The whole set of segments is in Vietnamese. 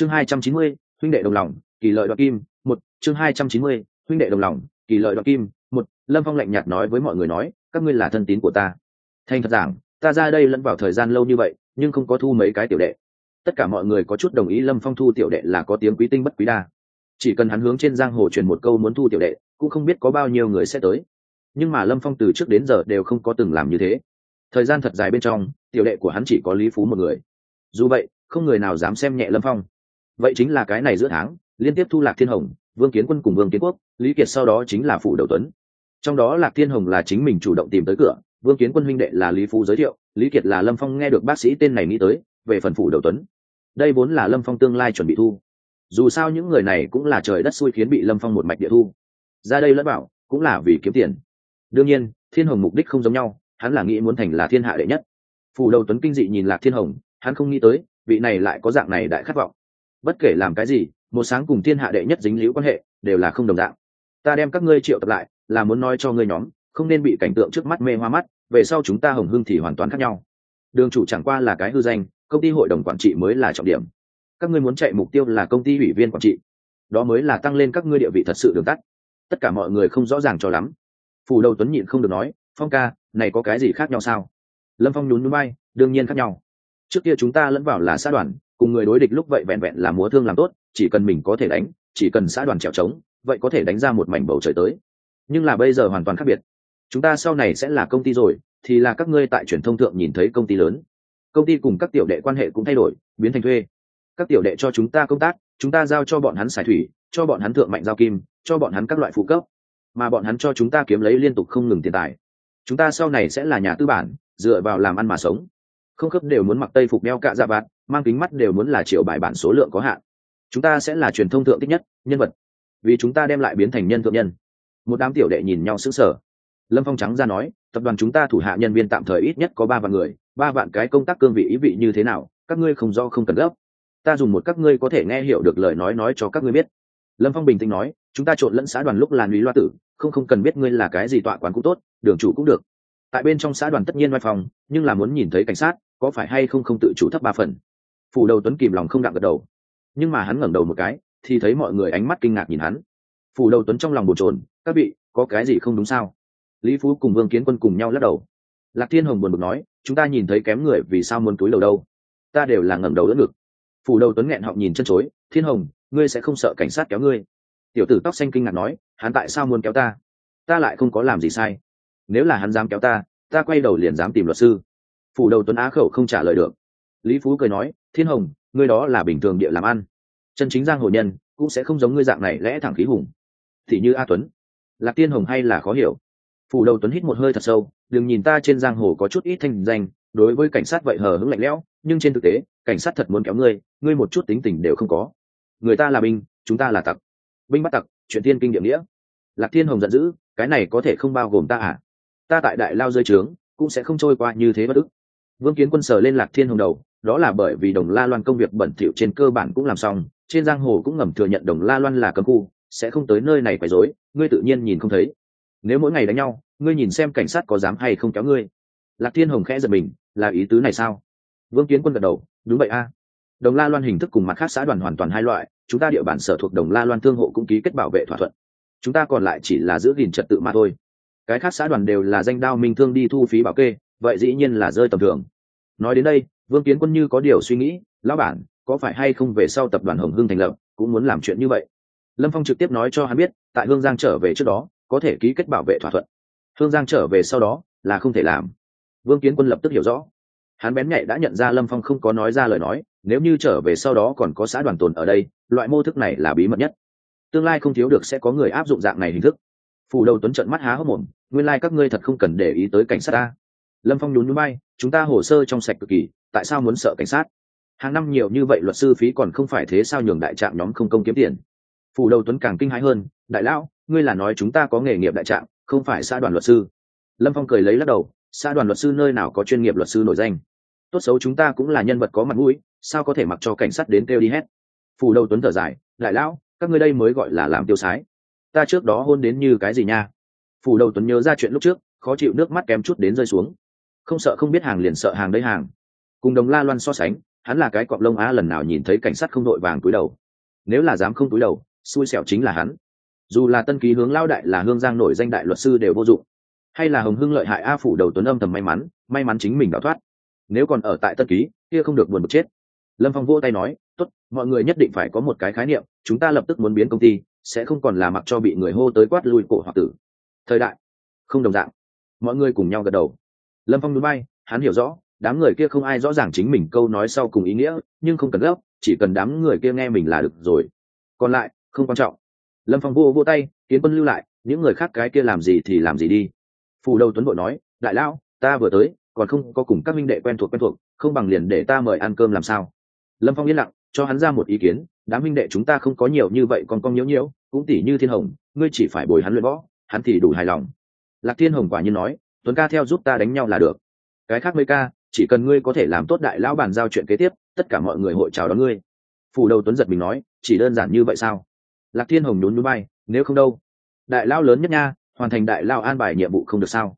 chương hai trăm chín mươi, huynh đệ đồng lòng, kỳ lợi đoạt kim, một, chương hai trăm chín mươi, huynh đệ đồng lòng, kỳ lợi đoạt kim, một, lâm phong lạnh nhạt nói với mọi người nói, các ngươi là thân tín của ta. Thành thật giảng, ta ra đây lẫn vào thời gian lâu như vậy, nhưng không có thu mấy cái tiểu đệ. Tất cả mọi người có chút đồng ý lâm phong thu tiểu đệ là có tiếng quý tinh bất quý đa. Chỉ cần hắn hướng trên giang hồ truyền một câu muốn thu tiểu đệ, cũng không biết có bao nhiêu người sẽ tới. Nhưng mà lâm phong từ trước đến giờ đều không có từng làm như thế. Thời gian thật dài bên trong, tiểu đệ của hắn chỉ có lý phú một người. Dù vậy, không người nào dám xem nhẹ lâm phong vậy chính là cái này giữa tháng, liên tiếp thu lạc thiên hồng, vương kiến quân cùng vương kiến quốc, lý kiệt sau đó chính là phủ đầu tuấn. Trong đó lạc thiên hồng là chính mình chủ động tìm tới cửa, vương kiến quân huynh đệ là lý phú giới thiệu, lý kiệt là lâm phong nghe được bác sĩ tên này nghĩ tới, về phần phủ đầu tuấn. Đây vốn là lâm phong tương lai chuẩn bị thu. Dù sao những người này cũng là trời đất xui khiến bị lâm phong một mạch địa thu. Ra đây lẫn bảo, cũng là vì kiếm tiền. Đương nhiên, thiên hồng mục đích không giống nhau, hắn là nghĩ muốn thành là thiên hạ đệ nhất. Phủ đầu tuấn kinh dị nhìn lạc thiên hồng, hắn không nghĩ tới, vị này lại có dạng này đại khát vọng bất kể làm cái gì, một sáng cùng thiên hạ đệ nhất dính liễu quan hệ, đều là không đồng dạng. Ta đem các ngươi triệu tập lại, là muốn nói cho ngươi nhóm, không nên bị cảnh tượng trước mắt mê hoa mắt, về sau chúng ta hồng hưng thì hoàn toàn khác nhau. Đường chủ chẳng qua là cái hư danh, công ty hội đồng quản trị mới là trọng điểm. Các ngươi muốn chạy mục tiêu là công ty ủy viên quản trị. Đó mới là tăng lên các ngươi địa vị thật sự đường tắt. Tất cả mọi người không rõ ràng cho lắm. Phủ đầu tuấn nhịn không được nói, phong ca, này có cái gì khác nhau sao? Lâm phong nhún núi bay đương nhiên khác nhau. Trước kia chúng ta lẫn vào là xã đoàn cùng người đối địch lúc vậy vẹn vẹn là múa thương làm tốt, chỉ cần mình có thể đánh, chỉ cần xã đoàn trèo trống, vậy có thể đánh ra một mảnh bầu trời tới. Nhưng là bây giờ hoàn toàn khác biệt. Chúng ta sau này sẽ là công ty rồi, thì là các ngươi tại truyền thông thượng nhìn thấy công ty lớn. Công ty cùng các tiểu đệ quan hệ cũng thay đổi, biến thành thuê. Các tiểu đệ cho chúng ta công tác, chúng ta giao cho bọn hắn xài thủy, cho bọn hắn thượng mạnh giao kim, cho bọn hắn các loại phụ cấp. Mà bọn hắn cho chúng ta kiếm lấy liên tục không ngừng tiền tài. Chúng ta sau này sẽ là nhà tư bản, dựa vào làm ăn mà sống. Không khớp đều muốn mặc tây phục đeo cạ dạ vạt mang kính mắt đều muốn là triệu bài bản số lượng có hạn. Chúng ta sẽ là truyền thông thượng thích nhất, nhân vật. Vì chúng ta đem lại biến thành nhân thượng nhân. Một đám tiểu đệ nhìn nhau sững sờ. Lâm phong trắng ra nói, tập đoàn chúng ta thủ hạ nhân viên tạm thời ít nhất có ba vạn người, ba vạn cái công tác cương vị ý vị như thế nào, các ngươi không do không cần gấp. Ta dùng một các ngươi có thể nghe hiểu được lời nói nói cho các ngươi biết. Lâm phong bình tĩnh nói, chúng ta trộn lẫn xã đoàn lúc là lý loa tử, không không cần biết ngươi là cái gì tọa quán cũng tốt, đường chủ cũng được. Tại bên trong xã đoàn tất nhiên văn phòng nhưng là muốn nhìn thấy cảnh sát, có phải hay không không tự chủ thấp ba phần phủ đầu tuấn kìm lòng không đặng gật đầu. Nhưng mà hắn ngẩng đầu một cái, thì thấy mọi người ánh mắt kinh ngạc nhìn hắn. Phủ đầu tuấn trong lòng bồn trồn các vị, có cái gì không đúng sao? Lý phú cùng vương kiến quân cùng nhau lắc đầu. Lạc thiên hồng buồn bực nói, chúng ta nhìn thấy kém người vì sao muốn túi đầu đâu? Ta đều là ngẩng đầu đỡ ngực. Phủ đầu tuấn nghẹn họng nhìn chân chối, thiên hồng, ngươi sẽ không sợ cảnh sát kéo ngươi? Tiểu tử tóc xanh kinh ngạc nói, hắn tại sao muốn kéo ta? Ta lại không có làm gì sai. Nếu là hắn dám kéo ta ta quay đầu liền dám tìm luật sư. Phủ đầu tuấn á khẩu không trả lời được lý phú cười nói, thiên hồng, ngươi đó là bình thường địa làm ăn. Chân chính giang hồ nhân cũng sẽ không giống ngươi dạng này lẽ thẳng khí hùng. Thì như a tuấn. Lạc tiên hồng hay là khó hiểu. Phủ đầu tuấn hít một hơi thật sâu, đừng nhìn ta trên giang hồ có chút ít thanh danh, đối với cảnh sát vậy hờ hững lạnh lẽo, nhưng trên thực tế, cảnh sát thật muốn kéo ngươi ngươi một chút tính tình đều không có. Người ta là binh, chúng ta là tặc. Binh bắt tặc, chuyện tiên kinh địa nghĩa. Lạc thiên hồng giận dữ, cái này có thể không bao gồm ta à? Ta tại đại lao rơi trướng, cũng sẽ không trôi qua như thế bất ức. Vương kiến quân sờ lên lạc thiên hồng đầu đó là bởi vì đồng la loan công việc bẩn thỉu trên cơ bản cũng làm xong, trên giang hồ cũng ngầm thừa nhận đồng la loan là cấm khu, sẽ không tới nơi này quấy rối, ngươi tự nhiên nhìn không thấy. Nếu mỗi ngày đánh nhau, ngươi nhìn xem cảnh sát có dám hay không kéo ngươi. Lạc thiên hồng khẽ giật mình, là ý tứ này sao? Vương kiến quân gật đầu, đúng vậy a. Đồng la loan hình thức cùng mặt khác xã đoàn hoàn toàn hai loại, chúng ta địa bản sở thuộc đồng la loan thương hộ cũng ký kết bảo vệ thỏa thuận. Chúng ta còn lại chỉ là giữ gìn trật tự mà thôi. Cái khác xã đoàn đều là danh đao minh thương đi thu phí bảo kê, vậy dĩ nhiên là rơi tầm thường. Nói đến đây vương kiến quân như có điều suy nghĩ, lão bản, có phải hay không về sau tập đoàn hồng hưng thành lập, cũng muốn làm chuyện như vậy? Lâm phong trực tiếp nói cho hắn biết, tại hương giang trở về trước đó, có thể ký kết bảo vệ thỏa thuận. Hương giang trở về sau đó, là không thể làm. Vương kiến quân lập tức hiểu rõ. Hắn bén nhạy đã nhận ra lâm phong không có nói ra lời nói, nếu như trở về sau đó còn có xã đoàn tồn ở đây, loại mô thức này là bí mật nhất. Tương lai không thiếu được sẽ có người áp dụng dạng này hình thức. Phủ đầu tuấn trận mắt há hốc mồm, nguyên lai、like、các ngươi thật không cần để ý tới cảnh sát ta lâm phong nhún núi bay chúng ta hồ sơ trong sạch cực kỳ, tại sao muốn sợ cảnh sát? Hàng năm nhiều như vậy luật sư phí còn không phải thế sao nhường đại trạm nhóm không công kiếm tiền? Phủ đầu tuấn càng kinh hãi hơn, đại lão, ngươi là nói chúng ta có nghề nghiệp đại trạm, không phải xã đoàn luật sư. Lâm phong cười lấy lắc đầu, xã đoàn luật sư nơi nào có chuyên nghiệp luật sư nổi danh? Tốt xấu chúng ta cũng là nhân vật có mặt mũi, sao có thể mặc cho cảnh sát đến kêu đi hết? Phủ đầu tuấn thở dài, đại lão, các ngươi đây mới gọi là làm tiêu sái. Ta trước đó hôn đến như cái gì nha? Phủ đầu tuấn nhớ ra chuyện lúc trước, khó chịu nước mắt kém chút đến rơi xuống không sợ không biết hàng liền sợ hàng đấy hàng. Cùng đồng la loan so sánh, hắn là cái cọp lông á lần nào nhìn thấy cảnh sát không đội vàng túi đầu. Nếu là dám không túi đầu, xui xẻo chính là hắn. Dù là tân ký hướng lao đại là hương giang nổi danh đại luật sư đều vô dụng. Hay là hồng hưng lợi hại a phủ đầu tuấn âm thầm may mắn may mắn chính mình đã thoát. Nếu còn ở tại tân ký, kia không được buồn bực chết. Lâm phong vỗ tay nói, tốt, mọi người nhất định phải có một cái khái niệm, chúng ta lập tức muốn biến công ty, sẽ không còn là mặc cho bị người hô tới quát lui cổ hoặc tử. Thời đại, không đồng dạng. Mọi người cùng nhau gật đầu lâm phong núi bay, hắn hiểu rõ, đám người kia không ai rõ ràng chính mình câu nói sau cùng ý nghĩa, nhưng không cần gấp, chỉ cần đám người kia nghe mình là được rồi. Còn lại, không quan trọng. Lâm phong vô vô tay kiến quân lưu lại, những người khác cái kia làm gì thì làm gì đi. Phù đầu tuấn bội nói, đại lão, ta vừa tới, còn không có cùng các minh đệ quen thuộc quen thuộc, không bằng liền để ta mời ăn cơm làm sao? Lâm phong yên lặng, cho hắn ra một ý kiến, đám minh đệ chúng ta không có nhiều như vậy còn con nhiễu nhiễu, cũng tỉ như thiên hồng, ngươi chỉ phải bồi hắn luyện võ, hắn thì đủ hài lòng. Lạc thiên hồng quả nhiên nói tuấn ca theo giúp ta đánh nhau là được. Cái khác mấy ca, chỉ cần ngươi có thể làm tốt đại lão bàn giao chuyện kế tiếp, tất cả mọi người hội chào đón ngươi. Phủ đầu tuấn giật mình nói, chỉ đơn giản như vậy sao? Lạc thiên hồng nhún núi bay, nếu không đâu? Đại lão lớn nhất nha, hoàn thành đại lão an bài nhiệm vụ không được sao?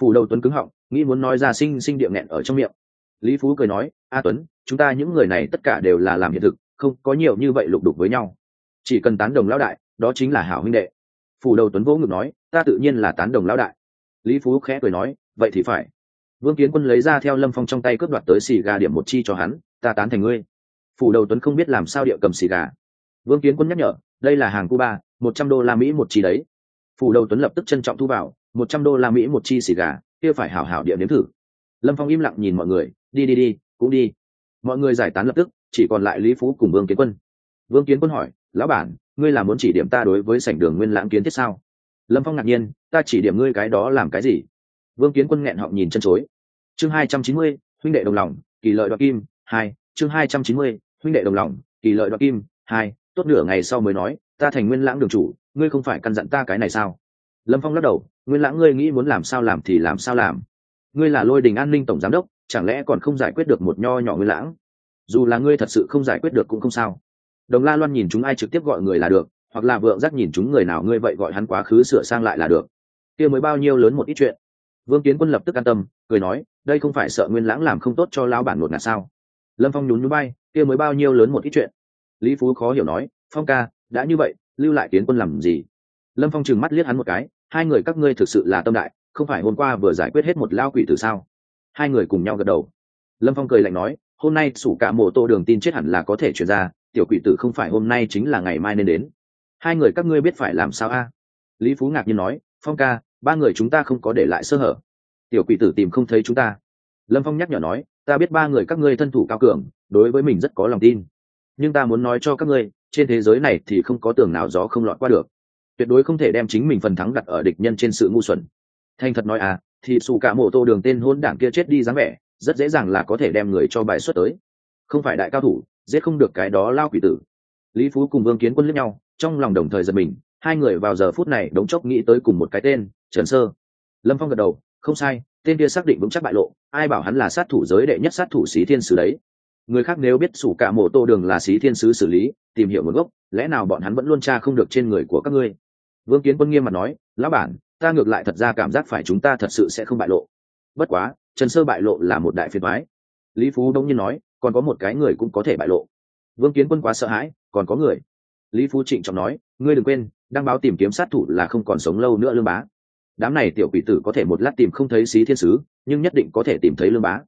Phủ đầu tuấn cứng họng, nghĩ muốn nói ra sinh sinh điệu nghẹn ở trong miệng. Lý phú cười nói, a tuấn, chúng ta những người này tất cả đều là làm hiện thực, không có nhiều như vậy lục đục với nhau. Chỉ cần tán đồng lão đại, đó chính là hảo huynh đệ. Phủ đầu tuấn vỗ ngực nói, ta tự nhiên là tán đồng lão đại lý phú khẽ cười nói, vậy thì phải. Vương kiến quân lấy ra theo lâm phong trong tay cướp đoạt tới xì gà điểm một chi cho hắn, ta tán thành ngươi. Phủ đầu tuấn không biết làm sao địa cầm xì gà. Vương kiến quân nhắc nhở, đây là hàng cuba, một trăm đô la mỹ một chi đấy. Phủ đầu tuấn lập tức trân trọng thu vào, một trăm đô la mỹ một chi xì gà, kia phải hảo hảo địa nếm thử. Lâm phong im lặng nhìn mọi người, đi đi đi, cũng đi. Mọi người giải tán lập tức, chỉ còn lại lý phú cùng vương kiến quân. Vương kiến quân hỏi, lão bản, ngươi là muốn chỉ điểm ta đối với sảnh đường nguyên lãng kiến thiết sao? Lâm phong ngạc nhiên, ta chỉ điểm ngươi cái đó làm cái gì? Vương kiến quân nghẹn họng nhìn chân chối. Chương hai trăm chín mươi, huynh đệ đồng lòng, kỳ lợi đoạt kim, hai, chương hai trăm chín mươi, huynh đệ đồng lòng, kỳ lợi đoạt kim, hai, tốt nửa ngày sau mới nói, ta thành nguyên lãng đường chủ, ngươi không phải căn dặn ta cái này sao? Lâm phong lắc đầu, nguyên lãng ngươi nghĩ muốn làm sao làm thì làm sao làm. Ngươi là lôi đình an ninh tổng giám đốc, chẳng lẽ còn không giải quyết được một nho nhỏ nguyên lãng? Dù là ngươi thật sự không giải quyết được cũng không sao. Đồng la loan nhìn chúng ai trực tiếp gọi người là được hoặc là vượng giác nhìn chúng người nào ngươi vậy gọi hắn quá khứ sửa sang lại là được. Kia mới bao nhiêu lớn một ít chuyện. Vương kiến quân lập tức an tâm, cười nói, đây không phải sợ nguyên lãng làm không tốt cho lao bản ngột ngạt sao? Lâm phong nhún nhún bay, kia mới bao nhiêu lớn một ít chuyện. Lý phú khó hiểu nói, phong ca, đã như vậy, lưu lại kiến quân làm gì? Lâm phong trừng mắt liếc hắn một cái, hai người các ngươi thực sự là tâm đại, không phải hôm qua vừa giải quyết hết một lao quỷ từ sao? Hai người cùng nhau gật đầu. Lâm phong cười lạnh nói, hôm nay sủ cả mộ tô đường tin chết hẳn là có thể chuyển ra, tiểu quỷ tử không phải hôm nay chính là ngày mai nên đến hai người các ngươi biết phải làm sao a? Lý phú ngạc nhiên nói, phong ca, ba người chúng ta không có để lại sơ hở. Tiểu quỷ tử tìm không thấy chúng ta. Lâm phong nhắc nhở nói, ta biết ba người các ngươi thân thủ cao cường, đối với mình rất có lòng tin. Nhưng ta muốn nói cho các ngươi, trên thế giới này thì không có tường nào gió không lọt qua được. Tuyệt đối không thể đem chính mình phần thắng đặt ở địch nhân trên sự ngu xuẩn. Thành thật nói à thì xù cả mộ tô đường tên hôn đảng kia chết đi dáng vẻ, rất dễ dàng là có thể đem người cho bài xuất tới. Không phải đại cao thủ, giết không được cái đó lao quỷ tử. Lý phú cùng vương kiến quân lẫn nhau trong lòng đồng thời giật mình, hai người vào giờ phút này đống chốc nghĩ tới cùng một cái tên, trần sơ. Lâm phong gật đầu, không sai, tên kia xác định vững chắc bại lộ, ai bảo hắn là sát thủ giới đệ nhất sát thủ sĩ thiên sứ đấy. Người khác nếu biết sủ cả mộ tô đường là sĩ thiên sứ xử lý, tìm hiểu nguồn gốc, lẽ nào bọn hắn vẫn luôn tra không được trên người của các ngươi? Vương kiến quân nghiêm mặt nói, lão bản, ta ngược lại thật ra cảm giác phải chúng ta thật sự sẽ không bại lộ. Bất quá, trần sơ bại lộ là một đại phiền thoái lý phú đông nhiên nói, còn có một cái người cũng có thể bại lộ. Vương kiến quân quá sợ hãi, còn có người? Lý phú trịnh trọng nói, ngươi đừng quên đăng báo tìm kiếm sát thủ là không còn sống lâu nữa lương bá. Đám này tiểu quỷ tử có thể một lát tìm không thấy xí thiên sứ, nhưng nhất định có thể tìm thấy lương bá.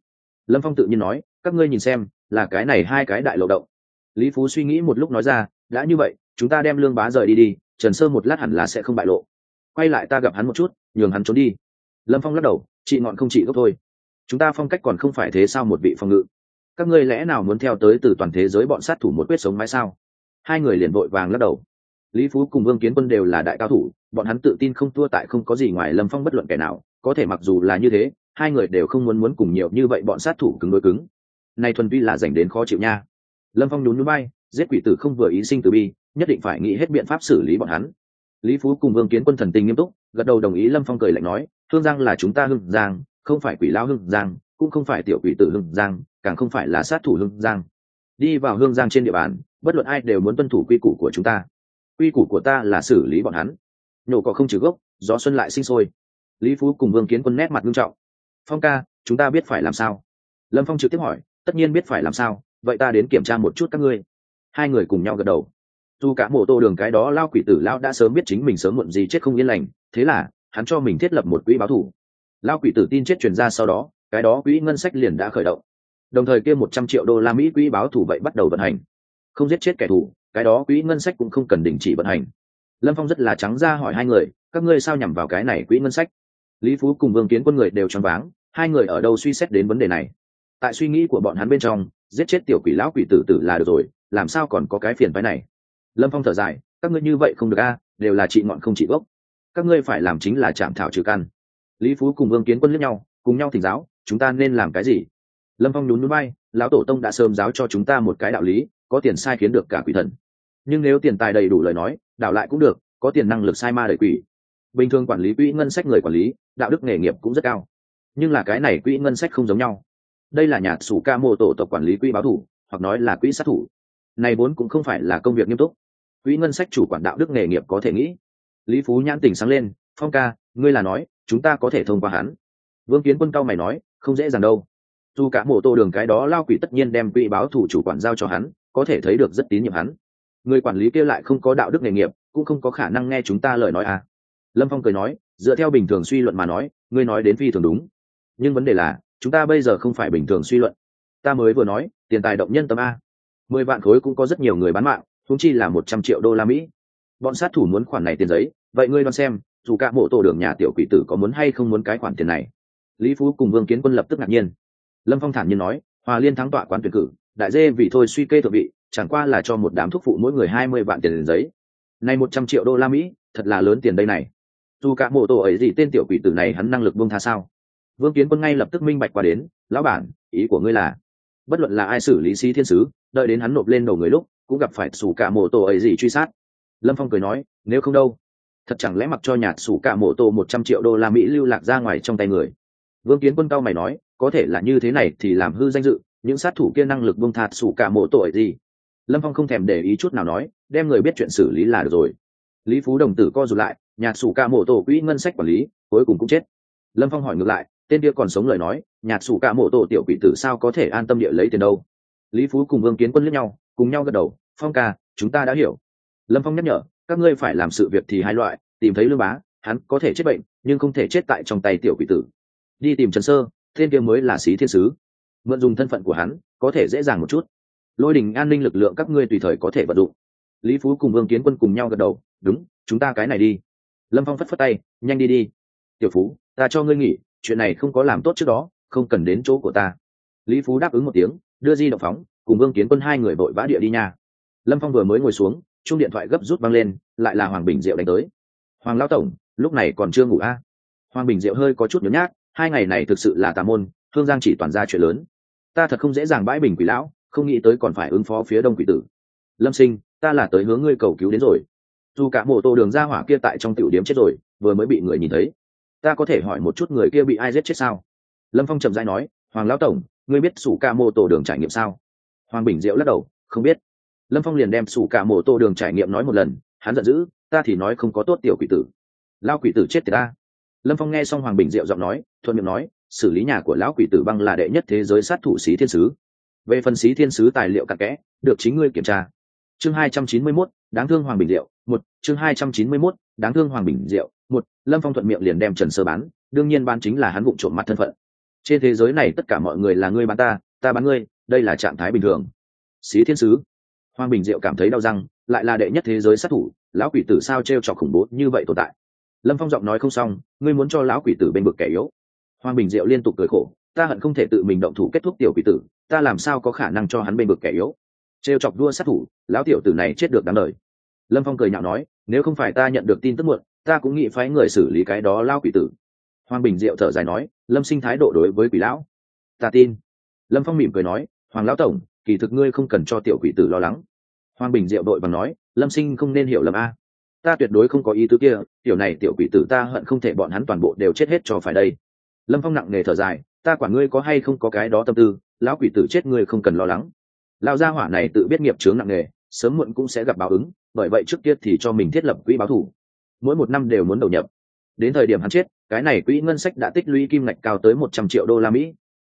Lâm phong tự nhiên nói, các ngươi nhìn xem, là cái này hai cái đại lộ động. Lý phú suy nghĩ một lúc nói ra, đã như vậy, chúng ta đem lương bá rời đi đi, trần sơ một lát hẳn là sẽ không bại lộ. Quay lại ta gặp hắn một chút, nhường hắn trốn đi. Lâm phong lắc đầu, chị ngọn không chị gốc thôi. Chúng ta phong cách còn không phải thế sao một vị phong ngự? Các ngươi lẽ nào muốn theo tới từ toàn thế giới bọn sát thủ một quyết sống mãi sao? Hai người liền vội vàng lắc đầu. Lý phú cùng vương kiến quân đều là đại cao thủ, bọn hắn tự tin không thua tại không có gì ngoài lâm phong bất luận kẻ nào, có thể mặc dù là như thế, hai người đều không muốn muốn cùng nhiều như vậy bọn sát thủ cứng đối cứng. Nay thuần vi là dành đến khó chịu nha. Lâm phong nhún núi bay giết quỷ tử không vừa ý sinh từ bi, nhất định phải nghĩ hết biện pháp xử lý bọn hắn. Lý phú cùng vương kiến quân thần tình nghiêm túc, gật đầu đồng ý lâm phong cười lạnh nói hương giang là chúng ta hưng giang, không phải quỷ lao hưng giang, cũng không phải tiểu quỷ tử hưng giang, càng không phải là sát thủ hưng giang đi vào hương giang trên địa bàn, bất luận ai đều muốn tuân thủ quy củ của chúng ta. Quy củ của ta là xử lý bọn hắn. Nhổ cỏ không trừ gốc, gió xuân lại sinh sôi. Lý phú cùng vương kiến quân nét mặt nghiêm trọng. Phong ca, chúng ta biết phải làm sao? Lâm phong trực tiếp hỏi, tất nhiên biết phải làm sao, vậy ta đến kiểm tra một chút các ngươi. Hai người cùng nhau gật đầu. Dù cả mộ tô đường cái đó lao quỷ tử lao đã sớm biết chính mình sớm muộn gì chết không yên lành, thế là, hắn cho mình thiết lập một quỹ báo thủ. Lao quỷ tử tin chết truyền ra sau đó, cái đó quỹ ngân sách liền đã khởi động đồng thời kia một trăm triệu đô la mỹ quỹ báo thủ vậy bắt đầu vận hành. Không giết chết kẻ thù, cái đó quỹ ngân sách cũng không cần đình chỉ vận hành. Lâm phong rất là trắng ra hỏi hai người, các ngươi sao nhằm vào cái này quỹ ngân sách? Lý phú cùng vương kiến quân người đều choáng váng, hai người ở đâu suy xét đến vấn đề này? Tại suy nghĩ của bọn hắn bên trong, giết chết tiểu quỷ lão quỷ tử tử là được rồi, làm sao còn có cái phiền phái này? Lâm phong thở dài, các ngươi như vậy không được a, đều là trị ngọn không trị gốc. Các ngươi phải làm chính là chạm thảo trừ căn. Lý phú cùng vương kiến quân lẫn nhau, cùng nhau thỉnh giáo, chúng ta nên làm cái gì? Lâm phong nhún núi bay lão tổ tông đã sớm giáo cho chúng ta một cái đạo lý, có tiền sai khiến được cả quỷ thần. Nhưng nếu tiền tài đầy đủ lời nói đảo lại cũng được, có tiền năng lực sai ma đầy quỷ. Bình thường quản lý quỹ ngân sách người quản lý, đạo đức nghề nghiệp cũng rất cao. Nhưng là cái này quỹ ngân sách không giống nhau. Đây là nhà sủ ca mô tổ tộc quản lý quỹ báo thủ, hoặc nói là quỹ sát thủ. Này vốn cũng không phải là công việc nghiêm túc. Quỹ ngân sách chủ quản đạo đức nghề nghiệp có thể nghĩ. Lý phú nhãn tỉnh sáng lên, phong ca, ngươi là nói, chúng ta có thể thông qua hắn. Vương kiến quân cao mày nói, không dễ dàng đâu dù cả mổ tô đường cái đó lao quỷ tất nhiên đem quỹ báo thủ chủ quản giao cho hắn, có thể thấy được rất tín nhiệm hắn. Người quản lý kia lại không có đạo đức nghề nghiệp, cũng không có khả năng nghe chúng ta lời nói à. Lâm phong cười nói, dựa theo bình thường suy luận mà nói, ngươi nói đến phi thường đúng. Nhưng vấn đề là, chúng ta bây giờ không phải bình thường suy luận. Ta mới vừa nói, tiền tài động nhân tâm a. Mười vạn khối cũng có rất nhiều người bán mạng thúng chi là một trăm triệu đô la mỹ. Bọn sát thủ muốn khoản này tiền giấy, vậy ngươi đoán xem, dù cả bộ tổ đường nhà tiểu quỷ tử có muốn hay không muốn cái khoản tiền này? Lý phú cùng vương kiến quân lập tức ngạc nhiên lâm phong thản nhiên nói hòa liên thắng tọa quán tuyển cử, đại dê vì thôi suy kê thượng vị, chẳng qua là cho một đám thuốc phụ mỗi người hai mươi vạn tiền giấy. Này một trăm triệu đô la mỹ, thật là lớn tiền đây này. Dù cả mộ tổ ấy gì tên tiểu quỷ tử này hắn năng lực buông tha sao? Vương kiến quân ngay lập tức minh bạch qua đến, lão bản, ý của ngươi là, bất luận là ai xử lý sĩ thiên sứ, đợi đến hắn nộp lên đầu người lúc, cũng gặp phải sủ cả mộ tổ ấy gì truy sát. Lâm phong cười nói, nếu không đâu, thật chẳng lẽ mặc cho nhạt sủ cả mộ tổ một trăm triệu đô la mỹ lưu lạc ra ngoài trong tay người? Vương kiến quân cao mày nói, có thể là như thế này thì làm hư danh dự, những sát thủ kia năng lực bông thạt sủ cả mộ tổ gì? Lâm phong không thèm để ý chút nào nói, đem người biết chuyện xử lý là được rồi. Lý phú đồng tử co rụt lại nhạc sủ cả mộ tổ quỹ ngân sách quản lý, cuối cùng cũng chết. Lâm phong hỏi ngược lại, tên kia còn sống lời nói nhạc sủ cả mộ tổ tiểu quỷ tử sao có thể an tâm địa lấy tiền đâu? Lý phú cùng vương kiến quân lẫn nhau, cùng nhau gật đầu, phong ca, chúng ta đã hiểu. Lâm phong nhắc nhở, các ngươi phải làm sự việc thì hai loại, tìm thấy lương bá, hắn có thể chết bệnh, nhưng không thể chết tại trong tay tiểu quỷ tử đi tìm trần sơ, tên kia mới là sĩ thiên sứ. Mượn dùng thân phận của hắn, có thể dễ dàng một chút. Lôi đình an ninh lực lượng các ngươi tùy thời có thể vận dụng. Lý phú cùng vương kiến quân cùng nhau gật đầu, đúng, chúng ta cái này đi. Lâm phong phất phất tay, nhanh đi đi. Tiểu phú, ta cho ngươi nghỉ, chuyện này không có làm tốt trước đó, không cần đến chỗ của ta. Lý phú đáp ứng một tiếng, đưa di động phóng, cùng vương kiến quân hai người vội vã địa đi nha. Lâm phong vừa mới ngồi xuống chung điện thoại gấp rút văng lên, lại là hoàng bình diệu đánh tới. Hoàng lao tổng, lúc này còn chưa ngủ a? À? hoàng bình diệu hơi có chút nhớ nhát hai ngày này thực sự là tà môn thương giang chỉ toàn ra chuyện lớn. Ta thật không dễ dàng bãi bình quỷ lão, không nghĩ tới còn phải ứng phó phía đông quỷ tử. Lâm sinh, ta là tới hướng ngươi cầu cứu đến rồi. Dù cả mộ tô đường ra hỏa kia tại trong tiểu điếm chết rồi, vừa mới bị người nhìn thấy. Ta có thể hỏi một chút người kia bị ai giết chết sao? Lâm phong trầm dai nói, hoàng lão tổng, ngươi biết sủ ca mô tô đường trải nghiệm sao? Hoàng bình diệu lắc đầu, không biết. Lâm phong liền đem sủ ca mô tô đường trải nghiệm nói một lần, hắn giận dữ, ta thì nói không có tốt tiểu quỷ tử. Lao quỷ tử chết thì ta. Lâm phong nghe xong hoàng bình diệu giọng nói thuận miệng nói xử lý nhà của lão quỷ tử băng là đệ nhất thế giới sát thủ sĩ thiên sứ. Về phần sĩ thiên sứ tài liệu cặn kẽ được chính ngươi kiểm tra. Chương hai trăm chín mươi 291, đáng thương hoàng bình diệu một. Chương hai trăm chín mươi 291, đáng thương hoàng bình diệu một. Lâm phong thuận miệng liền đem trần sơ bán đương nhiên bán chính là hắn vụ trộm mặt thân phận. Trên thế giới này tất cả mọi người là ngươi bán ta ta bán ngươi đây là trạng thái bình thường. Sĩ thiên sứ. Hoàng bình diệu cảm thấy đau răng lại là đệ nhất thế giới sát thủ lão quỷ tử sao t r e o trọc khủng bố như vậy tồn tại? Lâm phong giọng nói không xong ngươi muốn cho lão quỷ tử bên vực kẻ yếu hoàng bình diệu liên tục cười khổ, ta hận không thể tự mình động thủ kết thúc tiểu quỷ tử, ta làm sao có khả năng cho hắn bên bực kẻ yếu? Trêu chọc đua sát thủ, lão tiểu tử này chết được đáng lời lâm phong cười nhạo nói, nếu không phải ta nhận được tin tức muộn, ta cũng nghĩ phái người xử lý cái đó lao quỷ tử. Hoàng bình diệu thở dài nói, lâm sinh thái độ đối với quỷ lão. Ta tin. Lâm phong mỉm cười nói, hoàng lão tổng, kỳ thực ngươi không cần cho tiểu quỷ tử lo lắng. Hoàng bình diệu đội bằng nói, lâm sinh không nên hiểu lầm a. Ta tuyệt đối không có ý tứ kia, tiểu này tiểu quỷ tử ta hận không thể bọn hắn toàn bộ đều chết hết cho phải đây lâm phong nặng nề thở dài, ta quản ngươi có hay không có cái đó tâm tư, lão quỷ tử chết ngươi không cần lo lắng. Lao gia hỏa này tự biết nghiệp chướng nặng nề, sớm muộn cũng sẽ gặp báo ứng, bởi vậy trước kia thì cho mình thiết lập quỹ báo thủ. Mỗi một năm đều muốn đầu nhập. Đến thời điểm hắn chết, cái này quỹ ngân sách đã tích lũy kim ngạch cao tới một trăm triệu đô la mỹ.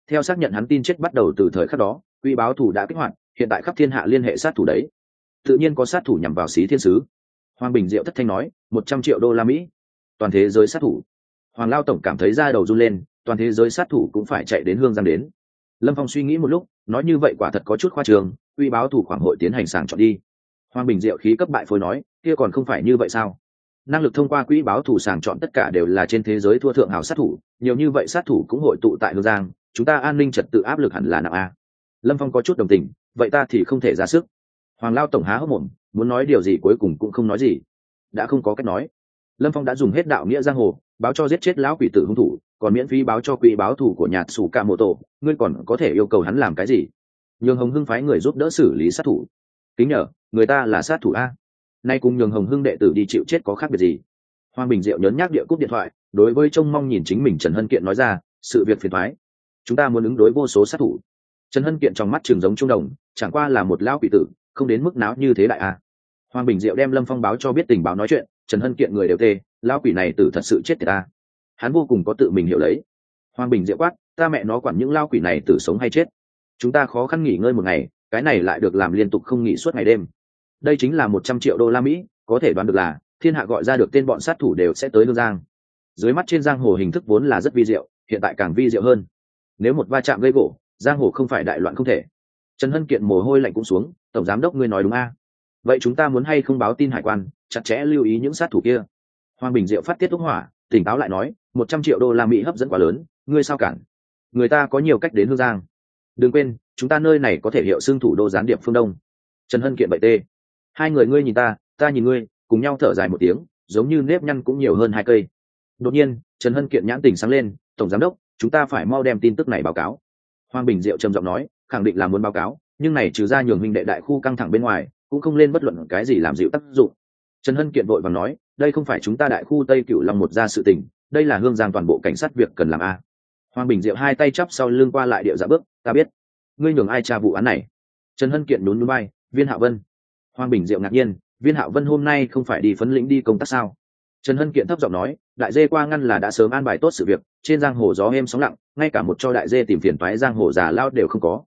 Theo xác nhận hắn tin chết bắt đầu từ thời khắc đó, quỹ báo thủ đã kích hoạt, hiện tại khắp thiên hạ liên hệ sát thủ đấy. Tự nhiên có sát thủ nhằm vào xí thiên sứ. Hoàng bình diệu thất thanh nói, một trăm triệu đô la mỹ. Toàn thế giới sát thủ hoàng lao tổng cảm thấy da đầu run lên, toàn thế giới sát thủ cũng phải chạy đến hương giang đến. Lâm phong suy nghĩ một lúc, nói như vậy quả thật có chút khoa trường, uy báo thủ khoảng hội tiến hành sàng chọn đi. Hoàng bình diệu khí cấp bại phối nói, kia còn không phải như vậy sao? Năng lực thông qua quỹ báo thủ sàng chọn tất cả đều là trên thế giới thua thượng hào sát thủ, nhiều như vậy sát thủ cũng hội tụ tại hương giang, chúng ta an ninh trật tự áp lực hẳn là nặng a. Lâm phong có chút đồng tình, vậy ta thì không thể ra sức. Hoàng lao tổng há hốc mồm, muốn nói điều gì cuối cùng cũng không nói gì. Đã không có cách nói. Lâm phong đã dùng hết đạo nghĩa giang hồ báo cho giết chết lão quỷ tử hung thủ, còn miễn phí báo cho quỹ báo thủ của nhạt sủ ca mô tổ, ngươi còn có thể yêu cầu hắn làm cái gì? Nhường hồng hưng phái người giúp đỡ xử lý sát thủ. Kính nhờ, người ta là sát thủ a. Nay cùng nhường hồng hưng đệ tử đi chịu chết có khác biệt gì? Hoàng bình diệu nhớn nhác địa cúp điện thoại, đối với trông mong nhìn chính mình trần hân kiện nói ra, sự việc phiền thoái chúng ta muốn ứng đối vô số sát thủ. Trần hân kiện trong mắt trường giống trung đồng, chẳng qua là một lão quỷ tử, không đến mức náo như thế đại a. Hoàng bình diệu đem lâm phong báo cho biết tình báo nói chuyện, trần hân kiện người đều tê lão quỷ này tử thật sự chết tiệt ta. Hắn vô cùng có tự mình hiểu lấy. Hoàng bình diệu quát, ta mẹ nó quản những lao quỷ này tử sống hay chết. Chúng ta khó khăn nghỉ ngơi một ngày, cái này lại được làm liên tục không nghỉ suốt ngày đêm. Đây chính là một trăm triệu đô la mỹ, có thể đoán được là, thiên hạ gọi ra được tên bọn sát thủ đều sẽ tới lương giang. Dưới mắt trên giang hồ hình thức vốn là rất vi diệu, hiện tại càng vi diệu hơn. Nếu một va chạm gây gỗ, giang hồ không phải đại loạn không thể. Trần hân kiện mồ hôi lạnh cũng xuống, tổng giám đốc ngươi nói đúng a. Vậy chúng ta muốn hay không báo tin hải quan, chặt chẽ lưu ý những sát thủ kia? Hoàng bình diệu phát tiết thúc hỏa, tỉnh táo lại nói, một trăm triệu đô la mỹ hấp dẫn quá lớn, ngươi sao cản? Người ta có nhiều cách đến hương giang. Đừng quên, chúng ta nơi này có thể hiệu xưng thủ đô gián điệp phương đông. Trần hân kiện bậy tê. Hai người ngươi nhìn ta ta nhìn ngươi, cùng nhau thở dài một tiếng, giống như nếp nhăn cũng nhiều hơn hai cây. Đột nhiên, trần hân kiện nhãn tình sáng lên, tổng giám đốc, chúng ta phải mau đem tin tức này báo cáo. Hoàng bình diệu trầm giọng nói, khẳng định là muốn báo cáo, nhưng này trừ ra nhường huynh đệ đại khu căng thẳng bên ngoài, cũng không lên bất luận cái gì làm dịu tác dụng. Trần hân kiện vội và nói đây không phải chúng ta đại khu tây cựu long một ra sự tình, đây là hương giang toàn bộ cảnh sát việc cần làm a. Hoàng bình diệu hai tay chắp sau lưng qua lại điệu dạ bước, ta biết. Ngươi nhường ai tra vụ án này? Trần hân kiện nhún núi bay, viên hạ vân. Hoàng bình diệu ngạc nhiên, viên hạ vân hôm nay không phải đi phấn lĩnh đi công tác sao? Trần hân kiện thấp giọng nói, đại dê qua ngăn là đã sớm an bài tốt sự việc, trên giang hồ gió êm sóng lặng, ngay cả một cho đại dê tìm phiền toái giang hồ già lao đều không có.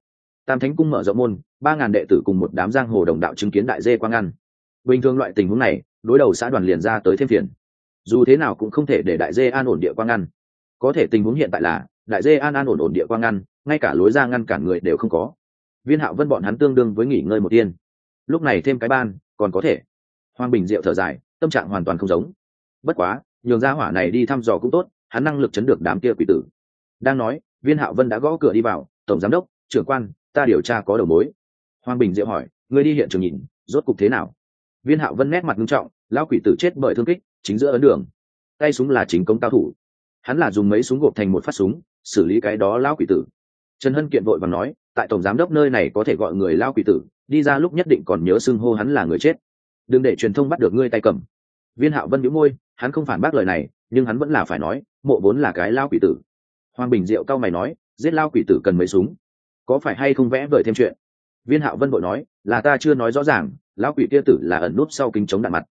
Tam thánh cung mở rộng môn, ba ngàn đệ tử cùng một đám giang hồ đồng đạo chứng kiến đại dê qua ngăn. Bình thường loại tình huống này đối đầu xã đoàn liền ra tới thêm phiền. Dù thế nào cũng không thể để đại dê an ổn địa quang ngăn. Có thể tình huống hiện tại là, đại dê an an ổn ổn địa quang ngăn, ngay cả lối ra ngăn cản người đều không có. Viên hạo vân bọn hắn tương đương với nghỉ ngơi một tiên. Lúc này thêm cái ban, còn có thể. Hoàng bình diệu thở dài, tâm trạng hoàn toàn không giống. Bất quá, nhường ra hỏa này đi thăm dò cũng tốt, hắn năng lực chấn được đám kia quỷ tử. Đang nói, viên hạo vân đã gõ cửa đi vào, tổng giám đốc, trưởng quan, ta điều tra có đầu mối. Hoàng bình diệu hỏi, ngươi đi hiện trường nhìn, rốt cục thế nào? Viên hạo vân nét mặt nghiêm trọng, lão quỷ tử chết bởi thương kích, chính giữa ấn đường. Tay súng là chính công cao thủ. Hắn là dùng mấy súng gộp thành một phát súng, xử lý cái đó lão quỷ tử. Trần hân kiện vội và nói, tại tổng giám đốc nơi này có thể gọi người lão quỷ tử, đi ra lúc nhất định còn nhớ xưng hô hắn là người chết. Đừng để truyền thông bắt được ngươi tay cầm. Viên hạo vân nhíu môi, hắn không phản bác lời này, nhưng hắn vẫn là phải nói, mộ vốn là cái lao quỷ tử. Hoàng bình diệu cao mày nói, giết lao quỷ tử cần mấy súng? Có phải hay không vẽ vời thêm chuyện? Viên hạo vân bội nói, là ta chưa nói rõ ràng, lão quỷ kia tử là ẩn nút sau kính chống đạn mặt.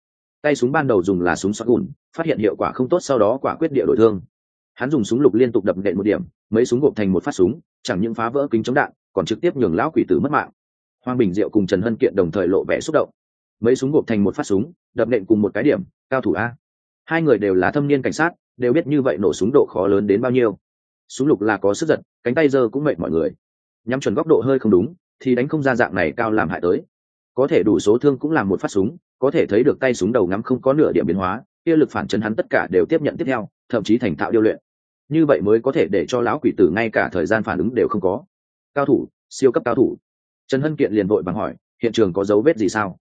Tay súng ban đầu dùng là súng xoát gùn, phát hiện hiệu quả không tốt sau đó quả quyết địa đổi thương. Hắn dùng súng lục liên tục đập nện một điểm, mấy súng gộp thành một phát súng, chẳng những phá vỡ kính chống đạn, còn trực tiếp nhường lão quỷ tử mất mạng. Hoàng bình diệu cùng trần hân kiện đồng thời lộ vẻ xúc động. Mấy súng gộp thành một phát súng, đập nện cùng một cái điểm, cao thủ a. Hai người đều là thâm niên cảnh sát, đều biết như vậy nổ súng độ khó lớn đến bao nhiêu. Súng lục là có sức giật, cánh tay dơ cũng mệt mọi người. Nhắm chuẩn góc độ hơi không đúng thì đánh không ra dạng này cao làm hại tới. Có thể đủ số thương cũng làm một phát súng, có thể thấy được tay súng đầu ngắm không có nửa điểm biến hóa, kia lực phản chấn hắn tất cả đều tiếp nhận tiếp theo, thậm chí thành thạo điêu luyện. Như vậy mới có thể để cho lão quỷ tử ngay cả thời gian phản ứng đều không có. Cao thủ, siêu cấp cao thủ. Trần hân kiện liền vội bằng hỏi, hiện trường có dấu vết gì sao?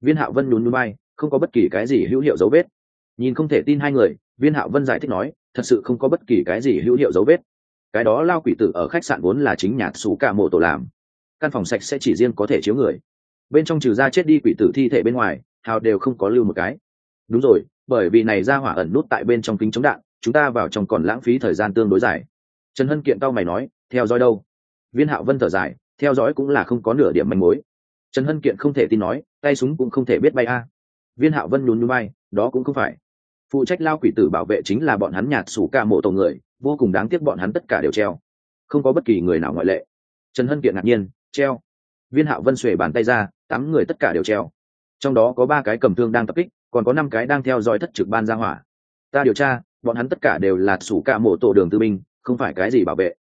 Viên hạo vân nhún núi bay không có bất kỳ cái gì hữu hiệu dấu vết. Nhìn không thể tin hai người, viên hạo vân giải thích nói, thật sự không có bất kỳ cái gì hữu hiệu dấu vết. Cái đó lao quỷ tử ở khách sạn vốn là chính nhạc xù cả mộ tổ làm căn phòng sạch sẽ chỉ riêng có thể chiếu người. Bên trong trừ ra chết đi quỷ tử thi thể bên ngoài, hào đều không có lưu một cái. Đúng rồi, bởi vì này ra hỏa ẩn nút tại bên trong kính chống đạn, chúng ta vào trong còn lãng phí thời gian tương đối dài. Trần hân kiện tao mày nói, theo dõi đâu? Viên hạo vân thở dài, theo dõi cũng là không có nửa điểm manh mối. Trần hân kiện không thể tin nói, tay súng cũng không thể biết bay a. Viên hạo vân nhún nhún bay đó cũng không phải. Phụ trách lao quỷ tử bảo vệ chính là bọn hắn nhạt sủ ca mộ tổ người, vô cùng đáng tiếc bọn hắn tất cả đều treo. Không có bất kỳ người nào ngoại lệ. Trần hân kiện ngạc nhiên treo. Viên hạo vân xuề bàn tay ra, tám người tất cả đều treo. Trong đó có ba cái cầm thương đang tập kích, còn có năm cái đang theo dõi thất trực ban ra hỏa. Ta điều tra, bọn hắn tất cả đều là sủ cả mộ tổ đường tư binh, không phải cái gì bảo vệ.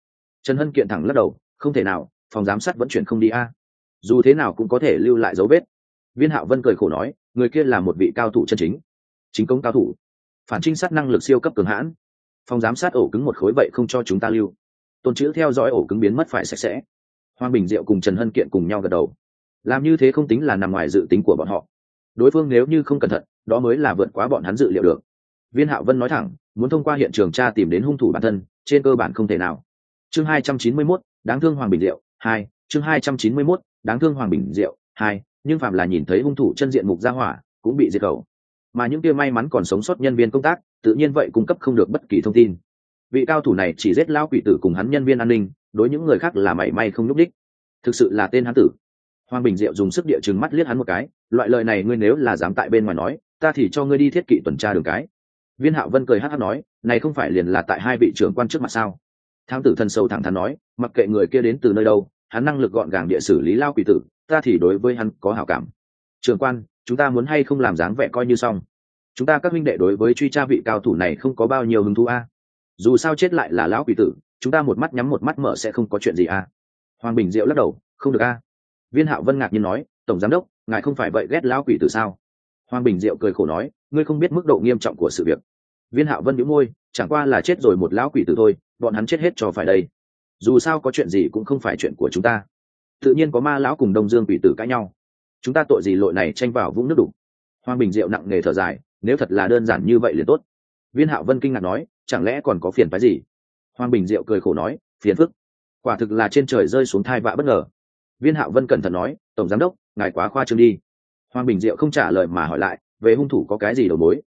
Trần hân kiện thẳng lắc đầu, không thể nào, phòng giám sát vẫn chuyển không đi a. Dù thế nào cũng có thể lưu lại dấu vết. Viên hạo vân cười khổ nói, người kia là một vị cao thủ chân chính. Chính công cao thủ. Phản trinh sát năng lực siêu cấp cường hãn. Phòng giám sát ổ cứng một khối vậy không cho chúng ta lưu. Tôn chữ theo dõi ổ cứng biến mất phải sạch sẽ hoàng bình diệu cùng trần hân kiện cùng nhau gật đầu. Làm như thế không tính là nằm ngoài dự tính của bọn họ. Đối phương nếu như không cẩn thận đó mới là vượt quá bọn hắn dự liệu được. Viên hạo vân nói thẳng muốn thông qua hiện trường tra tìm đến hung thủ bản thân trên cơ bản không thể nào. Chương hai trăm chín mươi 291, đáng thương hoàng bình diệu hai chương hai trăm chín mươi 291, đáng thương hoàng bình diệu hai nhưng phạm là nhìn thấy hung thủ chân diện mục gia hỏa cũng bị diệt khẩu. Mà những kia may mắn còn sống sót nhân viên công tác tự nhiên vậy cung cấp không được bất kỳ thông tin. Vị cao thủ này chỉ giết lao quỷ tử cùng hắn nhân viên an ninh đối những người khác là mảy may không nhúc đích thực sự là tên hắn tử. Hoàng bình diệu dùng sức địa chừng mắt liếc hắn một cái, loại lời này ngươi nếu là dám tại bên ngoài nói, ta thì cho ngươi đi thiết kỵ tuần tra đường cái. Viên hạo vân cười hát hát nói, này không phải liền là tại hai vị trưởng quan trước mặt sao? Thang tử thân sâu thẳng thắn nói, mặc kệ người kia đến từ nơi đâu, hắn năng lực gọn gàng địa xử lý lao quỷ tử, ta thì đối với hắn có hảo cảm. Trưởng quan, chúng ta muốn hay không làm dáng vẻ coi như xong? Chúng ta các huynh đệ đối với truy tra vị cao thủ này không có bao nhiêu hứng thú a. Dù sao chết lại là lão quỷ tử chúng ta một mắt nhắm một mắt mở sẽ không có chuyện gì à? hoàng bình diệu lắc đầu, không được a viên hạo vân ngạc nhiên nói, tổng giám đốc, ngài không phải vậy ghét lão quỷ tử sao? Hoàng bình diệu cười khổ nói, ngươi không biết mức độ nghiêm trọng của sự việc. Viên hạo vân nhíu môi, chẳng qua là chết rồi một lão quỷ tử thôi, bọn hắn chết hết cho phải đây. Dù sao có chuyện gì cũng không phải chuyện của chúng ta. Tự nhiên có ma lão cùng đông dương quỷ tử cãi nhau. Chúng ta tội gì lội này tranh vào vũng nước đục? Hoàng bình diệu nặng nề thở dài, nếu thật là đơn giản như vậy liền tốt. Viên hạo vân kinh ngạc nói, chẳng lẽ còn có phiền phái gì? Hoàng bình diệu cười khổ nói, phiền phức. Quả thực là trên trời rơi xuống thai vạ bất ngờ. Viên hạo vân cẩn thận nói, tổng giám đốc, ngài quá khoa trương đi. Hoàng bình diệu không trả lời mà hỏi lại, về hung thủ có cái gì đầu mối?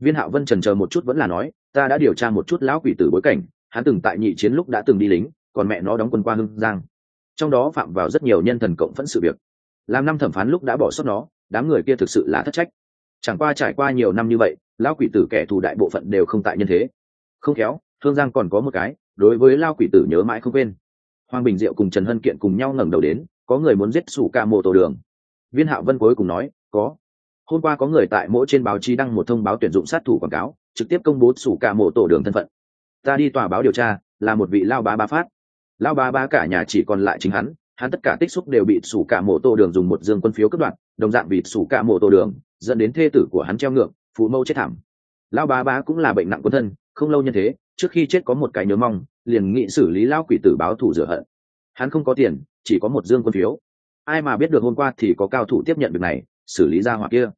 Viên hạo vân trần chờ một chút vẫn là nói, ta đã điều tra một chút lão quỷ tử bối cảnh, hắn từng tại nhị chiến lúc đã từng đi lính, còn mẹ nó đóng quân qua hưng giang. Trong đó phạm vào rất nhiều nhân thần cộng phẫn sự việc. Làm năm thẩm phán lúc đã bỏ sót nó, đám người kia thực sự là thất trách. Chẳng qua trải qua nhiều năm như vậy, lão quỷ tử kẻ thù đại bộ phận đều không tại nhân thế. Không khéo thương giang còn có một cái, đối với lao quỷ tử nhớ mãi không quên. Hoàng bình diệu cùng trần hân kiện cùng nhau ngẩng đầu đến, có người muốn giết sủ ca mộ tổ đường. Viên hạo vân cuối cùng nói, có. Hôm qua có người tại mỗi trên báo chí đăng một thông báo tuyển dụng sát thủ quảng cáo, trực tiếp công bố sủ ca mộ tổ đường thân phận. Ta đi tòa báo điều tra, là một vị lao bá ba phát. Lao bá ba cả nhà chỉ còn lại chính hắn hắn tất cả tích xúc đều bị sủ cả mộ tổ đường dùng một dương quân phiếu cướp đoạn đồng dạng bị sủ cả mộ tổ đường, dẫn đến thê tử của hắn treo ngược, phụ mâu chết thảm. Lao bá bá cũng là bệnh nặng quân thân không lâu như thế, trước khi chết có một cái nhớ mong, liền nghị xử lý lao quỷ tử báo thủ rửa hận. Hắn không có tiền, chỉ có một dương quân phiếu. Ai mà biết được hôm qua thì có cao thủ tiếp nhận việc này, xử lý ra hoặc kia.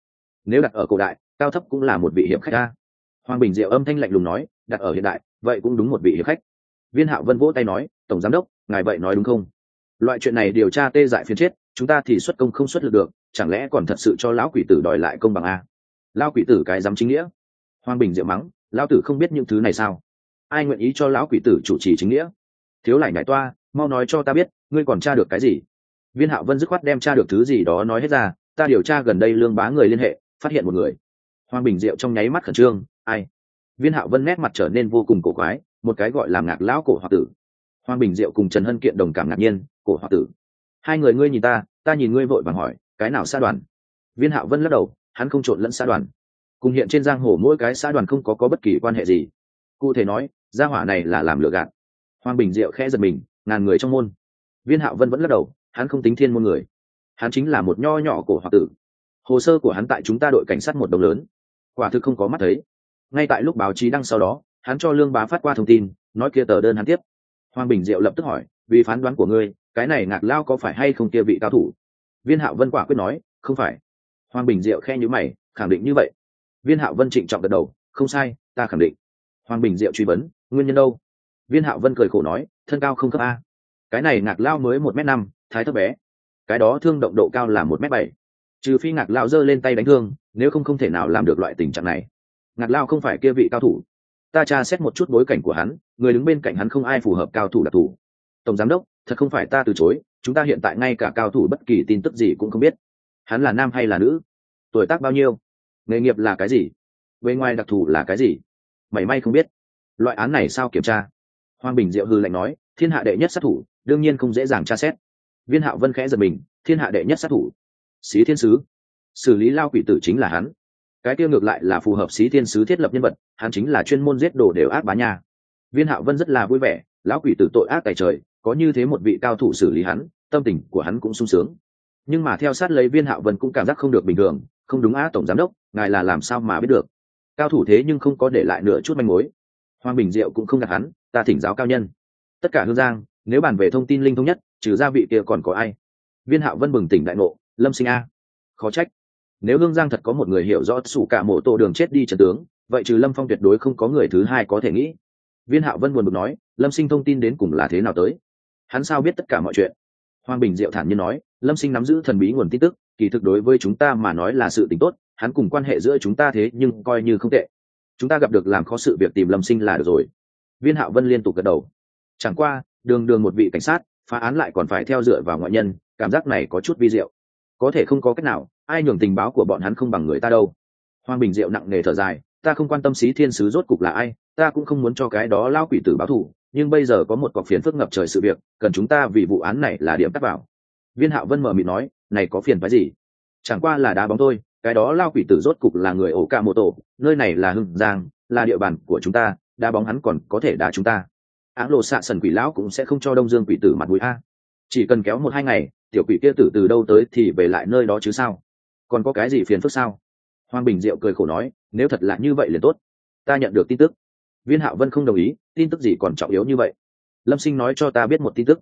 Nếu đặt ở cổ đại, cao thấp cũng là một vị hiệp khách ta hoàng bình diệu âm thanh lạnh lùng nói, đặt ở hiện đại, vậy cũng đúng một vị hiệp khách. Viên hạo vân vỗ tay nói, tổng giám đốc, ngài vậy nói đúng không? Loại chuyện này điều tra tê dại phiên chết, chúng ta thì xuất công không xuất lực được, chẳng lẽ còn thật sự cho lão quỷ tử đòi lại công bằng a? Lão quỷ tử cái dám chính nghĩa? Hoàng bình diệu mắng lão tử không biết những thứ này sao? Ai nguyện ý cho lão quỷ tử chủ trì chính nghĩa? Thiếu lại nhảy toa, mau nói cho ta biết, ngươi còn tra được cái gì? Viên hạo vân dứt khoát đem tra được thứ gì đó nói hết ra, ta điều tra gần đây lương bá người liên hệ, phát hiện một người. Hoàng bình diệu trong nháy mắt khẩn trương, ai? Viên hạo vân nét mặt trở nên vô cùng cổ quái, một cái gọi là ngạc lão cổ hoặc tử. Hoàng bình diệu cùng trần hân kiện đồng cảm ngạc nhiên, cổ hoặc tử, hai người ngươi nhìn ta ta nhìn ngươi vội vàng hỏi, cái nào xa đoàn? Viên hạo vân lắc đầu, hắn không trộn lẫn xa đoàn cùng hiện trên giang hồ mỗi cái xã đoàn không có có bất kỳ quan hệ gì. Cụ thể nói, gia hỏa này là làm lựa gạt. Hoàng bình diệu khẽ giật mình, ngàn người trong môn. Viên hạo vân vẫn lắc đầu, hắn không tính thiên môn người. Hắn chính là một nho nhỏ cổ hoặc tử. Hồ sơ của hắn tại chúng ta đội cảnh sát một đồng lớn. Quả thực không có mắt thấy. Ngay tại lúc báo chí đăng sau đó, hắn cho lương bá phát qua thông tin, nói kia tờ đơn hắn tiếp. Hoàng bình diệu lập tức hỏi, vì phán đoán của ngươi, cái này ngạc lao có phải hay không kia vị cao thủ? Viên hạo vân quả quyết nói, không phải. Hoàng bình diệu khe nhữ mày, khẳng định như vậy viên hạo vân trịnh trọng gật đầu, không sai, ta khẳng định. Hoàng bình diệu truy vấn, nguyên nhân đâu? Viên hạo vân cười khổ nói, thân cao không cấp a. Cái này ngạc lao mới một m năm, thái thấp bé. Cái đó thương động độ cao là một m bảy. Trừ phi ngạc lao giơ lên tay đánh thương, nếu không không thể nào làm được loại tình trạng này. Ngạc lao không phải kia vị cao thủ. Ta tra xét một chút bối cảnh của hắn, người đứng bên cạnh hắn không ai phù hợp cao thủ đặc thù. Tổng giám đốc, thật không phải ta từ chối, chúng ta hiện tại ngay cả cao thủ bất kỳ tin tức gì cũng không biết. Hắn là nam hay là nữ? Tuổi tác bao nhiêu? Nghề nghiệp là cái gì? Bề ngoài đặc thù là cái gì? Mảy may không biết. Loại án này sao kiểm tra? Hoàng bình diệu hư lạnh nói, thiên hạ đệ nhất sát thủ, đương nhiên không dễ dàng tra xét. Viên hạo vân khẽ giật mình, thiên hạ đệ nhất sát thủ. Xí thiên sứ. Xử lý lao quỷ tử chính là hắn. Cái tiêu ngược lại là phù hợp xí thiên sứ thiết lập nhân vật, hắn chính là chuyên môn giết đồ đều ác bá nha. Viên hạo vân rất là vui vẻ, lão quỷ tử tội ác tại trời, có như thế một vị cao thủ xử lý hắn, tâm tình của hắn cũng sung sướng nhưng mà theo sát lấy viên hạo vân cũng cảm giác không được bình thường, không đúng á, tổng giám đốc, ngài là làm sao mà biết được? Cao thủ thế nhưng không có để lại nửa chút manh mối. Hoàng bình diệu cũng không gặp hắn, ta thỉnh giáo cao nhân. Tất cả hương giang, nếu bàn về thông tin linh thông nhất, trừ gia vị kia còn có ai? Viên hạo vân bừng tỉnh đại ngộ, lâm sinh a. Khó trách. Nếu hương giang thật có một người hiểu rõ sủ cả mộ tổ đường chết đi trần tướng, vậy trừ lâm phong tuyệt đối không có người thứ hai có thể nghĩ. Viên hạo vân buồn bực nói, lâm sinh thông tin đến cùng là thế nào tới? Hắn sao biết tất cả mọi chuyện? Hoàng bình diệu thản nhiên nói lâm sinh nắm giữ thần bí nguồn tin tức, kỳ thực đối với chúng ta mà nói là sự t ì n h tốt, hắn cùng quan hệ giữa chúng ta thế nhưng coi như không tệ. Chúng ta gặp được làm khó sự việc tìm lâm sinh là được rồi. Viên hạo vân liên tục gật đầu. Chẳng qua, đường đường một vị cảnh sát, phá án lại còn phải theo dựa vào ngoại nhân, cảm giác này có chút vi diệu. Có thể không có cách nào, ai nhường tình báo của bọn hắn không bằng người ta đâu. Hoàng bình diệu nặng nề thở dài, ta không quan tâm xí thiên sứ rốt cục là ai, ta cũng không muốn cho cái đó lao quỷ tử báo thù, nhưng bây giờ có một cọc phiến phức ngập trời sự việc, cần chúng ta vì vụ án này là điểm tắt vào viên hạo vân mở mịt nói, này có phiền phái gì? Chẳng qua là đá bóng thôi, cái đó lao quỷ tử rốt cục là người ổ ca mô tổ, nơi này là hưng giang, là địa bàn của chúng ta, đá bóng hắn còn có thể đá chúng ta. Áng lộ xạ sần quỷ lão cũng sẽ không cho đông dương quỷ tử mặt mũi a. Chỉ cần kéo một hai ngày, tiểu quỷ kia tử từ đâu tới thì về lại nơi đó chứ sao? Còn có cái gì phiền phức sao? Hoàng bình diệu cười khổ nói, nếu thật là như vậy liền tốt. Ta nhận được tin tức. Viên hạo vân không đồng ý, tin tức gì còn trọng yếu như vậy? Lâm sinh nói cho ta biết một tin tức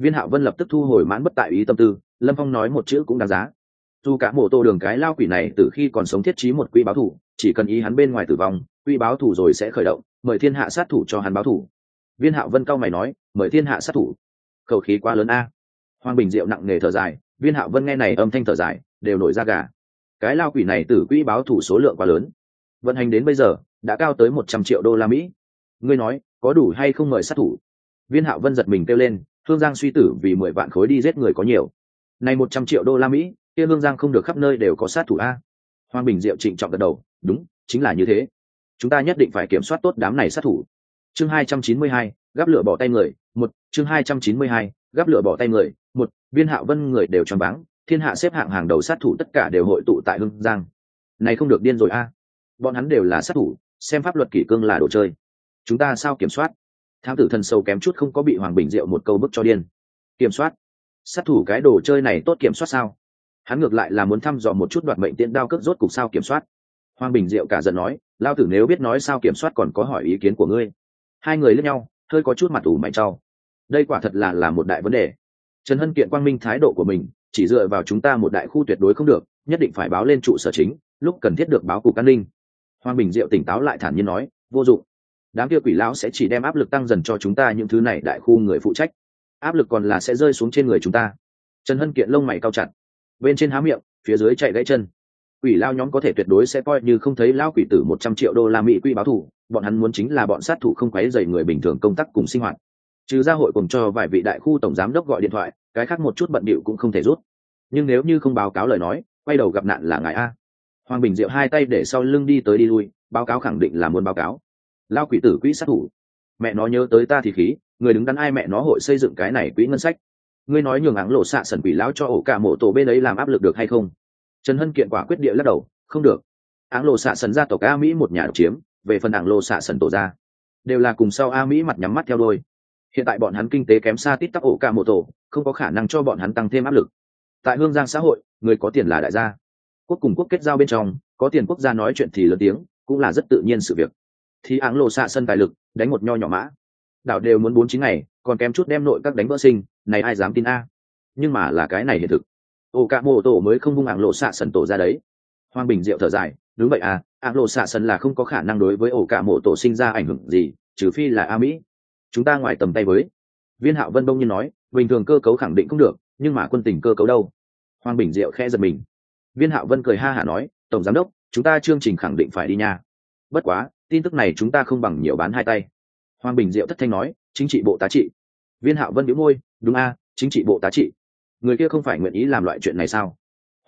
viên hạo vân lập tức thu hồi mãn bất tại ý tâm tư, lâm phong nói một chữ cũng đáng giá. Dù cả mộ tô đường cái lao quỷ này từ khi còn sống thiết trí một quỹ báo thủ, chỉ cần ý hắn bên ngoài tử vong, quỹ báo thủ rồi sẽ khởi động, mời thiên hạ sát thủ cho hắn báo thủ. Viên hạo vân cao mày nói, mời thiên hạ sát thủ. Khẩu khí quá lớn a. Hoàng bình diệu nặng nề thở dài, viên hạo vân nghe này âm thanh thở dài, đều nổi ra gà. Cái lao quỷ này từ quỹ báo thủ số lượng quá lớn. Vận hành đến bây giờ, đã cao tới một trăm triệu đô la mỹ. Ngươi nói, có đủ hay không mời sát thủ? Viên hạo vân giật mình kêu lên hương giang suy tử vì mười vạn khối đi giết người có nhiều. Này một trăm triệu đô la mỹ, kia hương giang không được khắp nơi đều có sát thủ a. Hoàng bình diệu trịnh trọng gật đầu, đúng, chính là như thế. Chúng ta nhất định phải kiểm soát tốt đám này sát thủ. Chương hai trăm chín mươi hai gắp lửa bỏ tay người, một, chương hai trăm chín mươi hai gắp lửa bỏ tay người, một, viên hạo vân người đều tròn váng, thiên hạ xếp hạng hàng đầu sát thủ tất cả đều hội tụ tại hương giang. Này không được điên rồi a. Bọn hắn đều là sát thủ, xem pháp luật kỷ cương là đồ chơi. Chúng ta sao kiểm soát? Thám tử thần sâu kém chút không có bị hoàng bình diệu một câu bức cho điên. Kiểm soát. Sát thủ cái đồ chơi này tốt kiểm soát sao? Hắn ngược lại là muốn thăm dò một chút đoạt mệnh tiễn đao cước rốt cục sao kiểm soát. Hoàng bình diệu cả giận nói lao tử nếu biết nói sao kiểm soát còn có hỏi ý kiến của ngươi. Hai người lẫn nhau, hơi có chút mặt ủ mạnh trau đây quả thật là là một đại vấn đề. Trần hân kiện quang minh thái độ của mình, chỉ dựa vào chúng ta một đại khu tuyệt đối không được, nhất định phải báo lên trụ sở chính, lúc cần thiết được báo cục an ninh. Hoàng bình diệu tỉnh táo lại thản nhiên nói, vô dụng đám kia quỷ lão sẽ chỉ đem áp lực tăng dần cho chúng ta những thứ này đại khu người phụ trách. Áp lực còn là sẽ rơi xuống trên người chúng ta. Trần hân kiện lông mày cao chặt, bên trên há miệng, phía dưới chạy gãy chân. Quỷ lao nhóm có thể tuyệt đối sẽ coi như không thấy lao quỷ tử một trăm triệu đô la mỹ quỹ báo thù, bọn hắn muốn chính là bọn sát thủ không quấy dày người bình thường công tác cùng sinh hoạt. Trừ ra hội cùng cho vài vị đại khu tổng giám đốc gọi điện thoại, cái khác một chút bận điệu cũng không thể rút. Nhưng nếu như không báo cáo lời nói, quay đầu gặp nạn là ngài a. Hoàng bình diệu hai tay để sau lưng đi tới đi lui, báo cáo khẳng định là muốn báo cáo lao quỷ tử quỹ sát thủ. Mẹ nó nhớ tới ta thì khí, người đứng đắn ai mẹ nó hội xây dựng cái này quỹ ngân sách. Ngươi nói nhường áng lộ xạ sần quỷ lão cho ổ cả mộ tổ bên ấy làm áp lực được hay không? Trần hân kiện quả quyết địa lắc đầu, không được. Áng lộ xạ sần ra tộc a mỹ một nhà độc chiếm, về phần áng lộ xạ sần tổ ra đều là cùng sau a mỹ mặt nhắm mắt theo đôi. Hiện tại bọn hắn kinh tế kém xa tít tắc ổ cả mộ tổ, không có khả năng cho bọn hắn tăng thêm áp lực. Tại hương giang xã hội, người có tiền là đại gia. Quốc cùng quốc kết giao bên trong, có tiền quốc gia nói chuyện thì lớn tiếng, cũng là rất tự nhiên sự việc thì áng lộ xạ sân tài lực, đánh một nho nhỏ mã. Đảo đều muốn bốn chín ngày, còn kém chút đem nội các đánh vỡ sinh, này ai dám tin a? Nhưng mà là cái này hiện thực. Ổ cả mô tổ mới không vung áng lộ xạ sân tổ ra đấy. Hoàng bình diệu thở dài, đúng vậy à áng lộ xạ sân là không có khả năng đối với ổ cả mộ tổ sinh ra ảnh hưởng gì, trừ phi là a mỹ. Chúng ta ngoài tầm tay với. Viên hạo vân đông như nói, bình thường cơ cấu khẳng định không được, nhưng mà quân tình cơ cấu đâu? Hoàng bình diệu khẽ giật mình. Viên hạo vân cười ha hả nói, tổng giám đốc, chúng ta chương trình khẳng định phải đi nha. Bất quá tin tức này chúng ta không bằng nhiều bán hai tay. Hoàng bình diệu thất thanh nói, chính trị bộ tá trị. Viên hạo vân đĩu môi, đúng a, chính trị bộ tá trị. Người kia không phải nguyện ý làm loại chuyện này sao?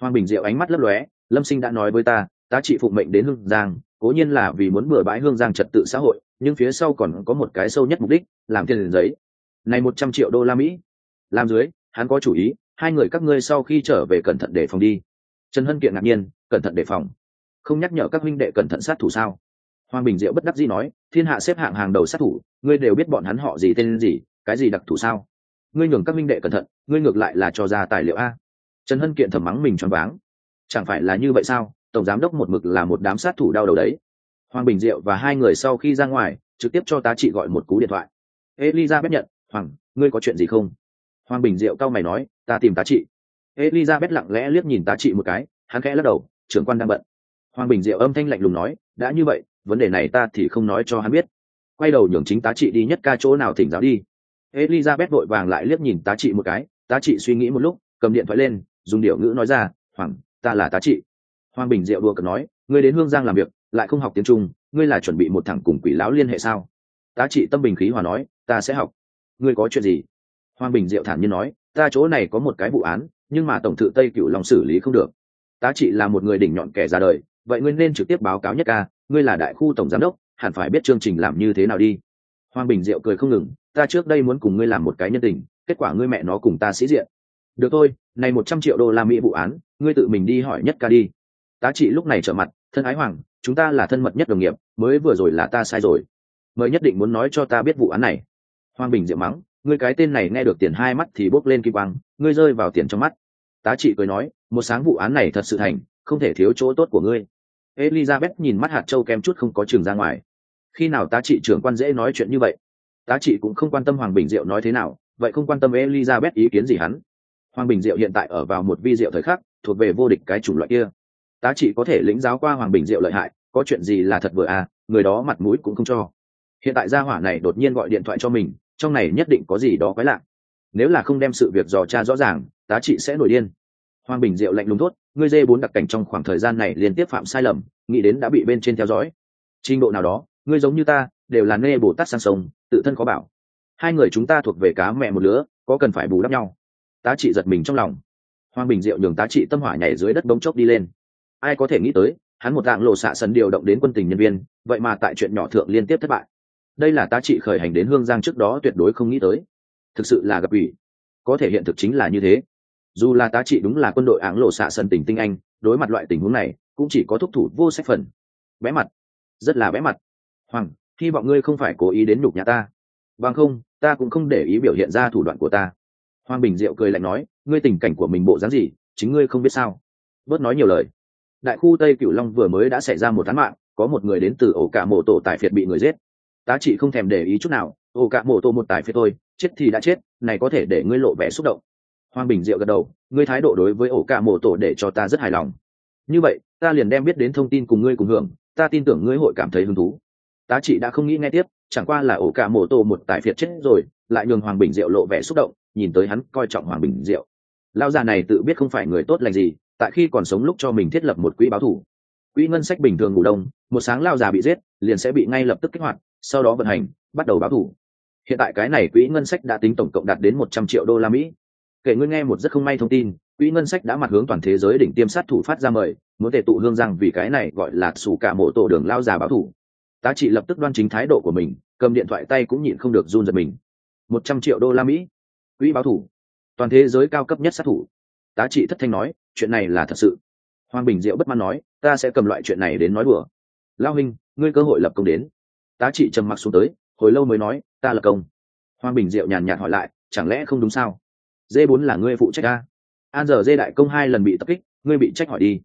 Hoàng bình diệu ánh mắt lấp lóe, lâm sinh đã nói với ta, tá trị phụng mệnh đến hương giang, cố nhiên là vì muốn bừa bãi hương giang trật tự xã hội, nhưng phía sau còn có một cái sâu nhất mục đích, làm tiền giấy. Này một trăm triệu đô la mỹ. Làm dưới, hắn có chủ ý, hai người các ngươi sau khi trở về cẩn thận đề phòng đi. Trần hân kiện ngạc nhiên, cẩn thận đề phòng. Không nhắc nhở các huynh đệ cẩn thận sát thủ sao? Hoàng bình diệu bất đắc dĩ nói, thiên hạ xếp hạng hàng đầu sát thủ, ngươi đều biết bọn hắn họ gì tên gì, cái gì đặc thù sao? Ngươi nhường các minh đệ cẩn thận, ngươi ngược lại là cho ra tài liệu a. Trần hân kiện thầm mắng mình choáng váng. Chẳng phải là như vậy sao? Tổng giám đốc một mực là một đám sát thủ đau đầu đấy. Hoàng bình diệu và hai người sau khi ra ngoài, trực tiếp cho tá trị gọi một cú điện thoại. Elizabeth nhận, hoàng, ngươi có chuyện gì không? Hoàng bình diệu cau mày nói, ta tìm tá trị. Elizabeth lặng lẽ liếc nhìn tá trị một cái, hắn khẽ lắc đầu, trưởng quan đang bận. Hoàng bình diệu âm thanh lạnh lùng nói, đã như vậy vấn đề này ta thì không nói cho hắn biết. Quay đầu nhường chính tá trị đi nhất ca chỗ nào thỉnh giáo đi. Elizabeth vội vàng lại liếc nhìn tá trị một cái, tá trị suy nghĩ một lúc, cầm điện thoại lên, dùng điệu ngữ nói ra, hoàng, ta là tá trị. Hoàng bình diệu đùa cợt nói, ngươi đến hương giang làm việc, lại không học tiếng trung, ngươi là chuẩn bị một thằng cùng quỷ lão liên hệ sao? Tá trị tâm bình khí hòa nói, ta sẽ học. Ngươi có chuyện gì? Hoàng bình diệu thản nhiên nói, ta chỗ này có một cái vụ án, nhưng mà tổng thự tây cựu lòng xử lý không được. Tá trị là một người đỉnh nhọn kẻ ra đời, vậy ngươi nên trực tiếp báo cáo nhất ca ngươi là đại khu tổng giám đốc, hẳn phải biết chương trình làm như thế nào đi. Hoàng bình diệu cười không ngừng, ta trước đây muốn cùng ngươi làm một cái nhân tình, kết quả ngươi mẹ nó cùng ta sĩ diện. Được thôi, này một trăm triệu đô la mỹ vụ án, ngươi tự mình đi hỏi nhất ca đi. Tá trị lúc này trở mặt, thân ái hoàng, chúng ta là thân mật nhất đồng nghiệp, mới vừa rồi là ta sai rồi. Mời nhất định muốn nói cho ta biết vụ án này. Hoàng bình diệu mắng, ngươi cái tên này nghe được tiền hai mắt thì bốc lên kim quang, ngươi rơi vào tiền trong mắt. Tá trị cười nói, một sáng vụ án này thật sự thành, không thể thiếu chỗ tốt của ngươi elizabeth nhìn mắt hạt châu kém chút không có trường ra ngoài. Khi nào tá trị trưởng quan dễ nói chuyện như vậy? Tá trị cũng không quan tâm hoàng bình diệu nói thế nào, vậy không quan tâm elizabeth ý kiến gì hắn. Hoàng bình diệu hiện tại ở vào một vi diệu thời khắc, thuộc về vô địch cái chủng loại kia. Tá trị có thể lĩnh giáo qua hoàng bình diệu lợi hại, có chuyện gì là thật vừa à người đó mặt mũi cũng không cho. Hiện tại gia hỏa này đột nhiên gọi điện thoại cho mình, trong này nhất định có gì đó quái lạ. Nếu là không đem sự việc dò tra rõ ràng, tá trị sẽ nổi điên hoàng bình diệu lạnh lùng thốt, ngươi dê bốn đặc cảnh trong khoảng thời gian này liên tiếp phạm sai lầm, nghĩ đến đã bị bên trên theo dõi. Trình độ nào đó, ngươi giống như ta, đều là nê bồ tát sang sông, tự thân có bảo. Hai người chúng ta thuộc về cá mẹ một lứa, có cần phải bù đắp nhau. Tá trị giật mình trong lòng. Hoàng bình diệu nhường tá trị tâm hỏa nhảy dưới đất bỗng chốc đi lên. Ai có thể nghĩ tới, hắn một dạng lộ xạ sần điều động đến quân tình nhân viên, vậy mà tại chuyện nhỏ thượng liên tiếp thất bại. Đây là tá trị khởi hành đến hương giang trước đó tuyệt đối không nghĩ tới. Thực sự là gặp ủy. Có thể hiện thực chính là như thế dù là tá trị đúng là quân đội áng lộ xạ sân tỉnh tinh anh, đối mặt loại tình huống này, cũng chỉ có thúc thủ vô sách phần. Bẽ mặt. Rất là bẽ mặt. Hoàng, hy vọng ngươi không phải cố ý đến nhục nhà ta. Bằng không, ta cũng không để ý biểu hiện ra thủ đoạn của ta. Hoàng bình diệu cười lạnh nói, ngươi tình cảnh của mình bộ dáng gì, chính ngươi không biết sao. Bớt nói nhiều lời. Đại khu tây cửu long vừa mới đã xảy ra một án mạng, có một người đến từ ổ cả mộ tổ tài phiệt bị người giết. Tá trị không thèm để ý chút nào, ổ cả mộ tổ một tài phiệt thôi, chết thì đã chết, này có thể để ngươi lộ vẻ xúc động hoàng bình diệu gật đầu, ngươi thái độ đối với ổ cả mộ tổ để cho ta rất hài lòng. Như vậy, ta liền đem biết đến thông tin cùng ngươi cùng hưởng, ta tin tưởng ngươi hội cảm thấy hứng thú. Tá trị đã không nghĩ nghe tiếp, chẳng qua là ổ cả mộ tổ một tài phiệt chết rồi, lại nhường hoàng bình diệu lộ vẻ xúc động, nhìn tới hắn coi trọng hoàng bình diệu. Lao già này tự biết không phải người tốt lành gì, tại khi còn sống lúc cho mình thiết lập một quỹ báo thủ quỹ ngân sách bình thường ngủ đông, một sáng lao già bị giết, liền sẽ bị ngay lập tức kích hoạt, sau đó vận hành, bắt đầu báo thủ hiện tại cái này quỹ ngân sách đã tính tổng cộng đạt đến một trăm triệu đô la mỹ kể ngươi nghe một rất không may thông tin, quỹ ngân sách đã mặt hướng toàn thế giới đỉnh tiêm sát thủ phát ra mời, muốn tề tụ hương rằng vì cái này gọi là sủ cả mộ tổ đường lao già báo thủ. Tá trị lập tức đoan chính thái độ của mình, cầm điện thoại tay cũng nhịn không được run giật mình. Một trăm triệu đô la mỹ. Quỹ báo thủ. Toàn thế giới cao cấp nhất sát thủ. Tá trị thất thanh nói, chuyện này là thật sự. Hoàng bình diệu bất mãn nói, ta sẽ cầm loại chuyện này đến nói đùa. Lao hình ngươi cơ hội lập công đến. Tá trị trầm mặc xuống tới, hồi lâu mới nói, ta lập công. Hoàng bình diệu nhàn nhạt hỏi lại, chẳng lẽ không đúng sao? Dê bốn là ngươi phụ trách a. An giờ dê đại công hai lần bị tập kích, ngươi bị trách hỏi đi.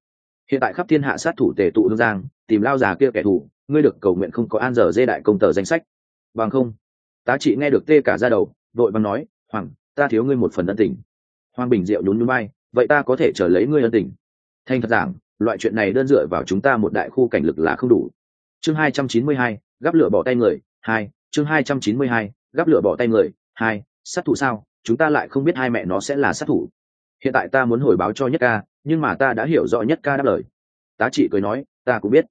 Hiện tại khắp thiên hạ sát thủ tề tụ hương giang, tìm lao già kia kẻ thù, ngươi được cầu nguyện không có an giờ dê đại công tờ danh sách. Bằng không, tá trị nghe được tê cả ra đầu, đội văn nói, hoàng, ta thiếu ngươi một phần ân tình. Hoàng bình diệu nhún nhún bay vậy ta có thể trở lấy ngươi ân tình? Thành thật giảng, loại chuyện này đơn dựa vào chúng ta một đại khu cảnh lực là không đủ. Chương hai trăm chín mươi hai, gắp lửa bỏ tay người, hai, chương hai trăm chín mươi hai, gắp lửa bỏ tay người, hai, sát thủ sao? Chúng ta lại không biết hai mẹ nó sẽ là sát thủ. Hiện tại ta muốn hồi báo cho nhất ca, nhưng mà ta đã hiểu rõ nhất ca đáp lời. Tá trị cười nói, ta cũng biết.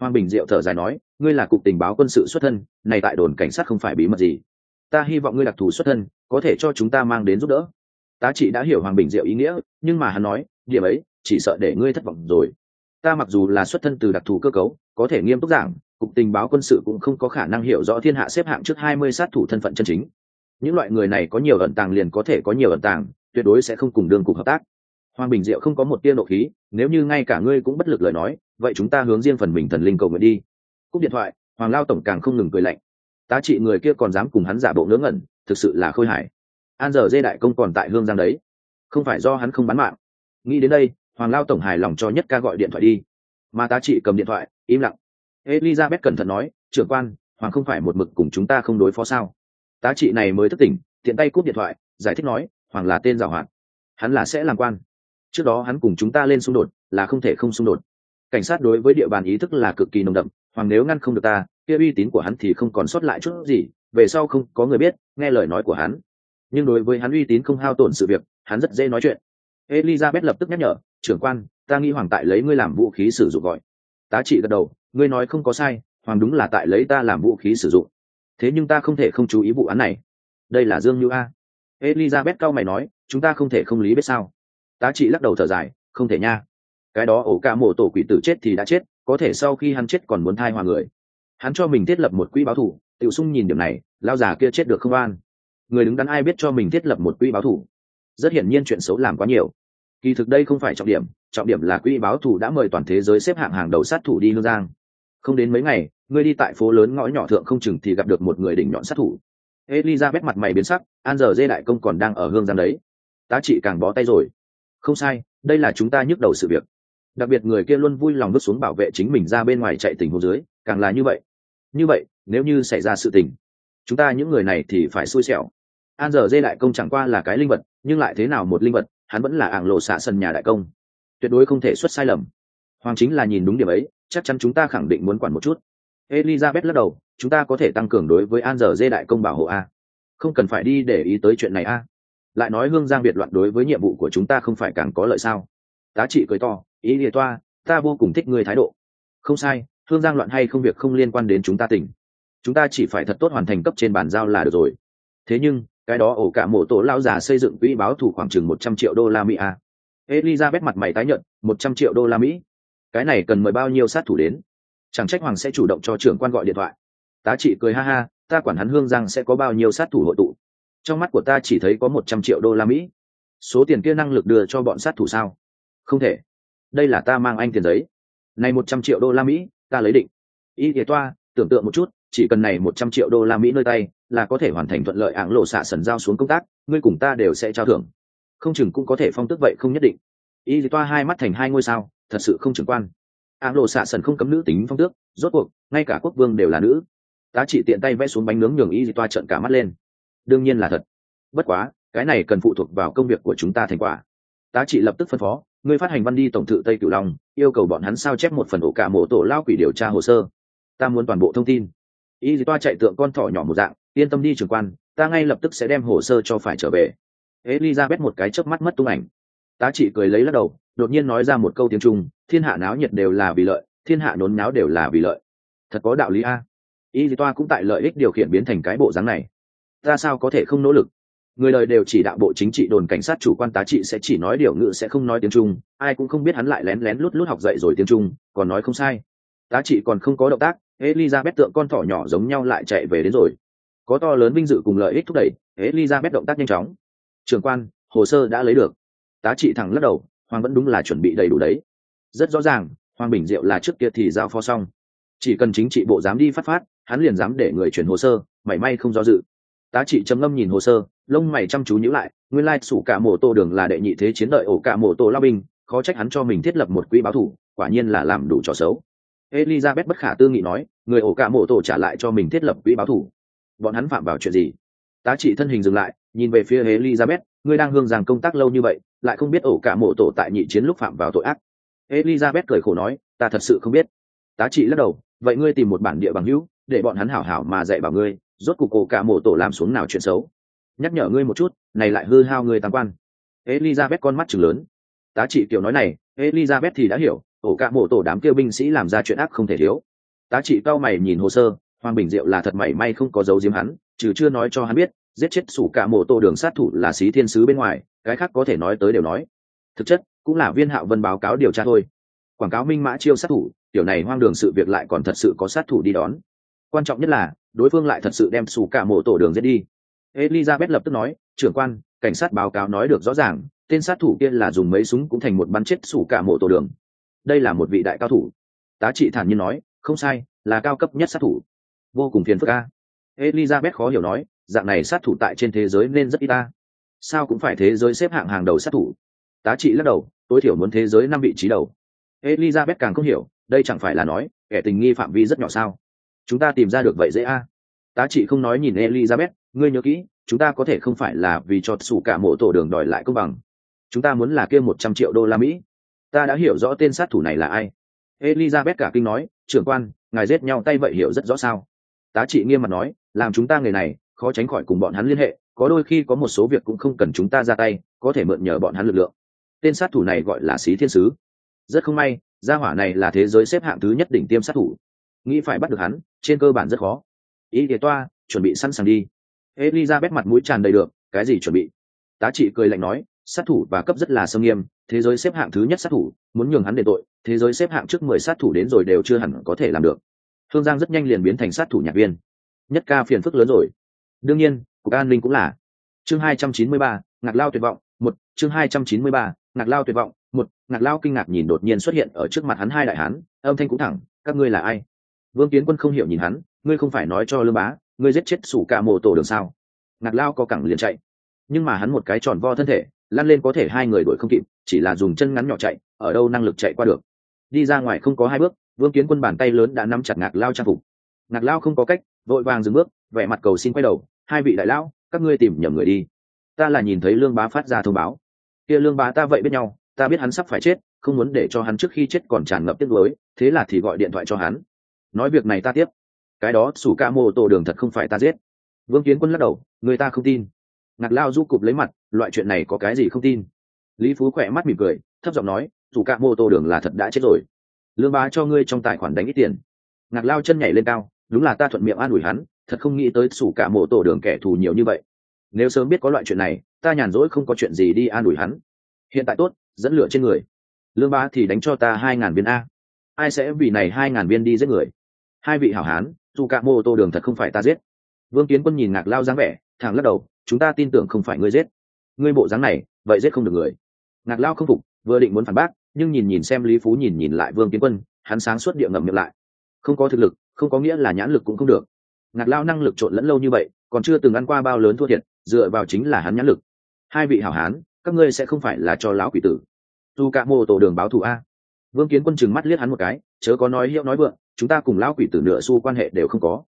Hoàng bình diệu thở dài nói, ngươi là cục tình báo quân sự xuất thân, này tại đồn cảnh sát không phải bí mật gì. Ta hy vọng ngươi đặc thù xuất thân, có thể cho chúng ta mang đến giúp đỡ. Tá trị đã hiểu hoàng bình diệu ý nghĩa, nhưng mà hắn nói, điểm ấy, chỉ sợ để ngươi thất vọng rồi. Ta mặc dù là xuất thân từ đặc thù cơ cấu, có thể nghiêm túc giảng, cục tình báo quân sự cũng không có khả năng hiểu rõ thiên hạ xếp hạng trước hai mươi sát thủ thân phận chân chính những loại người này có nhiều ẩn tàng liền có thể có nhiều ẩn tàng, tuyệt đối sẽ không cùng đường cục hợp tác. Hoàng bình diệu không có một tia nộ khí, nếu như ngay cả ngươi cũng bất lực lời nói, vậy chúng ta hướng riêng phần mình thần linh cầu nguyện đi. Cúp điện thoại, hoàng lao tổng càng không ngừng cười lạnh. Tá trị người kia còn dám cùng hắn giả bộ ngớ ngẩn, thực sự là khôi hài. An giờ dê đại công còn tại hương giang đấy. Không phải do hắn không bán mạng. Nghĩ đến đây, hoàng lao tổng hài lòng cho nhất ca gọi điện thoại đi. Mà tá trị cầm điện thoại, im lặng. Elizabeth cẩn thận nói, trưởng quan, hoàng không phải một mực cùng chúng ta không đối phó sao? Tá trị này mới thức tỉnh, tiện tay cúp điện thoại, giải thích nói, hoàng là tên giảo hoạt. Hắn là sẽ làm quan. Trước đó hắn cùng chúng ta lên xung đột, là không thể không xung đột. Cảnh sát đối với địa bàn ý thức là cực kỳ nồng đậm, hoàng nếu ngăn không được ta, kia uy tín của hắn thì không còn sót lại chút gì, về sau không có người biết, nghe lời nói của hắn. Nhưng đối với hắn uy tín không hao tổn sự việc, hắn rất dễ nói chuyện. Elizabeth lập tức nhắc nhở, trưởng quan, ta nghĩ hoàng tại lấy ngươi làm vũ khí sử dụng gọi. Tá trị gật đầu, ngươi nói không có sai, hoàng đúng là tại lấy ta làm vũ khí sử dụng thế nhưng ta không thể không chú ý vụ án này. Đây là dương như a. Elizabeth cao mày nói, chúng ta không thể không lý biết sao? Tá trị lắc đầu thở dài, không thể nha. Cái đó ổ ca mộ tổ quỷ tử chết thì đã chết, có thể sau khi hắn chết còn muốn thai hòa người. Hắn cho mình thiết lập một quỹ báo thủ. tiểu sung nhìn điểm này lao già kia chết được không an. Người đứng đắn ai biết cho mình thiết lập một quỹ báo thủ? rất hiển nhiên chuyện xấu làm quá nhiều. Kỳ thực đây không phải trọng điểm trọng điểm là quỹ báo thủ đã mời toàn thế giới xếp hạng hàng đầu sát thủ đi hương giang không đến mấy ngày, ngươi đi tại phố lớn ngõ nhỏ thượng không chừng thì gặp được một người đỉnh nhọn sát thủ. Elizabeth mặt mày biến sắc, an giờ dê đại công còn đang ở hương giang đấy. Tá trị càng bó tay rồi. Không sai, đây là chúng ta nhức đầu sự việc. Đặc biệt người kia luôn vui lòng bước xuống bảo vệ chính mình ra bên ngoài chạy tình hồ dưới, càng là như vậy. Như vậy, nếu như xảy ra sự tình, chúng ta những người này thì phải xui xẻo. An giờ dê đại công chẳng qua là cái linh vật, nhưng lại thế nào một linh vật, hắn vẫn là ảng lộ xạ sân nhà đại công. Tuyệt đối không thể xuất sai lầm. Hoàng chính là nhìn đúng điểm ấy chắc chắn chúng ta khẳng định muốn quản một chút. Elizabeth lắc đầu chúng ta có thể tăng cường đối với an giờ dê đại công bảo hộ a. Không cần phải đi để ý tới chuyện này a. Lại nói hương giang việt loạn đối với nhiệm vụ của chúng ta không phải càng có lợi sao? Tá trị cười to ý địa toa ta vô cùng thích người thái độ. Không sai hương giang loạn hay không việc không liên quan đến chúng ta tỉnh. Chúng ta chỉ phải thật tốt hoàn thành cấp trên bàn giao là được rồi. Thế nhưng cái đó ổ cả mộ tổ lao già xây dựng quỹ báo thủ khoảng chừng một trăm triệu đô la mỹ a. elizabeth mặt mày tái nhợt, một trăm triệu đô la mỹ? Cái này cần mời bao nhiêu sát thủ đến? Chẳng trách hoàng sẽ chủ động cho trưởng quan gọi điện thoại. Tá trị cười ha ha, ta quản hắn hương giang sẽ có bao nhiêu sát thủ hội tụ. Trong mắt của ta chỉ thấy có một trăm triệu đô la mỹ. Số tiền kia năng lực đưa cho bọn sát thủ sao? Không thể. Đây là ta mang anh tiền giấy. Này một trăm triệu đô la mỹ, ta lấy định. Y thế toa, tưởng tượng một chút, chỉ cần này một trăm triệu đô la mỹ nơi tay, là có thể hoàn thành thuận lợi ảng lộ xạ sần giao xuống công tác, ngươi cùng ta đều sẽ trao thưởng. Không chừng cũng có thể phong tức vậy không nhất định. Y thì toa hai mắt thành hai ngôi sao thật sự không trưởng quan. Áng lộ xạ sần không cấm nữ tính phong tước, rốt cuộc, ngay cả quốc vương đều là nữ. Tá chỉ tiện tay vẽ xuống bánh nướng nhường y Di toa trận cả mắt lên. Đương nhiên là thật. Bất quá, cái này cần phụ thuộc vào công việc của chúng ta thành quả. Tá trị lập tức phân phó người phát hành văn đi tổng thự tây cửu long, yêu cầu bọn hắn sao chép một phần ổ cả mộ tổ lao quỷ điều tra hồ sơ. Ta muốn toàn bộ thông tin. Y toa chạy tượng con thỏ nhỏ một dạng, yên tâm đi trường quan, ta ngay lập tức sẽ đem hồ sơ cho phải trở về. Elizabeth một cái chớp mắt mất tung ảnh. Tá trị cười lấy lắc đầu đột nhiên nói ra một câu tiếng trung, thiên hạ náo nhiệt đều là vì lợi, thiên hạ nốn náo đều là vì lợi. Thật có đạo lý a. Y toa cũng tại lợi ích điều khiển biến thành cái bộ dáng này. Ta sao có thể không nỗ lực? Người đời đều chỉ đạo bộ chính trị đồn cảnh sát chủ quan tá trị sẽ chỉ nói điều ngữ sẽ không nói tiếng trung, ai cũng không biết hắn lại lén lén lút lút học dậy rồi tiếng trung, còn nói không sai. Tá trị còn không có động tác, elizabeth tượng con thỏ nhỏ giống nhau lại chạy về đến rồi. Có to lớn vinh dự cùng lợi ích thúc đẩy, elizabeth động tác nhanh chóng. Trường quan, hồ sơ đã lấy được. Tá trị thẳng lắc đầu hoàng vẫn đúng là chuẩn bị đầy đủ đấy. Rất rõ ràng, hoàng bình diệu là trước kia thì giao phó xong. Chỉ cần chính trị bộ dám đi phát phát, hắn liền dám để người chuyển hồ sơ, mảy may không do dự. Tá trị trầm ngâm nhìn hồ sơ, lông mày chăm chú nhíu lại, nguyên lai sủ cả mộ tô đường là đệ nhị thế chiến đợi ổ cả mộ tô lao binh, khó trách hắn cho mình thiết lập một quỹ báo thủ, quả nhiên là làm đủ trò xấu. Elizabeth bất khả tư nghị nói, người ổ cả mộ tổ trả lại cho mình thiết lập quỹ báo thủ. Bọn hắn phạm vào chuyện gì? Tá trị thân hình dừng lại, nhìn về phía elizabeth, ngươi đang hương giang công tác lâu như vậy lại không biết ổ cả mộ tổ tại nhị chiến lúc phạm vào tội ác. Elizabeth cười khổ nói, ta thật sự không biết. Tá trị lắc đầu, vậy ngươi tìm một bản địa bằng hữu, để bọn hắn hảo hảo mà dạy bảo ngươi, rốt cuộc ổ cả mộ tổ làm xuống nào chuyện xấu. Nhắc nhở ngươi một chút, này lại hư hao ngươi tam quan. Elizabeth con mắt chừng lớn. Tá trị kiểu nói này, elizabeth thì đã hiểu, ổ cả mộ tổ đám kêu binh sĩ làm ra chuyện ác không thể thiếu. Tá trị cao mày nhìn hồ sơ, hoàng bình diệu là thật mảy may không có dấu diếm hắn, trừ chưa nói cho hắn biết giết chết sủ cả mộ tổ đường sát thủ là xí thiên sứ bên ngoài, cái khác có thể nói tới đều nói. Thực chất, cũng là viên hạo vân báo cáo điều tra thôi. Quảng cáo minh mã chiêu sát thủ, tiểu này hoang đường sự việc lại còn thật sự có sát thủ đi đón. Quan trọng nhất là, đối phương lại thật sự đem sủ cả mộ tổ đường giết đi. Elizabeth lập tức nói, trưởng quan, cảnh sát báo cáo nói được rõ ràng, tên sát thủ kia là dùng mấy súng cũng thành một bắn chết sủ cả mộ tổ đường. Đây là một vị đại cao thủ. Tá trị thản nhiên nói, không sai, là cao cấp nhất sát thủ. Vô cùng phiền phức a elizabeth khó hiểu nói, dạng này sát thủ tại trên thế giới nên rất ít ta. Sao cũng phải thế giới xếp hạng hàng đầu sát thủ? Tá trị lắc đầu, tối thiểu muốn thế giới năm vị trí đầu. Elizabeth càng không hiểu, đây chẳng phải là nói, kẻ tình nghi phạm vi rất nhỏ sao? Chúng ta tìm ra được vậy dễ a. Tá trị không nói nhìn elizabeth, ngươi nhớ kỹ, chúng ta có thể không phải là vì cho sủ cả mộ tổ đường đòi lại công bằng. Chúng ta muốn là kia một trăm triệu đô la mỹ. Ta đã hiểu rõ tên sát thủ này là ai. Elizabeth cả kinh nói, trưởng quan, ngài giết nhau tay vậy hiểu rất rõ sao? Tá trị nghiêm mặt nói, làm chúng ta người này, khó tránh khỏi cùng bọn hắn liên hệ, có đôi khi có một số việc cũng không cần chúng ta ra tay, có thể mượn nhờ bọn hắn lực lượng. Tên sát thủ này gọi là xí thiên sứ. Rất không may, gia hỏa này là thế giới xếp hạng thứ nhất đỉnh tiêm sát thủ. Nghĩ phải bắt được hắn, trên cơ bản rất khó. Ý đề toa, chuẩn bị sẵn sàng đi. Elizabeth mặt mũi tràn đầy được, cái gì chuẩn bị? Tá trị cười lạnh nói, sát thủ và cấp rất là sâm nghiêm, thế giới xếp hạng thứ nhất sát thủ, muốn nhường hắn để tội, thế giới xếp hạng trước mười sát thủ đến rồi đều chưa hẳn có thể làm được thương giang rất nhanh liền biến thành sát thủ nhạc viên. Nhất ca phiền phức lớn rồi. Đương nhiên, cục an ninh cũng là. Chương hai trăm chín mươi ba, ngạc lao tuyệt vọng, một. Chương hai trăm chín mươi ba, ngạc lao tuyệt vọng, một. Ngạc lao kinh ngạc nhìn đột nhiên xuất hiện ở trước mặt hắn hai đại hán, âm thanh cũng thẳng, các ngươi là ai? Vương kiến quân không hiểu nhìn hắn, ngươi không phải nói cho lương bá, ngươi giết chết sủ cả mồ tổ đường sao? Ngạc lao có cẳng liền chạy. Nhưng mà hắn một cái tròn vo thân thể, lăn lên có thể hai người đuổi không kịp, chỉ là dùng chân ngắn nhỏ chạy, ở đâu năng lực chạy qua được. Đi ra ngoài không có hai bước vương kiến quân bàn tay lớn đã nắm chặt ngạc lao trang phục. Ngạc lao không có cách, vội vàng dừng bước, vẻ mặt cầu xin quay đầu, hai vị đại lão, các ngươi tìm nhầm người đi. Ta là nhìn thấy lương bá phát ra thông báo. Kia lương bá ta vậy biết nhau, ta biết hắn sắp phải chết, không muốn để cho hắn trước khi chết còn tràn ngập tiếc lối thế là thì gọi điện thoại cho hắn. Nói việc này ta tiếp. Cái đó, sủ ca mô Tô đường thật không phải ta giết. Vương kiến quân lắc đầu, người ta không tin. Ngạc lao du cụp lấy mặt, loại chuyện này có cái gì không tin? Lý phú khỏe mắt mỉm cười, thấp giọng nói, sủ ca mô tô đường là thật đã chết rồi lương bá cho ngươi trong tài khoản đánh ít tiền. Ngạc lao chân nhảy lên cao, đúng là ta thuận miệng an ủi hắn, thật không nghĩ tới sủ cả mộ tổ đường kẻ thù nhiều như vậy. Nếu sớm biết có loại chuyện này, ta nhàn rỗi không có chuyện gì đi an ủi hắn. Hiện tại tốt, dẫn lửa trên người. Lương bá thì đánh cho ta hai ngàn viên a. Ai sẽ vì này hai ngàn viên đi giết người? Hai vị hảo hán dù cả mô tô đường thật không phải ta giết. Vương kiến quân nhìn ngạc lao dáng vẻ, thẳng lắc đầu, chúng ta tin tưởng không phải ngươi giết. Ngươi bộ dáng này, vậy giết không được người. Ngạc lao không phục vừa định muốn phản bác, nhưng nhìn nhìn xem lý phú nhìn nhìn lại vương kiến quân, hắn sáng suốt địa ngầm miệng lại. Không có thực lực, không có nghĩa là nhãn lực cũng không được. Ngạc lao năng lực trộn lẫn lâu như vậy, còn chưa từng ăn qua bao lớn thua thiệt, dựa vào chính là hắn nhãn lực. Hai vị hảo hán, các ngươi sẽ không phải là cho lão quỷ tử. Dù cả mô tổ đường báo thù a. Vương kiến quân chừng mắt liếc hắn một cái, chớ có nói hiệu nói vượng, chúng ta cùng lão quỷ tử nửa xu quan hệ đều không có.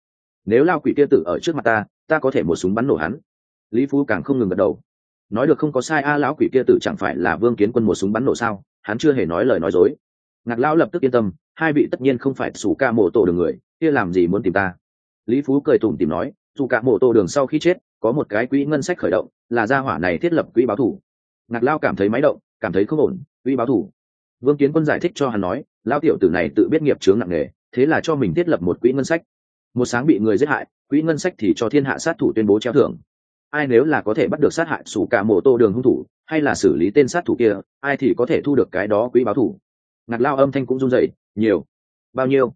Nếu lao quỷ kia tử ở trước mặt ta ta có thể một súng bắn nổ hắn. Lý phú càng không ngừng gật đầu nói được không có sai a, lão quỷ kia tử chẳng phải là vương kiến quân một súng bắn nổ sao? Hắn chưa hề nói lời nói dối. Ngạc lão lập tức yên tâm, hai vị tất nhiên không phải sủ ca mộ tổ đường người, kia làm gì muốn tìm ta? Lý phú cười tủm tìm nói dù cả mộ tổ đường sau khi chết, có một cái quỹ ngân sách khởi động, là gia hỏa này thiết lập quỹ báo thủ. Ngạc lao cảm thấy máy động, cảm thấy không ổn, quỹ báo thủ. Vương kiến quân giải thích cho hắn nói lao tiểu tử này tự biết nghiệp chướng nặng nề, thế là cho mình thiết lập một quỹ ngân sách. Một sáng bị người giết hại, quỹ ngân sách thì cho thiên hạ sát thủ tuyên bố treo thưởng ai nếu là có thể bắt được sát hại sủ cả mộ tô đường hung thủ, hay là xử lý tên sát thủ kia, ai thì có thể thu được cái đó quỹ báo thủ. Ngạc lao âm thanh cũng run rẩy, nhiều. Bao nhiêu?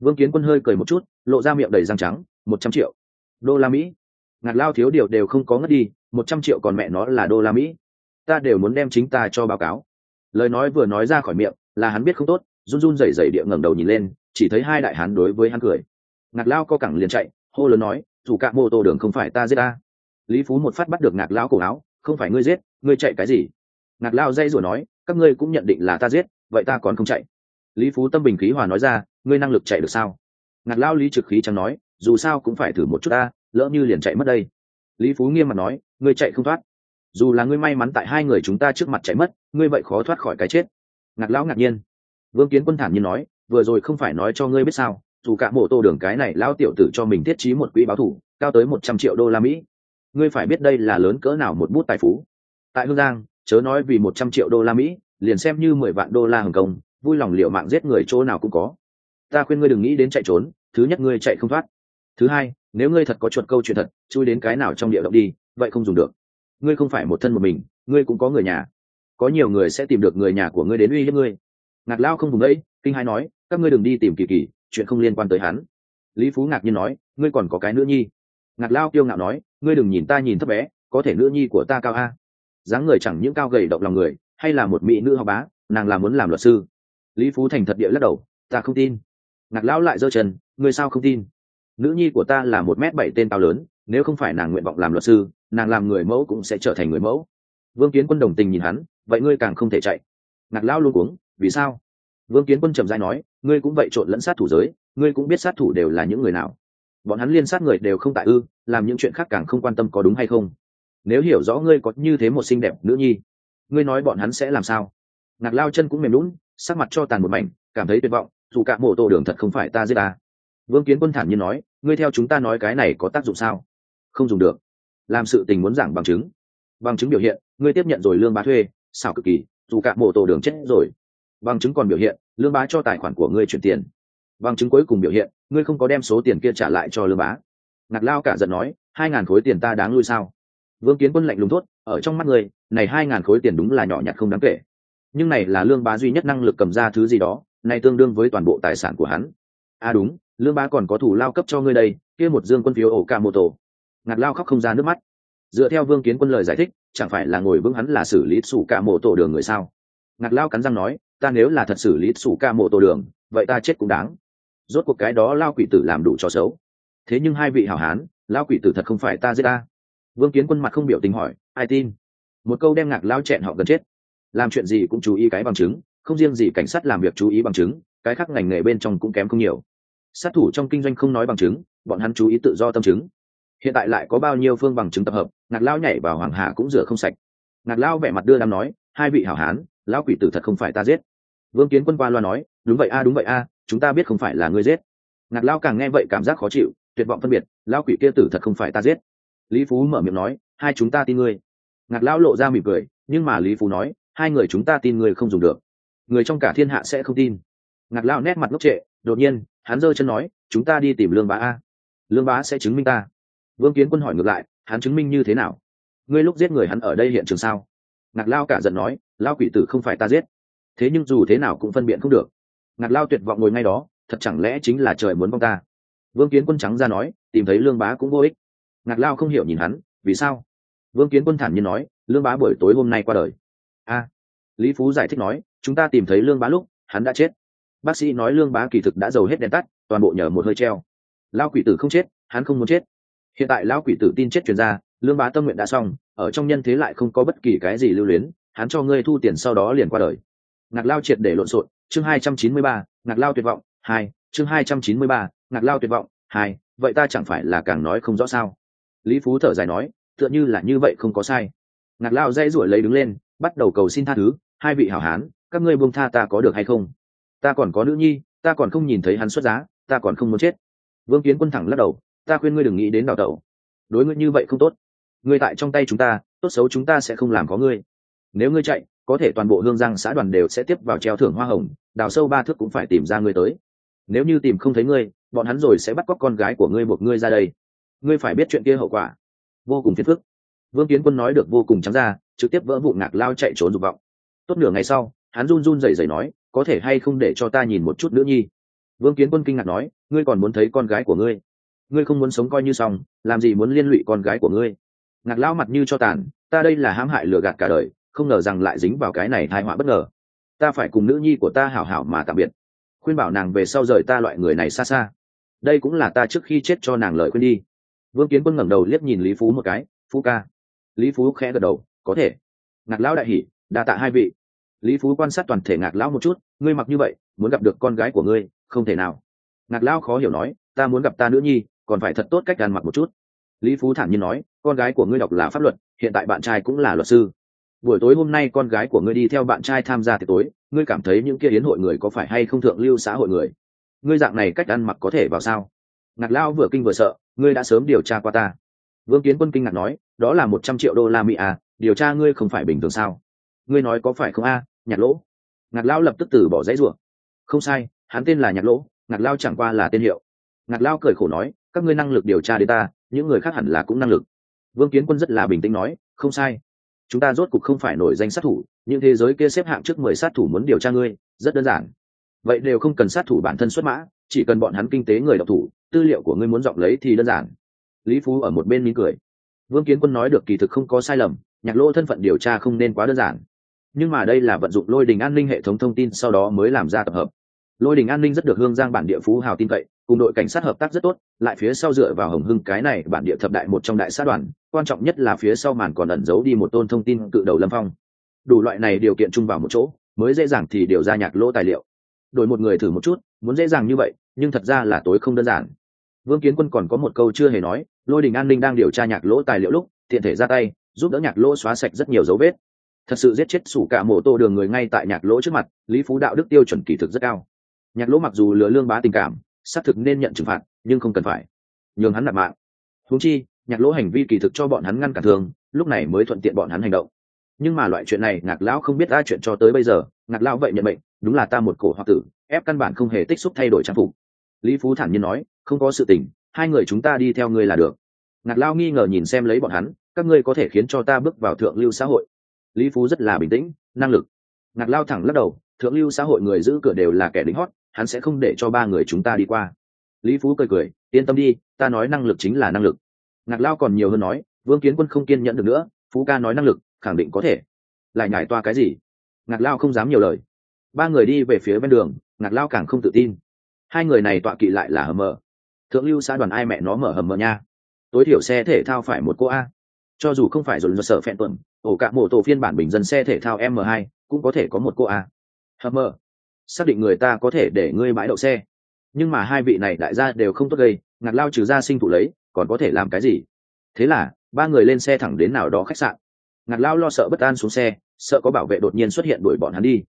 Vương kiến quân hơi cười một chút, lộ ra miệng đầy răng trắng, một trăm triệu. Đô la mỹ? Ngạc lao thiếu điều đều không có ngất đi, một trăm triệu còn mẹ nó là đô la mỹ. Ta đều muốn đem chính ta cho báo cáo. Lời nói vừa nói ra khỏi miệng, là hắn biết không tốt, run run rẩy rẩy địa ngẩng đầu nhìn lên, chỉ thấy hai đại hán đối với hắn cười. Ngạc lao co cẳng liền chạy, hô lớn nói dù cả mô tô đường không phải ta giết ta lý phú một phát bắt được ngạc lao cổ áo, không phải ngươi giết, ngươi chạy cái gì? Ngạc lao dây rồi nói, các ngươi cũng nhận định là ta giết, vậy ta còn không chạy. Lý phú tâm bình khí hòa nói ra, ngươi năng lực chạy được sao? Ngạc lao lý trực khí chẳng nói, dù sao cũng phải thử một chút ta, lỡ như liền chạy mất đây. Lý phú nghiêm mặt nói, ngươi chạy không thoát. Dù là ngươi may mắn tại hai người chúng ta trước mặt chạy mất, ngươi vậy khó thoát khỏi cái chết. Ngạc lão ngạc nhiên. Vương kiến quân thản nhiên nói, vừa rồi không phải nói cho ngươi biết sao, dù cả mộ tô đường cái này lao tiểu tử cho mình thiết trí một quỹ báo thủ, cao tới một trăm triệu đô la mỹ ngươi phải biết đây là lớn cỡ nào một bút tài phú. Tại hương giang, chớ nói vì một trăm triệu đô la mỹ, liền xem như mười vạn đô la hồng kông, vui lòng liệu mạng giết người chỗ nào cũng có. Ta khuyên ngươi đừng nghĩ đến chạy trốn, thứ nhất ngươi chạy không thoát. Thứ hai, nếu ngươi thật có chuột câu chuyện thật, chui đến cái nào trong địa động đi, vậy không dùng được. Ngươi không phải một thân một mình, ngươi cũng có người nhà. Có nhiều người sẽ tìm được người nhà của ngươi đến uy hiếp ngươi. Ngạc lao không vùng ấy kinh hai nói, các ngươi đừng đi tìm kỳ kỳ, chuyện không liên quan tới hắn. Lý phú ngạc nhiên nói, ngươi còn có cái nữa nhi ngạc lao kiêu ngạo nói, ngươi đừng nhìn ta nhìn thấp bé, có thể nữ nhi của ta cao a. Dáng người chẳng những cao gầy động lòng người, hay là một mỹ nữ học bá, nàng là muốn làm luật sư. Lý phú thành thật địa lắc đầu, ta không tin. Ngạc lão lại giơ chân, ngươi sao không tin? Nữ nhi của ta là một m bảy tên cao lớn, nếu không phải nàng nguyện vọng làm luật sư, nàng làm người mẫu cũng sẽ trở thành người mẫu. Vương kiến quân đồng tình nhìn hắn, vậy ngươi càng không thể chạy. Ngạc lão luôn uống vì sao? Vương kiến quân trầm dai nói, ngươi cũng vậy trộn lẫn sát thủ giới, ngươi cũng biết sát thủ đều là những người nào bọn hắn liên sát người đều không tại ư, làm những chuyện khác càng không quan tâm có đúng hay không. Nếu hiểu rõ ngươi có như thế một xinh đẹp nữ nhi, ngươi nói bọn hắn sẽ làm sao? Ngạc lao chân cũng mềm lún sắc mặt cho tàn một mảnh, cảm thấy tuyệt vọng, dù cả mổ tổ đường thật không phải ta giết ta. Vương kiến quân thản nhiên nói, ngươi theo chúng ta nói cái này có tác dụng sao? Không dùng được. Làm sự tình muốn giảng bằng chứng. Bằng chứng biểu hiện, ngươi tiếp nhận rồi lương bá thuê, xảo cực kỳ, dù cả mổ tổ đường chết rồi. Bằng chứng còn biểu hiện, lương bá cho tài khoản của ngươi chuyển tiền bằng chứng cuối cùng biểu hiện, ngươi không có đem số tiền kia trả lại cho lương bá. Ngạc lao cả giận nói, hai ngàn khối tiền ta đáng lui sao? Vương kiến quân lạnh lùng thốt, ở trong mắt ngươi, này hai ngàn khối tiền đúng là nhỏ nhặt không đáng kể. Nhưng này là lương bá duy nhất năng lực cầm ra thứ gì đó, này tương đương với toàn bộ tài sản của hắn. À đúng, lương bá còn có thủ lao cấp cho ngươi đây, kia một dương quân phiếu ổ ca mô tổ ngạt lao khóc không ra nước mắt. Dựa theo vương kiến quân lời giải thích, chẳng phải là ngồi vững hắn là xử lý sủ ca mô tổ đường người sao? Ngạt lao cắn răng nói, ta nếu là thật xử lý sủ ca mô tổ đường, vậy ta chết cũng đáng rốt cuộc cái đó lao quỷ tử làm đủ cho xấu. Thế nhưng hai vị hảo hán, lao quỷ tử thật không phải ta giết ta. Vương kiến quân mặt không biểu tình hỏi, ai tin? Một câu đem ngạc lao chẹn họ gần chết. Làm chuyện gì cũng chú ý cái bằng chứng, không riêng gì cảnh sát làm việc chú ý bằng chứng, cái khác ngành nghề bên trong cũng kém không nhiều. Sát thủ trong kinh doanh không nói bằng chứng, bọn hắn chú ý tự do tâm chứng. Hiện tại lại có bao nhiêu phương bằng chứng tập hợp, ngạc lao nhảy vào hoàng hà cũng rửa không sạch. Ngạc lao vẻ mặt đưa đám nói, hai vị hảo hán lão quỷ tử thật không phải ta giết. Vương kiến quân qua loa nói, đúng vậy a, đúng vậy a chúng ta biết không phải là ngươi giết. Ngạc lao càng nghe vậy cảm giác khó chịu, tuyệt vọng phân biệt, lão quỷ kia tử thật không phải ta giết. Lý phú mở miệng nói, hai chúng ta tin ngươi. Ngạc lão lộ ra mỉm cười, nhưng mà lý phú nói, hai người chúng ta tin ngươi không dùng được. Người trong cả thiên hạ sẽ không tin. Ngạc lão nét mặt ngốc trệ, đột nhiên, hắn giơ chân nói, chúng ta đi tìm lương bá a. Lương bá sẽ chứng minh ta. Vương kiến quân hỏi ngược lại, hắn chứng minh như thế nào? Ngươi lúc giết người hắn ở đây hiện trường sao? Ngạc lao cả giận nói lao quỷ tử không phải ta giết. Thế nhưng dù thế nào cũng phân biện không được ngạc lao tuyệt vọng ngồi ngay đó, thật chẳng lẽ chính là trời muốn vong ta? Vương kiến quân trắng ra nói, tìm thấy lương bá cũng vô ích. Ngạc lao không hiểu nhìn hắn, vì sao? Vương kiến quân thản nhiên nói, lương bá buổi tối hôm nay qua đời. A. Lý phú giải thích nói, chúng ta tìm thấy lương bá lúc, hắn đã chết. Bác sĩ nói lương bá kỳ thực đã giàu hết đèn tắt, toàn bộ nhờ một hơi treo. Lao quỷ tử không chết, hắn không muốn chết. Hiện tại lao quỷ tử tin chết chuyển ra, lương bá tâm nguyện đã xong, ở trong nhân thế lại không có bất kỳ cái gì lưu luyến, hắn cho ngươi thu tiền sau đó liền qua đời. Ngạc lao triệt để lộn xộn chương hai trăm chín mươi ba, ngạc lao tuyệt vọng, hai, chương hai trăm chín mươi ba, ngạc lao tuyệt vọng, hai, vậy ta chẳng phải là càng nói không rõ sao? Lý phú thở dài nói, tựa như là như vậy không có sai. Ngạc lao dây ruổi lấy đứng lên, bắt đầu cầu xin tha thứ, hai vị hảo hán, các ngươi buông tha ta có được hay không? Ta còn có nữ nhi, ta còn không nhìn thấy hắn xuất giá, ta còn không muốn chết. Vương kiến quân thẳng lắc đầu, ta khuyên ngươi đừng nghĩ đến đào tẩu. Đối ngươi như vậy không tốt. Ngươi tại trong tay chúng ta, tốt xấu chúng ta sẽ không làm có ngươi. Nếu ngươi chạy có thể toàn bộ hương giang xã đoàn đều sẽ tiếp vào treo thưởng hoa hồng, đào sâu ba thước cũng phải tìm ra ngươi tới. Nếu như tìm không thấy ngươi, bọn hắn rồi sẽ bắt cóc con gái của ngươi buộc ngươi ra đây. Ngươi phải biết chuyện kia hậu quả. Vô cùng phiền phức. Vương kiến quân nói được vô cùng trắng ra, trực tiếp vỡ vụ ngạc lao chạy trốn dục vọng. Tốt nửa ngày sau, hắn run run rẩy rẩy nói, có thể hay không để cho ta nhìn một chút nữa nhi? Vương kiến quân kinh ngạc nói, ngươi còn muốn thấy con gái của ngươi. Ngươi không muốn sống coi như xong, làm gì muốn liên lụy con gái của ngươi? Ngạc lao mặt như cho tàn, ta đây là hãm hại lừa gạt cả đời không ngờ rằng lại dính vào cái này thai họa bất ngờ. Ta phải cùng nữ nhi của ta hảo hảo mà tạm biệt. Khuyên bảo nàng về sau rời ta loại người này xa xa. Đây cũng là ta trước khi chết cho nàng lời khuyên đi. Vương kiến quân ngẩng đầu liếc nhìn lý phú một cái, phú ca. Lý phú khẽ gật đầu, có thể. Ngạc lão đại hỉ, đa tạ hai vị. Lý phú quan sát toàn thể ngạc lão một chút, ngươi mặc như vậy, muốn gặp được con gái của ngươi, không thể nào. Ngạc lão khó hiểu nói, ta muốn gặp ta nữ nhi, còn phải thật tốt cách đàn mặc một chút. Lý phú thản nhiên nói, con gái của ngươi đọc là pháp luật, hiện tại bạn trai cũng là luật sư buổi tối hôm nay con gái của ngươi đi theo bạn trai tham gia tiệc tối ngươi cảm thấy những kia hiến hội người có phải hay không thượng lưu xã hội người? Ngươi dạng này cách ăn mặc có thể vào sao? Ngạc lão vừa kinh vừa sợ ngươi đã sớm điều tra qua ta. Vương kiến quân kinh ngạc nói đó là một trăm triệu đô la mỹ à điều tra ngươi không phải bình thường sao? Ngươi nói có phải không a à, nhạc lỗ? Ngạc Lão lập tức từ bỏ dãy ruộng không sai hắn tên là nhạc lỗ ngạc lao chẳng qua là tên hiệu. Ngạc lao cười khổ nói các ngươi năng lực điều tra đến ta những người khác hẳn là cũng năng lực. Vương kiến quân rất là bình tĩnh nói không sai chúng ta rốt cuộc không phải nổi danh sát thủ nhưng thế giới kia xếp hạng trước mười sát thủ muốn điều tra ngươi, rất đơn giản. Vậy đều không cần sát thủ bản thân xuất mã, chỉ cần bọn hắn kinh tế người đọc thủ, tư liệu của ngươi muốn dọn lấy thì đơn giản. Lý phú ở một bên mỉm cười. Vương kiến quân nói được kỳ thực không có sai lầm, nhạc lỗ thân phận điều tra không nên quá đơn giản. Nhưng mà đây là vận dụng lôi đình an ninh hệ thống thông tin sau đó mới làm ra tập hợp. Lôi đình an ninh rất được hương giang bản địa phú hào tin cậy cùng đội cảnh sát hợp tác rất tốt, lại phía sau dựa vào hồng hưng cái này bản địa thập đại một trong đại sát đoàn, quan trọng nhất là phía sau màn còn ẩn giấu đi một tôn thông tin cự đầu lâm phong. Đủ loại này điều kiện chung vào một chỗ, mới dễ dàng thì điều ra nhạc lỗ tài liệu. Đổi một người thử một chút, muốn dễ dàng như vậy, nhưng thật ra là tối không đơn giản. Vương kiến quân còn có một câu chưa hề nói, lôi đình an ninh đang điều tra nhạc lỗ tài liệu lúc, tiện thể ra tay, giúp đỡ nhạc lỗ xóa sạch rất nhiều dấu vết. Thật sự giết chết sủ cả mổ tô đường người ngay tại nhạc lỗ trước mặt, lý phú đạo đức tiêu chuẩn kỳ thực rất cao. Nhạc lỗ mặc dù lừa lương bá tình cảm xác thực nên nhận trừng phạt, nhưng không cần phải. Nhường hắn nạp mạng. Húng chi, nhạc lỗ hành vi kỳ thực cho bọn hắn ngăn cản thường, lúc này mới thuận tiện bọn hắn hành động. Nhưng mà loại chuyện này ngạc lão không biết ai chuyện cho tới bây giờ ngạc lão vậy nhận bệnh đúng là ta một cổ hoặc tử, ép căn bản không hề tích xúc thay đổi trang phục. Lý phú thản nhiên nói, không có sự tình, hai người chúng ta đi theo ngươi là được. Ngạc lão nghi ngờ nhìn xem lấy bọn hắn, các ngươi có thể khiến cho ta bước vào thượng lưu xã hội. Lý phú rất là bình tĩnh, năng lực. Ngạc lão thẳng lắc đầu, thượng lưu xã hội người giữ cửa đều là kẻ lính hót hắn sẽ không để cho ba người chúng ta đi qua. Lý phú cười cười, yên tâm đi, ta nói năng lực chính là năng lực. Ngạc lao còn nhiều hơn nói, vương kiến quân không kiên nhẫn được nữa, phú ca nói năng lực, khẳng định có thể. Lại nhải toa cái gì? Ngạc lao không dám nhiều lời. Ba người đi về phía bên đường, ngạc lao càng không tự tin. Hai người này tọa kỵ lại là hầm mờ. Thượng lưu xã đoàn ai mẹ nó mở hầm mờ nha. Tối thiểu xe thể thao phải một cô a. Cho dù không phải dồn do sở phẹn tuần, ổ cả mổ tổ phiên bản bình dân xe thể thao m 2 cũng có thể có một cô a. Hầm mờ xác định người ta có thể để ngươi bãi đậu xe. Nhưng mà hai vị này đại gia đều không tốt gây ngạt lao trừ ra sinh thủ lấy, còn có thể làm cái gì? Thế là, ba người lên xe thẳng đến nào đó khách sạn. Ngạt lao lo sợ bất an xuống xe, sợ có bảo vệ đột nhiên xuất hiện đuổi bọn hắn đi.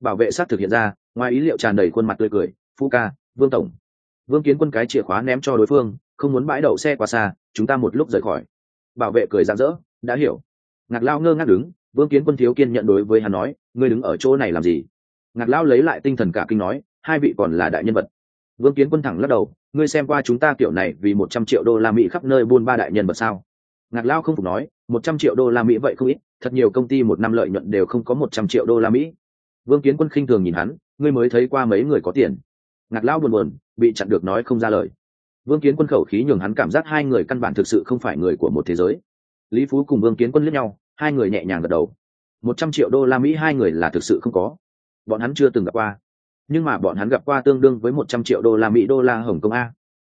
Bảo vệ xác thực hiện ra, ngoài ý liệu tràn đầy khuôn mặt tươi cười, phu ca, vương tổng. Vương kiến quân cái chìa khóa ném cho đối phương, không muốn bãi đậu xe quá xa, chúng ta một lúc rời khỏi. Bảo vệ cười rạng rỡ, đã hiểu. Ngạc lao ngơ ngác đứng, vương kiến quân thiếu kiên nhận đối với hắn nói, ngươi đứng ở chỗ này làm gì? Ngạc lao lấy lại tinh thần cả kinh nói, hai vị còn là đại nhân vật. Vương kiến quân thẳng lắc đầu, ngươi xem qua chúng ta kiểu này vì một trăm triệu đô la mỹ khắp nơi buôn ba đại nhân vật sao? Ngạc lao không phục nói, một trăm triệu đô la mỹ vậy không ít, thật nhiều công ty một năm lợi nhuận đều không có một trăm triệu đô la mỹ. Vương kiến quân khinh thường nhìn hắn, ngươi mới thấy qua mấy người có tiền. Ngạc lao buồn buồn, bị chặn được nói không ra lời. Vương kiến quân khẩu khí nhường hắn cảm giác hai người căn bản thực sự không phải người của một thế giới. Lý phú cùng vương kiến quân lướt nhau, hai người nhẹ nhàng gật đầu. Một trăm triệu đô la mỹ hai người là thực sự không có bọn hắn chưa từng gặp qua. Nhưng mà bọn hắn gặp qua tương đương với một trăm triệu đô la mỹ đô la hồng kông a.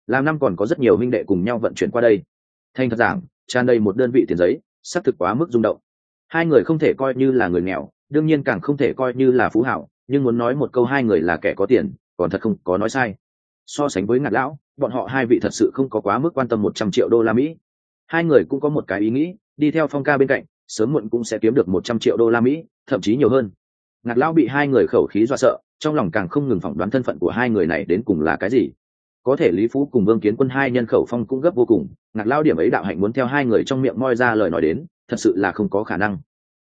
Làm năm còn có rất nhiều minh đệ cùng nhau vận chuyển qua đây. Thành thật giảng, tràn đầy một đơn vị tiền giấy, xác thực quá mức rung động. Hai người không thể coi như là người nghèo, đương nhiên càng không thể coi như là phú hảo, nhưng muốn nói một câu hai người là kẻ có tiền, còn thật không có nói sai. So sánh với ngạt lão, bọn họ hai vị thật sự không có quá mức quan tâm một trăm triệu đô la mỹ. Hai người cũng có một cái ý nghĩ, đi theo phong ca bên cạnh, sớm muộn cũng sẽ kiếm được một trăm triệu đô la mỹ, thậm chí nhiều hơn. Ngạc lão bị hai người khẩu khí dọa sợ, trong lòng càng không ngừng phỏng đoán thân phận của hai người này đến cùng là cái gì. Có thể lý phú cùng vương kiến quân hai nhân khẩu phong cũng gấp vô cùng, Ngạc lao điểm ấy đạo hạnh muốn theo hai người trong miệng moi ra lời nói đến, thật sự là không có khả năng.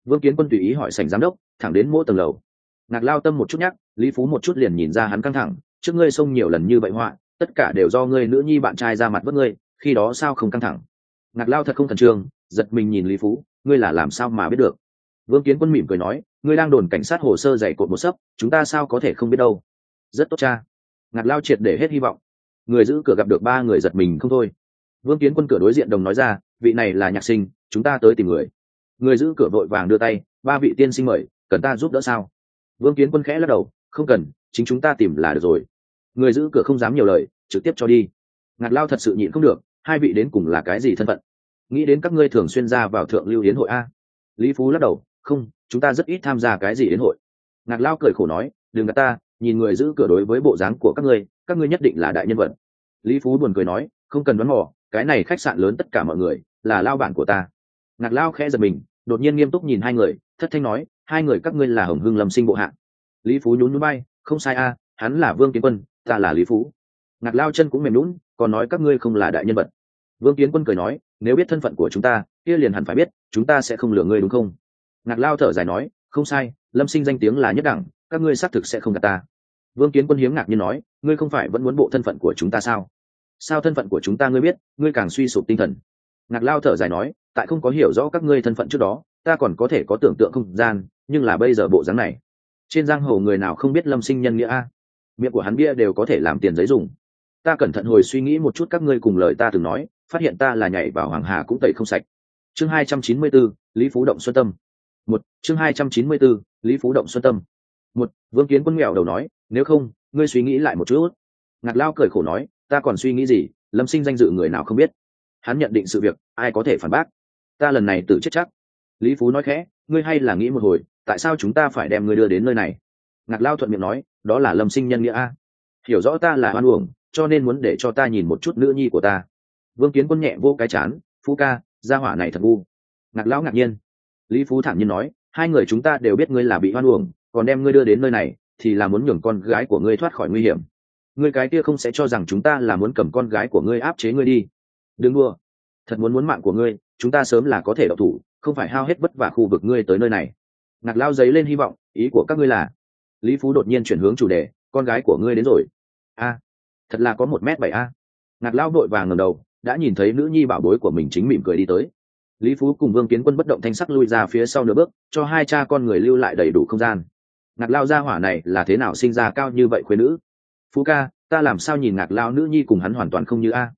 Vương kiến quân tùy ý hỏi sành giám đốc, thẳng đến mỗi tầng lầu. Ngạc lao tâm một chút nhắc, lý phú một chút liền nhìn ra hắn căng thẳng, trước ngươi xông nhiều lần như vậy họa, tất cả đều do ngươi nữ nhi bạn trai ra mặt vớt ngươi, khi đó sao không căng thẳng. Ngạc lao thật không thần trương, giật mình nhìn lý phú, ngươi là làm sao mà biết được? Vương kiến quân mỉm cười nói, ngươi đang đồn cảnh sát hồ sơ dày cột một sấp, chúng ta sao có thể không biết đâu? Rất tốt cha. Ngạt lao triệt để hết hy vọng. Người giữ cửa gặp được ba người giật mình không thôi. Vương kiến quân cửa đối diện đồng nói ra, vị này là nhạc sinh, chúng ta tới tìm người. Người giữ cửa vội vàng đưa tay, ba vị tiên sinh mời, cần ta giúp đỡ sao? Vương kiến quân khẽ lắc đầu, không cần, chính chúng ta tìm là được rồi. Người giữ cửa không dám nhiều lời, trực tiếp cho đi. Ngạt lao thật sự nhịn không được, hai vị đến cùng là cái gì thân phận? Nghĩ đến các ngươi thường xuyên ra vào thượng lưu hiến hội a? Lý phú lắc đầu không, chúng ta rất ít tham gia cái gì đến hội. Ngạc lao cười khổ nói, đừng gạt ta, nhìn người giữ cửa đối với bộ dáng của các ngươi các ngươi nhất định là đại nhân vật. Lý phú buồn cười nói, không cần đoán mò, cái này khách sạn lớn tất cả mọi người là lao bản của ta. Ngạc lao khẽ giật mình, đột nhiên nghiêm túc nhìn hai người, thất thanh nói, hai người các ngươi là hồng hưng lâm sinh bộ hạng. Lý phú nhún nhún bay không sai a, hắn là vương kiến quân, ta là lý phú. Ngạc lao chân cũng mềm lún còn nói các ngươi không là đại nhân vật. Vương kiến quân cười nói, nếu biết thân phận của chúng ta, kia liền hẳn phải biết, chúng ta sẽ không lừa ngươi đúng không? Ngạc lao thở dài nói không sai lâm sinh danh tiếng là nhất đẳng các ngươi xác thực sẽ không gạt ta. Vương kiến quân hiếm ngạc nhiên nói ngươi không phải vẫn muốn bộ thân phận của chúng ta sao? Sao thân phận của chúng ta ngươi biết ngươi càng suy sụp tinh thần. Ngạc lao thở dài nói tại không có hiểu rõ các ngươi thân phận trước đó ta còn có thể có tưởng tượng không gian nhưng là bây giờ bộ dáng này trên giang hồ người nào không biết lâm sinh nhân nghĩa a? Miệng của hắn bia đều có thể làm tiền giấy dùng. Ta cẩn thận hồi suy nghĩ một chút các ngươi cùng lời ta từng nói phát hiện ta là nhảy vào hoàng hà cũng tẩy không sạch. Chương hai trăm chín mươi bốn, lý phú động xuân tâm một, chương hai trăm chín mươi bốn, lý phú động xuân tâm. Một, vương kiến quân nghèo đầu nói, nếu không, ngươi suy nghĩ lại một chút. Ngạc lao cười khổ nói, ta còn suy nghĩ gì, lâm sinh danh dự người nào không biết. Hắn nhận định sự việc, ai có thể phản bác? Ta lần này tự chết chắc. Lý phú nói khẽ, ngươi hay là nghĩ một hồi, tại sao chúng ta phải đem ngươi đưa đến nơi này? Ngạc lao thuận miệng nói, đó là lâm sinh nhân nghĩa a. Hiểu rõ ta là hoan uổng, cho nên muốn để cho ta nhìn một chút nữ nhi của ta. Vương kiến quân nhẹ vô cái chán, phú ca, gia hỏa này thật ngu. Ngạc lão ngạc nhiên lý phú thản nhiên nói, hai người chúng ta đều biết ngươi là bị hoan uổng, còn đem ngươi đưa đến nơi này, thì là muốn nhường con gái của ngươi thoát khỏi nguy hiểm. Ngươi cái kia không sẽ cho rằng chúng ta là muốn cầm con gái của ngươi áp chế ngươi đi. Đừng đua thật muốn muốn mạng của ngươi, chúng ta sớm là có thể độc thủ, không phải hao hết vất vả khu vực ngươi tới nơi này. Ngạc lao giấy lên hy vọng, ý của các ngươi là? Lý phú đột nhiên chuyển hướng chủ đề, con gái của ngươi đến rồi. A, thật là có một m bảy a. Ngạc lao vội vàng ngầm đầu, đã nhìn thấy nữ nhi bảo bối của mình chính mỉm cười đi tới lý phú cùng vương kiến quân bất động thanh sắc lui ra phía sau nửa bước, cho hai cha con người lưu lại đầy đủ không gian. Ngạc lao gia hỏa này là thế nào sinh ra cao như vậy khuyên nữ? Phú ca, ta làm sao nhìn ngạc lao nữ nhi cùng hắn hoàn toàn không như a?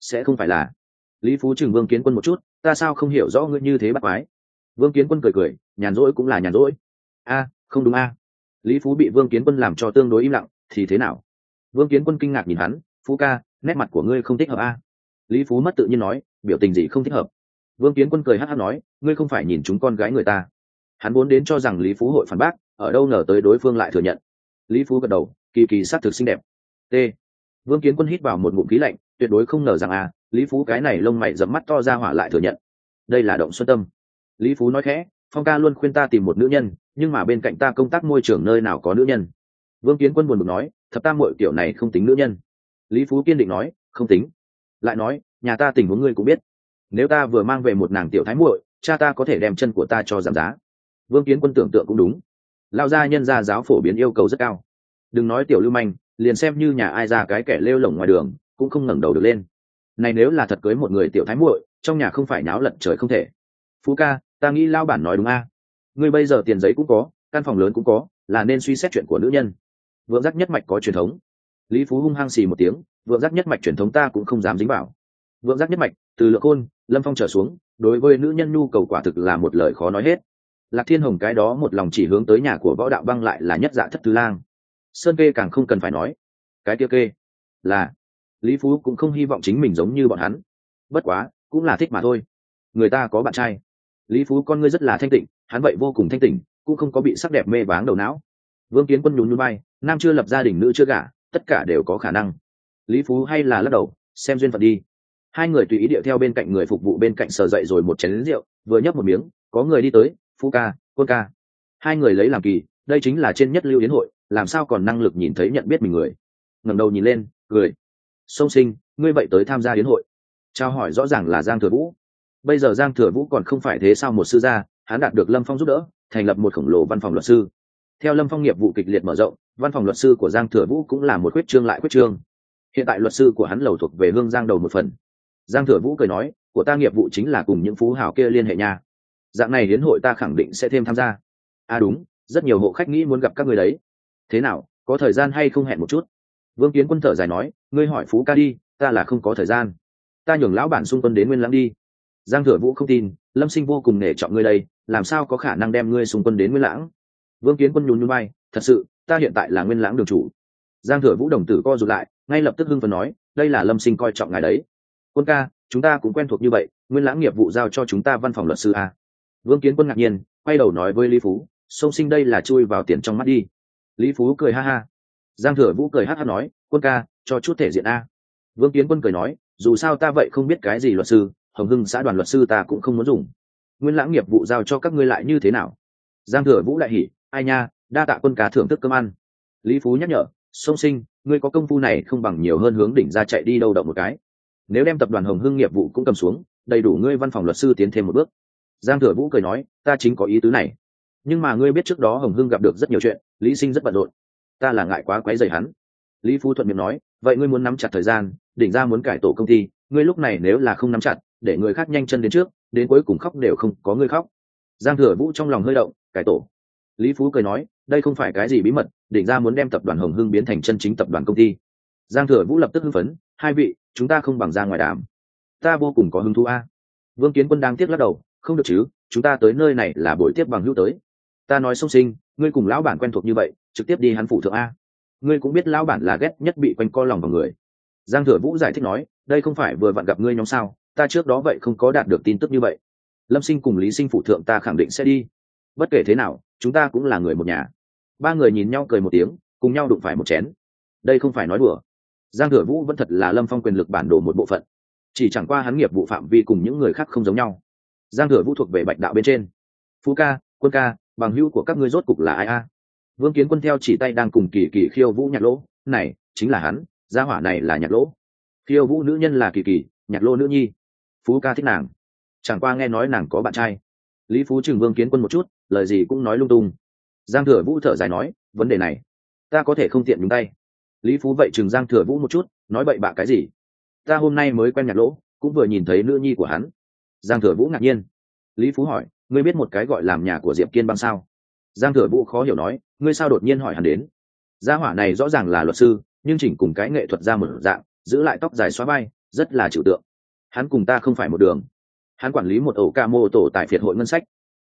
Sẽ không phải là. Lý phú chừng vương kiến quân một chút, ta sao không hiểu rõ ngươi như thế bắt quái? Vương kiến quân cười cười, nhàn rỗi cũng là nhàn rỗi. A, không đúng a. Lý phú bị vương kiến quân làm cho tương đối im lặng, thì thế nào? Vương kiến quân kinh ngạc nhìn hắn, phú ca, nét mặt của ngươi không thích hợp a? Lý phú mất tự nhiên nói, biểu tình gì không thích hợp? Vương kiến quân cười hát hát nói, ngươi không phải nhìn chúng con gái người ta. Hắn vốn đến cho rằng lý phú hội phản bác, ở đâu ngờ tới đối phương lại thừa nhận. Lý phú gật đầu, kỳ kỳ s á c thực xinh đẹp. T. Vương kiến quân hít vào một ngụm khí lạnh, tuyệt đối không ngờ rằng à lý phú cái này lông mày dẫm mắt to ra hỏa lại thừa nhận. Đây là động xuân tâm. Lý phú nói khẽ, phong ca luôn khuyên ta tìm một nữ nhân, nhưng mà bên cạnh ta công tác môi trường nơi nào có nữ nhân. Vương kiến quân buồn bực nói thập tam mọi kiểu này không tính nữ nhân. Lý phú kiên định nói, không tính. Lại nói, nhà ta tình huống ngươi cũng biết nếu ta vừa mang về một nàng tiểu thái muội, cha ta có thể đem chân của ta cho giảm giá. Vương kiến quân tưởng tượng cũng đúng. Lao gia nhân gia giáo phổ biến yêu cầu rất cao. Đừng nói tiểu lưu manh, liền xem như nhà ai ra cái kẻ lêu lổng ngoài đường, cũng không ngẩng đầu được lên. Này nếu là thật cưới một người tiểu thái muội, trong nhà không phải náo lận trời không thể. Phú ca, ta nghĩ lao bản nói đúng a. Ngươi bây giờ tiền giấy cũng có, căn phòng lớn cũng có, là nên suy xét chuyện của nữ nhân. Vượng giác nhất mạch có truyền thống. Lý phú hung hăng xì một tiếng, vượng giác nhất mạch truyền thống ta cũng không dám dính vào. Vượng giác nhất mạch, từ lượng khôn lâm phong trở xuống, đối với nữ nhân nhu cầu quả thực là một lời khó nói hết. Lạc thiên hồng cái đó một lòng chỉ hướng tới nhà của võ đạo băng lại là nhất dạ thất thứ lang. Sơn kê càng không cần phải nói. Cái kia kê là lý phú cũng không hy vọng chính mình giống như bọn hắn. Bất quá, cũng là thích mà thôi. Người ta có bạn trai. Lý phú con ngươi rất là thanh tịnh, hắn vậy vô cùng thanh tịnh, cũng không có bị sắc đẹp mê váng đầu não. Vương kiến quân nhún nhún bay nam chưa lập gia đình, nữ chưa gả, tất cả đều có khả năng. Lý phú hay là lắc đầu, xem duyên phận đi hai người tùy ý điệu theo bên cạnh người phục vụ bên cạnh sờ dậy rồi một chén rượu, vừa nhấp một miếng, có người đi tới phú ca, quân ca. Hai người lấy làm kỳ, đây chính là trên nhất lưu yến hội, làm sao còn năng lực nhìn thấy nhận biết mình người? Ngẩng đầu nhìn lên, cười. Sông sinh, ngươi vậy tới tham gia yến hội. Trao hỏi rõ ràng là giang thừa vũ. Bây giờ giang thừa vũ còn không phải thế sao một sư gia, hắn đạt được lâm phong giúp đỡ, thành lập một khổng lồ văn phòng luật sư. Theo lâm phong nghiệp vụ kịch liệt mở rộng, văn phòng luật sư của giang thừa vũ cũng là một quyết trương lại quyết trương. Hiện tại luật sư của hắn lầu thuộc về hương giang đầu một phần giang thừa vũ cười nói, của ta nghiệp vụ chính là cùng những phú hào kia liên hệ nha. Dạng này đến hội ta khẳng định sẽ thêm tham gia. À đúng, rất nhiều hộ khách nghĩ muốn gặp các người đấy. Thế nào, có thời gian hay không hẹn một chút? Vương kiến quân thở dài nói, ngươi hỏi phú ca đi, ta là không có thời gian. Ta nhường lão bản xung quân đến nguyên lãng đi. Giang thừa vũ không tin, lâm sinh vô cùng nể trọng ngươi đây, làm sao có khả năng đem ngươi xung quân đến nguyên lãng? Vương kiến quân nhún nhún bay thật sự, ta hiện tại là nguyên lãng đường chủ. Giang thừa vũ đồng tử co rụt lại, ngay lập tức hưng phần nói, đây là lâm sinh coi trọng ngài đấy quân ca, chúng ta cũng quen thuộc như vậy, nguyên lãng nghiệp vụ giao cho chúng ta văn phòng luật sư a. Vương kiến quân ngạc nhiên, quay đầu nói với lý phú sông sinh đây là chui vào tiền trong mắt đi. Lý phú cười ha ha. Giang thừa vũ cười hát hát nói, quân ca, cho chút thể diện a. Vương kiến quân cười nói, dù sao ta vậy không biết cái gì luật sư, hồng hưng xã đoàn luật sư ta cũng không muốn dùng. Nguyên lãng nghiệp vụ giao cho các ngươi lại như thế nào? Giang thừa vũ đại hỉ, ai nha, đa tạ quân ca thưởng thức cơm ăn. Lý phú nhắc nhở sông sinh, ngươi có công phu này không bằng nhiều hơn hướng đỉnh ra chạy đi đâu động một cái nếu đem tập đoàn hồng hưng nghiệp vụ cũng cầm xuống, đầy đủ ngươi văn phòng luật sư tiến thêm một bước. Giang thừa vũ cười nói, ta chính có ý tứ này. Nhưng mà ngươi biết trước đó hồng hưng gặp được rất nhiều chuyện, lý sinh rất bận rộn. Ta là ngại quá quấy rầy hắn. Lý phú thuận miệng nói, vậy ngươi muốn nắm chặt thời gian, đỉnh ra muốn cải tổ công ty, ngươi lúc này nếu là không nắm chặt, để người khác nhanh chân đến trước, đến cuối cùng khóc đều không có ngươi khóc. Giang thừa vũ trong lòng hơi động, cải tổ. Lý phú cười nói, đây không phải cái gì bí mật, đỉnh ra muốn đem tập đoàn hồng hưng biến thành chân chính tập đoàn công ty. Giang thừa vũ lập tức hưng phấn hai vị, chúng ta không bằng ra ngoài đàm. Ta vô cùng có hứng thú a. Vương kiến quân đang tiếc lắc đầu, không được chứ, chúng ta tới nơi này là buổi tiếp bằng hữu tới. Ta nói song sinh, ngươi cùng lão bản quen thuộc như vậy, trực tiếp đi hắn phủ thượng a. Ngươi cũng biết lão bản là ghét nhất bị quanh co lòng vào người. Giang thừa vũ giải thích nói, đây không phải vừa vặn gặp ngươi nhóm sao, ta trước đó vậy không có đạt được tin tức như vậy. Lâm sinh cùng lý sinh phủ thượng ta khẳng định sẽ đi. Bất kể thế nào, chúng ta cũng là người một nhà. Ba người nhìn nhau cười một tiếng, cùng nhau đụng phải một chén. Đây không phải nói đùa giang thừa vũ vẫn thật là lâm phong quyền lực bản đồ một bộ phận. Chỉ chẳng qua hắn nghiệp vụ phạm vi cùng những người khác không giống nhau. Giang thừa vũ thuộc về bạch đạo bên trên. Phú ca, quân ca, bằng hữu của các ngươi rốt cục là ai a? Vương kiến quân theo chỉ tay đang cùng kỳ kỳ khiêu vũ nhạc lỗ. Này, chính là hắn, gia hỏa này là nhạc lỗ. Khiêu vũ nữ nhân là kỳ kỳ, nhạc lỗ nữ nhi. Phú ca thích nàng. Chẳng qua nghe nói nàng có bạn trai. Lý phú chừng vương kiến quân một chút, lời gì cũng nói lung tung. Giang thừa vũ thở dài nói, vấn đề này, ta có thể không tiện nhúng tay lý phú vậy chừng giang thừa vũ một chút, nói bậy bạ cái gì? Ta hôm nay mới quen nhạc lỗ, cũng vừa nhìn thấy nữ nhi của hắn. Giang thừa vũ ngạc nhiên. Lý phú hỏi, ngươi biết một cái gọi làm nhà của diệp kiên băng sao? Giang thừa vũ khó hiểu nói, ngươi sao đột nhiên hỏi hắn đến? Gia hỏa này rõ ràng là luật sư, nhưng chỉnh cùng cái nghệ thuật ra một dạng, giữ lại tóc dài xóa bay rất là trừu tượng. Hắn cùng ta không phải một đường. Hắn quản lý một ổ ca mô tổ tại phiệt hội ngân sách.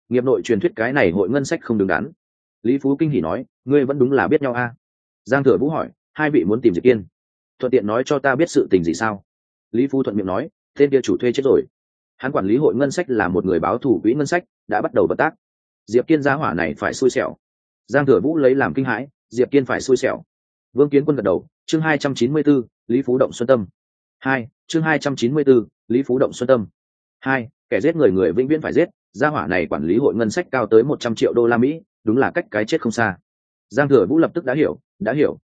Nghiệp nội truyền thuyết cái này hội ngân sách không đứng đắn. Lý phú kinh hỉ nói, ngươi vẫn đúng là biết nhau a. Giang thừa vũ hỏi hai vị muốn tìm diệp kiên thuận tiện nói cho ta biết sự tình gì sao lý Phu thuận miệng nói tên kia chủ thuê chết rồi hắn quản lý hội ngân sách là một người báo thủ quỹ ngân sách đã bắt đầu vận tác diệp kiên giá hỏa này phải xui xẻo giang thừa vũ lấy làm kinh hãi diệp kiên phải xui xẻo vương kiến quân gật đầu chương hai trăm chín mươi 294, lý phú động xuân tâm hai chương hai trăm chín mươi 294, lý phú động xuân tâm hai kẻ giết người người vĩnh viễn phải giết gia hỏa này quản lý hội ngân sách cao tới một trăm triệu đô la mỹ đúng là cách cái chết không xa giang thừa vũ lập tức đã hiểu đã hiểu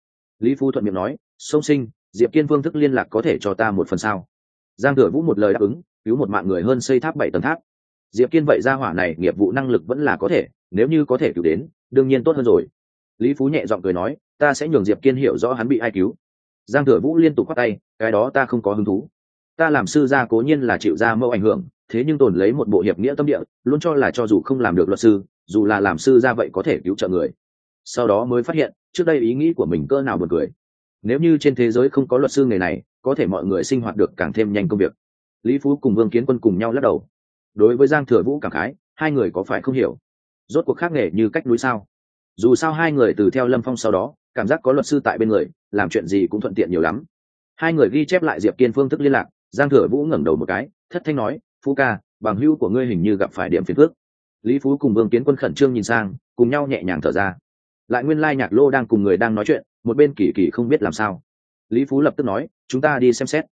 lý phú thuận miệng nói, sông sinh, diệp kiên phương thức liên lạc có thể cho ta một phần sao? Giang thừa vũ một lời đáp ứng, cứu một mạng người hơn xây tháp bảy tầng tháp. Diệp kiên vậy ra hỏa này, nghiệp vụ năng lực vẫn là có thể, nếu như có thể cứu đến, đương nhiên tốt hơn rồi. Lý phú nhẹ giọng cười nói, ta sẽ nhường diệp kiên hiểu rõ hắn bị ai cứu. Giang thừa vũ liên tục khoát tay, cái đó ta không có hứng thú. Ta làm sư gia cố nhiên là chịu ra mẫu ảnh hưởng, thế nhưng tồn lấy một bộ hiệp nghĩa tâm địa, luôn cho là cho dù không làm được luật sư, dù là làm sư gia vậy có thể cứu trợ người sau đó mới phát hiện, trước đây ý nghĩ của mình cơ nào buồn cười. Nếu như trên thế giới không có luật sư nghề này, có thể mọi người sinh hoạt được càng thêm nhanh công việc. Lý phú cùng vương kiến quân cùng nhau lắc đầu. Đối với giang thừa vũ cảm khái, hai người có phải không hiểu? Rốt cuộc khác nghề như cách núi sao? Dù sao hai người từ theo lâm phong sau đó, cảm giác có luật sư tại bên người, làm chuyện gì cũng thuận tiện nhiều lắm. Hai người ghi chép lại diệp kiên phương thức liên lạc, giang thừa vũ ngẩng đầu một cái, thất thanh nói, phú ca, bằng hữu của ngươi hình như gặp phải điểm phiền phước lý phú cùng vương kiến quân khẩn trương nhìn sang, cùng nhau nhẹ nhàng thở ra lại nguyên lai nhạc lô đang cùng người đang nói chuyện, một bên kỳ kỳ không biết làm sao. Lý phú lập tức nói, chúng ta đi xem xét.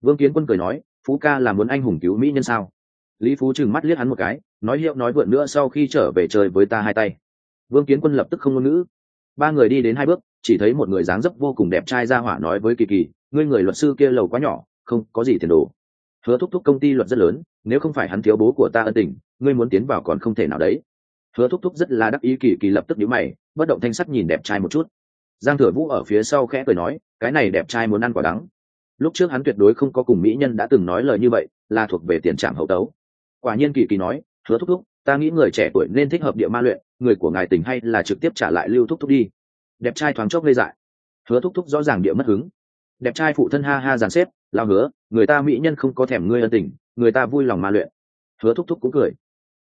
Vương kiến quân cười nói, phú ca là muốn anh hùng cứu mỹ nhân sao? Lý phú trừng mắt liếc hắn một cái, nói hiệu nói vượn nữa sau khi trở về chơi với ta hai tay. Vương kiến quân lập tức không ngôn ngữ. Ba người đi đến hai bước, chỉ thấy một người dáng dấp vô cùng đẹp trai ra hỏa nói với kỳ kỳ, ngươi người luật sư kia lầu quá nhỏ, không có gì tiền đồ. Hứa thúc thúc công ty luật rất lớn, nếu không phải hắn thiếu bố của ta ân tình, ngươi muốn tiến vào còn không thể nào đấy. Hứa thúc thúc rất là đắc ý, kỳ kỳ lập tức nhíu mày bất động thanh sắc nhìn đẹp trai một chút. Giang thừa vũ ở phía sau khẽ cười nói, cái này đẹp trai muốn ăn quả đắng. Lúc trước hắn tuyệt đối không có cùng mỹ nhân đã từng nói lời như vậy, là thuộc về tiền trạm hậu tấu. Quả nhiên kỳ kỳ nói, hứa thúc thúc, ta nghĩ người trẻ tuổi nên thích hợp địa ma luyện, người của ngài tình hay là trực tiếp trả lại lưu thúc thúc đi. Đẹp trai thoáng chốc lê dại. Hứa thúc thúc rõ ràng địa mất hứng. Đẹp trai phụ thân ha ha dàn xếp, lao hứa, người ta mỹ nhân không có thèm ngươi ân tình, người ta vui lòng ma luyện. Hứa thúc thúc cũng cười.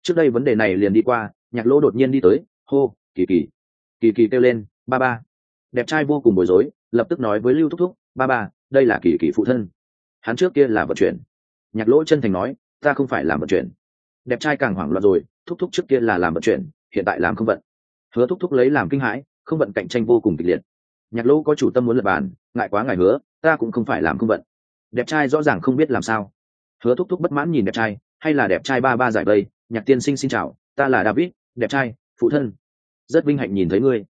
Trước đây vấn đề này liền đi qua, nhạc lỗ đột nhiên đi tới, hô, kỳ kỳ kỳ kỳ kêu lên, ba ba. Đẹp trai vô cùng bối rối, lập tức nói với lưu thúc thúc, ba ba, đây là kỳ kỳ phụ thân. Hắn trước kia là vận chuyển. Nhạc lỗ chân thành nói, ta không phải làm vận chuyển. Đẹp trai càng hoảng loạn rồi, thúc thúc trước kia là làm vận chuyển, hiện tại làm không vận. Hứa thúc thúc lấy làm kinh hãi, không vận cạnh tranh vô cùng kịch liệt. Nhạc lỗ có chủ tâm muốn lập bàn, ngại quá ngài hứa, ta cũng không phải làm không vận. Đẹp trai rõ ràng không biết làm sao. Hứa thúc thúc bất mãn nhìn đẹp trai, hay là đẹp trai ba ba giải vây? Nhạc tiên sinh xin chào, ta là david, đẹp trai, phụ thân rất vinh hạnh nhìn thấy ngươi.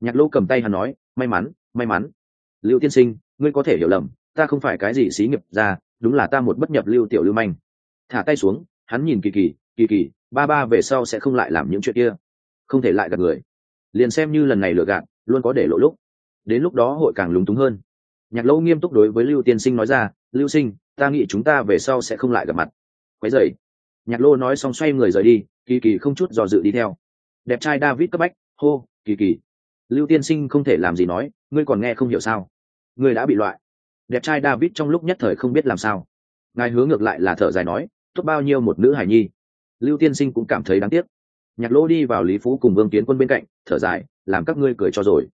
Nhạc Lô cầm tay hắn nói, may mắn may mắn. Lưu tiên sinh, ngươi có thể hiểu lầm, ta không phải cái gì xí nghiệp ra đúng là ta một bất nhập lưu tiểu lưu manh. Thả tay xuống, hắn nhìn kỳ kỳ kỳ kỳ, ba ba về sau sẽ không lại làm những chuyện kia. Không thể lại gặp người. Liền xem như lần này lừa gạt, luôn có để lộ lúc. Đến lúc đó hội càng lúng túng hơn. Nhạc lâu nghiêm túc đối với lưu tiên sinh nói ra, lưu sinh, ta nghĩ chúng ta về sau sẽ không lại gặp mặt. Quấy dậy nhạc lô nói xong xoay người rời đi, kỳ kỳ không chút dò dự đi theo đẹp trai david cấp bách, hô, kỳ kỳ. Lưu tiên sinh không thể làm gì nói, ngươi còn nghe không hiểu sao? Ngươi đã bị loại. Đẹp trai david trong lúc nhất thời không biết làm sao. Ngài hướng ngược lại là thở dài nói, tốt bao nhiêu một nữ hải nhi. Lưu tiên sinh cũng cảm thấy đáng tiếc. Nhạc lỗ đi vào lý phú cùng vương kiến quân bên cạnh, thở dài, làm các ngươi cười cho rồi.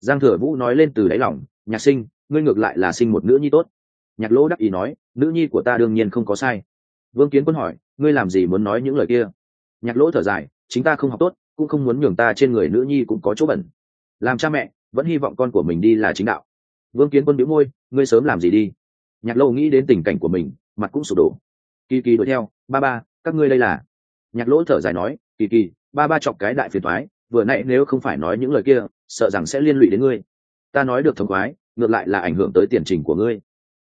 Giang thừa vũ nói lên từ đáy lòng, nhạc sinh, ngươi ngược lại là sinh một nữ nhi tốt. Nhạc lỗ đắc ý nói, nữ nhi của ta đương nhiên không có sai. Vương kiến quân hỏi, ngươi làm gì muốn nói những lời kia? Nhạc lỗ thở dài, chính ta không học tốt cũng không muốn nhường ta trên người nữ nhi cũng có chỗ bẩn. Làm cha mẹ, vẫn hy vọng con của mình đi là chính đạo. Vương kiến quân biếu môi, ngươi sớm làm gì đi? Nhạc lỗ nghĩ đến tình cảnh của mình, mặt cũng sụp đổ. Kỳ kỳ đuổi theo, ba ba, các ngươi đây là nhạc lỗ thở dài nói, kỳ kỳ, ba ba chọc cái đại phiền thoái vừa nãy nếu không phải nói những lời kia, sợ rằng sẽ liên lụy đến ngươi. Ta nói được thống khoái, ngược lại là ảnh hưởng tới tiền trình của ngươi.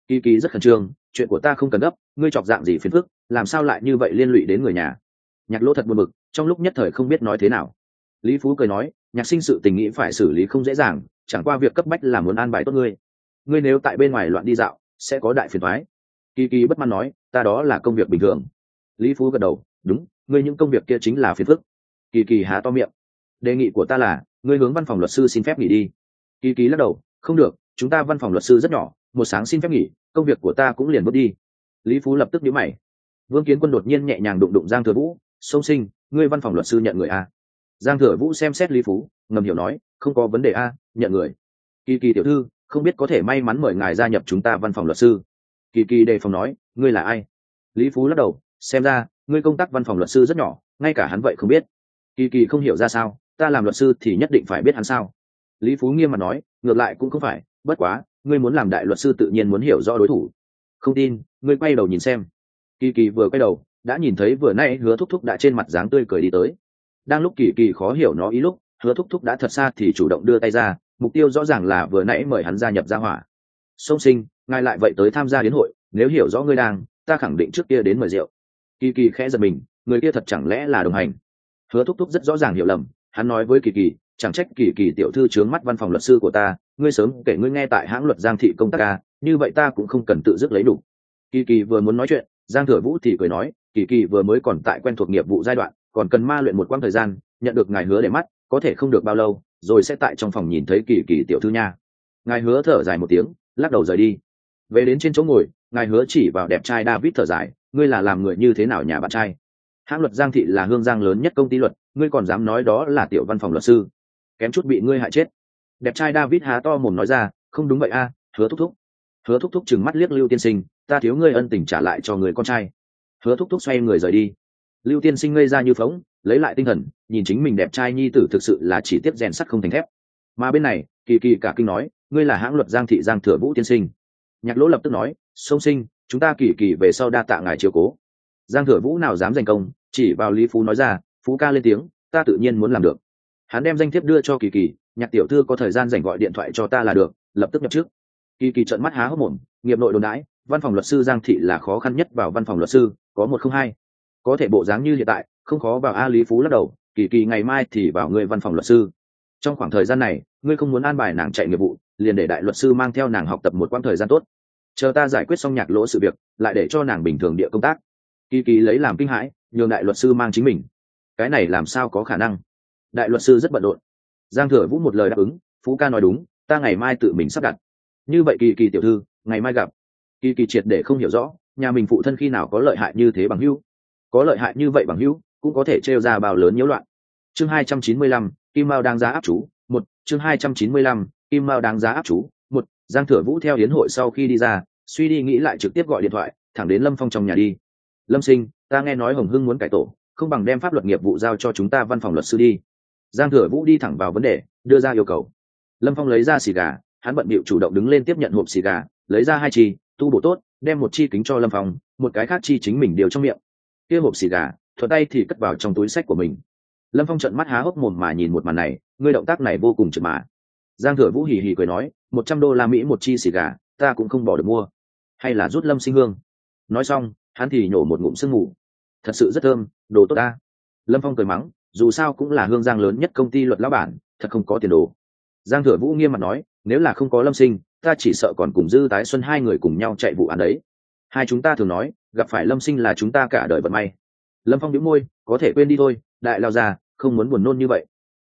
Kỳ kỳ rất khẩn trương, chuyện của ta không cần gấp, ngươi chọc dạng gì phiền phức, làm sao lại như vậy liên lụy đến người nhà? Nhạc lỗ thật buồn bực trong lúc nhất thời không biết nói thế nào. Lý phú cười nói, nhạc sinh sự tình nghĩ phải xử lý không dễ dàng, chẳng qua việc cấp bách là muốn an bài tốt ngươi. Ngươi nếu tại bên ngoài loạn đi dạo, sẽ có đại phiền thoái kỳ kỳ bất mãn nói, ta đó là công việc bình thường. Lý phú gật đầu, đúng, ngươi những công việc kia chính là phiền phức. Kỳ kỳ há to miệng, đề nghị của ta là, ngươi hướng văn phòng luật sư xin phép nghỉ đi. Kỳ kỳ lắc đầu, không được, chúng ta văn phòng luật sư rất nhỏ, một sáng xin phép nghỉ, công việc của ta cũng liền bước đi. Lý phú lập tức nhíu mày. Vương kiến quân đột nhiên nhẹ nhàng đụng đụng giang thừa vũ sông sinh, ngươi văn phòng luật sư nhận người a. Giang thừa vũ xem xét lý phú, ngầm hiểu nói, không có vấn đề a, nhận người. Kỳ kỳ tiểu thư, không biết có thể may mắn mời ngài gia nhập chúng ta văn phòng luật sư. Kỳ kỳ đề phòng nói, ngươi là ai? Lý phú lắc đầu, xem ra, ngươi công tác văn phòng luật sư rất nhỏ, ngay cả hắn vậy không biết. Kỳ kỳ không hiểu ra sao, ta làm luật sư thì nhất định phải biết hắn sao. Lý phú nghiêm mặt nói, ngược lại cũng không phải, bất quá, ngươi muốn làm đại luật sư tự nhiên muốn hiểu rõ đối thủ. Không tin, ngươi quay đầu nhìn xem. Kỳ kỳ vừa quay đầu đã nhìn thấy vừa nay hứa thúc thúc đã trên mặt dáng tươi cười đi tới. Đang lúc kỳ kỳ khó hiểu nó ý lúc, hứa thúc thúc đã thật xa thì chủ động đưa tay ra, mục tiêu rõ ràng là vừa nãy mời hắn gia nhập gia hỏa. Sông sinh, ngài lại vậy tới tham gia đến hội, nếu hiểu rõ ngươi đang, ta khẳng định trước kia đến mời rượu. Kỳ kỳ khẽ giật mình, người kia thật chẳng lẽ là đồng hành? Hứa thúc thúc rất rõ ràng hiểu lầm, hắn nói với kỳ kỳ, chẳng trách kỳ kỳ tiểu thư trướng mắt văn phòng luật sư của ta, ngươi sớm kể ngươi nghe tại hãng luật giang thị công tác ca, như vậy ta cũng không cần tự dứt lấy đủ. Kỳ kỳ vừa muốn nói chuyện giang thừa vũ thì cười nói, kỳ kỳ vừa mới còn tại quen thuộc nghiệp vụ giai đoạn, còn cần ma luyện một quãng thời gian, nhận được ngài hứa để mắt, có thể không được bao lâu, rồi sẽ tại trong phòng nhìn thấy kỳ kỳ tiểu thư nha. Ngài hứa thở dài một tiếng, lắc đầu rời đi. Về đến trên chỗ ngồi, ngài hứa chỉ vào đẹp trai david thở dài, ngươi là làm người như thế nào nhà bạn trai? Hãng luật giang thị là hương giang lớn nhất công ty luật, ngươi còn dám nói đó là tiểu văn phòng luật sư. Kém chút bị ngươi hại chết. Đẹp trai david há to mồm nói ra, không đúng vậy a, hứa thúc thúc hứa thúc thúc chừng mắt liếc lưu tiên sinh, ta thiếu ngươi ân tình trả lại cho người con trai. Hứa thúc thúc xoay người rời đi. Lưu tiên sinh ngây ra như phóng lấy lại tinh thần, nhìn chính mình đẹp trai nhi tử thực sự là chỉ tiếp rèn sắt không thành thép. Mà bên này, kỳ kỳ cả kinh nói, ngươi là hãng luật giang thị giang thừa vũ tiên sinh. Nhạc lỗ lập tức nói, sông sinh, chúng ta kỳ kỳ về sau đa tạ ngài chiều cố. Giang thừa vũ nào dám giành công, chỉ vào lý phú nói ra, phú ca lên tiếng, ta tự nhiên muốn làm được. Hắn đem danh thiếp đưa cho kỳ kỳ, nhạc tiểu thư có thời gian dành gọi điện thoại cho ta là được, lập tức nhập trước kỳ kỳ trận mắt há hốc mồm, nghiệp nội đồn đãi, văn phòng luật sư giang thị là khó khăn nhất vào văn phòng luật sư, có một không hai. Có thể bộ dáng như hiện tại, không khó vào a lý phú lắc đầu, kỳ kỳ ngày mai thì vào người văn phòng luật sư. Trong khoảng thời gian này, ngươi không muốn an bài nàng chạy nghiệp vụ, liền để đại luật sư mang theo nàng học tập một quãng thời gian tốt. Chờ ta giải quyết xong nhạc lỗ sự việc, lại để cho nàng bình thường địa công tác. Kỳ kỳ lấy làm kinh hãi, nhường đại luật sư mang chính mình. Cái này làm sao có khả năng? Đại luật sư rất bận rộn. Giang thừa vũ một lời đáp ứng, phú ca nói đúng, ta ngày mai tự mình sắp đặt như vậy kỳ kỳ tiểu thư, ngày mai gặp. Kỳ kỳ triệt để không hiểu rõ, nhà mình phụ thân khi nào có lợi hại như thế bằng hữu. Có lợi hại như vậy bằng hữu, cũng có thể trêu ra bao lớn nhiễu loạn. Chương hai trăm chín mươi lăm, kim mao đang giá áp chú, một. Chương hai trăm chín mươi lăm, kim mao đang giá áp chú, một. Giang thừa vũ theo hiến hội sau khi đi ra, suy đi nghĩ lại trực tiếp gọi điện thoại, thẳng đến lâm phong trong nhà đi. Lâm sinh, ta nghe nói hồng hưng muốn cải tổ, không bằng đem pháp luật nghiệp vụ giao cho chúng ta văn phòng luật sư đi. Giang thừa vũ đi thẳng vào vấn đề, đưa ra yêu cầu. Lâm phong lấy ra xì gà hắn bận bịu chủ động đứng lên tiếp nhận hộp xì gà, lấy ra hai chi, tu bổ tốt, đem một chi kính cho lâm phong, một cái khác chi chính mình điều trong miệng. Kia hộp xì gà, thuận tay thì cất vào trong túi sách của mình. Lâm phong trận mắt há hốc mồm mà nhìn một màn này ngươi động tác này vô cùng chật mà. Giang thừa vũ hì hì cười nói, một trăm đô la mỹ một chi xì gà, ta cũng không bỏ được mua. Hay là rút lâm sinh hương. Nói xong, hắn thì nhổ một ngụm sương mù. Thật sự rất thơm, đồ tốt ta. Lâm phong cười mắng, dù sao cũng là hương giang lớn nhất công ty luật lão bản, thật không có tiền đồ. Giang thừa vũ nghiêm mặt nói nếu là không có lâm sinh, ta chỉ sợ còn cùng dư tái xuân hai người cùng nhau chạy vụ án đấy. Hai chúng ta thường nói, gặp phải lâm sinh là chúng ta cả đời vận may. Lâm phong đĩu môi, có thể quên đi thôi, đại lao ra không muốn buồn nôn như vậy.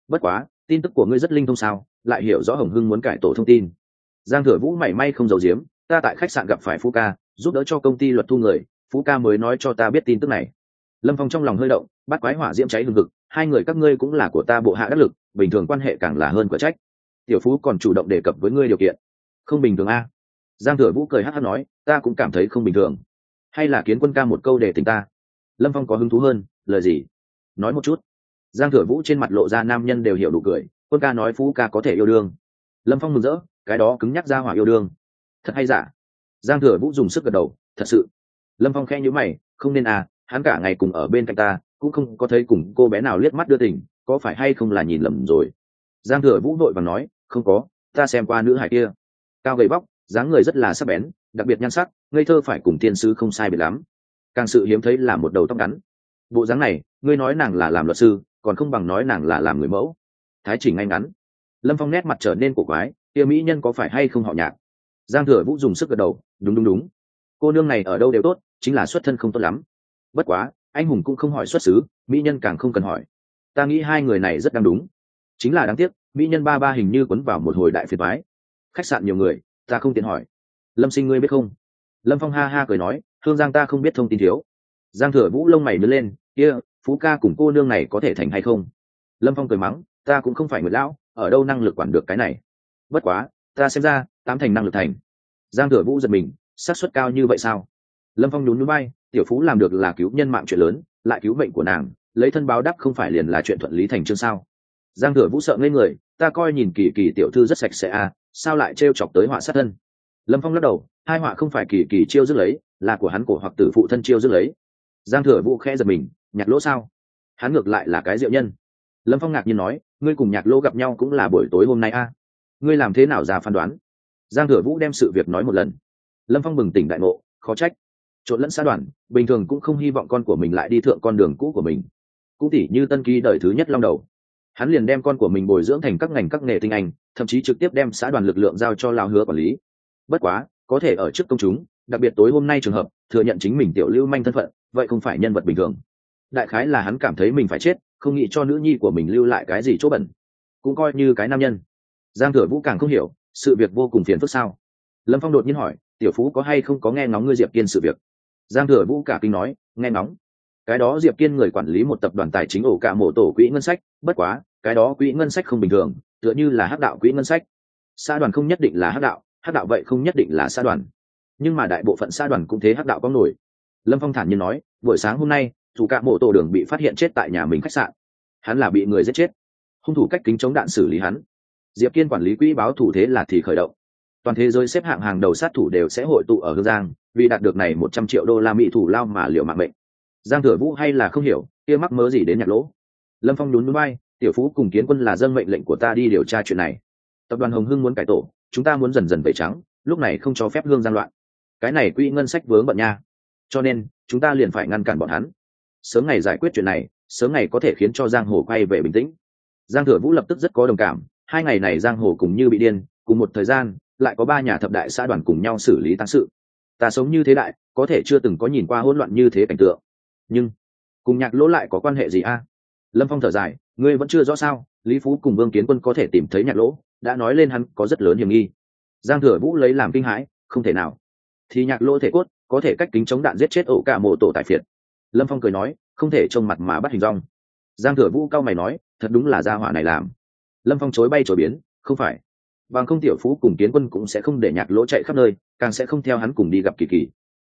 Bất quá, tin tức của ngươi rất linh thông sao, lại hiểu rõ hồng hưng muốn cải tổ thông tin. Giang thừa vũ mảy may không giấu giếm, ta tại khách sạn gặp phải Phú ca, giúp đỡ cho công ty luật thu người, phú ca mới nói cho ta biết tin tức này. Lâm phong trong lòng hơi động, bắt quái hỏa diễm cháy hừng hực, hai người các ngươi cũng là của ta bộ hạ đắc lực, bình thường quan hệ càng là hơn quả trách tiểu phú còn chủ động đề cập với ngươi điều kiện. Không bình thường a. Giang thừa vũ cười hát hát nói, ta cũng cảm thấy không bình thường. Hay là kiến quân ca một câu để tình ta. Lâm phong có hứng thú hơn, lời gì? Nói một chút. Giang thừa vũ trên mặt lộ ra nam nhân đều hiểu đủ cười, quân ca nói phú ca có thể yêu đương. Lâm phong mừng rỡ, cái đó cứng nhắc ra hỏa yêu đương. Thật hay giả? Giang thừa vũ dùng sức gật đầu, thật sự. Lâm phong khe nhữ mày, không nên à hắn cả ngày cùng ở bên cạnh ta, cũng không có thấy cùng cô bé nào liếc mắt đưa tình, có phải hay không là nhìn lầm rồi? Giang thừa vũ vội và nói không có, ta xem qua nữ hải kia. Cao gầy bóc dáng người rất là sắc bén, đặc biệt nhan sắc, ngây thơ phải cùng tiên sư không sai biệt lắm. Càng sự hiếm thấy là một đầu tóc ngắn. Bộ dáng này, ngươi nói nàng là làm luật sư, còn không bằng nói nàng là làm người mẫu. Thái chỉnh ngay ngắn. Lâm phong nét mặt trở nên cổ quái, kia mỹ nhân có phải hay không họ nhạc? Giang thừa vũ dùng sức gật đầu, đúng đúng đúng. Cô nương này ở đâu đều tốt, chính là xuất thân không tốt lắm. Bất quá, anh hùng cũng không hỏi xuất xứ, mỹ nhân càng không cần hỏi. Ta nghĩ hai người này rất đáng đúng. Chính là đáng tiếc mỹ nhân ba ba hình như quấn vào một hồi đại phiền mái khách sạn nhiều người ta không tiện hỏi. Lâm sinh ngươi biết không? Lâm phong ha ha cười nói thương giang ta không biết thông tin thiếu. Giang thừa vũ lông mày nứt lên kia、yeah, phú ca cùng cô nương này có thể thành hay không? Lâm phong cười mắng ta cũng không phải người lão ở đâu năng lực quản được cái này? Bất quá ta xem ra tám thành năng lực thành. Giang thừa vũ giật mình xác suất cao như vậy sao? Lâm phong nhún núi bay tiểu phú làm được là cứu nhân mạng chuyện lớn lại cứu mệnh của nàng lấy thân báo đáp không phải liền là chuyện thuận lý thành chương sao? Giang thừa vũ sợ ngây người, ta coi nhìn kỳ kỳ tiểu thư rất sạch sẽ à sao lại trêu chọc tới họa sát thân? Lâm phong lắc đầu, hai họa không phải kỳ kỳ chiêu dứt lấy, là của hắn cổ hoặc tử phụ thân chiêu dứt lấy. Giang thừa vũ khẽ giật mình, nhạc lỗ sao? Hắn ngược lại là cái diệu nhân. Lâm phong ngạc nhiên nói, ngươi cùng nhạc lỗ gặp nhau cũng là buổi tối hôm nay a à? ngươi làm thế nào ra phán đoán? Giang thừa vũ đem sự việc nói một lần. Lâm phong bừng tỉnh đại ngộ, khó trách. Trộn lẫn xã đoàn, bình thường cũng không hy vọng con của mình lại đi thượng con đường cũ của mình. Cũng tỉ như tân ký đời thứ nhất long đầu hắn liền đem con của mình bồi dưỡng thành các ngành các nghề tinh anh, thậm chí trực tiếp đem xã đoàn lực lượng giao cho lao hứa quản lý. Bất quá, có thể ở trước công chúng, đặc biệt tối hôm nay trường hợp, thừa nhận chính mình tiểu lưu manh thân phận, vậy không phải nhân vật bình thường. Đại khái là hắn cảm thấy mình phải chết, không nghĩ cho nữ nhi của mình lưu lại cái gì chỗ bẩn. Cũng coi như cái nam nhân. Giang thừa vũ càng không hiểu, sự việc vô cùng phiền phức sao? Lâm phong đột nhiên hỏi, tiểu phú có hay không có nghe ngóng ngươi diệp kiên sự việc? Giang thừa vũ cả kinh nói, nghe ngóng cái đó diệp kiên người quản lý một tập đoàn tài chính ổ cả mổ tổ quỹ ngân sách, bất quá, cái đó quỹ ngân sách không bình thường, tựa như là hắc đạo quỹ ngân sách. Xã đoàn không nhất định là hắc đạo hắc đạo vậy không nhất định là xã đoàn. Nhưng mà đại bộ phận xã đoàn cũng thế hắc đạo có nổi. Lâm phong thản nhiên nói, buổi sáng hôm nay thủ cả mộ tổ đường bị phát hiện chết tại nhà mình khách sạn. Hắn là bị người giết chết. Hung thủ cách kính chống đạn xử lý hắn. Diệp kiên quản lý quỹ báo thủ thế là thì khởi động. Toàn thế giới xếp hạng hàng đầu sát thủ đều sẽ hội tụ ở hương giang, vì đạt được này một trăm triệu đô la mỹ thủ lao mà liệu mạng mệnh giang thừa vũ hay là không hiểu, kia mắc mớ gì đến nhạc lỗ. Lâm phong nhún núi bay tiểu phú cùng kiến quân là dân mệnh lệnh của ta đi điều tra chuyện này. Tập đoàn hồng hưng muốn cải tổ, chúng ta muốn dần dần tẩy trắng, lúc này không cho phép hương gian loạn. Cái này quỹ ngân sách vướng bận nha. Cho nên, chúng ta liền phải ngăn cản bọn hắn. Sớm ngày giải quyết chuyện này, sớm ngày có thể khiến cho giang hồ quay về bình tĩnh. Giang thừa vũ lập tức rất có đồng cảm, hai ngày này giang hồ cùng như bị điên, cùng một thời gian, lại có ba nhà thập đại xã đoàn cùng nhau xử lý tăng sự. Ta sống như thế đại, có thể chưa từng có nhìn qua hỗn loạn như thế cảnh tượng nhưng cùng nhạc lỗ lại có quan hệ gì a? Lâm phong thở dài, ngươi vẫn chưa rõ sao? Lý phú cùng vương kiến quân có thể tìm thấy nhạc lỗ, đã nói lên hắn có rất lớn hiểm nghi. Giang thừa vũ lấy làm kinh hãi, không thể nào. Thì nhạc lỗ thể cốt, có thể cách kính chống đạn giết chết ổ cả mộ tổ tại phiệt. Lâm phong cười nói, không thể trông mặt mà bắt hình rong giang thừa vũ cao mày nói, thật đúng là gia hỏa này làm. Lâm phong chối bay chối biến, không phải. Bằng không tiểu phú cùng kiến quân cũng sẽ không để nhạc lỗ chạy khắp nơi, càng sẽ không theo hắn cùng đi gặp kỳ kỳ.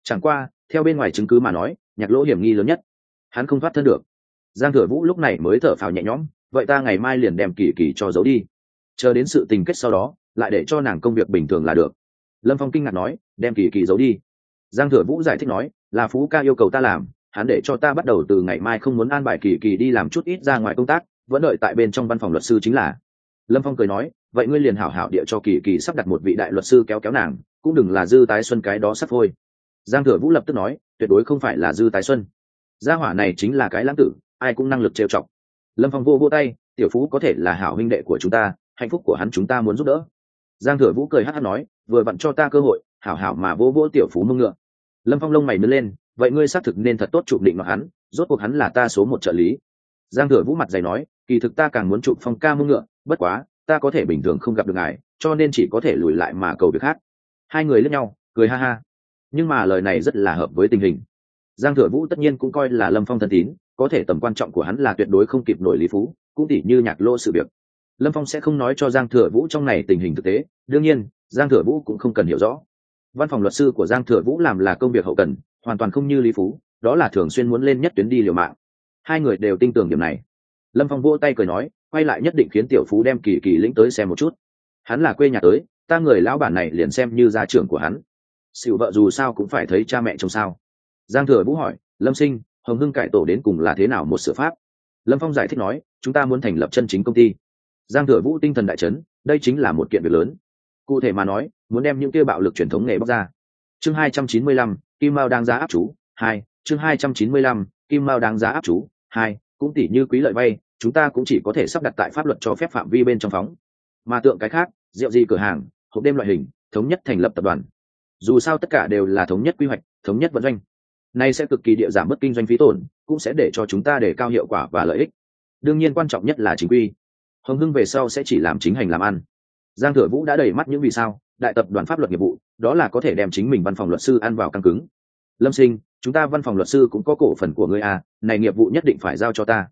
Chẳng qua, theo bên ngoài chứng cứ mà nói nhạc lỗ hiểm nghi lớn nhất. Hắn không thoát thân được. Giang thừa vũ lúc này mới thở phào nhẹ nhõm, vậy ta ngày mai liền đem kỳ kỳ cho giấu đi. Chờ đến sự tình kết sau đó, lại để cho nàng công việc bình thường là được. Lâm phong kinh ngạc nói, đem kỳ kỳ giấu đi. Giang thừa vũ giải thích nói, là phú ca yêu cầu ta làm, hắn để cho ta bắt đầu từ ngày mai không muốn an bài kỳ kỳ đi làm chút ít ra ngoài công tác, vẫn đợi tại bên trong văn phòng luật sư chính là. Lâm phong cười nói, vậy ngươi liền hảo hảo địa cho kỳ kỳ sắp đặt một vị đại luật sư kéo kéo nàng, cũng đừng là dư tái xuân cái đó sắp thôi. Giang thừa vũ lập tức nói tuyệt đối không phải là dư tái xuân. Gia hỏa này chính là cái lãng tử, ai cũng năng lực trêu chọc. Lâm phong vô vô tay, tiểu phú có thể là hảo huynh đệ của chúng ta, hạnh phúc của hắn chúng ta muốn giúp đỡ. Giang thừa vũ cười hát hát nói, vừa vặn cho ta cơ hội, hảo hảo mà vô vô tiểu phú mưng ngựa. Lâm phong lông mày nứt lên, vậy ngươi xác thực nên thật tốt chụp định mặc hắn, rốt cuộc hắn là ta số một trợ lý. Giang thừa vũ mặt dày nói, kỳ thực ta càng muốn chụp phong ca mưng ngựa, bất quá, ta có thể bình thường không gặp được ngài, cho nên chỉ có thể lùi lại mà cầu việc hát hai người lướt nhau, cười ha ha nhưng mà lời này rất là hợp với tình hình. Giang thừa vũ tất nhiên cũng coi là lâm phong thân tín, có thể tầm quan trọng của hắn là tuyệt đối không kịp nổi lý phú, cũng tỉ như nhạc lô sự việc. Lâm phong sẽ không nói cho giang thừa vũ trong này tình hình thực tế, đương nhiên, giang thừa vũ cũng không cần hiểu rõ. Văn phòng luật sư của giang thừa vũ làm là công việc hậu cần, hoàn toàn không như lý phú, đó là thường xuyên muốn lên nhất tuyến đi liều mạng. Hai người đều tin tưởng điểm này. Lâm phong vỗ tay cười nói, quay lại nhất định khiến tiểu phú đem kỳ kỳ lĩnh tới xem một chút. Hắn là quê nhà tới, ta người lão bản này liền xem như gia trưởng của hắn xỉu vợ dù sao cũng phải thấy cha mẹ chồng sao? Giang thừa vũ hỏi, lâm sinh, hồng hưng cải tổ đến cùng là thế nào một sự pháp? Lâm phong giải thích nói, chúng ta muốn thành lập chân chính công ty. Giang thừa vũ tinh thần đại chấn, đây chính là một kiện việc lớn. Cụ thể mà nói, muốn đem những kia bạo lực truyền thống nghề bóc ra. Chương hai trăm chín mươi lăm, kim mao đang giá áp chú, hai, chương hai trăm chín mươi lăm, kim mao đang giá áp chú, hai, cũng tỷ như quý lợi vay, chúng ta cũng chỉ có thể sắp đặt tại pháp luật cho phép phạm vi bên trong phóng. Mà tượng cái khác, rượu gì cửa hàng, hộp đêm loại hình, thống nhất thành lập tập đoàn dù sao tất cả đều là thống nhất quy hoạch, thống nhất vận doanh. Này sẽ cực kỳ địa giảm mất kinh doanh phí tổn, cũng sẽ để cho chúng ta để cao hiệu quả và lợi ích. Đương nhiên quan trọng nhất là chính quy. Hồng hưng về sau sẽ chỉ làm chính hành làm ăn. Giang thừa vũ đã đầy mắt những vì sao, đại tập đoàn pháp luật nghiệp vụ, đó là có thể đem chính mình văn phòng luật sư ăn vào căng cứng. Lâm sinh, chúng ta văn phòng luật sư cũng có cổ phần của ngươi à này nghiệp vụ nhất định phải giao cho ta.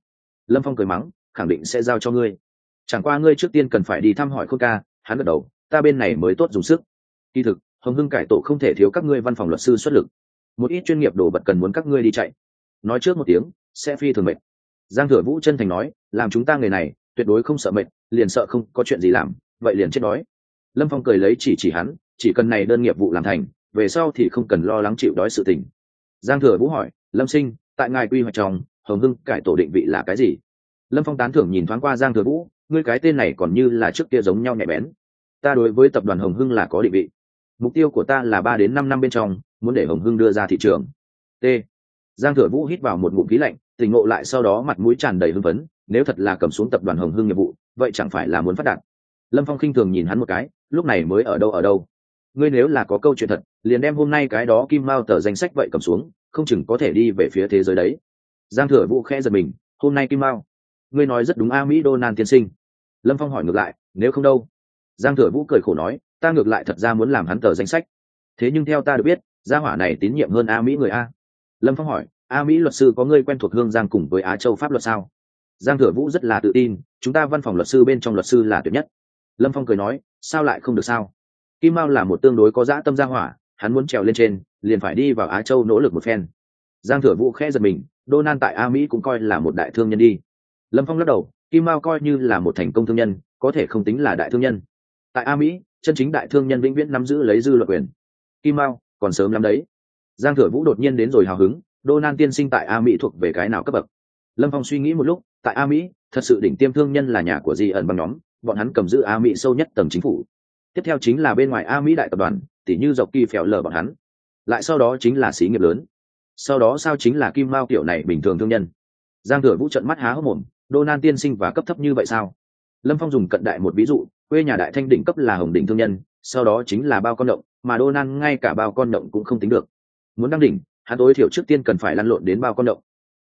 Lâm phong cười mắng, khẳng định sẽ giao cho ngươi. Chẳng qua ngươi trước tiên cần phải đi thăm hỏi khôn ca, hắn gật đầu, ta bên này mới tốt dùng sức. Kỳ thực hồng hưng cải tổ không thể thiếu các ngươi văn phòng luật sư xuất lực. Một ít chuyên nghiệp đồ vật cần muốn các ngươi đi chạy. Nói trước một tiếng sẽ phi thường mệt. giang thừa vũ chân thành nói làm chúng ta người này tuyệt đối không sợ mệt, liền sợ không có chuyện gì làm vậy liền chết đói. Lâm phong cười lấy chỉ chỉ hắn chỉ cần này đơn nghiệp vụ làm thành về sau thì không cần lo lắng chịu đói sự tình. Giang thừa vũ hỏi lâm sinh tại ngài quy hoạch trong hồng hưng cải tổ định vị là cái gì? Lâm phong tán thưởng nhìn thoáng qua giang thừa vũ ngươi cái tên này còn như là trước kia giống nhau nhạy bén. Ta đối với tập đoàn hồng hưng là có định vị mục tiêu của ta là ba đến năm năm bên trong, muốn để hồng hưng đưa ra thị trường. T. Giang thừa vũ hít vào một ngụm khí lạnh, tỉnh ngộ lại sau đó mặt mũi tràn đầy hưng phấn, nếu thật là cầm xuống tập đoàn hồng hưng nghiệp vụ, vậy chẳng phải là muốn phát đạt. Lâm phong khinh thường nhìn hắn một cái, lúc này mới ở đâu ở đâu. Ngươi nếu là có câu chuyện thật, liền đem hôm nay cái đó kim mao tờ danh sách vậy cầm xuống, không chừng có thể đi về phía thế giới đấy. Giang thừa vũ khẽ giật mình, hôm nay kim mao? Ngươi nói rất đúng a mỹ đô nan tiên sinh. Lâm phong hỏi ngược lại, nếu không đâu? Giang thừa vũ cười khổ nói ta ngược lại thật ra muốn làm hắn tờ danh sách. Thế nhưng theo ta được biết, gia hỏa này tín nhiệm hơn a mỹ người a. Lâm phong hỏi, a mỹ luật sư có người quen thuộc hương giang cùng với á châu pháp luật sao? Giang thừa vũ rất là tự tin, chúng ta văn phòng luật sư bên trong luật sư là tuyệt nhất. Lâm phong cười nói, sao lại không được sao? Kim mao là một tương đối có dã tâm gia hỏa, hắn muốn trèo lên trên, liền phải đi vào á châu nỗ lực một phen. Giang thừa vũ khẽ giật mình đô nan tại a mỹ cũng coi là một đại thương nhân đi. Lâm phong lắc đầu, kim mao coi như là một thành công thương nhân, có thể không tính là đại thương nhân. Tại a mỹ chân chính đại thương nhân vĩnh viễn nắm giữ lấy dư luật quyền. Kim mao, còn sớm lắm đấy. Giang thừa vũ đột nhiên đến rồi hào hứng, đô nan tiên sinh tại a mỹ thuộc về cái nào cấp bậc? Lâm phong suy nghĩ một lúc, tại a mỹ, thật sự đỉnh tiêm thương nhân là nhà của di ẩn bằng nhóm, bọn hắn cầm giữ a mỹ sâu nhất tầng chính phủ. Tiếp theo chính là bên ngoài a mỹ đại tập đoàn, tỉ như dọc kỳ phèo lờ bọn hắn. Lại sau đó chính là xí nghiệp lớn. Sau đó sao chính là kim mao kiểu này bình thường thương nhân? Giang thừa vũ trận mắt há hốc mồm, đô nan tiên sinh và cấp thấp như vậy sao? Lâm phong dùng cận đại một ví dụ quê nhà đại thanh đỉnh cấp là hồng đỉnh thương nhân, sau đó chính là bao con động, mà đô nan ngay cả bao con động cũng không tính được. Muốn đăng đỉnh, hắn tối thiểu trước tiên cần phải lăn lộn đến bao con động.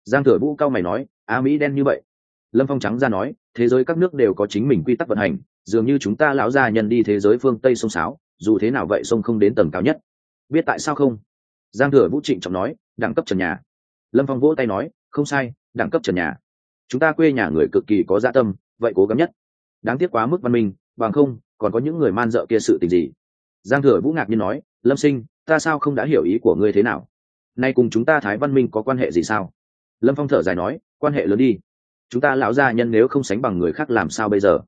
Giang thừa vũ cao mày nói, á mỹ đen như vậy. Lâm phong trắng ra nói, thế giới các nước đều có chính mình quy tắc vận hành, dường như chúng ta lão gia nhân đi thế giới phương tây sông sáo, dù thế nào vậy sông không đến tầng cao nhất. Biết tại sao không? Giang thừa vũ trịnh trọng nói, đẳng cấp trần nhà. Lâm phong vỗ tay nói, không sai, đẳng cấp trần nhà. Chúng ta quê nhà người cực kỳ có dạ tâm, vậy cố gắng nhất. Đáng tiếc quá mức văn minh bằng không, còn có những người man dợ kia sự tình gì? Giang thừa vũ ngạc nhiên nói, lâm sinh, ta sao không đã hiểu ý của ngươi thế nào? Nay cùng chúng ta thái văn minh có quan hệ gì sao? Lâm phong thở dài nói, quan hệ lớn đi. Chúng ta lão gia nhân nếu không sánh bằng người khác làm sao bây giờ?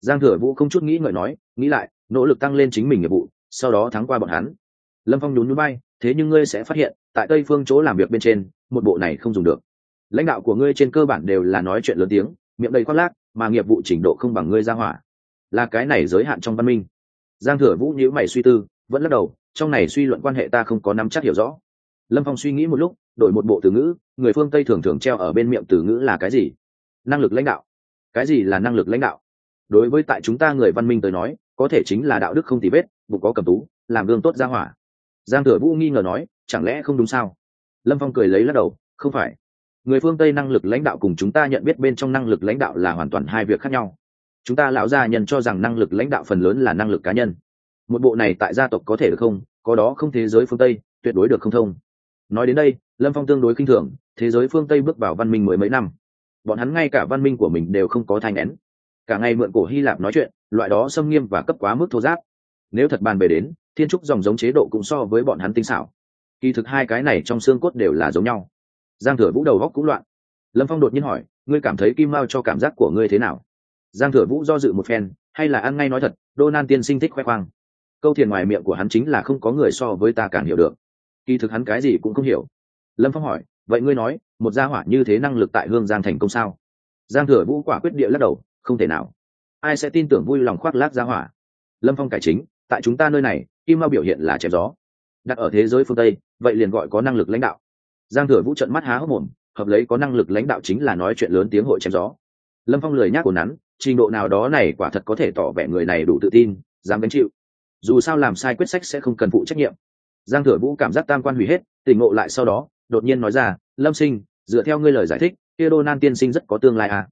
Giang thừa vũ không chút nghĩ ngợi nói, nghĩ lại, nỗ lực tăng lên chính mình nghiệp vụ, sau đó thắng qua bọn hắn. Lâm phong nhún núi bay thế nhưng ngươi sẽ phát hiện, tại tây phương chỗ làm việc bên trên, một bộ này không dùng được. Lãnh đạo của ngươi trên cơ bản đều là nói chuyện lớn tiếng, miệng đầy khoác lác, mà nghiệp vụ trình độ không bằng ngươi ra hỏa là cái này giới hạn trong văn minh. Giang thừa vũ nhữ mày suy tư, vẫn lắc đầu, trong này suy luận quan hệ ta không có nắm chắc hiểu rõ. Lâm phong suy nghĩ một lúc, đổi một bộ từ ngữ, người phương tây thường thường treo ở bên miệng từ ngữ là cái gì? Năng lực lãnh đạo. Cái gì là năng lực lãnh đạo? Đối với tại chúng ta người văn minh tới nói, có thể chính là đạo đức không tì vết, bụng có cầm tú, làm gương tốt ra hỏa. Giang thừa vũ nghi ngờ nói, chẳng lẽ không đúng sao? Lâm phong cười lấy lắc đầu, không phải. Người phương tây năng lực lãnh đạo cùng chúng ta nhận biết bên trong năng lực lãnh đạo là hoàn toàn hai việc khác nhau chúng ta lão gia nhân cho rằng năng lực lãnh đạo phần lớn là năng lực cá nhân. Một bộ này tại gia tộc có thể được không? Có đó không thế giới phương tây, tuyệt đối được không thông. Nói đến đây, lâm phong tương đối khinh thường, thế giới phương tây bước vào văn minh mới mấy năm. Bọn hắn ngay cả văn minh của mình đều không có thai nén. Cả ngày mượn cổ hy lạp nói chuyện, loại đó xâm nghiêm và cấp quá mức thô giáp. Nếu thật bàn về đến, thiên trúc dòng giống chế độ cũng so với bọn hắn tinh xảo. Kỳ thực hai cái này trong xương cốt đều là giống nhau. Giang thừa vũ đầu góc cũng loạn. Lâm phong đột nhiên hỏi, ngươi cảm thấy kim mao cho cảm giác của ngươi thế nào? Giang thừa vũ do dự một phen, hay là ăn ngay nói thật đô nan tiên sinh thích khoe khoang. Câu thiền ngoài miệng của hắn chính là không có người so với ta càng hiểu được. Kỳ thực hắn cái gì cũng không hiểu. Lâm phong hỏi, vậy ngươi nói, một gia hỏa như thế năng lực tại hương giang thành công sao? Giang thừa vũ quả quyết địa lắc đầu, không thể nào. Ai sẽ tin tưởng vui lòng khoác lác gia hỏa? Lâm phong cải chính, tại chúng ta nơi này kim mao biểu hiện là chém gió. Đặt ở thế giới phương tây, vậy liền gọi có năng lực lãnh đạo. Giang thừa vũ trận mắt há hốc mồm, hợp lấy có năng lực lãnh đạo chính là nói chuyện lớn tiếng hội chém gió lâm phong lười nhác của nắn, trình độ nào đó này quả thật có thể tỏ vẻ người này đủ tự tin, dám gánh chịu. Dù sao làm sai quyết sách sẽ không cần phụ trách nhiệm. Giang thừa vũ cảm giác tam quan hủy hết, tỉnh ngộ lại sau đó, đột nhiên nói ra, lâm sinh, dựa theo ngươi lời giải thích, kia đô nan tiên sinh rất có tương lai à.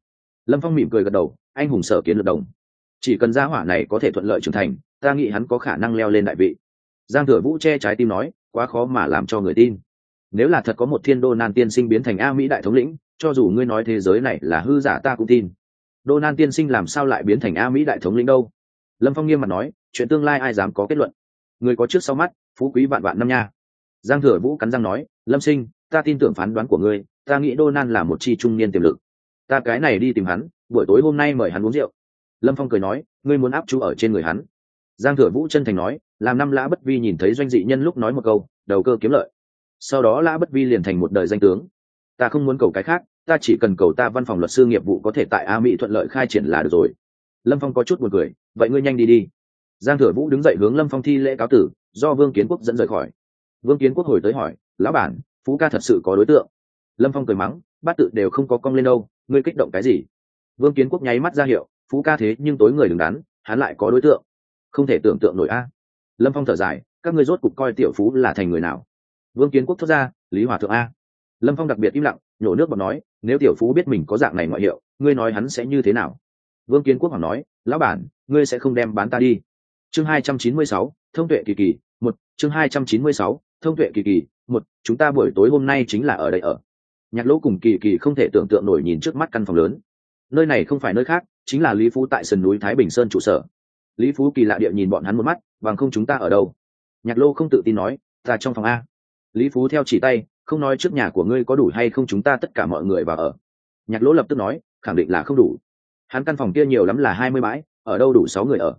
lâm phong mỉm cười gật đầu, anh hùng sở kiến lược đồng. Chỉ cần gia hỏa này có thể thuận lợi trưởng thành, ta nghĩ hắn có khả năng leo lên đại vị. Giang thừa vũ che trái tim nói, quá khó mà làm cho người tin nếu là thật có một thiên đô nan tiên sinh biến thành a mỹ đại thống lĩnh, cho dù ngươi nói thế giới này là hư giả ta cũng tin. Đô nan tiên sinh làm sao lại biến thành a mỹ đại thống lĩnh đâu? Lâm phong nghiêm mặt nói, chuyện tương lai ai dám có kết luận? Người có trước sau mắt, phú quý vạn vạn năm nha. Giang thừa vũ cắn răng nói, lâm sinh, ta tin tưởng phán đoán của ngươi, ta nghĩ đô nan là một chi trung niên tiềm lực. Ta cái này đi tìm hắn, buổi tối hôm nay mời hắn uống rượu. Lâm phong cười nói, ngươi muốn áp chú ở trên người hắn. Giang thừa vũ chân thành nói, làm năm lã bất vi nhìn thấy doanh dị nhân lúc nói một câu, đầu cơ kiếm lợi sau đó lã bất vi liền thành một đời danh tướng. Ta không muốn cầu cái khác, ta chỉ cần cầu ta văn phòng luật sư nghiệp vụ có thể tại a mỹ thuận lợi khai triển là được rồi. Lâm phong có chút buồn cười, vậy ngươi nhanh đi đi. Giang thừa vũ đứng dậy hướng lâm phong thi lễ cáo tử, do vương kiến quốc dẫn rời khỏi. Vương kiến quốc hồi tới hỏi, lão bản, phú ca thật sự có đối tượng? Lâm phong cười mắng, bát tự đều không có cong lên đâu, ngươi kích động cái gì? Vương kiến quốc nháy mắt ra hiệu, phú ca thế nhưng tối người đứng đắn, hắn lại có đối tượng. Không thể tưởng tượng nổi a. Lâm phong thở dài, các ngươi rốt cục coi tiểu phú là thành người nào? Vương kiến quốc thốt ra, lý hòa thượng a. Lâm phong đặc biệt im lặng, nhổ nước bọt nói, nếu tiểu phú biết mình có dạng này ngoại hiệu, ngươi nói hắn sẽ như thế nào? Vương kiến quốc hoàng nói, lão bản, ngươi sẽ không đem bán ta đi. Chương hai trăm chín mươi sáu, thông tuệ kỳ kỳ, một, chương hai trăm chín mươi sáu, thông tuệ kỳ kỳ, một, chúng ta buổi tối hôm nay chính là ở đây ở. Nhạc lỗ cùng kỳ kỳ không thể tưởng tượng nổi nhìn trước mắt căn phòng lớn. Nơi này không phải nơi khác, chính là lý phú tại sườn núi thái bình sơn trụ sở. Lý phú kỳ lạ địa nhìn bọn hắn một mắt, bằng không chúng ta ở đâu? Nhạc lô không tự tin nói, ta trong phòng a lý phú theo chỉ tay, không nói trước nhà của ngươi có đủ hay không chúng ta tất cả mọi người vào ở. Nhạc lỗ lập tức nói, khẳng định là không đủ. Hắn căn phòng kia nhiều lắm là hai mươi bãi, ở đâu đủ sáu người ở.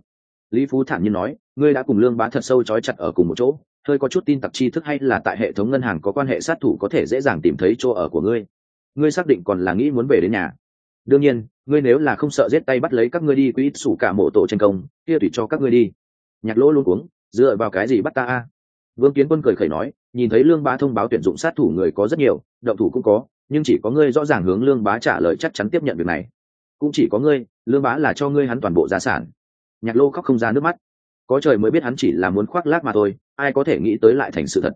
Lý phú thản nhiên nói, ngươi đã cùng lương bá thật sâu trói chặt ở cùng một chỗ, hơi có chút tin tặc tri thức hay là tại hệ thống ngân hàng có quan hệ sát thủ có thể dễ dàng tìm thấy chỗ ở của ngươi. Ngươi xác định còn là nghĩ muốn về đến nhà. Đương nhiên, ngươi nếu là không sợ giết tay bắt lấy các ngươi đi quỹ sủ cả mộ tổ tranh công, kia tùy cho các ngươi đi. Nhạc lỗ luôn uống dựa vào cái gì bắt ta a? Vương kiến quân cười khẩy nói nhìn thấy lương bá thông báo tuyển dụng sát thủ người có rất nhiều, động thủ cũng có, nhưng chỉ có ngươi rõ ràng hướng lương bá trả lời chắc chắn tiếp nhận việc này. Cũng chỉ có ngươi, lương bá là cho ngươi hắn toàn bộ gia sản. Nhạc lô khóc không ra nước mắt. Có trời mới biết hắn chỉ là muốn khoác lác mà thôi, ai có thể nghĩ tới lại thành sự thật.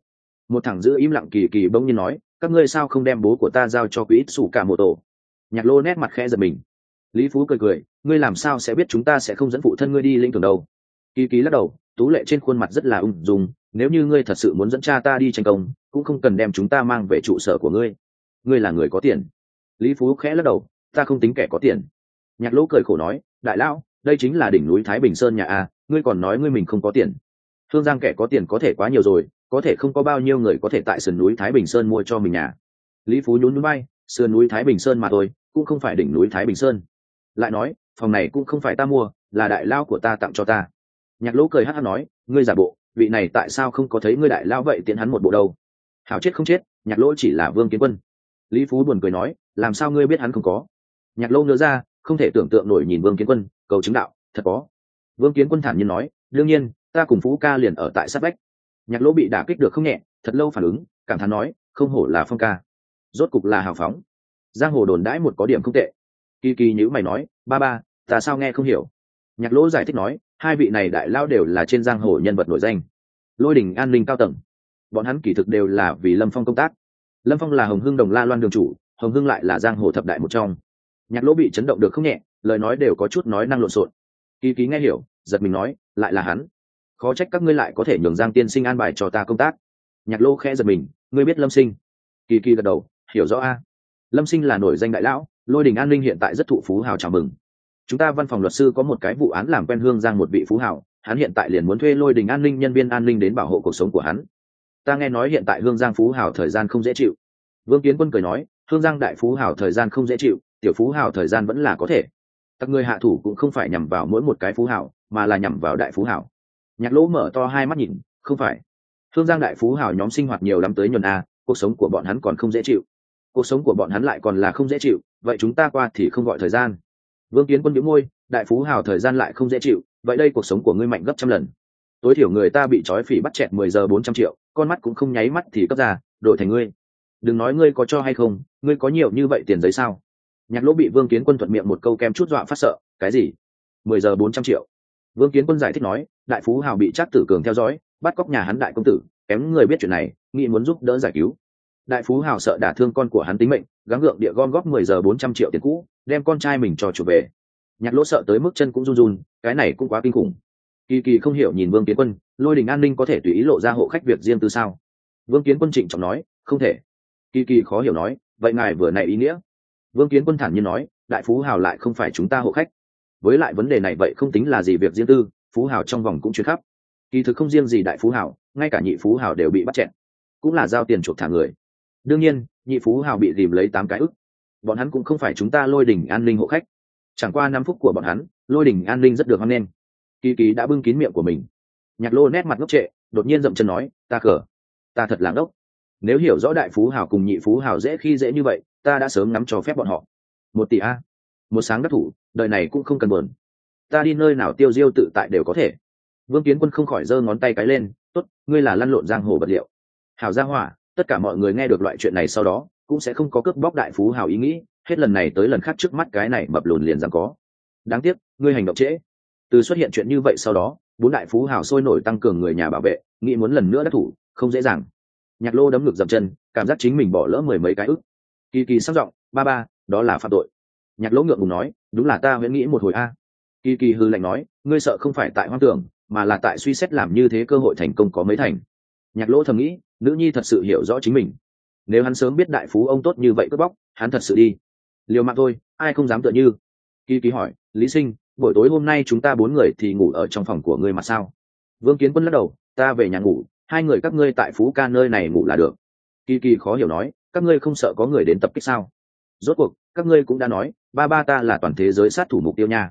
Một thằng giữ im lặng kỳ kỳ bỗng nhiên nói, các ngươi sao không đem bố của ta giao cho quỹ sủ cả một tổ? Nhạc lô nét mặt khẽ giật mình. Lý phú cười cười, ngươi làm sao sẽ biết chúng ta sẽ không dẫn phụ thân ngươi đi linh thường đâu? Kỳ kỳ lắc đầu, tú lệ trên khuôn mặt rất là ung dung nếu như ngươi thật sự muốn dẫn cha ta đi tranh công, cũng không cần đem chúng ta mang về trụ sở của ngươi. Ngươi là người có tiền. Lý phú khẽ lắc đầu, ta không tính kẻ có tiền. Nhạc lỗ cười khổ nói, đại lão, đây chính là đỉnh núi thái bình sơn nhà a, ngươi còn nói ngươi mình không có tiền. Thương giang kẻ có tiền có thể quá nhiều rồi, có thể không có bao nhiêu người có thể tại sườn núi thái bình sơn mua cho mình nhà. Lý phú nhún nhún bay sườn núi thái bình sơn mà thôi, cũng không phải đỉnh núi thái bình sơn. Lại nói, phòng này cũng không phải ta mua, là đại lao của ta tặng cho ta. Nhạc lỗ cười hát hát nói, ngươi giả bộ vị này tại sao không có thấy ngươi đại lao vậy tiến hắn một bộ đâu? Hảo chết không chết, nhạc lỗ chỉ là vương kiến quân. Lý phú buồn cười nói, làm sao ngươi biết hắn không có? Nhạc lỗ nhớ ra, không thể tưởng tượng nổi nhìn vương kiến quân, cầu chứng đạo, thật có. Vương kiến quân thản nhiên nói, đương nhiên, ta cùng phú ca liền ở tại sát bách nhạc lỗ bị đả kích được không nhẹ, thật lâu phản ứng, cảm thán nói, không hổ là phong ca. Rốt cục là hào phóng. Giang hồ đồn đãi một có điểm không tệ. Kỳ kỳ nhữ mày nói, ba ba, ta sao nghe không hiểu? Nhạc lỗ giải thích nói hai vị này đại lao đều là trên giang hồ nhân vật nổi danh. Lôi đình an ninh cao tầng. Bọn hắn kỳ thực đều là vì lâm phong công tác. Lâm phong là hồng hưng đồng la loan đường chủ, hồng hưng lại là giang hồ thập đại một trong. Nhạc lỗ bị chấn động được không nhẹ, lời nói đều có chút nói năng lộn xộn. Kỳ ký nghe hiểu, giật mình nói, lại là hắn. Khó trách các ngươi lại có thể nhường giang tiên sinh an bài cho ta công tác. Nhạc lô khẽ giật mình, ngươi biết lâm sinh. Kỳ kỳ gật đầu, hiểu rõ a. Lâm sinh là nổi danh đại lão, lôi đình an ninh hiện tại rất thụ phú hào chào mừng chúng ta văn phòng luật sư có một cái vụ án làm quen hương giang một vị phú hào hắn hiện tại liền muốn thuê lôi đình an ninh nhân viên an ninh đến bảo hộ cuộc sống của hắn. Ta nghe nói hiện tại hương giang phú hào thời gian không dễ chịu. Vương kiến quân cười nói, hương giang đại phú hào thời gian không dễ chịu, tiểu phú hào thời gian vẫn là có thể. Các người hạ thủ cũng không phải nhằm vào mỗi một cái phú hào mà là nhằm vào đại phú hào nhạc lỗ mở to hai mắt nhìn, không phải. Hương giang đại phú hào nhóm sinh hoạt nhiều lắm tới nhuần a, cuộc sống của bọn hắn còn không dễ chịu. Cuộc sống của bọn hắn lại còn là không dễ chịu, vậy chúng ta qua thì không gọi thời gian vương kiến quân biếu môi, đại phú hào thời gian lại không dễ chịu, vậy đây cuộc sống của ngươi mạnh gấp trăm lần. Tối thiểu người ta bị trói phỉ bắt chẹt mười giờ bốn trăm triệu, con mắt cũng không nháy mắt thì cấp ra, đổi thành ngươi. Đừng nói ngươi có cho hay không, ngươi có nhiều như vậy tiền giấy sao? Nhạc lỗ bị vương kiến quân thuận miệng một câu kem chút dọa phát sợ, cái gì? Mười giờ bốn trăm triệu? Vương kiến quân giải thích nói, đại phú hào bị trác tử cường theo dõi, bắt cóc nhà hắn đại công tử, kém người biết chuyện này, nghĩ muốn giúp đỡ giải cứu đại phú hào sợ đả thương con của hắn tính mệnh, gắng gượng địa gom góp mười giờ bốn trăm triệu tiền cũ, đem con trai mình cho chủ về. Nhạc lỗ sợ tới mức chân cũng run run, cái này cũng quá kinh khủng. Kỳ kỳ không hiểu nhìn vương kiến quân, lôi đình an ninh có thể tùy ý lộ ra hộ khách việc riêng tư sao? Vương kiến quân trịnh trọng nói, không thể. Kỳ kỳ khó hiểu nói, vậy ngài vừa này ý nghĩa. Vương kiến quân thản nhiên nói, đại phú hào lại không phải chúng ta hộ khách. Với lại vấn đề này vậy không tính là gì việc riêng tư, phú hào trong vòng cũng chuyến khắp. Kỳ thực không riêng gì đại phú hào, ngay cả nhị phú hào đều bị bắt chẹn. Cũng là giao tiền chuộc thả người đương nhiên, nhị phú hào bị tìm lấy tám cái ức. Bọn hắn cũng không phải chúng ta lôi đỉnh an ninh hộ khách. Chẳng qua năm phút của bọn hắn, lôi đỉnh an ninh rất được hoan nghênh. Kỳ kỳ đã bưng kín miệng của mình. Nhạc lô nét mặt ngốc trệ, đột nhiên dậm chân nói, ta cờ ta thật làng ốc nếu hiểu rõ đại phú hào cùng nhị phú hào dễ khi dễ như vậy, ta đã sớm nắm cho phép bọn họ. Một tỷ a, một sáng đắc thủ, đời này cũng không cần buồn. Ta đi nơi nào tiêu diêu tự tại đều có thể. Vương kiến quân không khỏi giơ ngón tay cái lên, tốt, ngươi là lăn lộn giang hồ vật liệu. Hào gia hỏa tất cả mọi người nghe được loại chuyện này sau đó, cũng sẽ không có cướp bóc đại phú hào ý nghĩ, hết lần này tới lần khác trước mắt cái này mập lùn liền rằng có. Đáng tiếc, ngươi hành động trễ. Từ xuất hiện chuyện như vậy sau đó, bốn đại phú hào sôi nổi tăng cường người nhà bảo vệ, nghĩ muốn lần nữa đắc thủ, không dễ dàng. Nhạc lô đấm ngực dập chân, cảm giác chính mình bỏ lỡ mười mấy cái ức. Kỳ kỳ sang giọng, ba ba, đó là phạm tội. Nhạc lỗ ngượng ngùng nói, đúng là ta vẫn nghĩ một hồi a. Kỳ kỳ hư lạnh nói, ngươi sợ không phải tại hoang tưởng, mà là tại suy xét làm như thế cơ hội thành công có mấy thành. Nhạc lỗ thầm nghĩ nữ nhi thật sự hiểu rõ chính mình. Nếu hắn sớm biết đại phú ông tốt như vậy cướp bóc, hắn thật sự đi. Liều mạng thôi, ai không dám tựa như? Kỳ kỳ hỏi, lý sinh, buổi tối hôm nay chúng ta bốn người thì ngủ ở trong phòng của ngươi mà sao? Vương kiến quân lắc đầu, ta về nhà ngủ, hai người các ngươi tại phú ca nơi này ngủ là được. Kỳ kỳ khó hiểu nói, các ngươi không sợ có người đến tập kích sao? Rốt cuộc, các ngươi cũng đã nói, ba ba ta là toàn thế giới sát thủ mục tiêu nha.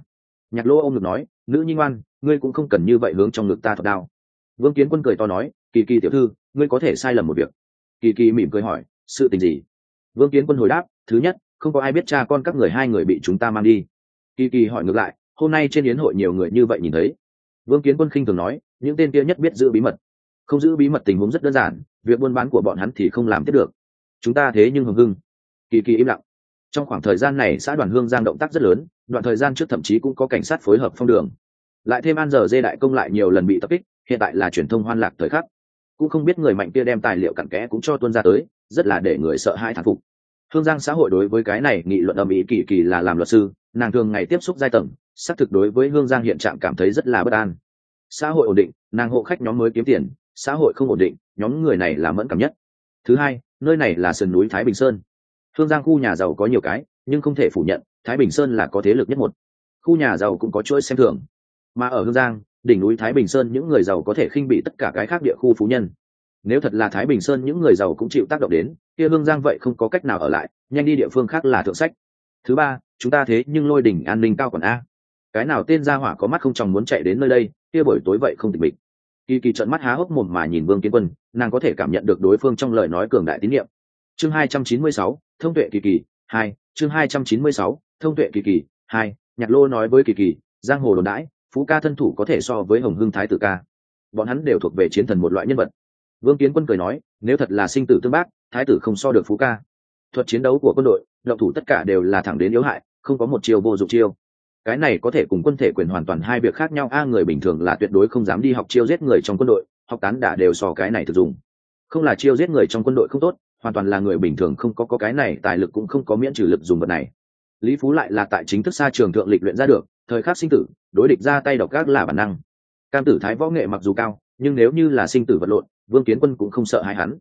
Nhạc lô ông ngực nói, nữ nhi ngoan, ngươi cũng không cần như vậy hướng trong ngực ta thật đau. Vương kiến quân cười to nói kỳ kỳ tiểu thư, ngươi có thể sai lầm một việc. Kỳ kỳ mỉm cười hỏi, sự tình gì? Vương kiến quân hồi đáp, thứ nhất, không có ai biết cha con các người hai người bị chúng ta mang đi. Kỳ kỳ hỏi ngược lại, hôm nay trên yến hội nhiều người như vậy nhìn thấy. Vương kiến quân khinh thường nói, những tên kia nhất biết giữ bí mật. Không giữ bí mật tình huống rất đơn giản, việc buôn bán của bọn hắn thì không làm tiếp được. Chúng ta thế nhưng hồng hưng. Kỳ kỳ im lặng. Trong khoảng thời gian này, xã đoàn hương giang động tác rất lớn, đoạn thời gian trước thậm chí cũng có cảnh sát phối hợp phong đường. Lại thêm an giờ dê đại công lại nhiều lần bị tập kích, hiện tại là truyền thông hoan lạc thời khắc cũng không biết người mạnh kia đem tài liệu cặn kẽ cũng cho tuân ra tới, rất là để người sợ hãi thán phục. Hương giang xã hội đối với cái này nghị luận âm ý kỳ kỳ là làm luật sư, nàng thường ngày tiếp xúc giai tầng, xác thực đối với hương giang hiện trạng cảm thấy rất là bất an. Xã hội ổn định, nàng hộ khách nhóm mới kiếm tiền, xã hội không ổn định, nhóm người này là mẫn cảm nhất. Thứ hai, nơi này là sườn núi thái bình sơn. Hương giang khu nhà giàu có nhiều cái, nhưng không thể phủ nhận, thái bình sơn là có thế lực nhất một. Khu nhà giàu cũng có chuỗi xem thường. Mà ở hương giang đỉnh núi thái bình sơn, những người giàu có thể khinh bị tất cả cái khác địa khu phú nhân. Nếu thật là thái bình sơn, những người giàu cũng chịu tác động đến, kia hương giang vậy không có cách nào ở lại, nhanh đi địa phương khác là thượng sách. Thứ ba, chúng ta thế nhưng lôi đỉnh an ninh cao còn a. Cái nào tên gia hỏa có mắt không chồng muốn chạy đến nơi đây, kia buổi tối vậy không tịch mịch. Kỳ kỳ trận mắt há hốc mồm mà nhìn vương kiến quân, nàng có thể cảm nhận được đối phương trong lời nói cường đại tín nhiệm. Chương hai trăm chín mươi sáu, thông tuệ kỳ kỳ, hai, chương hai trăm chín mươi sáu, thông tuệ kỳ kỳ, hai, nhạc lô nói với kỳ kỳ, giang hồ đồn đãi phú ca thân thủ có thể so với hồng hưng thái tử ca. Bọn hắn đều thuộc về chiến thần một loại nhân vật. Vương kiến quân cười nói nếu thật là sinh tử tương bác thái tử không so được phú ca. Thuật chiến đấu của quân đội động thủ tất cả đều là thẳng đến yếu hại không có một chiêu vô dụng chiêu. Cái này có thể cùng quân thể quyền hoàn toàn hai việc khác nhau a người bình thường là tuyệt đối không dám đi học chiêu giết người trong quân đội học tán đả đều so cái này thực dụng. Không là chiêu giết người trong quân đội không tốt hoàn toàn là người bình thường không có, có cái này tài lực cũng không có miễn trừ lực dùng vật này. Lý phú lại là tại chính thức xa trường thượng lịch luyện ra được thời khắc sinh tử đối địch ra tay độc ác là bản năng. Cam tử thái võ nghệ mặc dù cao, nhưng nếu như là sinh tử vật lộn, vương kiến quân cũng không sợ hãi hắn.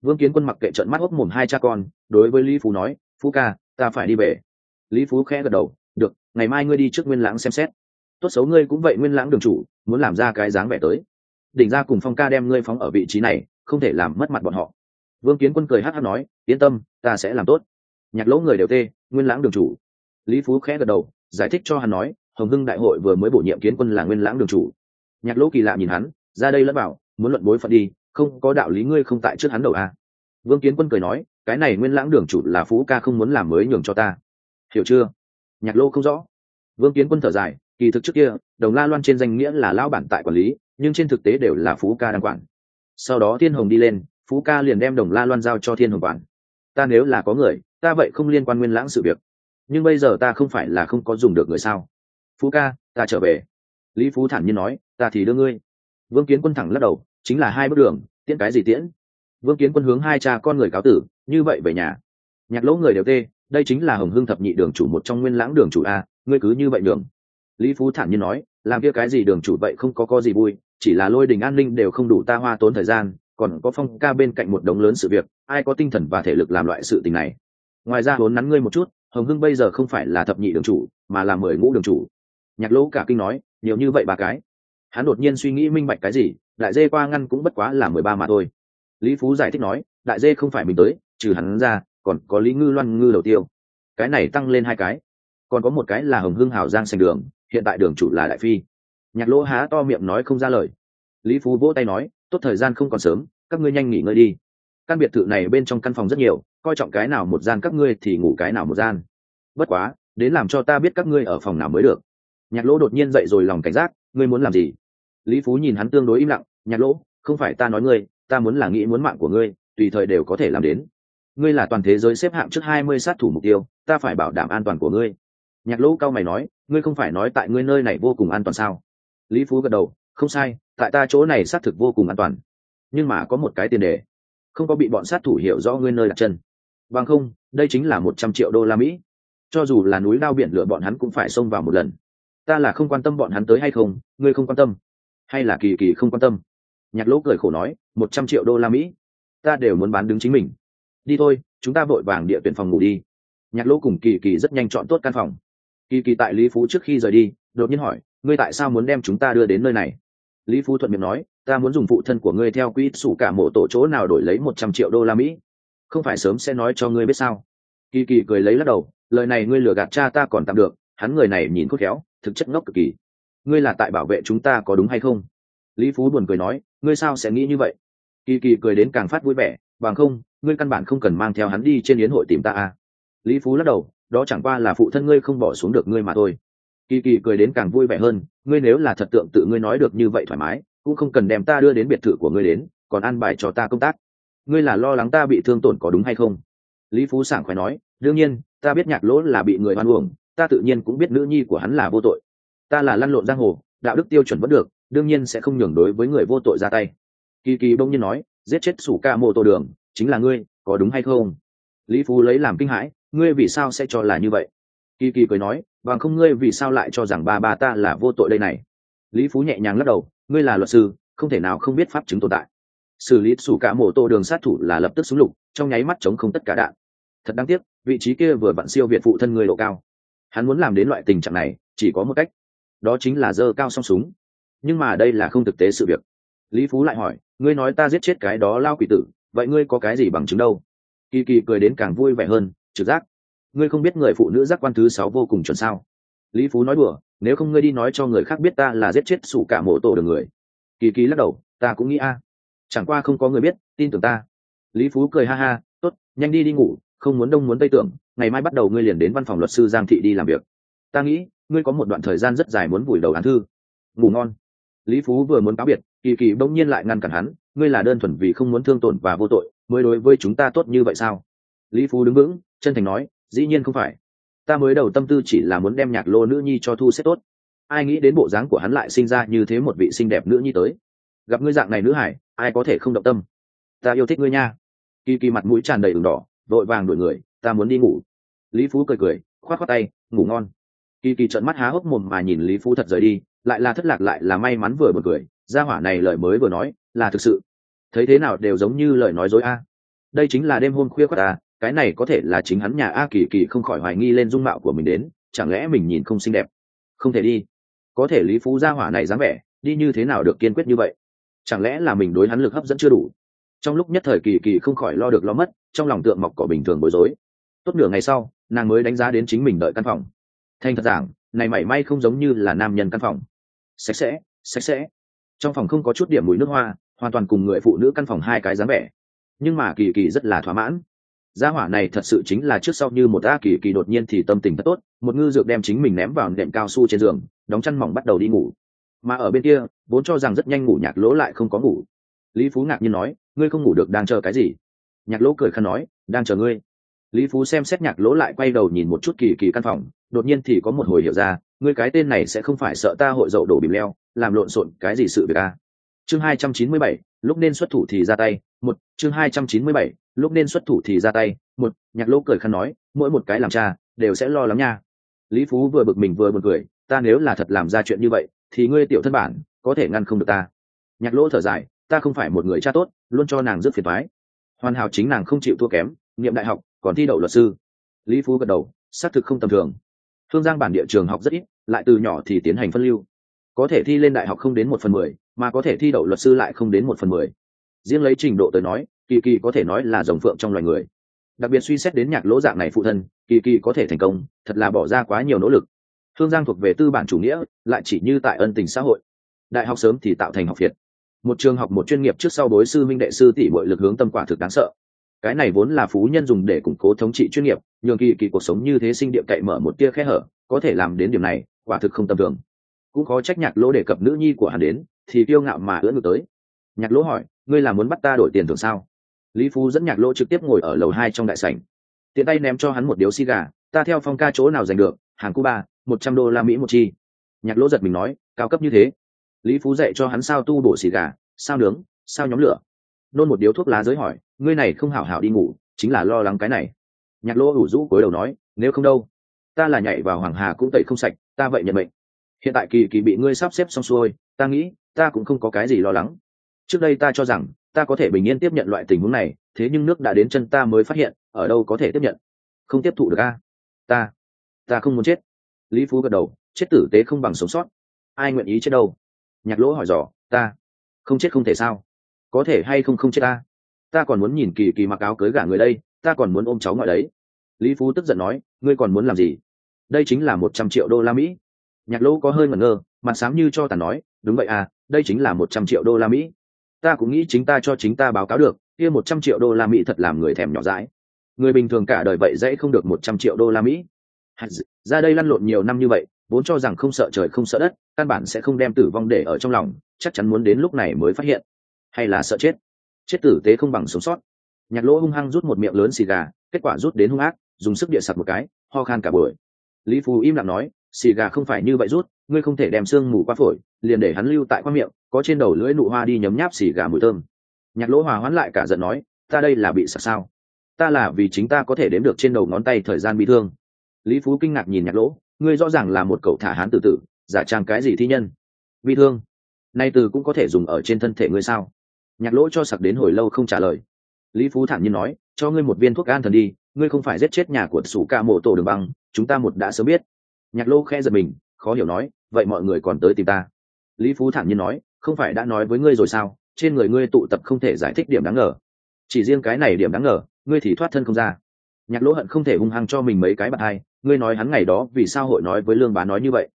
Vương kiến quân mặc kệ trận mắt hốc mồm hai cha con, đối với lý phú nói, phú ca, ta phải đi về. Lý phú khẽ gật đầu, được, ngày mai ngươi đi trước nguyên lãng xem xét. Tốt xấu ngươi cũng vậy, nguyên lãng đường chủ, muốn làm ra cái dáng vẻ tới. Đỉnh ra cùng phong ca đem ngươi phóng ở vị trí này, không thể làm mất mặt bọn họ. Vương kiến quân cười hát hát nói, yên tâm, ta sẽ làm tốt. Nhạc lỗ người đều tê, nguyên lãng đường chủ. Lý phú khẽ gật đầu, giải thích cho hắn nói hồng hưng đại hội vừa mới bổ nhiệm kiến quân là nguyên lãng đường chủ. Nhạc lỗ kỳ lạ nhìn hắn, ra đây lẫn bảo, muốn luận bối phận đi, không có đạo lý ngươi không tại trước hắn đầu à. vương kiến quân cười nói, cái này nguyên lãng đường chủ là phú ca không muốn làm mới nhường cho ta. Hiểu chưa? Nhạc lô không rõ. Vương kiến quân thở dài, kỳ thực trước kia, đồng la loan trên danh nghĩa là lao bản tại quản lý, nhưng trên thực tế đều là phú ca đang quản. Sau đó thiên hồng đi lên, phú ca liền đem đồng la loan giao cho thiên hồng quản. Ta nếu là có người, ta vậy không liên quan nguyên lãng sự việc. Nhưng bây giờ ta không phải là không có dùng được người sao? Phú ca, ta trở về. Lý phú thản nhiên nói, ta thì đưa ngươi. Vương kiến quân thẳng lắc đầu, chính là hai bước đường, tiễn cái gì tiễn? Vương kiến quân hướng hai cha con người cáo tử, như vậy về nhà. Nhạc lỗ người đều tê, đây chính là hồng hưng thập nhị đường chủ một trong nguyên lãng đường chủ a, ngươi cứ như vậy đường lý phú thản nhiên nói, làm kia cái gì đường chủ vậy không có có gì vui, chỉ là lôi đình an ninh đều không đủ ta hoa tốn thời gian, còn có phong ca bên cạnh một đống lớn sự việc, ai có tinh thần và thể lực làm loại sự tình này? Ngoài ra vốn nắn ngươi một chút, hồng hưng bây giờ không phải là thập nhị đường chủ, mà là mười ngũ đường chủ nhạc lỗ cả kinh nói, nhiều như vậy ba cái. Hắn đột nhiên suy nghĩ minh bạch cái gì, đại dê qua ngăn cũng bất quá là mười ba mà thôi. Lý phú giải thích nói, đại dê không phải mình tới, trừ hắn ra, còn có lý ngư loan, ngư đầu tiêu. Cái này tăng lên hai cái. Còn có một cái là hồng hưng hào giang sành đường, hiện tại đường chủ là đại phi. Nhạc lỗ há to miệng nói không ra lời. Lý phú vỗ tay nói, tốt thời gian không còn sớm, các ngươi nhanh nghỉ ngơi đi. Căn biệt thự này bên trong căn phòng rất nhiều, coi trọng cái nào một gian các ngươi thì ngủ cái nào một gian. Bất quá, đến làm cho ta biết các ngươi ở phòng nào mới được nhạc lỗ đột nhiên dậy rồi lòng cảnh giác, ngươi muốn làm gì? Lý phú nhìn hắn tương đối im lặng, nhạc lỗ, không phải ta nói ngươi, ta muốn là nghĩ muốn mạng của ngươi, tùy thời đều có thể làm đến. Ngươi là toàn thế giới xếp hạng trước hai mươi sát thủ mục tiêu, ta phải bảo đảm an toàn của ngươi. Nhạc lỗ cao mày nói, ngươi không phải nói tại ngươi nơi này vô cùng an toàn sao? Lý phú gật đầu, không sai, tại ta chỗ này xác thực vô cùng an toàn. Nhưng mà có một cái tiền đề. Không có bị bọn sát thủ hiểu rõ ngươi nơi đặt chân. Bằng không, đây chính là một trăm triệu đô la mỹ. Cho dù là núi đao biển lửa bọn hắn cũng phải xông vào một lần ta là không quan tâm bọn hắn tới hay không, ngươi không quan tâm. Hay là kỳ kỳ không quan tâm. Nhạc lỗ cười khổ nói, một trăm triệu đô la mỹ. Ta đều muốn bán đứng chính mình. Đi thôi, chúng ta vội vàng địa tuyển phòng ngủ đi. Nhạc lỗ cùng kỳ kỳ rất nhanh chọn tốt căn phòng. Kỳ kỳ tại lý phú trước khi rời đi, đột nhiên hỏi, ngươi tại sao muốn đem chúng ta đưa đến nơi này? Lý phú thuận miệng nói, ta muốn dùng phụ thân của ngươi theo quỹ sủ cả mộ tổ chỗ nào đổi lấy một trăm triệu đô la mỹ. Không phải sớm sẽ nói cho ngươi biết sao? Kỳ kỳ cười lấy lắc đầu, lời này ngươi lừa gạt cha ta còn tạm được, hắn người này nhìn khôn khéo thực chất ngốc cực kỳ. Ngươi là tại bảo vệ chúng ta có đúng hay không? Lý phú buồn cười nói, ngươi sao sẽ nghĩ như vậy? Kỳ kỳ cười đến càng phát vui vẻ, bằng không, ngươi căn bản không cần mang theo hắn đi trên yến hội tìm ta à. lý phú lắc đầu, đó chẳng qua là phụ thân ngươi không bỏ xuống được ngươi mà thôi. Kỳ kỳ cười đến càng vui vẻ hơn, ngươi nếu là thật tượng tự ngươi nói được như vậy thoải mái, cũng không cần đem ta đưa đến biệt thự của ngươi đến, còn ăn bài cho ta công tác. Ngươi là lo lắng ta bị thương tổn có đúng hay không? Lý phú sảng khoái nói, đương nhiên, ta biết nhạc lỗ là bị người hoan uổng ta tự nhiên cũng biết nữ nhi của hắn là vô tội. Ta là lăn lộn giang hồ, đạo đức tiêu chuẩn vẫn được, đương nhiên sẽ không nhường đối với người vô tội ra tay. Kỳ kỳ bỗng nhiên nói, giết chết sủ ca mô tô đường, chính là ngươi, có đúng hay không? Lý phú lấy làm kinh hãi, ngươi vì sao sẽ cho là như vậy? Kỳ kỳ cười nói bằng không ngươi vì sao lại cho rằng ba ba ta là vô tội đây này? Lý phú nhẹ nhàng lắc đầu, ngươi là luật sư, không thể nào không biết pháp chứng tồn tại. Xử lý sủ cả mổ tô đường sát thủ là lập tức súng lục, trong nháy mắt chống không tất cả đạn. Thật đáng tiếc, vị trí kia vừa vặn siêu việt phụ thân người độ cao hắn muốn làm đến loại tình trạng này, chỉ có một cách. Đó chính là dơ cao song súng. Nhưng mà đây là không thực tế sự việc. Lý phú lại hỏi, ngươi nói ta giết chết cái đó lao quỷ tử, vậy ngươi có cái gì bằng chứng đâu? Kỳ kỳ cười đến càng vui vẻ hơn, trực giác. Ngươi không biết người phụ nữ giác quan thứ sáu vô cùng chuẩn sao? Lý phú nói đùa, nếu không ngươi đi nói cho người khác biết ta là giết chết sủ cả mộ tổ được người. Kỳ kỳ lắc đầu, ta cũng nghĩ a. Chẳng qua không có người biết, tin tưởng ta. Lý phú cười ha ha, tốt, nhanh đi đi ngủ, không muốn đông muốn tây tưởng ngày mai bắt đầu ngươi liền đến văn phòng luật sư giang thị đi làm việc. Ta nghĩ, ngươi có một đoạn thời gian rất dài muốn vùi đầu án thư. Ngủ ngon. Lý phú vừa muốn cáo biệt, kỳ kỳ bỗng nhiên lại ngăn cản hắn, ngươi là đơn thuần vì không muốn thương tổn và vô tội, mới đối với chúng ta tốt như vậy sao? Lý phú đứng vững, chân thành nói, dĩ nhiên không phải. Ta mới đầu tâm tư chỉ là muốn đem nhạc lô nữ nhi cho thu xếp tốt. Ai nghĩ đến bộ dáng của hắn lại sinh ra như thế một vị xinh đẹp nữ nhi tới. Gặp ngươi dạng này nữ hải, ai có thể không động tâm? Ta yêu thích ngươi nha. Kỳ kỳ mặt mũi tràn đầy ửng đỏ, vội vàng đuổi người, ta muốn đi ngủ lý phú cười cười, khoát khoát tay, ngủ ngon. Kỳ kỳ trợn mắt há hốc mồm mà nhìn lý phú thật rời đi, lại là thất lạc lại là may mắn vừa bật cười. Gia hỏa này lời mới vừa nói, là thực sự. Thấy thế nào đều giống như lời nói dối a. Đây chính là đêm hôm khuya khoát ta cái này có thể là chính hắn nhà a kỳ kỳ không khỏi hoài nghi lên dung mạo của mình đến, chẳng lẽ mình nhìn không xinh đẹp? Không thể đi. Có thể lý phú gia hỏa này dáng vẻ, đi như thế nào được kiên quyết như vậy? Chẳng lẽ là mình đối hắn lực hấp dẫn chưa đủ? Trong lúc nhất thời kỳ kỳ không khỏi lo được lo mất, trong lòng tượng mọc cỏ bình thường bối rối. Tốt nửa ngày sau nàng mới đánh giá đến chính mình đợi căn phòng. Thành thật giảng, này mảy may không giống như là nam nhân căn phòng. Sạch sẽ sạch sẽ. Trong phòng không có chút điểm mùi nước hoa, hoàn toàn cùng người phụ nữ căn phòng hai cái dáng vẻ. Nhưng mà kỳ kỳ rất là thỏa mãn. Gia hỏa này thật sự chính là trước sau như một a kỳ kỳ đột nhiên thì tâm tình thật tốt, một ngư dược đem chính mình ném vào nệm cao su trên giường, đóng chăn mỏng bắt đầu đi ngủ. Mà ở bên kia, vốn cho rằng rất nhanh ngủ nhạc lỗ lại không có ngủ. Lý phú ngạc nhiên nói, ngươi không ngủ được đang chờ cái gì? Nhạc lỗ cười khăn nói, đang chờ ngươi lý phú xem xét nhạc lỗ lại quay đầu nhìn một chút kỳ kỳ căn phòng, đột nhiên thì có một hồi hiểu ra, ngươi cái tên này sẽ không phải sợ ta hội dậu đổ bìm leo, làm lộn xộn cái gì sự việc a chương hai trăm chín mươi bảy, lúc nên xuất thủ thì ra tay, một, chương hai trăm chín mươi bảy, lúc nên xuất thủ thì ra tay, một, nhạc lỗ cười khăn nói, mỗi một cái làm cha, đều sẽ lo lắng nha. Lý phú vừa bực mình vừa b u ồ n cười, ta nếu là thật làm ra chuyện như vậy, thì ngươi tiểu thân bản, có thể ngăn không được ta. Nhạc lỗ thở dài, ta không phải một người cha tốt, luôn cho nàng rất phiền thoái hoàn hảo chính nàng không chịu thua kém nghiệm đại học còn thi đậu luật sư. Lý phú gật đầu, xác thực không tầm thường. Thương giang bản địa trường học rất ít, lại từ nhỏ thì tiến hành phân lưu. Có thể thi lên đại học không đến một phần mười, mà có thể thi đậu luật sư lại không đến một phần mười. Riêng lấy trình độ tới nói, kỳ kỳ có thể nói là dòng phượng trong loài người. Đặc biệt suy xét đến nhạc lỗ dạng này phụ thân, kỳ kỳ có thể thành công, thật là bỏ ra quá nhiều nỗ lực. Thương giang thuộc về tư bản chủ nghĩa, lại chỉ như tại ân tình xã hội. Đại học sớm thì tạo thành học việt. Một trường học một chuyên nghiệp trước sau đối sư minh đệ sư tỷ bội lực hướng tâm quả thực đáng sợ cái này vốn là phú nhân dùng để củng cố thống trị chuyên nghiệp, nhường kỳ kỳ cuộc sống như thế sinh địa cậy mở một tia khe hở, có thể làm đến điểm này, quả thực không tầm thường. Cũng có trách nhạc lỗ đề cập nữ nhi của hắn đến, thì kiêu ngạo mà ưỡn ngược tới. Nhạc lỗ hỏi, ngươi là muốn bắt ta đổi tiền thường sao? Lý phú dẫn nhạc lỗ trực tiếp ngồi ở lầu hai trong đại sảnh. Tiện tay ném cho hắn một điếu xi gà, ta theo phong ca chỗ nào giành được? Hàng cuba, một trăm đô la mỹ một chi. Nhạc lỗ giật mình nói, cao cấp như thế. Lý phú dạy cho hắn sao tu bổ xì gà, sao nướng, sao nhóm lửa? Nôn một điếu thuốc lá giới hỏi ngươi này không hảo hảo đi ngủ, chính là lo lắng cái này. Nhạc lỗ ủ rũ cối đầu nói, nếu không đâu, ta là nhảy vào hoàng hà cũng tẩy không sạch, ta vậy nhận mệnh hiện tại kỳ kỳ bị ngươi sắp xếp xong xuôi, ta nghĩ, ta cũng không có cái gì lo lắng. Trước đây ta cho rằng, ta có thể bình yên tiếp nhận loại tình huống này, thế nhưng nước đã đến chân ta mới phát hiện, ở đâu có thể tiếp nhận. Không tiếp thụ được a. Ta ta không muốn chết. Lý phú gật đầu, chết tử tế không bằng sống sót. Ai nguyện ý chết đâu? Nhạc lỗ hỏi dò, ta, không chết không thể sao? Có thể hay không không chết ta? Ta còn muốn nhìn kỳ kỳ mặc áo cưới gả người đây, ta còn muốn ôm cháu ngoại đấy. Lý phú tức giận nói, ngươi còn muốn làm gì? Đây chính là một trăm triệu đô la mỹ. Nhạc lỗ có hơi ngẩn ngơ, mặt sám như cho tàn nói, đúng vậy à đây chính là một trăm triệu đô la mỹ. Ta cũng nghĩ chính ta cho chính ta báo cáo được, kia một trăm triệu đô la mỹ thật làm người thèm nhỏ dãi. Người bình thường cả đời vậy dễ không được một trăm triệu đô la mỹ. Ra đây lăn lộn nhiều năm như vậy, vốn cho rằng không sợ trời không sợ đất, căn bản sẽ không đem tử vong để ở trong lòng, chắc chắn muốn đến lúc này mới phát hiện. Hay là sợ chết? Chết tử tế không bằng sống sót. Nhạc lỗ hung hăng rút một miệng lớn xì gà, kết quả rút đến hung ác, dùng sức địa sặc một cái, ho khan cả buổi. Lý phù im lặng nói, xì gà không phải như vậy rút, ngươi không thể đem xương mù qua phổi, liền để hắn lưu tại qua miệng, có trên đầu lưỡi nụ hoa đi nhấm nháp xì gà mùi thơm. Nhạc lỗ hòa hoãn lại cả giận nói, ta đây là bị sặc sao? Ta là vì chính ta có thể đếm được trên đầu ngón tay thời gian bị thương. Lý phú kinh ngạc nhìn nhạc lỗ, ngươi rõ ràng là một cậu thả hán tự tử, giả trang cái gì thi nhân? Bị thương? Nay từ cũng có thể dùng ở trên thân thể ngươi sao? Nhạc lỗ cho sặc đến hồi lâu không trả lời. Lý phú thản nhiên nói, cho ngươi một viên thuốc an thần đi, ngươi không phải giết chết nhà của sủ ca mộ tổ đường băng, chúng ta một đã sớm biết. Nhạc lỗ khe giật mình, khó hiểu nói, vậy mọi người còn tới tìm ta. Lý phú thản nhiên nói, không phải đã nói với ngươi rồi sao, trên người ngươi tụ tập không thể giải thích điểm đáng ngờ. Chỉ riêng cái này điểm đáng ngờ, ngươi thì thoát thân không ra. Nhạc lỗ hận không thể hung hăng cho mình mấy cái bạn hai, ngươi nói hắn ngày đó vì sao hội nói với lương bá nói như vậy.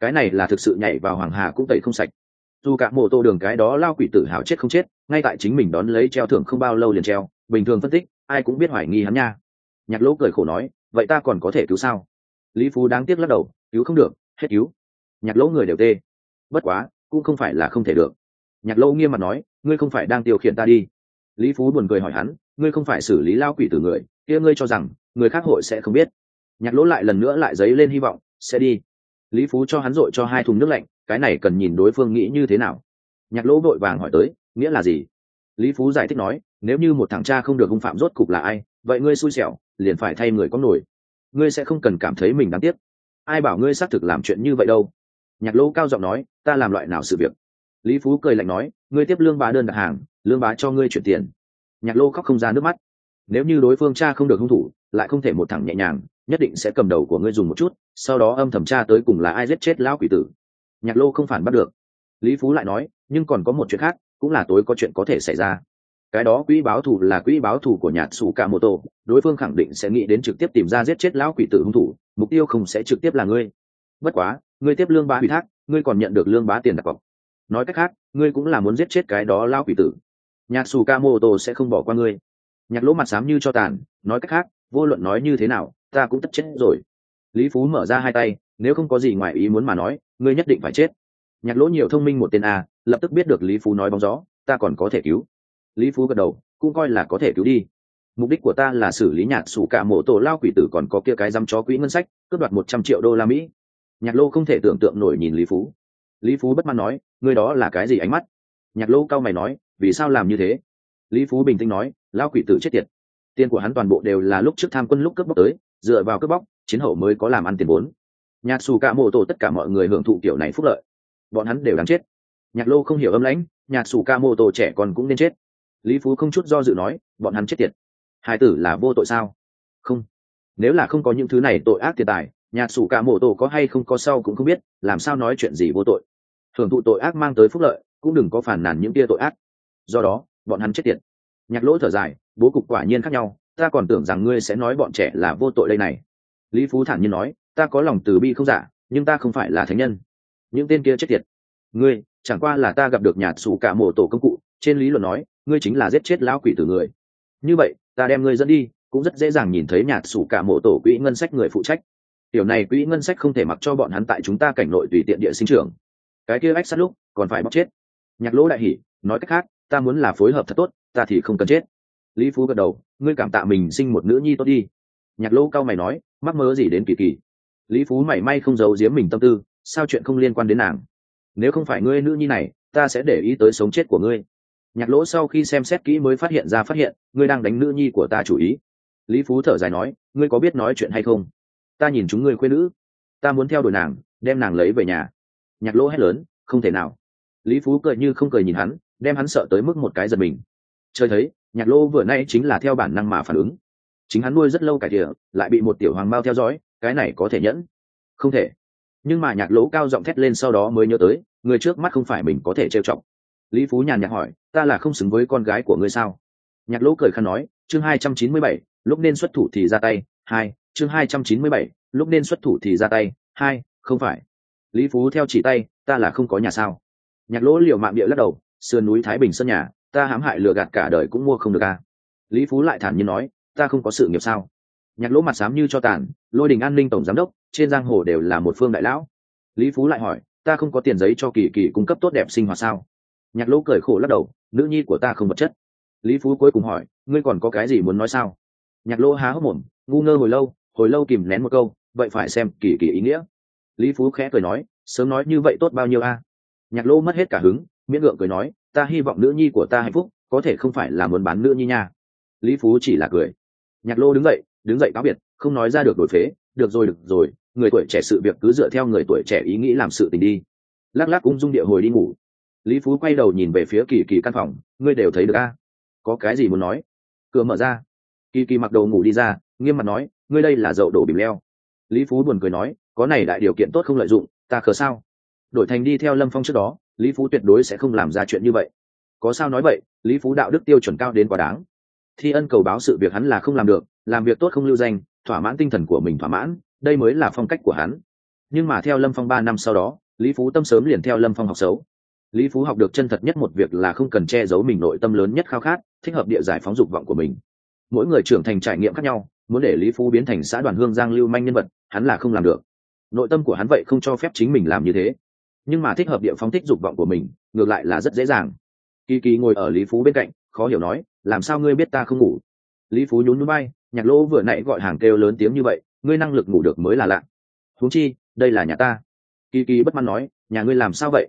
Cái này là thực sự nhảy vào hoàng hà cũng tẩy không sạch. Dù cả mô tô đường cái đó lao quỷ tử hào chết không chết ngay tại chính mình đón lấy treo thưởng không bao lâu liền treo, bình thường phân tích, ai cũng biết hoài nghi hắn nha. Nhạc lỗ cười khổ nói, vậy ta còn có thể cứu sao? Lý phú đáng tiếc lắc đầu, cứu không được, hết cứu. Nhạc lỗ người đều tê. Bất quá, cũng không phải là không thể được. Nhạc lỗ nghiêm mặt nói, ngươi không phải đang tiêu khiển ta đi. Lý phú buồn cười hỏi hắn, ngươi không phải xử lý lao quỷ từ người, kia ngươi cho rằng, người khác hội sẽ không biết. Nhạc lỗ lại lần nữa lại dấy lên hy vọng, sẽ đi. Lý phú cho hắn dội cho hai thùng nước lạnh, cái này cần nhìn đối phương nghĩ như thế nào. Nhạc lỗ vội vàng hỏi tới nghĩa là gì? Lý phú giải thích nói, nếu như một thằng cha không được hung phạm rốt cục là ai, vậy ngươi xui xẻo, liền phải thay người có nổi. Ngươi sẽ không cần cảm thấy mình đáng tiếc. Ai bảo ngươi xác thực làm chuyện như vậy đâu? Nhạc lỗ cao giọng nói, ta làm loại nào sự việc? Lý phú cười lạnh nói, ngươi tiếp lương bá đơn đặt hàng, lương bá cho ngươi chuyển tiền. Nhạc lô khóc không ra nước mắt. Nếu như đối phương cha không được hung thủ, lại không thể một thẳng nhẹ nhàng, nhất định sẽ cầm đầu của ngươi dùng một chút, sau đó âm thầm tra tới cùng là ai giết chết lão quỷ tử. Nhạc lô không phản bắt được. Lý phú lại nói, nhưng còn có một chuyện khác cũng là tối có chuyện có thể xảy ra. Cái đó quỹ báo thù là quỹ báo thù của nhạc sủ cả mô tô đối phương khẳng định sẽ nghĩ đến trực tiếp tìm ra giết chết lão quỷ tử hung thủ, mục tiêu không sẽ trực tiếp là ngươi. Bất quá, ngươi tiếp lương bá ủy thác, ngươi còn nhận được lương bá tiền đặt cọc. Nói cách khác, ngươi cũng là muốn giết chết cái đó lão quỷ tử. Nhạc sủ ca mô tô sẽ không bỏ qua ngươi. Nhạc lỗ mặt xám như cho tàn, nói cách khác, vô luận nói như thế nào, ta cũng tất chết rồi. Lý phú mở ra hai tay, nếu không có gì ngoài ý muốn mà nói, ngươi nhất định phải chết nhạc lỗ nhiều thông minh một tên a, lập tức biết được lý phú nói bóng gió, ta còn có thể cứu. Lý phú gật đầu, cũng coi là có thể cứu đi. Mục đích của ta là xử lý nhạc sủ cả mộ tổ lao quỷ tử còn có kia cái dăm chó quỹ ngân sách, cướp đoạt một trăm triệu đô la mỹ. Nhạc lô không thể tưởng tượng nổi nhìn lý phú. Lý phú bất mãn nói, người đó là cái gì ánh mắt? Nhạc lô cao mày nói, vì sao làm như thế? Lý phú bình tĩnh nói, lao quỷ tử chết tiệt. Tiền của hắn toàn bộ đều là lúc trước tham quân lúc cướp bóc tới, dựa vào cướp bóc, chiến hậu mới có làm ăn tiền vốn. Nhạc sủ cả mộ tổ tất cả mọi người hưởng thụ kiểu này phúc lợi bọn hắn đều đáng chết. Nhạc lô không hiểu âm lãnh nhạc Sủ ca mô tổ trẻ còn cũng nên chết. Lý phú không chút do dự nói, bọn hắn chết tiệt. Hai tử là vô tội sao? Không. Nếu là không có những thứ này tội ác tiền tài nhạc Sủ ca mô tổ có hay không có sau cũng không biết, làm sao nói chuyện gì vô tội. Thường thụ tội ác mang tới phúc lợi, cũng đừng có phản nàn những tia tội ác. Do đó, bọn hắn chết tiệt. Nhạc lỗ thở dài, bố cục quả nhiên khác nhau, ta còn tưởng rằng ngươi sẽ nói bọn trẻ là vô tội đây này. Lý phú thản nhiên nói, ta có lòng từ bi không giả, nhưng ta không phải là thánh nhân những tên kia chết tiệt. Ngươi, chẳng qua là ta gặp được nhạt xù cả mổ tổ công cụ, trên lý luận nói, ngươi chính là giết chết lão quỷ tử người. Như vậy, ta đem ngươi dẫn đi, cũng rất dễ dàng nhìn thấy nhạt xù cả mổ tổ quỹ ngân sách người phụ trách. Điều này quỹ ngân sách không thể mặc cho bọn hắn tại chúng ta cảnh nội tùy tiện địa sinh trưởng. Cái kia ách sát lúc, còn phải bóc chết. Nhạc lỗ đại hỉ, nói cách khác, ta muốn là phối hợp thật tốt, ta thì không cần chết. Lý phú gật đầu, ngươi cảm tạ mình sinh một nữ nhi tốt đi. Nhạc lỗ cao mày nói, mắc mớ gì đến kỳ kỳ. Lý phú mảy may không giấu giếm mình tâm tư sao chuyện không liên quan đến nàng? Nếu không phải ngươi nữ nhi này, ta sẽ để ý tới sống chết của ngươi. Nhạc lỗ sau khi xem xét kỹ mới phát hiện ra phát hiện, ngươi đang đánh nữ nhi của ta chủ ý. Lý phú thở dài nói, ngươi có biết nói chuyện hay không? Ta nhìn chúng ngươi khuyên nữ. Ta muốn theo đuổi nàng, đem nàng lấy về nhà. Nhạc lỗ hét lớn, không thể nào. Lý phú cười như không cười nhìn hắn, đem hắn sợ tới mức một cái giật mình. Chơi thấy, nhạc lỗ vừa nay chính là theo bản năng mà phản ứng. Chính hắn nuôi rất lâu cải tỉa lại bị một tiểu hoàng bao theo dõi, cái này có thể nhẫn? Không thể nhưng mà nhạc lỗ cao giọng thét lên sau đó mới nhớ tới, người trước mắt không phải mình có thể trêu chọc. Lý phú nhàn nhạc hỏi, ta là không xứng với con gái của ngươi sao? Nhạc lỗ cười khăn nói, chương hai trăm chín mươi bảy, lúc nên xuất thủ thì ra tay, hai, chương hai trăm chín mươi bảy, lúc nên xuất thủ thì ra tay, hai, không phải. Lý phú theo chỉ tay, ta là không có nhà sao? Nhạc lỗ liều mạng địa lắc đầu, sườn núi thái bình sân nhà, ta hãm hại lừa gạt cả đời cũng mua không được à. lý phú lại thản nhiên nói, ta không có sự nghiệp sao? Nhạc lỗ mặt xám như cho tàn, lôi đình an ninh tổng giám đốc, trên giang hồ đều là một phương đại lão. Lý phú lại hỏi, ta không có tiền giấy cho kỳ kỳ cung cấp tốt đẹp sinh hoạt sao? Nhạc lỗ cười khổ lắc đầu, nữ nhi của ta không vật chất. Lý phú cuối cùng hỏi, ngươi còn có cái gì muốn nói sao? Nhạc lỗ há hốc mồm, ngu ngơ hồi lâu hồi lâu kìm nén một câu, vậy phải xem kỳ kỳ ý nghĩa. Lý phú khẽ cười nói, sớm nói như vậy tốt bao nhiêu a? Nhạc lỗ mất hết cả hứng, miễn ngượng cười nói, ta hy vọng nữ nhi của ta hạnh phúc, có thể không phải là muốn bán nữ nhi nha. Lý phú chỉ là cười. Nhạc lô đứng dậy đứng dậy cáo biệt, không nói ra được đổi phế, được rồi được rồi, người tuổi trẻ sự việc cứ dựa theo người tuổi trẻ ý nghĩ làm sự tình đi. Lắc lắc ung dung địa hồi đi ngủ. Lý phú quay đầu nhìn về phía kỳ kỳ căn phòng, ngươi đều thấy được a? Có cái gì muốn nói? Cửa mở ra. Kỳ kỳ mặc đồ ngủ đi ra, nghiêm mặt nói, ngươi đây là dậu đổ bìm leo. Lý phú buồn cười nói, có này đại điều kiện tốt không lợi dụng, ta khờ sao? Đổi thành đi theo lâm phong trước đó, lý phú tuyệt đối sẽ không làm ra chuyện như vậy. Có sao nói vậy, lý phú đạo đức tiêu chuẩn cao đến quá đáng thi ân cầu báo sự việc hắn là không làm được, làm việc tốt không lưu danh, thỏa mãn tinh thần của mình thỏa mãn, đây mới là phong cách của hắn. Nhưng mà theo lâm phong ba năm sau đó, lý phú tâm sớm liền theo lâm phong học xấu. Lý phú học được chân thật nhất một việc là không cần che giấu mình nội tâm lớn nhất khao khát, thích hợp địa giải phóng dục vọng của mình. Mỗi người trưởng thành trải nghiệm khác nhau, muốn để lý phú biến thành xã đoàn hương giang lưu manh nhân vật, hắn là không làm được. Nội tâm của hắn vậy không cho phép chính mình làm như thế. Nhưng mà thích hợp địa phóng thích dục vọng của mình, ngược lại là rất dễ dàng. Kỳ kỳ ngồi ở lý phú bên cạnh, khó hiểu nói làm sao ngươi biết ta không ngủ? Lý phú nhún núi bay, nhạc lỗ vừa nãy gọi hàng kêu lớn tiếng như vậy, ngươi năng lực ngủ được mới là lạ. Huống chi, đây là nhà ta. Kỳ kỳ bất mãn nói, nhà ngươi làm sao vậy?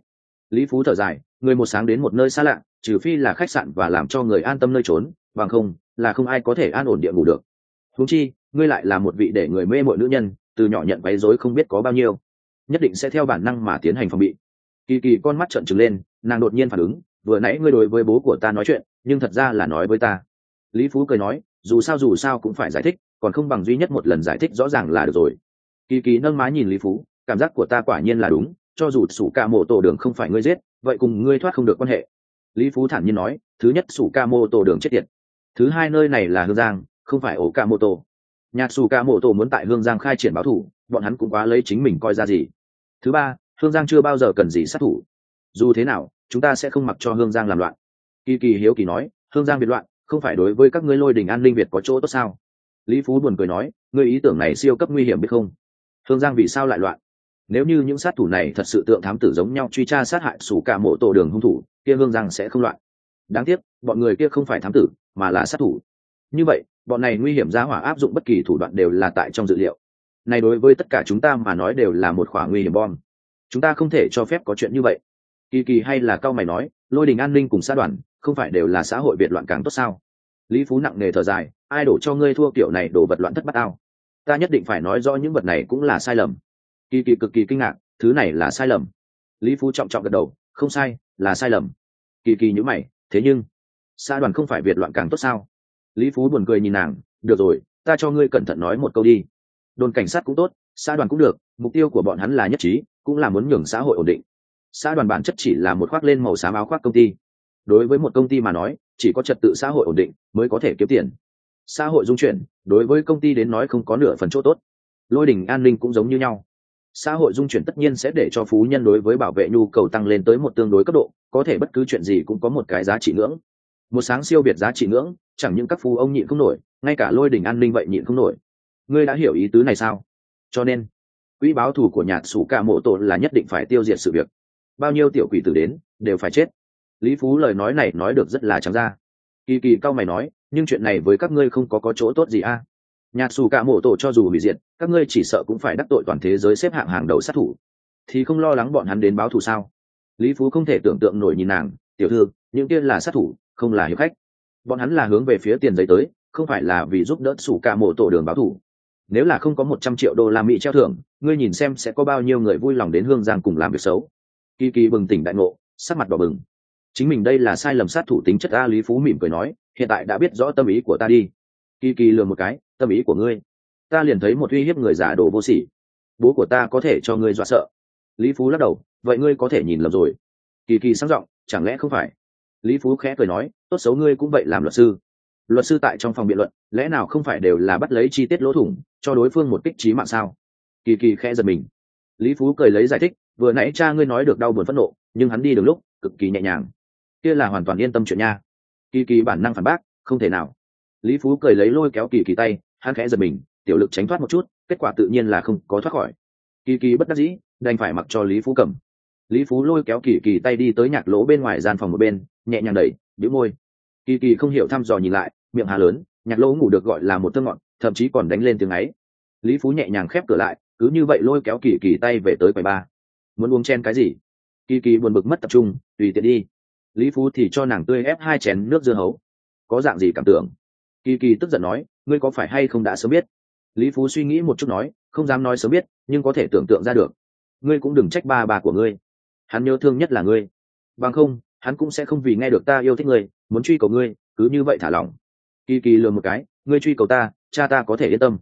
Lý phú thở dài, người một sáng đến một nơi xa lạ, trừ phi là khách sạn và làm cho người an tâm nơi trốn, bằng không, là không ai có thể an ổn địa ngủ được. Huống chi, ngươi lại là một vị để người mê mội nữ nhân, từ nhỏ nhận váy rối không biết có bao nhiêu. Nhất định sẽ theo bản năng mà tiến hành phòng bị. Kỳ kỳ con mắt trợn trừng lên, nàng đột nhiên phản ứng, vừa nãy ngươi đối với bố của ta nói chuyện nhưng thật ra là nói với ta. Lý phú cười nói, dù sao dù sao cũng phải giải thích, còn không bằng duy nhất một lần giải thích rõ ràng là được rồi. Kỳ kỳ nâng má nhìn lý phú, cảm giác của ta quả nhiên là đúng, cho dù sủ ca mô tổ đường không phải ngươi giết, vậy cùng ngươi thoát không được quan hệ. Lý phú thản nhiên nói, thứ nhất sủ ca mô tổ đường chết tiệt. Thứ hai nơi này là hương giang, không phải ổ ca mô tổ nhạc sủ ca mô tổ muốn tại hương giang khai triển báo thủ, bọn hắn cũng quá lấy chính mình coi ra gì. Thứ ba, hương giang chưa bao giờ cần gì sát thủ. Dù thế nào, chúng ta sẽ không mặc cho hương giang làm loạn kỳ kỳ hiếu kỳ nói, hương giang biệt loạn, không phải đối với các ngươi lôi đình an ninh việt có chỗ tốt sao? Lý phú buồn cười nói, ngươi ý tưởng này siêu cấp nguy hiểm biết không? Hương giang vì sao lại loạn? Nếu như những sát thủ này thật sự tượng thám tử giống nhau truy tra sát hại sủ cả mộ tổ đường hung thủ, kia hương giang sẽ không loạn. Đáng tiếc, bọn người kia không phải thám tử, mà là sát thủ. Như vậy, bọn này nguy hiểm giá hỏa áp dụng bất kỳ thủ đoạn đều là tại trong dự liệu. Này đối với tất cả chúng ta mà nói đều là một khoản nguy hiểm bom. Chúng ta không thể cho phép có chuyện như vậy. Kỳ kỳ hay là cao mày nói, lôi đình an ninh cùng xã đoàn không phải đều là xã hội việt loạn càng tốt sao? Lý phú nặng nề thở dài, ai đổ cho ngươi thua kiểu này đổ vật loạn thất bát ao? Ta nhất định phải nói rõ những vật này cũng là sai lầm. Kỳ kỳ cực kỳ kinh ngạc, thứ này là sai lầm. Lý phú trọng trọng gật đầu, không sai, là sai lầm. Kỳ kỳ nhữ mày, thế nhưng, xã đoàn không phải việt loạn càng tốt sao? Lý phú buồn cười nhìn nàng, được rồi, ta cho ngươi cẩn thận nói một câu đi. Đồn cảnh sát cũng tốt, xã đoàn cũng được, mục tiêu của bọn hắn là nhất trí, cũng là muốn nhường xã hội ổn định. Xã đoàn bản chất chỉ là một khoác lên màu xám áo khoác công ty đối với một công ty mà nói, chỉ có trật tự xã hội ổn định mới có thể kiếm tiền. Xã hội dung chuyển, đối với công ty đến nói không có nửa phần chỗ tốt. Lôi đình an ninh cũng giống như nhau. Xã hội dung chuyển tất nhiên sẽ để cho phú nhân đối với bảo vệ nhu cầu tăng lên tới một tương đối cấp độ, có thể bất cứ chuyện gì cũng có một cái giá trị ngưỡng. Một sáng siêu biệt giá trị ngưỡng, chẳng những các phú ông nhịn không nổi, ngay cả lôi đình an ninh vậy nhịn không nổi. Ngươi đã hiểu ý tứ này sao? Cho nên, quỹ báo thù của nhạc sủ cả mộ tổ là nhất định phải tiêu diệt sự việc. Bao nhiêu tiểu quỷ tử đến, đều phải chết lý phú lời nói này nói được rất là trắng ra. Kỳ kỳ cao mày nói, nhưng chuyện này với các ngươi không có có chỗ tốt gì a? À? nhạc xù cả mộ tổ cho dù hủy diệt, các ngươi chỉ sợ cũng phải đắc tội toàn thế giới xếp hạng hàng đầu sát thủ. Thì không lo lắng bọn hắn đến báo thù sao? Lý phú không thể tưởng tượng nổi nhìn nàng, tiểu thư, những kia là sát thủ, không là hiệp khách. Bọn hắn là hướng về phía tiền giấy tới, không phải là vì giúp đỡ xù cả mộ tổ đường báo thù. Nếu là không có một trăm triệu đô la mỹ treo thưởng, ngươi nhìn xem sẽ có bao nhiêu người vui lòng đến hương giang cùng làm việc xấu. Kỳ kỳ bừng tỉnh đại ngộ, sắc mặt đỏ bừng chính mình đây là sai lầm sát thủ tính chất a lý phú mỉm cười nói, hiện tại đã biết rõ tâm ý của ta đi. Kỳ kỳ lừa một cái, tâm ý của ngươi. Ta liền thấy một uy hiếp người giả đồ vô sỉ. Bố của ta có thể cho ngươi dọa sợ. Lý phú lắc đầu, vậy ngươi có thể nhìn lầm rồi. Kỳ kỳ sáng giọng, chẳng lẽ không phải? Lý phú khẽ cười nói, tốt xấu ngươi cũng vậy làm luật sư. Luật sư tại trong phòng biện luận, lẽ nào không phải đều là bắt lấy chi tiết lỗ thủng, cho đối phương một kích trí mạng sao? Kỳ kỳ khẽ giật mình. Lý phú cười lấy giải thích, vừa nãy cha ngươi nói được đau buồn phẫn nộ, nhưng hắn đi được lúc, cực kỳ nhẹ nhàng kia là hoàn toàn yên tâm chuyện nha. Kỳ kỳ bản năng phản bác, không thể nào. Lý phú cười lấy lôi kéo kỳ kỳ tay, hắn khẽ giật mình, tiểu lực tránh thoát một chút, kết quả tự nhiên là không có thoát khỏi. Kỳ kỳ bất đắc dĩ, đành phải mặc cho lý phú cầm. Lý phú lôi kéo kỳ kỳ tay đi tới nhạc lỗ bên ngoài gian phòng một bên, nhẹ nhàng đẩy, bĩu môi. Kỳ kỳ không hiểu thăm dò nhìn lại, miệng hà lớn, nhạc lỗ ngủ được gọi là một thương ngọn, thậm chí còn đánh lên tiếng ấy. Lý phú nhẹ nhàng khép cửa lại, cứ như vậy lôi kéo kỳ kỳ tay về tới quầy ba. Muốn uống chen cái gì? Kỳ kỳ buồn bực mất tập trung, tùy tiện đi lý phú thì cho nàng tươi ép hai chén nước dưa hấu. Có dạng gì cảm tưởng? Kỳ kỳ tức giận nói, ngươi có phải hay không đã sớm biết? Lý phú suy nghĩ một chút nói, không dám nói sớm biết, nhưng có thể tưởng tượng ra được. Ngươi cũng đừng trách ba bà của ngươi. Hắn nhớ thương nhất là ngươi. Bằng không, hắn cũng sẽ không vì nghe được ta yêu thích ngươi, muốn truy cầu ngươi, cứ như vậy thả lỏng. Kỳ kỳ lừa một cái, ngươi truy cầu ta, cha ta có thể yên tâm.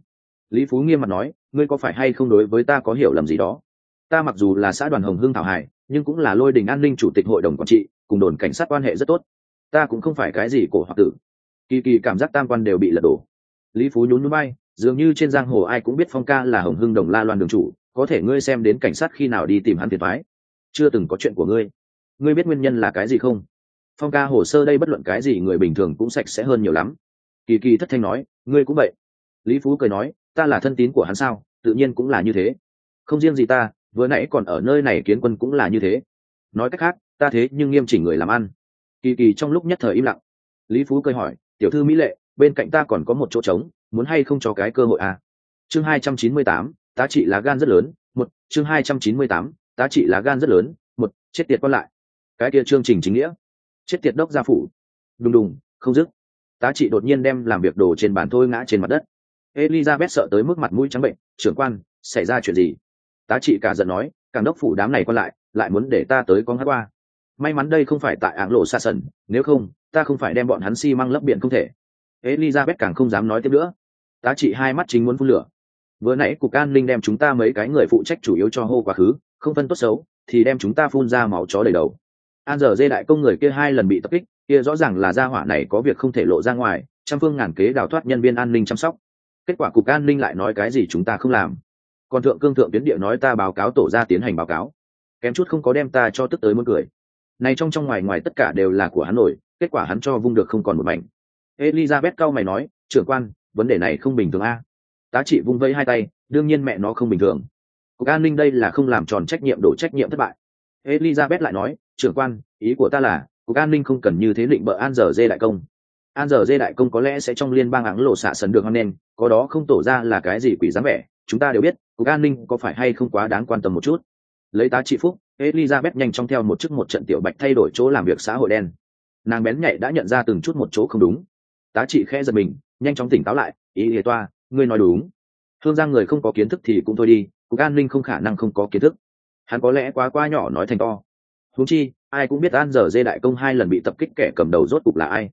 Lý phú nghiêm mặt nói, ngươi có phải hay không đối với ta có hiểu lầm gì đó? Ta mặc dù là xã đoàn hồng hưng thảo hải, nhưng cũng là lôi đình an ninh chủ tịch hội đồng quản trị cùng đồn cảnh sát quan hệ rất tốt. Ta cũng không phải cái gì cổ hoặc tử. Kỳ kỳ cảm giác tam quan đều bị lật đổ. Lý phú nhún núi bay, dường như trên giang hồ ai cũng biết phong ca là hồng hưng đồng la loan đường chủ, có thể ngươi xem đến cảnh sát khi nào đi tìm hắn thiệt thái chưa từng có chuyện của ngươi. Ngươi biết nguyên nhân là cái gì không? Phong ca hồ sơ đây bất luận cái gì người bình thường cũng sạch sẽ hơn nhiều lắm. Kỳ kỳ thất thanh nói, ngươi cũng vậy. Lý phú cười nói, ta là thân tín của hắn sao, tự nhiên cũng là như thế. Không riêng gì ta, vừa nãy còn ở nơi này kiến quân cũng là như thế. Nói cách khác ta thế nhưng nghiêm chỉnh người làm ăn. Kỳ kỳ trong lúc nhất thời im lặng. Lý phú cười hỏi, tiểu thư mỹ lệ, bên cạnh ta còn có một chỗ trống, muốn hay không cho cái cơ hội à? chương hai trăm chín mươi tám, tá trị lá gan rất lớn, một, chương hai trăm chín mươi tám, tá trị lá gan rất lớn, một, chết tiệt quan lại. Cái kia chương trình chính nghĩa. Chết tiệt đốc gia phủ. Đùng đùng, không dứt. Tá trị đột nhiên đem làm việc đồ trên bàn thôi ngã trên mặt đất. Elizabeth sợ tới mức mặt mũi trắng bệnh, trưởng quan, xảy ra chuyện gì? Tá trị cả giận nói càng đốc phủ đám này quan lại lại muốn để ta tới con hát qua may mắn đây không phải tại áng lộ xa sần, nếu không, ta không phải đem bọn hắn xi、si、măng lấp biển không thể. Elizabeth càng không dám nói tiếp nữa. Tá trị hai mắt chính muốn phun lửa. Vừa nãy cục an ninh đem chúng ta mấy cái người phụ trách chủ yếu cho hô quá khứ, không phân tốt xấu, thì đem chúng ta phun ra máu chó đầy đầu. An giờ dê đại công người kia hai lần bị tập kích, kia rõ ràng là gia hỏa này có việc không thể lộ ra ngoài, trăm phương ngàn kế đào thoát nhân viên an ninh chăm sóc. Kết quả cục an ninh lại nói cái gì chúng ta không làm. Còn thượng cương thượng tiến địa nói ta báo cáo tổ ra tiến hành báo cáo. Kém chút không có đem ta cho tức tới muốn cười này trong trong ngoài ngoài tất cả đều là của hắn nổi, kết quả hắn cho vung được không còn một mảnh. Elizabeth cao mày nói, trưởng quan, vấn đề này không bình thường a. Tá trị vung vây hai tay, đương nhiên mẹ nó không bình thường. Cục an ninh đây là không làm tròn trách nhiệm, đổ trách nhiệm thất bại. Elizabeth lại nói, trưởng quan, ý của ta là, cục an ninh không cần như thế định bợ an giờ dê đại công. An giờ dê đại công có lẽ sẽ trong liên bang áng lộ xạ sần được hoan nên có đó không tổ ra là cái gì quỷ dáng vẻ. Chúng ta đều biết, cục an ninh có phải hay không quá đáng quan tâm một chút lấy tá trị phúc, elizabeth nhanh chóng theo một chức một trận tiểu bạch thay đổi chỗ làm việc xã hội đen. Nàng bén nhạy đã nhận ra từng chút một chỗ không đúng. Tá trị khẽ giật mình, nhanh chóng tỉnh táo lại, ý ý toa, ngươi nói đúng. Thương giang người không có kiến thức thì cũng thôi đi, cục an ninh không khả năng không có kiến thức. Hắn có lẽ quá quá nhỏ nói thành to. Húng chi, ai cũng biết an giờ dê đại công hai lần bị tập kích kẻ cầm đầu rốt cục là ai.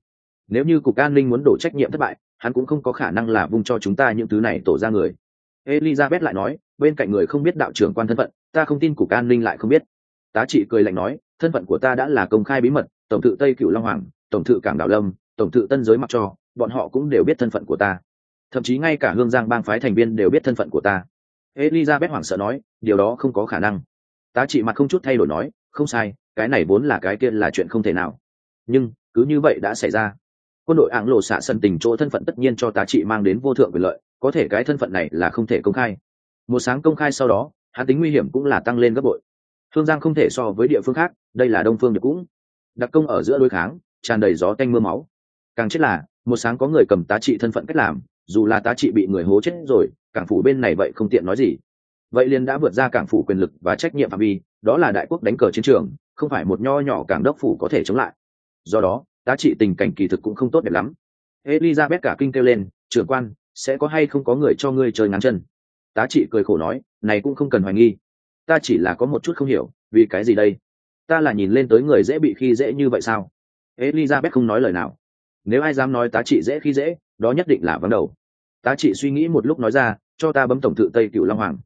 Nếu như cục an ninh muốn đổ trách nhiệm thất bại, hắn cũng không có khả năng là vung cho chúng ta những thứ này tổ ra người. Elizabeth lại nói, bên cạnh người không biết đạo trưởng quan thân phận ta không tin cục an ninh lại không biết. Tá trị cười lạnh nói, thân phận của ta đã là công khai bí mật, tổng thự tây cựu long hoàng, tổng thự cảng đảo lâm, tổng thự tân giới mặc cho, bọn họ cũng đều biết thân phận của ta. Thậm chí ngay cả hương giang bang phái thành viên đều biết thân phận của ta. Elizabeth hoảng sợ nói, điều đó không có khả năng. Tá trị mặt không chút thay đổi nói, không sai, cái này vốn là cái kia là chuyện không thể nào. Nhưng, cứ như vậy đã xảy ra. Quân đội áng lộ xạ sân tình chỗ thân phận tất nhiên cho tá trị mang đến vô thượng quyền lợi, có thể cái thân phận này là không thể công khai. Một sáng công khai sau đó hắn tính nguy hiểm cũng là tăng lên gấp bội. Phương giang không thể so với địa phương khác, đây là đông phương được cũng. Đặc công ở giữa đối kháng, tràn đầy gió tanh mưa máu. Càng chết là, một sáng có người cầm tá trị thân phận cách làm, dù là tá trị bị người hố chết rồi, cảng phủ bên này vậy không tiện nói gì. Vậy liền đã vượt ra cảng phủ quyền lực và trách nhiệm phạm vi, đó là đại quốc đánh cờ chiến trường, không phải một nho nhỏ cảng đốc phủ có thể chống lại. Do đó, tá trị tình cảnh kỳ thực cũng không tốt đẹp lắm. Elizabeth cả kinh kêu lên, trưởng quan, sẽ có hay không có người cho ngươi chơi ngắn chân? Tá trị cười khổ nói, này cũng không cần hoài nghi. Ta chỉ là có một chút không hiểu, vì cái gì đây? Ta là nhìn lên tới người dễ bị khi dễ như vậy sao? Elizabeth không nói lời nào. Nếu ai dám nói tá trị dễ khi dễ, đó nhất định là vắng đầu. Tá trị suy nghĩ một lúc nói ra, cho ta bấm tổng thự tây cựu long hoàng.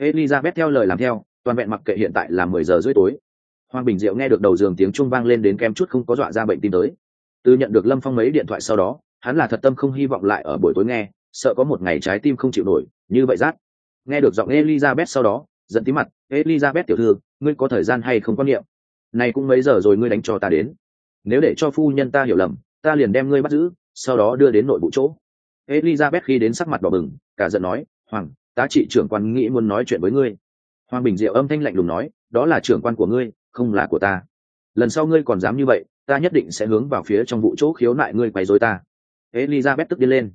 Elizabeth theo lời làm theo, toàn vẹn mặc kệ hiện tại là mười giờ rưỡi tối. Hoàng bình diệu nghe được đầu giường tiếng trung vang lên đến kem chút không có dọa ra bệnh tim tới. Từ nhận được lâm phong mấy điện thoại sau đó, hắn là thật tâm không hy vọng lại ở buổi tối nghe, sợ có một ngày trái tim không chịu nổi, như vậy rát nghe được giọng elizabeth sau đó, giận tí mặt. Elizabeth tiểu thư, ngươi có thời gian hay không quan niệm? Này cũng mấy giờ rồi ngươi đánh cho ta đến. Nếu để cho phu nhân ta hiểu lầm, ta liền đem ngươi bắt giữ, sau đó đưa đến nội vụ chỗ. Elizabeth khi đến sắc mặt đỏ bừng, cả giận nói, hoàng tá trị trưởng quan nghĩ muốn nói chuyện với ngươi. Hoàng bình diệu âm thanh lạnh lùng nói, đó là trưởng quan của ngươi, không là của ta. Lần sau ngươi còn dám như vậy, ta nhất định sẽ hướng vào phía trong vụ chỗ khiếu nại ngươi quấy rối ta. Elizabeth tức điên lên.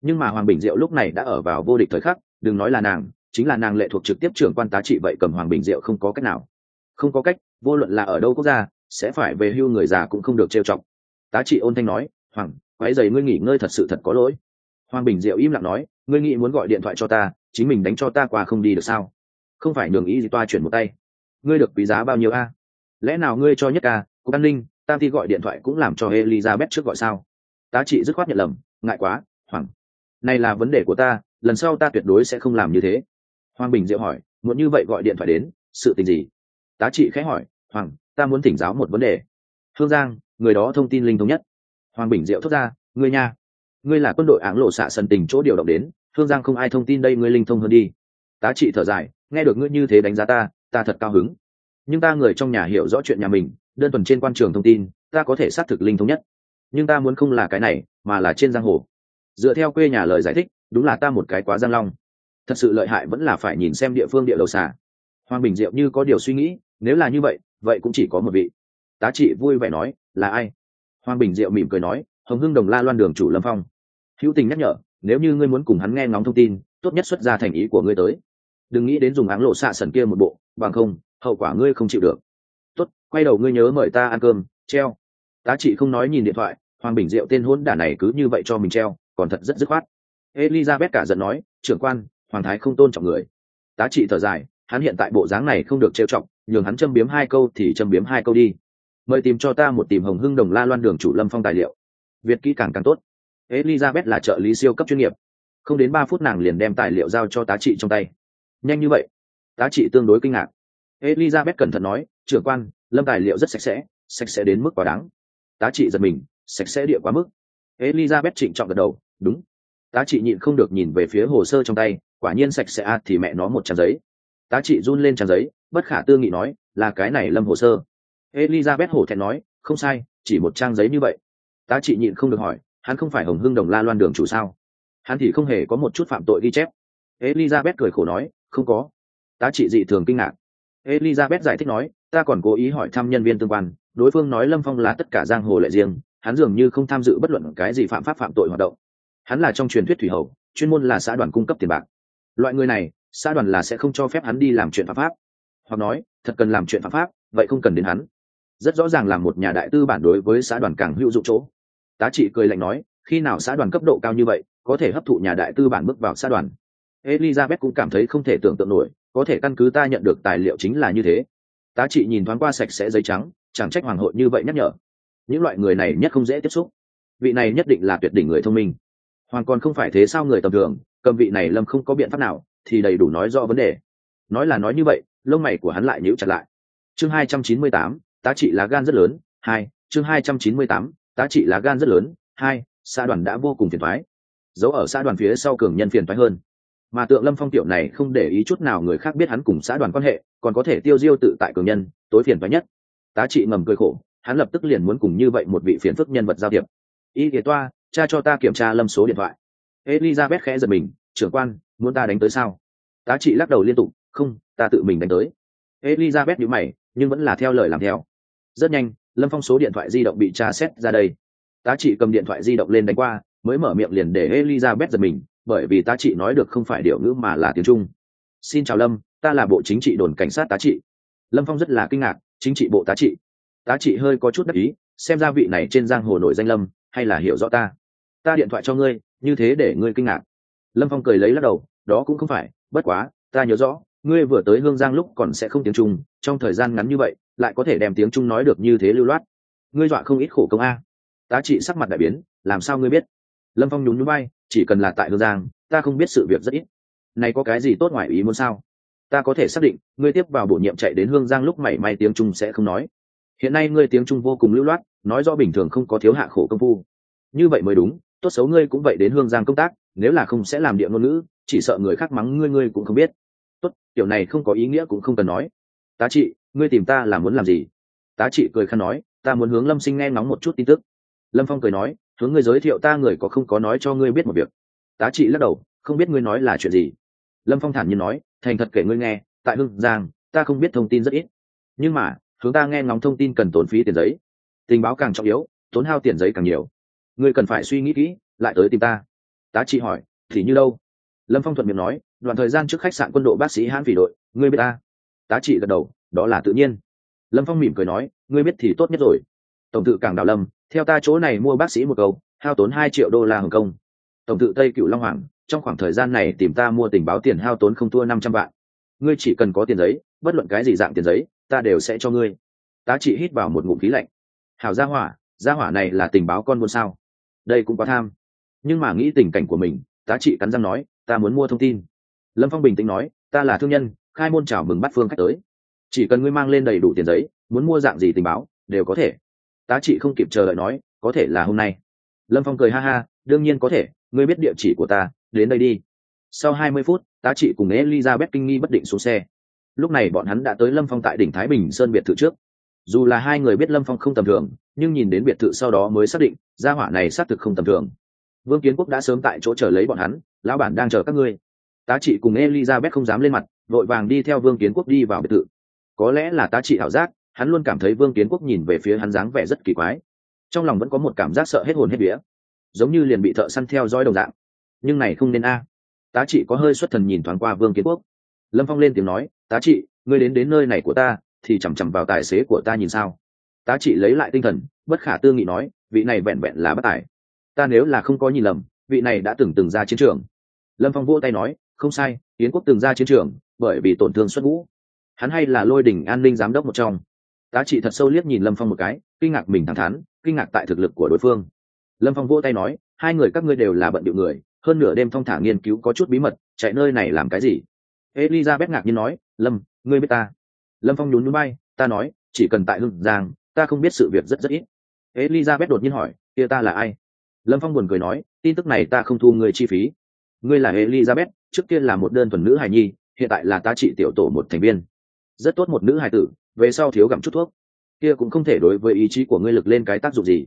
Nhưng mà hoàng bình diệu lúc này đã ở vào vô địch thời khắc đừng nói là nàng, chính là nàng lệ thuộc trực tiếp trưởng quan tá trị vậy cầm hoàng bình diệu không có cách nào. Không có cách, vô luận là ở đâu quốc gia, sẽ phải về hưu người già cũng không được trêu chọc. tá trị ôn thanh nói, hoàng quái dày ngươi nghỉ ngơi thật sự thật có lỗi. Hoàng bình diệu im lặng nói, ngươi nghĩ muốn gọi điện thoại cho ta, chính mình đánh cho ta qua không đi được sao? Không phải nhường ý gì toa chuyển một tay. Ngươi được quý giá bao nhiêu a? Lẽ nào ngươi cho nhất ca cục an ninh tam thi gọi điện thoại cũng làm cho elizabeth trước gọi sao? Tá trị dứt khoát nhận lầm, ngại quá, hoàng. Này là vấn đề của ta lần sau ta tuyệt đối sẽ không làm như thế. Hoàng bình diệu hỏi, muốn như vậy gọi điện thoại đến, sự tình gì? Tá trị khẽ hỏi, hoàng, ta muốn thỉnh giáo một vấn đề. Hương giang, người đó thông tin linh thống nhất. Hoàng bình diệu thốt ra, ngươi nha, ngươi là quân đội áng lộ xạ sân tình chỗ điều động đến hương giang không ai thông tin đây ngươi linh thông hơn đi. Tá trị thở dài, nghe được ngươi như thế đánh giá ta ta thật cao hứng. Nhưng ta người trong nhà hiểu rõ chuyện nhà mình, đơn thuần trên quan trường thông tin, ta có thể xác thực linh thống nhất. Nhưng ta muốn không là cái này, mà là trên giang hồ. Dựa theo quê nhà lời giải thích đúng là ta một cái quá giang long. Thật sự lợi hại vẫn là phải nhìn xem địa phương địa đầu xà. Hoàng bình diệu như có điều suy nghĩ, nếu là như vậy vậy cũng chỉ có một vị. Tá trị vui vẻ nói, là ai? Hoàng bình diệu mỉm cười nói, hồng hưng đồng la loan đường chủ lâm phong. Hữu tình nhắc nhở, nếu như ngươi muốn cùng hắn nghe ngóng thông tin, tốt nhất xuất ra thành ý của ngươi tới. Đừng nghĩ đến dùng áng lộ xạ sần kia một bộ, bằng không, hậu quả ngươi không chịu được. Tốt, quay đầu ngươi nhớ mời ta ăn cơm, treo. Tá trị không nói nhìn điện thoại, hoàng bình diệu tên hôn đả này cứ như vậy cho mình treo, còn thật rất dứt khoát elizabeth cả giận nói, trưởng quan, hoàng thái không tôn trọng người. Tá trị thở dài, hắn hiện tại bộ dáng này không được trêu trọng nhường hắn châm biếm hai câu thì châm biếm hai câu đi. Mời tìm cho ta một tìm hồng hưng đồng la loan đường chủ lâm phong tài liệu. Việt kỹ càng càng tốt. Elizabeth là trợ lý siêu cấp chuyên nghiệp. Không đến ba phút nàng liền đem tài liệu giao cho tá trị trong tay. Nhanh như vậy? Tá trị tương đối kinh ngạc. Elizabeth cẩn thận nói, trưởng quan, lâm tài liệu rất sạch sẽ sạch sẽ đến mức quá đáng. Tá trị giật mình, sạch sẽ địa quá mức. Elizabeth trịnh trọng gật đầu, đúng tá trị nhịn không được nhìn về phía hồ sơ trong tay, quả nhiên sạch sẽ a thì mẹ nó một trang giấy. Tá trị run lên trang giấy, bất khả tư nghị nói, là cái này lâm hồ sơ. Elizabeth hổ thẹn nói, không sai, chỉ một trang giấy như vậy. Tá trị nhịn không được hỏi, hắn không phải hồng hưng đồng la loan đường chủ sao? Hắn thì không hề có một chút phạm tội ghi chép. Elizabeth cười khổ nói, không có. Tá trị dị thường kinh ngạc. Elizabeth giải thích nói, ta còn cố ý hỏi thăm nhân viên tương quan, đối phương nói lâm phong là tất cả giang hồ lệ riêng, hắn dường như không tham dự bất luận cái gì phạm pháp phạm tội hoạt động hắn là trong truyền thuyết thủy hậu, chuyên môn là xã đoàn cung cấp tiền bạc. Loại người này, xã đoàn là sẽ không cho phép hắn đi làm chuyện phạm pháp. Hoặc nói, thật cần làm chuyện phạm pháp, vậy không cần đến hắn. Rất rõ ràng là một nhà đại tư bản đối với xã đoàn càng hữu dụng chỗ. Tá trị cười lạnh nói, khi nào xã đoàn cấp độ cao như vậy, có thể hấp thụ nhà đại tư bản bước vào xã đoàn? Elizabeth cũng cảm thấy không thể tưởng tượng nổi, có thể căn cứ ta nhận được tài liệu chính là như thế. Tá trị nhìn thoáng qua sạch sẽ giấy trắng, chẳng trách hoàng hội như vậy nhắc nhở. Những loại người này nhất không dễ tiếp xúc. Vị này nhất định là tuyệt đỉnh người thông minh hoàng còn không phải thế sao người tầm thường, cầm vị này lâm không có biện pháp nào, thì đầy đủ nói rõ vấn đề. Nói là nói như vậy, lông mày của hắn lại nhíu chặt lại. Chương hai trăm chín mươi tám, tá trị lá gan rất lớn, hai, chương hai trăm chín mươi tám, tá trị lá gan rất lớn, hai, xã đoàn đã vô cùng phiền thoái giấu ở xã đoàn phía sau cường nhân phiền thoái hơn. Mà tượng lâm phong tiểu này không để ý chút nào người khác biết hắn cùng xã đoàn quan hệ, còn có thể tiêu diêu tự tại cường nhân, tối phiền thoái nhất. Tá trị ngầm cười khổ, hắn lập tức liền muốn cùng như vậy một vị phiền phức nhân vật giao thiệp. Y kế toa cha cho ta kiểm tra lâm số điện thoại. Elizabeth khẽ giật mình, trưởng quan, muốn ta đánh tới sao? Tá trị lắc đầu liên tục, không, ta tự mình đánh tới. Elizabeth nhíu mày, nhưng vẫn là theo lời làm theo. Rất nhanh, lâm phong số điện thoại di động bị tra xét ra đây. Tá trị cầm điện thoại di động lên đánh qua, mới mở miệng liền để elizabeth giật mình, bởi vì tá trị nói được không phải điều ngữ mà là tiếng trung. Xin chào lâm, ta là bộ chính trị đồn cảnh sát tá trị. Lâm phong rất là kinh ngạc, chính trị bộ tá trị? Tá trị hơi có chút đắc ý, xem ra vị này trên giang hồ nổi danh lâm, hay là hiểu rõ ta ta điện thoại cho ngươi, như thế để ngươi kinh ngạc. Lâm phong cười lấy lắc đầu, đó cũng không phải, bất quá, ta nhớ rõ, ngươi vừa tới hương giang lúc còn sẽ không tiếng trung, trong thời gian ngắn như vậy, lại có thể đem tiếng trung nói được như thế lưu loát. Ngươi dọa không ít khổ công a. Tá trị sắc mặt đại biến, làm sao ngươi biết? Lâm phong nhún nhún bay chỉ cần là tại hương giang, ta không biết sự việc rất ít. Này có cái gì tốt ngoài ý muốn sao? Ta có thể xác định, ngươi tiếp vào bổ nhiệm chạy đến hương giang lúc mảy may tiếng trung sẽ không nói. Hiện nay ngươi tiếng trung vô cùng lưu loát, nói rõ bình thường không có thiếu hạ khổ công phu. Như vậy mới đúng tốt xấu ngươi cũng vậy đến hương giang công tác, nếu là không sẽ làm địa ngôn ngữ, chỉ sợ người khác mắng ngươi ngươi cũng không biết. Tốt, kiểu này không có ý nghĩa cũng không cần nói. Tá trị, ngươi tìm ta là muốn làm gì? Tá trị cười khăn nói, ta muốn hướng lâm sinh nghe ngóng một chút tin tức. Lâm phong cười nói, hướng ngươi giới thiệu ta người có không có nói cho ngươi biết một việc. Tá trị lắc đầu, không biết ngươi nói là chuyện gì. Lâm phong thản nhiên nói, thành thật kể ngươi nghe, tại hưng giang, ta không biết thông tin rất ít. Nhưng mà, hướng ta nghe ngóng thông tin cần tốn phí tiền giấy. Tình báo càng trọng yếu, tốn hao tiền giấy càng nhiều ngươi cần phải suy nghĩ kỹ, lại tới tìm ta. Tá trị hỏi, thì như đâu? Lâm phong thuận miệng nói, đoạn thời gian trước khách sạn quân đội bác sĩ hãn phỉ đội, ngươi biết ta? Tá trị gật đầu, đó là tự nhiên. Lâm phong mỉm cười nói, ngươi biết thì tốt nhất rồi. Tổng tự cảng đào lâm, theo ta chỗ này mua bác sĩ một câu, hao tốn hai triệu đô la hồng kông. Tổng tự tây cựu long hoàng, trong khoảng thời gian này tìm ta mua tình báo tiền hao tốn không thua năm trăm vạn. Ngươi chỉ cần có tiền giấy, bất luận cái gì dạng tiền giấy, ta đều sẽ cho ngươi. Tá trị hít vào một ngụm khí lạnh. Hào gia hỏa gia hỏa này là tình báo con buôn sao? Đây cũng có tham. Nhưng mà nghĩ tình cảnh của mình, tá trị cắn răng nói, ta muốn mua thông tin. Lâm phong bình tĩnh nói, ta là thương nhân, khai môn chào mừng bắt phương khách tới. Chỉ cần ngươi mang lên đầy đủ tiền giấy, muốn mua dạng gì tình báo, đều có thể. Tá trị không kịp chờ đợi nói, có thể là hôm nay. Lâm phong cười ha ha, đương nhiên có thể, ngươi biết địa chỉ của ta, đến đây đi. Sau hai mươi phút, tá trị cùng elizabeth kinh nghi bất định xuống xe. Lúc này bọn hắn đã tới lâm phong tại đỉnh thái bình sơn biệt thự trước dù là hai người biết lâm phong không tầm thường, nhưng nhìn đến biệt thự sau đó mới xác định, gia hỏa này xác thực không tầm thường. Vương kiến quốc đã sớm tại chỗ chờ lấy bọn hắn, lão bản đang chờ các ngươi. Tá trị cùng elizabeth không dám lên mặt, vội vàng đi theo vương kiến quốc đi vào biệt thự. Có lẽ là tá trị ảo giác, hắn luôn cảm thấy vương kiến quốc nhìn về phía hắn dáng vẻ rất kỳ quái. Trong lòng vẫn có một cảm giác sợ hết hồn hết vía. Giống như liền bị thợ săn theo dõi đồng dạng. Nhưng này không nên a. Tá trị có hơi xuất thần nhìn thoáng qua vương kiến quốc. Lâm phong lên tiếng nói, tá trị, ngươi đến đến nơi này của ta thì chằm chằm vào tài xế của ta nhìn sao? Tá trị lấy lại tinh thần, bất khả tư nghị nói, vị này vẹn vẹn là bất tài. Ta nếu là không có nhìn lầm, vị này đã từng từng ra chiến trường. Lâm phong vỗ tay nói, không sai, yến quốc từng ra chiến trường, bởi vì tổn thương xuất ngũ. Hắn hay là lôi đình an ninh giám đốc một trong. Tá trị thật sâu liếc nhìn lâm phong một cái, kinh ngạc mình thẳng thắn, kinh ngạc tại thực lực của đối phương. Lâm phong vỗ tay nói, hai người các ngươi đều là bận điệu người, hơn nửa đêm thong thả nghiên cứu có chút bí mật, chạy nơi này làm cái gì? Elizabeth ngạc nhiên nói, lâm, ngươi biết ta? Lâm phong nhún núi bay ta nói, chỉ cần tại hưng giang, ta không biết sự việc rất rất ít. Elizabeth đột nhiên hỏi, kia ta là ai? Lâm phong buồn cười nói, tin tức này ta không thu người chi phí. Ngươi là elizabeth, trước kia là một đơn thuần nữ hài nhi, hiện tại là ta trị tiểu tổ một thành viên. Rất tốt một nữ hài tử, về sau thiếu gặm chút thuốc. Kia cũng không thể đối với ý chí của ngươi lực lên cái tác dụng gì.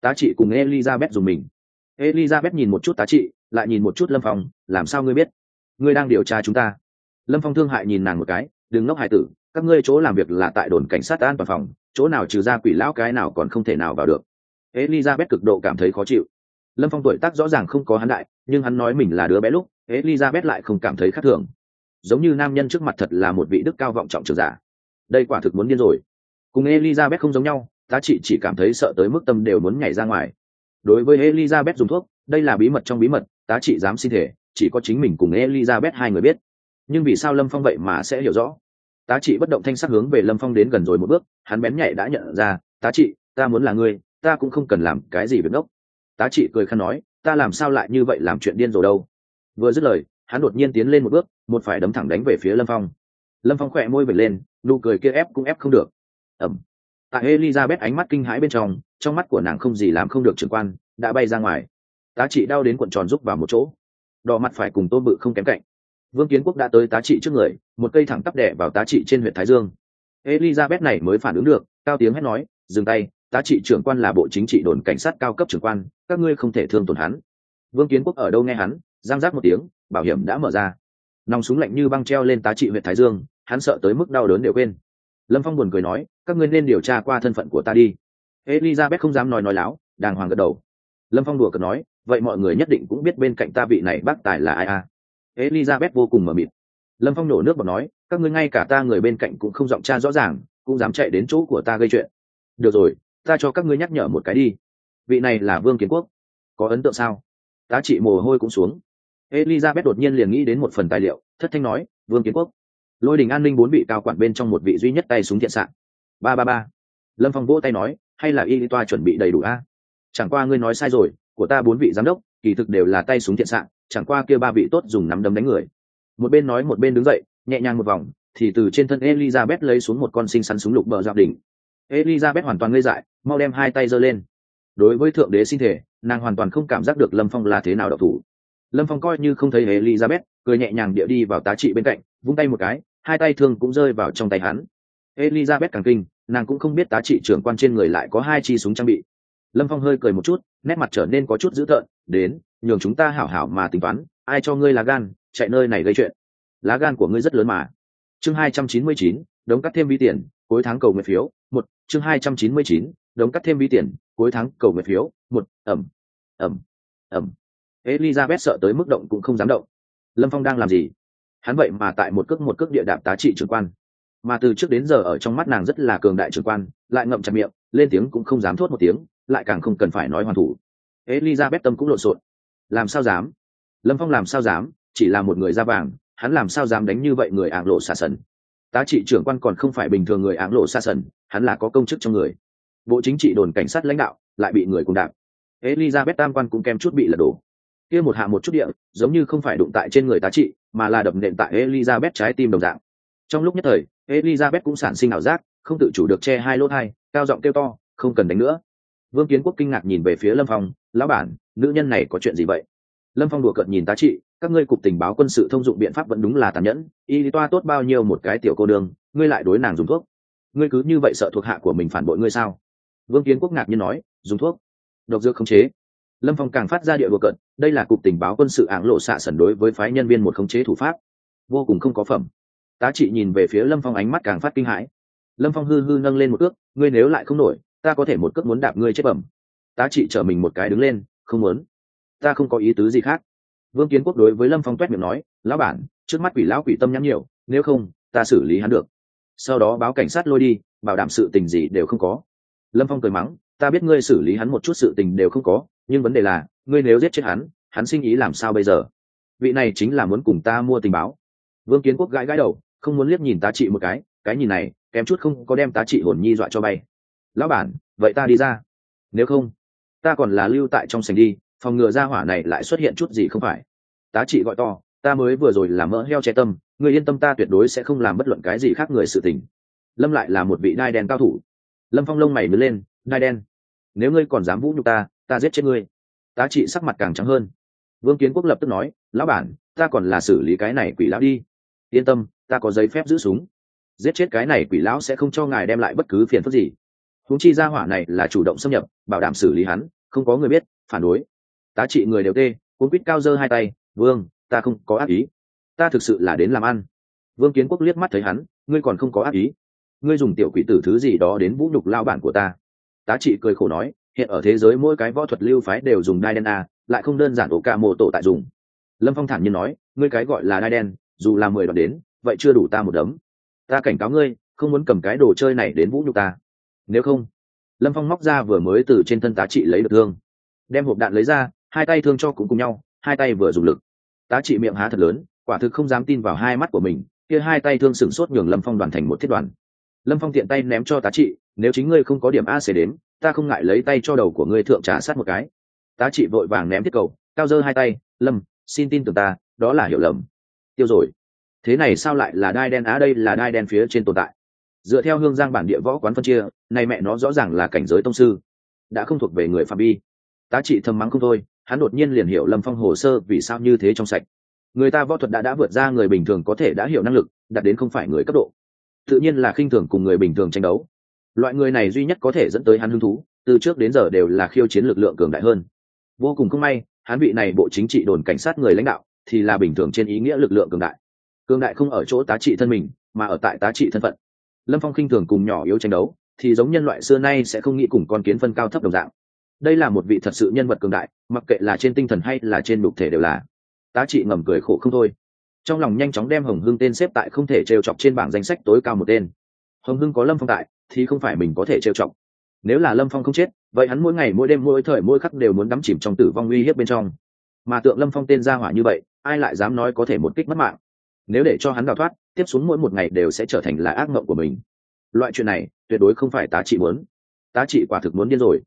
Tá trị cùng elizabeth dùng mình. Elizabeth nhìn một chút tá trị lại nhìn một chút lâm phong, làm sao ngươi biết? Ngươi đang điều tra chúng ta. Lâm phong thương hại nhìn nàng một cái, đừng ngốc hài tử các ngươi chỗ làm việc là tại đồn cảnh sát an toàn phòng, chỗ nào trừ ra quỷ lão cái nào còn không thể nào vào được. Elizabeth cực độ cảm thấy khó chịu. Lâm phong tuổi tác rõ ràng không có hắn đại, nhưng hắn nói mình là đứa bé lúc, elizabeth lại không cảm thấy khác thường. Giống như nam nhân trước mặt thật là một vị đức cao vọng trọng trường giả. Đây quả thực muốn điên rồi. Cùng elizabeth không giống nhau, tá chị chỉ cảm thấy sợ tới mức tâm đều muốn nhảy ra ngoài. Đối với elizabeth dùng thuốc, đây là bí mật trong bí mật, tá chị dám xin thể, chỉ có chính mình cùng elizabeth hai người biết. Nhưng vì sao lâm phong vậy mà sẽ hiểu rõ? Tá trị bất động thanh sắc hướng về lâm phong đến gần rồi một bước, hắn bén nhạy đã nhận ra, tá trị, ta muốn là ngươi, ta cũng không cần làm cái gì việc ngốc tá trị cười khăn nói, ta làm sao lại như vậy làm chuyện điên rồi đâu? Vừa dứt lời, hắn đột nhiên tiến lên một bước, một phải đấm thẳng đánh về phía lâm phong. Lâm phong khỏe môi vệt lên, nụ cười kia ép cũng ép không được. Ẩm. Tại elizabeth ánh mắt kinh hãi bên trong trong mắt của nàng không gì làm không được trưởng quan, đã bay ra ngoài. Tá trị đau đến cuộn tròn rúc vào một chỗ. Đỏ mặt phải cùng tôm bự không kém cạnh vương kiến quốc đã tới tá trị trước người, một cây thẳng tắp đẻ vào tá trị trên huyện thái dương. Elizabeth này mới phản ứng được, cao tiếng hét nói, dừng tay, tá trị trưởng quan là bộ chính trị đồn cảnh sát cao cấp trưởng quan, các ngươi không thể thương tổn hắn. Vương kiến quốc ở đâu nghe hắn giang giác một tiếng, bảo hiểm đã mở ra. Nòng súng lạnh như băng treo lên tá trị huyện thái dương, hắn sợ tới mức đau đớn đều quên. Lâm phong buồn cười nói, các ngươi nên điều tra qua thân phận của ta đi. Elizabeth không dám nói nói láo, đàng hoàng gật đầu. Lâm phong đùa cợt nói, vậy mọi người nhất định cũng biết bên cạnh ta vị này bác tài là ai à elizabeth vô cùng mờ mịt. Lâm phong nổ nước bọt nói, các ngươi ngay cả ta người bên cạnh cũng không giọng cha rõ ràng, cũng dám chạy đến chỗ của ta gây chuyện. Được rồi, ta cho các ngươi nhắc nhở một cái đi. Vị này là vương kiến quốc. Có ấn tượng sao? Tá trị mồ hôi cũng xuống. Elizabeth đột nhiên liền nghĩ đến một phần tài liệu, thất thanh nói, vương kiến quốc. Lôi đình an ninh bốn vị cao quản bên trong một vị duy nhất tay súng thiện sạn ba ba ba. Lâm phong vỗ tay nói, hay là y toa chuẩn bị đầy đủ a? Chẳng qua ngươi nói sai rồi, của ta bốn vị giám đốc, kỳ thực đều là tay súng thiện sạn chẳng qua kia ba vị tốt dùng nắm đấm đánh người. Một bên nói một bên đứng dậy, nhẹ nhàng một vòng, thì từ trên thân elizabeth lấy xuống một con sinh săn súng lục bờ giáp đỉnh. Elizabeth hoàn toàn ngây dại, mau đem hai tay giơ lên. Đối với thượng đế sinh thể, nàng hoàn toàn không cảm giác được lâm phong là thế nào độc thủ. Lâm phong coi như không thấy elizabeth, cười nhẹ nhàng địa đi vào tá trị bên cạnh, vung tay một cái, hai tay thương cũng rơi vào trong tay hắn. Elizabeth càng kinh, nàng cũng không biết tá trị trưởng quan trên người lại có hai chi súng trang bị. Lâm phong hơi cười một chút, nét mặt trở nên có chút dữ tợn, đến nhường chúng ta hảo hảo mà tính toán, ai cho ngươi lá gan, chạy nơi này gây chuyện. Lá gan của ngươi rất lớn mà. Chương hai trăm chín mươi chín đóng cắt thêm vi tiền, cuối tháng cầu nguyện phiếu, một. Chương hai trăm chín mươi chín đóng cắt thêm vi tiền, cuối tháng cầu nguyện phiếu, một. Ẩm. Ẩm. Ẩm. Elizabeth sợ tới mức động cũng không dám động. Lâm phong đang làm gì? Hắn vậy mà tại một cước một cước địa đạp tá trị trưởng quan. Mà từ trước đến giờ ở trong mắt nàng rất là cường đại trưởng quan, lại ngậm chặt miệng, lên tiếng cũng không dám thốt một tiếng, lại càng không cần phải nói hoàn thủ. Elizabeth tâm cũng lộn xộn làm sao dám? Lâm phong làm sao dám? Chỉ là một người da vàng, hắn làm sao dám đánh như vậy người ảng lộ xa sần? Tá trị trưởng quan còn không phải bình thường người ảng lộ xa sần, hắn là có công chức trong người. Bộ chính trị đồn cảnh sát lãnh đạo, lại bị người cùng đạp. Elizabeth tam quan cũng kem chút bị lật đổ. Kia một hạ một chút địa, giống như không phải đụng tại trên người tá trị, mà là đập nện tại elizabeth trái tim đồng dạng. Trong lúc nhất thời, elizabeth cũng sản sinh ảo giác, không tự chủ được che hai lỗ hai cao giọng kêu to, không cần đánh nữa. Vương kiến quốc kinh ngạc nhìn về phía lâm phong, lão bản nữ nhân này có chuyện gì vậy? Lâm phong đùa cợt nhìn tá trị, các ngươi cục tình báo quân sự thông dụng biện pháp vẫn đúng là tàn nhẫn, y toa tốt bao nhiêu một cái tiểu cô đường ngươi lại đối nàng dùng thuốc. Ngươi cứ như vậy sợ thuộc hạ của mình phản bội ngươi sao? Vương kiến quốc ngạc nhiên nói, dùng thuốc. Độc dược khống chế. Lâm phong càng phát ra địa đùa cận đây là cục tình báo quân sự ảng lộ xạ sần đối với phái nhân viên một khống chế thủ pháp. Vô cùng không có phẩm. Tá trị nhìn về phía lâm phong ánh mắt càng phát kinh hãi. Lâm phong hư hư nâng lên một cước, ngươi nếu lại không nổi, ta có thể một cước muốn đạp ngươi chết bẩm. Tá trị chở mình một cái đứng lên không muốn. Ta không có ý tứ gì khác. Vương kiến quốc đối với lâm phong t u é t miệng nói, lão bản, trước mắt quỷ lão quỷ tâm nhắn nhiều, nếu không, ta xử lý hắn được. Sau đó báo cảnh sát lôi đi, bảo đảm sự tình gì đều không có. Lâm phong cười mắng, ta biết ngươi xử lý hắn một chút sự tình đều không có, nhưng vấn đề là, ngươi nếu giết chết hắn hắn sinh ý làm sao bây giờ? Vị này chính là muốn cùng ta mua tình báo. Vương kiến quốc gãi gãi đầu, không muốn liếc nhìn tá trị một cái cái nhìn này, kém chút không có đem tá trị hồn nhi dọa cho bay. Lão bản, vậy ta đi ra. Nếu không ta còn là lưu tại trong sành đi, phòng ngừa ra hỏa này lại xuất hiện chút gì không phải. Tá trị gọi to, ta mới vừa rồi làm mỡ heo che tâm người yên tâm ta tuyệt đối sẽ không làm bất luận cái gì khác người sự tình. Lâm lại là một vị đai đen cao thủ. Lâm phong lông mày mới lên đai đen, nếu ngươi còn dám vũ nhục ta ta giết chết ngươi. Tá trị sắc mặt càng trắng hơn. Vương kiến quốc lập tức nói, lão bản, ta còn là xử lý cái này quỷ lão đi. Yên tâm, ta có giấy phép giữ súng. Giết chết cái này quỷ lão sẽ không cho ngài đem lại bất cứ phiền phức gì. Húng chi ra hỏa này là chủ động xâm nhập, bảo đảm xử lý hắn không có người biết, phản đối. Tá trị người đều tê, cuốn quýt cao dơ hai tay, vương, ta không có ác ý. Ta thực sự là đến làm ăn. Vương kiến quốc liếc mắt thấy hắn, ngươi còn không có ác ý. Ngươi dùng tiểu quỷ tử thứ gì đó đến vũ nhục lao bản của ta. Tá trị cười khổ nói, hiện ở thế giới mỗi cái võ thuật lưu phái đều dùng đai đen a, lại không đơn giản ổ ca mô tổ tại dùng. Lâm phong thản nhiên nói, ngươi cái gọi là đai đen, dù là mười đoạn đến, vậy chưa đủ ta một đấm. Ta cảnh cáo ngươi, không muốn cầm cái đồ chơi này đến vũ nhục ta. Nếu không lâm phong móc ra vừa mới từ trên thân tá trị lấy được thương. Đem hộp đạn lấy ra hai tay thương cho cũng cùng nhau hai tay vừa dùng lực. Tá trị miệng há thật lớn quả thực không dám tin vào hai mắt của mình kia hai tay thương sửng sốt nhường lâm phong đoàn thành một thiết đoàn. Lâm phong tiện tay ném cho tá trị nếu chính ngươi không có điểm a sẽ đến, ta không ngại lấy tay cho đầu của ngươi thượng trả sát một cái. Tá trị vội vàng ném thiết cầu cao dơ hai tay lâm xin tin tưởng ta đó là hiểu lầm. Tiêu rồi. Thế này sao lại là đai đen? Á đây là đai đen phía trên tồn tại dựa theo hương giang bản địa võ quán phân chia, nay mẹ nó rõ ràng là cảnh giới tông sư, đã không thuộc về người phạm vi. Tá trị thầm mắng không thôi, hắn đột nhiên liền hiểu lâm phong hồ sơ vì sao như thế trong sạch. Người ta võ thuật đã đã vượt ra người bình thường có thể đã hiểu năng lực, đạt đến không phải người cấp độ. Tự nhiên là khinh thường cùng người bình thường tranh đấu. Loại người này duy nhất có thể dẫn tới hắn hứng thú, từ trước đến giờ đều là khiêu chiến lực lượng cường đại hơn. Vô cùng không may, hắn vị này bộ chính trị đồn cảnh sát người lãnh đạo thì là bình thường trên ý nghĩa lực lượng cường đại. Cường đại không ở chỗ tá trị thân mình, mà ở tại tá trị thân phận lâm phong khinh thường cùng nhỏ yếu tranh đấu, thì giống nhân loại xưa nay sẽ không nghĩ cùng con kiến phân cao thấp đồng dạng. Đây là một vị thật sự nhân vật cường đại, mặc kệ là trên tinh thần hay là trên đục thể đều là. Tá trị ngầm cười khổ không thôi. Trong lòng nhanh chóng đem hồng hưng tên xếp tại không thể trêu chọc trên bảng danh sách tối cao một tên. Hồng hưng có lâm phong tại, thì không phải mình có thể trêu chọc. Nếu là lâm phong không chết, vậy hắn mỗi ngày, mỗi đêm, mỗi thời, mỗi khắc đều muốn đắm chìm trong tử vong uy hiếp bên trong. Mà tượng lâm phong tên ra hỏa như vậy, ai lại dám nói có thể một kích mất mạng? Nếu để cho hắn đào thoát tiếp xuống mỗi một ngày đều sẽ trở thành là ác mộng của mình. Loại chuyện này, tuyệt đối không phải tá trị muốn. Tá trị quả thực muốn điên rồi.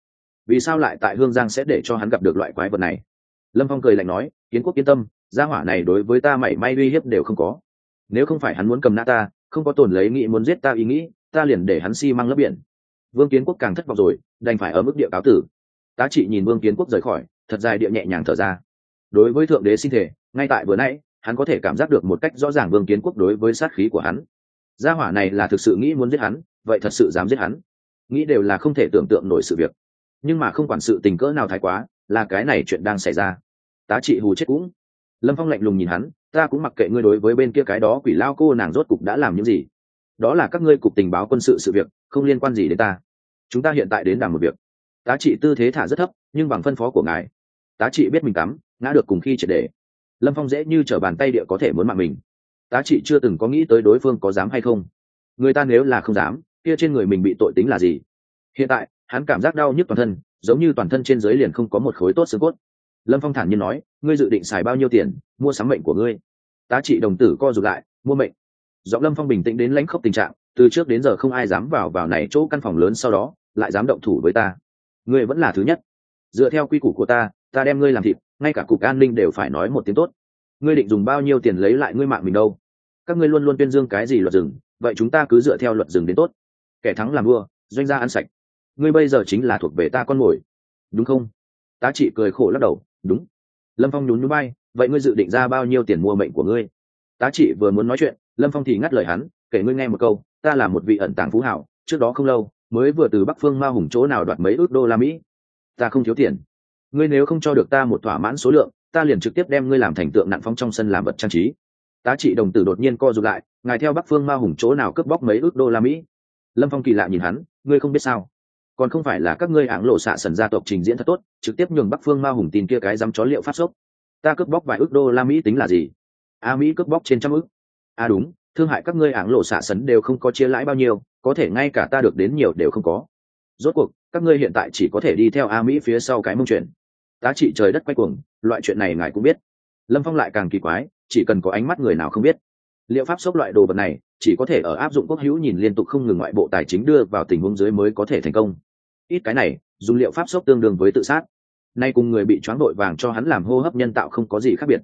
Vì sao lại tại hương giang sẽ để cho hắn gặp được loại quái vật này? Lâm phong cười lạnh nói, kiến quốc yên tâm, gia hỏa này đối với ta mảy may uy hiếp đều không có. Nếu không phải hắn muốn cầm nã ta, không có tồn lấy nghĩ muốn giết ta ý nghĩ, ta liền để hắn xi、si、măng lấp biển. Vương kiến quốc càng thất vọng rồi, đành phải ở mức địa cáo tử. Tá trị nhìn vương kiến quốc rời khỏi, thật dài địa nhẹ nhàng thở ra. Đối với thượng đế sinh thể ngay tại vừa nãy hắn có thể cảm giác được một cách rõ ràng vương kiến quốc đối với sát khí của hắn. Gia hỏa này là thực sự nghĩ muốn giết hắn, vậy thật sự dám giết hắn. Nghĩ đều là không thể tưởng tượng nổi sự việc. Nhưng mà không quản sự tình cỡ nào thái quá, là cái này chuyện đang xảy ra. Tá trị hù chết cũng. Lâm phong lạnh lùng nhìn hắn, ta cũng mặc kệ ngươi đối với bên kia cái đó quỷ lao cô nàng rốt cục đã làm những gì. Đó là các ngươi cục tình báo quân sự sự việc, không liên quan gì đến ta. Chúng ta hiện tại đến làm một việc. Tá trị tư thế thả rất thấp, nhưng bằng phân phó của ngài. Tá trị biết mình tắm ngã được cùng khi triệt đề lâm phong dễ như t r ở bàn tay địa có thể muốn mạng mình. Tá trị chưa từng có nghĩ tới đối phương có dám hay không. Người ta nếu là không dám, kia trên người mình bị tội tính là gì? Hiện tại, hắn cảm giác đau nhức toàn thân, giống như toàn thân trên giới liền không có một khối tốt xương cốt. Lâm phong thản nhiên nói, ngươi dự định xài bao nhiêu tiền, mua sắm mệnh của ngươi? Tá trị đồng tử co r ụ t lại, mua mệnh. Giọng lâm phong bình tĩnh đến lãnh khốc tình trạng, từ trước đến giờ không ai dám vào vào này chỗ căn phòng lớn sau đó, lại dám động thủ với ta. Ngươi vẫn là thứ nhất. Dựa theo quy củ của ta ta đem ngươi làm thịt ngay cả cục an ninh đều phải nói một tiếng tốt. Ngươi định dùng bao nhiêu tiền lấy lại ngươi mạng mình đâu? Các ngươi luôn luôn tuyên dương cái gì luật rừng, vậy chúng ta cứ dựa theo luật rừng đến tốt. Kẻ thắng làm vua, doanh gia ăn sạch. Ngươi bây giờ chính là thuộc về ta con mồi. Đúng không? Tá trị cười khổ lắc đầu, đúng. Lâm phong nhún núi bay vậy ngươi dự định ra bao nhiêu tiền mua mệnh của ngươi? Tá trị vừa muốn nói chuyện, lâm phong thì ngắt lời hắn, kể ngươi nghe một câu, ta là một vị ẩn tàng phú hảo, trước đó không lâu, mới vừa từ bắc phương ma hùng chỗ nào đoạt mấy ước đô la mỹ. Ta không thiếu tiền ngươi nếu không cho được ta một thỏa mãn số lượng, ta liền trực tiếp đem ngươi làm thành tượng nặng phong trong sân làm vật trang trí. Tá trị đồng tử đột nhiên co rụt lại, ngài theo bắc phương ma hùng chỗ nào cướp bóc mấy ước đô la mỹ? Lâm phong kỳ lạ nhìn hắn, ngươi không biết sao? Còn không phải là các ngươi ảng lộ xạ sần gia tộc trình diễn thật tốt, trực tiếp nhường bắc phương ma hùng tin kia cái dám chó liệu phát sốc. Ta cướp bóc vài ước đô la mỹ tính là gì? A mỹ cướp bóc trên trăm ước. A đúng, thương hại các ngươi ảng lộ xạ sấn đều không có chia lãi bao nhiêu, có thể ngay cả ta được đến nhiều đều không có. Rốt cuộc, các ngươi hiện tại chỉ có thể đi theo a mỹ phía sau cái mông chuyện tá trị trời đất quay cuồng, loại chuyện này ngài cũng biết. Lâm phong lại càng kỳ quái, chỉ cần có ánh mắt người nào không biết. Liệu pháp sốc loại đồ vật này, chỉ có thể ở áp dụng quốc hữu nhìn liên tục không ngừng ngoại bộ tài chính đưa vào tình huống dưới mới có thể thành công. Ít cái này, dùng liệu pháp sốc tương đương với tự sát. Nay cùng người bị choáng đội vàng cho hắn làm hô hấp nhân tạo không có gì khác biệt.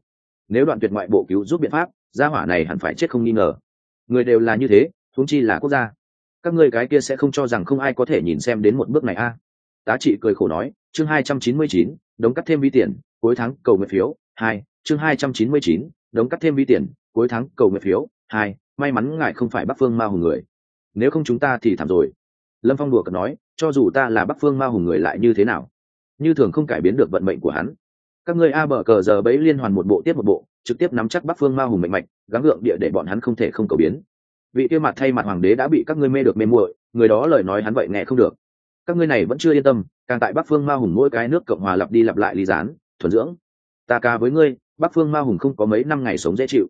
Nếu đoạn tuyệt ngoại bộ cứu giúp biện pháp, gia hỏa này hẳn phải chết không nghi ngờ. Người đều là như thế thúng chi là quốc gia. Các ngươi cái kia sẽ không cho rằng không ai có thể nhìn xem đến một bước này a tá trị cười khổ nói, chương hai trăm chín mươi chín, đóng cắt thêm vi tiền, cuối tháng cầu nguyện phiếu, hai, chương hai trăm chín mươi chín, đóng cắt thêm vi tiền, cuối tháng cầu nguyện phiếu, hai, may mắn ngài không phải bắc phương ma hùng người. Nếu không chúng ta thì thảm rồi. Lâm phong đùa cợt nói, cho dù ta là bắc phương ma hùng người lại như thế nào? Như thường không cải biến được vận mệnh của hắn. Các ngươi a bờ cờ giờ bấy liên hoàn một bộ tiếp một bộ, trực tiếp nắm chắc bắc phương ma hùng mạnh mạnh gắng gượng địa để bọn hắn không thể không cầu biến. Vị kia mặt thay mặt hoàng đế đã bị các ngươi mê được mê muội, người đó lời nói hắn vậy nghe không được các ngươi này vẫn chưa yên tâm, càng tại bắc phương ma hùng mỗi cái nước cộng hòa lặp đi lặp lại ly gián, thuần dưỡng. Ta ca với ngươi, bắc phương ma hùng không có mấy năm ngày sống dễ chịu.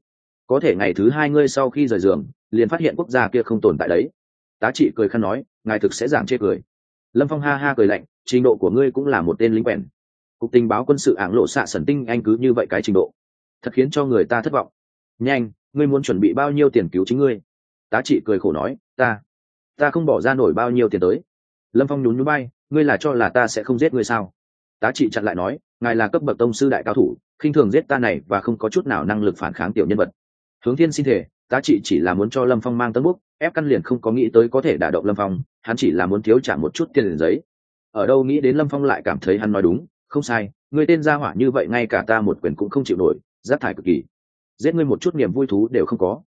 Có thể ngày thứ hai ngươi sau khi rời giường, liền phát hiện quốc gia kia không tồn tại đấy. Tá trị cười khăn nói, ngài thực sẽ giảng chê cười. Lâm phong ha ha cười lạnh, trình độ của ngươi cũng là một tên lính quèn. Cục tình báo quân sự ảng lộ xạ sẩn tinh anh cứ như vậy cái trình độ. Thật khiến cho người ta thất vọng. Nhanh, ngươi muốn chuẩn bị bao nhiêu tiền cứu chính ngươi? Tá trị cười khổ nói, ta ta không bỏ ra nổi bao nhiêu tiền tới lâm phong nhún nhún bay ngươi là cho là ta sẽ không giết ngươi sao? Tá trị chặn lại nói, ngài là cấp bậc tông sư đại cao thủ, khinh thường giết ta này và không có chút nào năng lực phản kháng tiểu nhân vật. Hướng thiên xin thể tá trị chỉ là muốn cho lâm phong mang tân bút, ép căn liền không có nghĩ tới có thể đả động lâm phong, hắn chỉ là muốn thiếu trả một chút tiền giấy. Ở đâu nghĩ đến lâm phong lại cảm thấy hắn nói đúng, không sai người tên gia hỏa như vậy ngay cả ta một quyền cũng không chịu nổi, rác thải cực kỳ. Giết ngươi một chút niềm vui thú đều không có.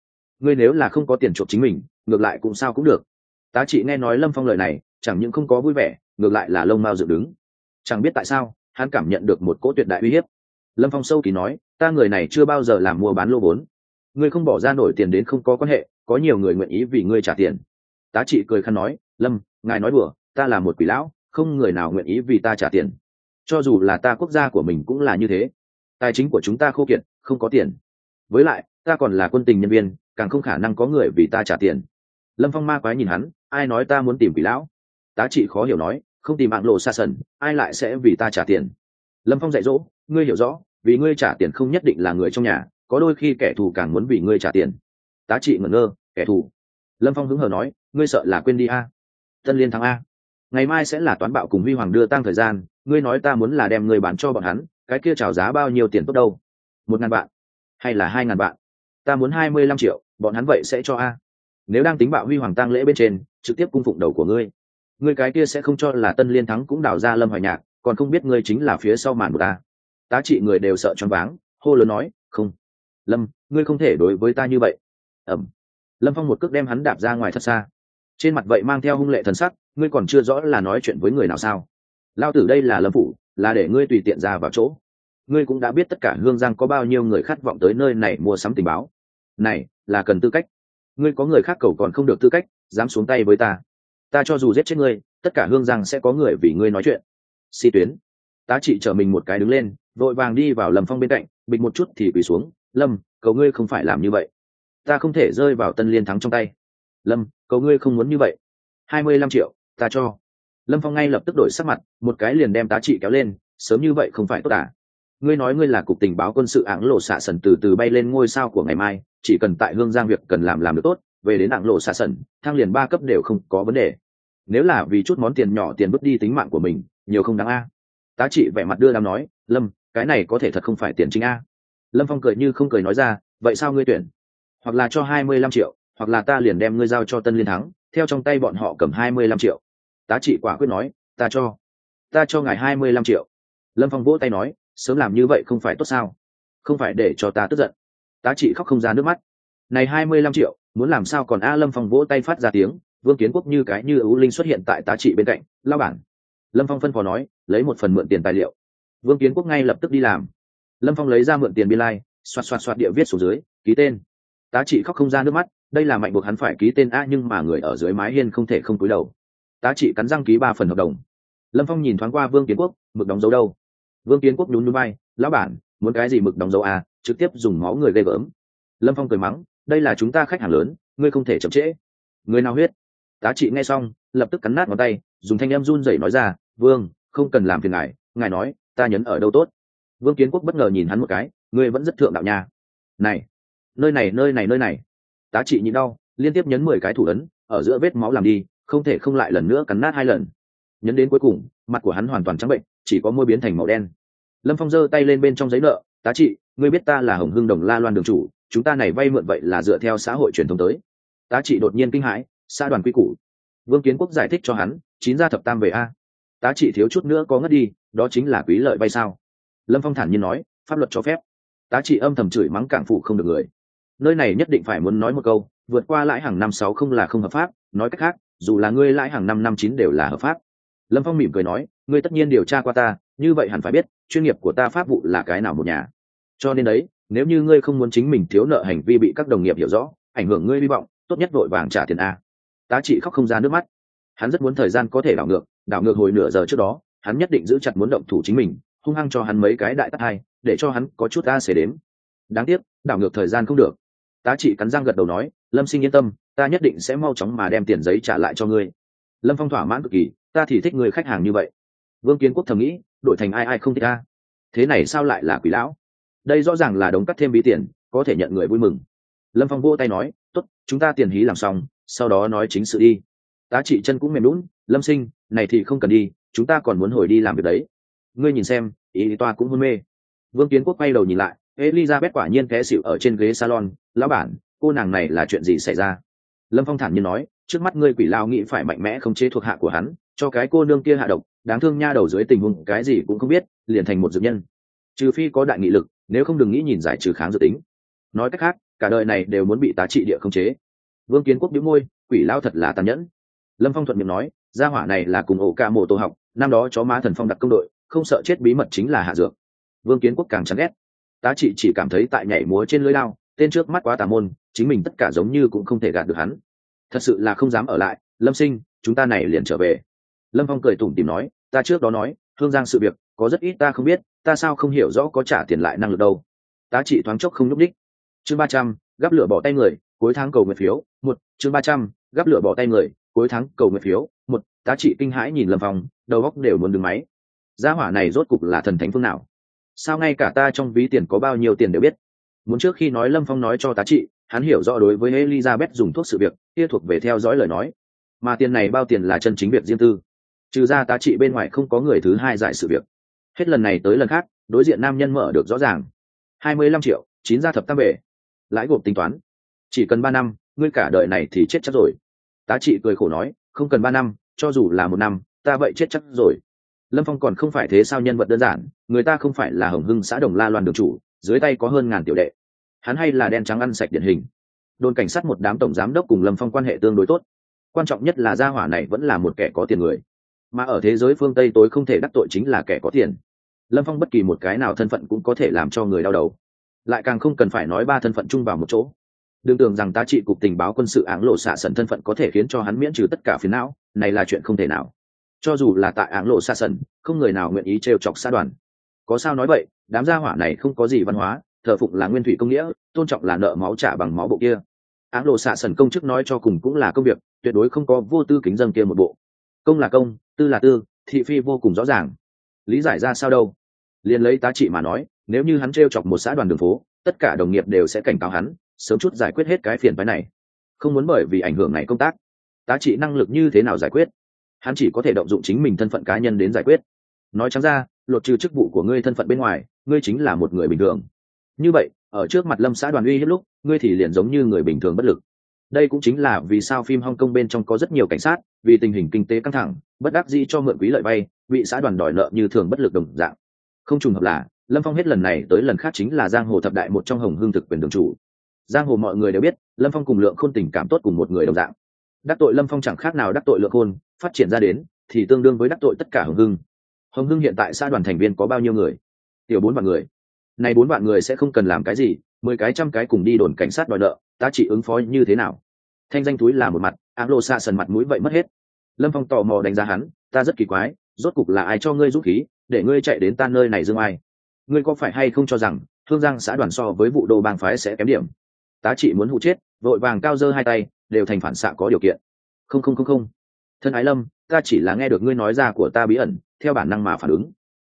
Ngươi nếu là không có tiền chuộc chính mình, ngược lại cũng sao cũng được. Tá trị nghe nói lâm phong lời này chẳng những không có vui vẻ, ngược lại là lông mao dựng đứng. Chẳng biết tại sao, hắn cảm nhận được một cỗ tuyệt đại uy hiếp. Lâm phong sâu kỳ nói, ta người này chưa bao giờ làm mua bán lô vốn. Ngươi không bỏ ra nổi tiền đến không có quan hệ, có nhiều người nguyện ý vì ngươi trả tiền. Tá trị cười khăn nói, lâm, ngài nói đùa, ta là một quỷ lão, không người nào nguyện ý vì ta trả tiền. Cho dù là ta quốc gia của mình cũng là như thế. Tài chính của chúng ta khô kiệt, không có tiền. Với lại, ta còn là quân tình nhân viên, càng không khả năng có người vì ta trả tiền. Lâm phong ma quái nhìn hắn, ai nói ta muốn tìm quỷ lão? Tá trị khó hiểu nói, không tìm mạng lộ xa sần, ai lại sẽ vì ta trả tiền? Lâm phong dạy dỗ, ngươi hiểu rõ, vì ngươi trả tiền không nhất định là người trong nhà, có đôi khi kẻ thù càng muốn vì ngươi trả tiền. Tá trị ngẩn ngơ, kẻ thù? Lâm phong hứng hờ nói, ngươi sợ là quên đi a. Tân liên thắng a. Ngày mai sẽ là toán bạo cùng huy hoàng đưa tăng thời gian, ngươi nói ta muốn là đem người bán cho bọn hắn, cái kia trào giá bao nhiêu tiền tốt đâu? Một ngàn bạn hay là hai ngàn bạn ta muốn hai mươi lăm triệu, bọn hắn vậy sẽ cho a. Nếu đang tính bạo huy hoàng tăng lễ bên trên, trực tiếp cung phụng đầu của ngươi ngươi cái kia sẽ không cho là tân liên thắng cũng đào ra lâm hoài nhạc, còn không biết ngươi chính là phía sau màn của ta. Tá trị người đều sợ choáng váng, hô lớn nói, không, lâm, ngươi không thể đối với ta như vậy. Ẩm. Lâm phong một cước đem hắn đạp ra ngoài thật xa. Trên mặt vậy mang theo hung lệ thần sắc, ngươi còn chưa rõ là nói chuyện với người nào sao? Lao tử đây là lâm phủ, là để ngươi tùy tiện ra vào chỗ. Ngươi cũng đã biết tất cả hương giang có bao nhiêu người khát vọng tới nơi này mua sắm tình báo. Này, là cần tư cách. Ngươi có người khác cầu còn không được tư cách, dám xuống tay với ta ta cho dù giết chết ngươi, tất cả hương giang sẽ có người vì ngươi nói chuyện. Si tuyến. Tá trị chở mình một cái đứng lên, vội vàng đi vào lâm phong bên cạnh, bịch một chút thì quỳ xuống, lâm, cầu ngươi không phải làm như vậy. Ta không thể rơi vào tân liên thắng trong tay. Lâm, cầu ngươi không muốn như vậy. Hai mươi lăm triệu, ta cho. Lâm phong ngay lập tức đổi sắc mặt, một cái liền đem tá trị kéo lên, sớm như vậy không phải tốt à. Ngươi nói ngươi là cục tình báo quân sự ảng lộ xạ sần từ từ bay lên ngôi sao của ngày mai, chỉ cần tại hương giang việc cần làm làm được tốt, về đến ảng lộ xạ sần, thang liền ba cấp đều không có vấn đề nếu là vì chút món tiền nhỏ tiền bước đi tính mạng của mình, nhiều không đáng a. Tá trị vẻ mặt đưa đám nói, lâm, cái này có thể thật không phải tiền chính a. Lâm phong cười như không cười nói ra, vậy sao ngươi tuyển? Hoặc là cho hai mươi lăm triệu, hoặc là ta liền đem ngươi giao cho tân liên thắng, theo trong tay bọn họ cầm hai mươi lăm triệu. Tá trị quả quyết nói, ta cho ta cho ngài hai mươi lăm triệu. Lâm phong vỗ tay nói, sớm làm như vậy không phải tốt sao? Không phải để cho ta tức giận. Tá trị khóc không ra nước mắt. Này hai mươi lăm triệu, muốn làm sao còn a? Lâm phong vỗ tay phát ra tiếng vương kiến quốc như cái như ưu linh xuất hiện tại tá trị bên cạnh, lao bản. Lâm phong phân phó nói, lấy một phần mượn tiền tài liệu. Vương kiến quốc ngay lập tức đi làm. Lâm phong lấy ra mượn tiền biên lai, xoạt xoạt xoạt địa viết xuống dưới, ký tên. Tá trị khóc không ra nước mắt, đây là mạnh buộc hắn phải ký tên a nhưng mà người ở dưới mái hiên không thể không cúi đầu. Tá trị cắn răng ký ba phần hợp đồng. Lâm phong nhìn thoáng qua vương kiến quốc, mực đóng dấu đâu? Vương kiến quốc nhún núi bay lão bản, muốn cái gì mực đóng dấu a, trực tiếp dùng máu người ghê gớm. Lâm phong cười mắng, đây là chúng ta khách hàng lớn, ngươi không thể chậm trễ. Người nào huyết? Tá trị nghe xong, lập tức cắn nát ngón tay, dùng thanh em run rẩy nói ra, vương, không cần làm phiền ngài ngài nói, ta nhấn ở đâu tốt? Vương kiến quốc bất ngờ nhìn hắn một cái, ngươi vẫn rất thượng đạo nha. Này, nơi này nơi này nơi này. Tá trị nhịn đau, liên tiếp nhấn mười cái thủ ấn, ở giữa vết máu làm đi, không thể không lại lần nữa cắn nát hai lần. Nhấn đến cuối cùng, mặt của hắn hoàn toàn trắng bệnh, chỉ có môi biến thành màu đen. Lâm phong giơ tay lên bên trong giấy nợ, tá trị, ngươi biết ta là hồng hưng đồng la loan đường chủ, chúng ta này vay mượn vậy là dựa theo xã hội truyền thống tới. Tá trị đột nhiên kinh hãi xã đoàn quy củ. Vương kiến quốc giải thích cho hắn, chín gia thập tam về a. Tá trị thiếu chút nữa có ngất đi, đó chính là quý lợi vay sao. Lâm phong thản nhiên nói, pháp luật cho phép. Tá trị âm thầm chửi mắng cảng phủ không được người. Nơi này nhất định phải muốn nói một câu, vượt qua lãi hàng năm sáu không là không hợp pháp, nói cách khác, dù là ngươi lãi hàng năm năm chín đều là hợp pháp. Lâm phong mỉm cười nói, ngươi tất nhiên điều tra qua ta, như vậy hẳn phải biết, chuyên nghiệp của ta pháp vụ là cái nào một nhà. Cho nên đấy, nếu như ngươi không muốn chính mình thiếu nợ hành vi bị các đồng nghiệp hiểu rõ, ảnh hưởng ngươi hy vọng, tốt nhất vội vàng trả tiền a tá trị khóc không ra nước mắt. Hắn rất muốn thời gian có thể đảo ngược đảo ngược hồi nửa giờ trước đó, hắn nhất định giữ chặt muốn động thủ chính mình, hung hăng cho hắn mấy cái đại tắc hai, để cho hắn có chút ta sẽ đếm. Đáng tiếc, đảo ngược thời gian không được. Tá trị cắn răng gật đầu nói, lâm sinh yên tâm, ta nhất định sẽ mau chóng mà đem tiền giấy trả lại cho ngươi. Lâm phong thỏa mãn cực kỳ, ta thì thích người khách hàng như vậy. Vương kiến quốc thầm nghĩ, đổi thành ai ai không thích ta? Thế này sao lại là quỷ lão? Đây rõ ràng là đống cắt thêm bí tiền, có thể nhận người vui mừng. Lâm phong vỗ tay nói t ố t chúng ta tiền hí làm xong sau đó nói chính sự đi. Tá trị chân cũng mềm lún lâm sinh, này thì không cần đi, chúng ta còn muốn hồi đi làm việc đấy. Ngươi nhìn xem, ý toa cũng hôn mê. Vương kiến quốc quay đầu nhìn lại, elizabeth quả nhiên té xịu ở trên ghế salon, lão bản, cô nàng này là chuyện gì xảy ra? Lâm phong thản nhiên nói, trước mắt ngươi quỷ lao nghĩ phải mạnh mẽ không chế thuộc hạ của hắn, cho cái cô nương kia hạ độc, đáng thương nha đầu dưới tình huống, cái gì cũng không biết, liền thành một dược nhân. Trừ phi có đại nghị lực, nếu không đừng nghĩ nhìn giải trừ kháng dự tính. Nói cách khác, cả đời này đều muốn bị tá trị địa không chế vương kiến quốc đĩu môi, quỷ lao thật là tàn nhẫn. Lâm phong thuận miệng nói, gia hỏa này là cùng ổ ca mộ tổ học, năm đó chó má thần phong đặc công đội, không sợ chết bí mật chính là hạ dược. Vương kiến quốc càng chán ghét. Tá trị chỉ cảm thấy tại nhảy múa trên lưới lao, tên trước mắt quá tà môn, chính mình tất cả giống như cũng không thể gạt được hắn. Thật sự là không dám ở lại, lâm sinh, chúng ta này liền trở về. Lâm phong cười tủm tìm nói, ta trước đó nói, thương giang sự việc, có rất ít ta không biết, ta sao không hiểu rõ có trả tiền lại năng lực đâu. Tá trị thoáng chốc không nhúc đích chương ba trăm, gắp lửa bỏ tay người cuối tháng cầu nguyện phiếu, một, chương ba trăm, gắp lửa bỏ tay người, cuối tháng cầu nguyện phiếu, một tá trị kinh hãi nhìn lầm vòng, đầu góc đều muốn đứng máy. Gia hỏa này rốt cục là thần thánh phương nào? Sao ngay cả ta trong ví tiền có bao nhiêu tiền đều biết? Muốn trước khi nói lâm phong nói cho tá trị, hắn hiểu rõ đối với elizabeth dùng thuốc sự việc, kia thuộc về theo dõi lời nói. Mà tiền này bao tiền là chân chính việc riêng tư. Trừ ra tá trị bên ngoài không có người thứ hai giải sự việc. Hết lần này tới lần khác, đối diện nam nhân mở được rõ ràng. Hai mươi lăm triệu, chín gia thập tam bể. Lãi gộp tính toán chỉ cần ba năm, ngươi cả đời này thì chết chắc rồi. Tá trị cười khổ nói, không cần ba năm, cho dù là một năm, ta vậy chết chắc rồi. Lâm phong còn không phải thế sao nhân vật đơn giản, người ta không phải là hồng hưng xã đồng la loan đường chủ, dưới tay có hơn ngàn tiểu đệ. Hắn hay là đen trắng ăn sạch điển hình. Đồn cảnh sát một đám tổng giám đốc cùng lâm phong quan hệ tương đối tốt. Quan trọng nhất là gia hỏa này vẫn là một kẻ có tiền người. Mà ở thế giới phương tây tối không thể đắc tội chính là kẻ có tiền. Lâm phong bất kỳ một cái nào thân phận cũng có thể làm cho người đau đầu. Lại càng không cần phải nói ba thân phận chung vào một chỗ đừng tưởng rằng tá trị cục tình báo quân sự áng lộ xạ sần thân phận có thể khiến cho hắn miễn trừ tất cả phiến não, này là chuyện không thể nào. Cho dù là tại áng lộ xạ sần không người nào nguyện ý trêu chọc xã đoàn. Có sao nói vậy, đám gia hỏa này không có gì văn hóa, thờ phụng là nguyên thủy công nghĩa, tôn trọng là nợ máu trả bằng máu bộ kia. Áng lộ xạ sần công chức nói cho cùng cũng là công việc, tuyệt đối không có vô tư kính dân kia một bộ. Công là công, tư là tư, thị phi vô cùng rõ ràng. Lý giải ra sao đâu? Liền lấy tá trị mà nói, nếu như hắn t chọc một xã đoàn đường phố, tất cả đồng nghiệp đều sẽ cảnh cáo hắn sớm chút giải quyết hết cái phiền phái này. Không muốn bởi vì ảnh hưởng này công tác, tá trị năng lực như thế nào giải quyết? Hắn chỉ có thể động dụng chính mình thân phận cá nhân đến giải quyết. Nói chẳng ra lột trừ chức vụ của ngươi thân phận bên ngoài, ngươi chính là một người bình thường. Như vậy, ở trước mặt lâm xã đoàn uy hết lúc, ngươi thì liền giống như người bình thường bất lực. Đây cũng chính là vì sao phim hong kong bên trong có rất nhiều cảnh sát, vì tình hình kinh tế căng thẳng, bất đắc dĩ cho mượn quý lợi vay, bị xã đoàn đòi nợ như thường bất lực đồng dạng. Không trùng hợp là, lâm phong hết lần này tới lần khác chính là giang hồ thập đại một trong hồng hương thực quyền đường chủ giang hồ mọi người đều biết, lâm phong cùng lượng khôn tình cảm tốt cùng một người đồng dạng. Đắc tội lâm phong chẳng khác nào đắc tội lượng khôn, phát triển ra đến, thì tương đương với đắc tội tất cả hồng hưng. Hồng hưng hiện tại xã đoàn thành viên có bao nhiêu người? Tiểu bốn vạn người. Này bốn vạn người sẽ không cần làm cái gì, mười cái trăm cái cùng đi đồn cảnh sát đòi nợ, ta chỉ ứng phó như thế nào? Thanh danh túi là một mặt áng lộ xa sần mặt mũi vậy mất hết. Lâm phong tò mò đánh giá hắn, ta rất kỳ quái, rốt cục là ai cho ngươi rút khí, để ngươi chạy đến tan nơi này dương ai? Ngươi có phải hay không cho rằng, thương giang xã đoàn so với vụ đồ bang phái sẽ kém điểm? Tá trị muốn hụ chết, vội vàng cao dơ hai tay, đều thành phản xạ có điều kiện. Không không không không. Thân ái lâm, ta chỉ là nghe được ngươi nói ra của ta bí ẩn, theo bản năng mà phản ứng.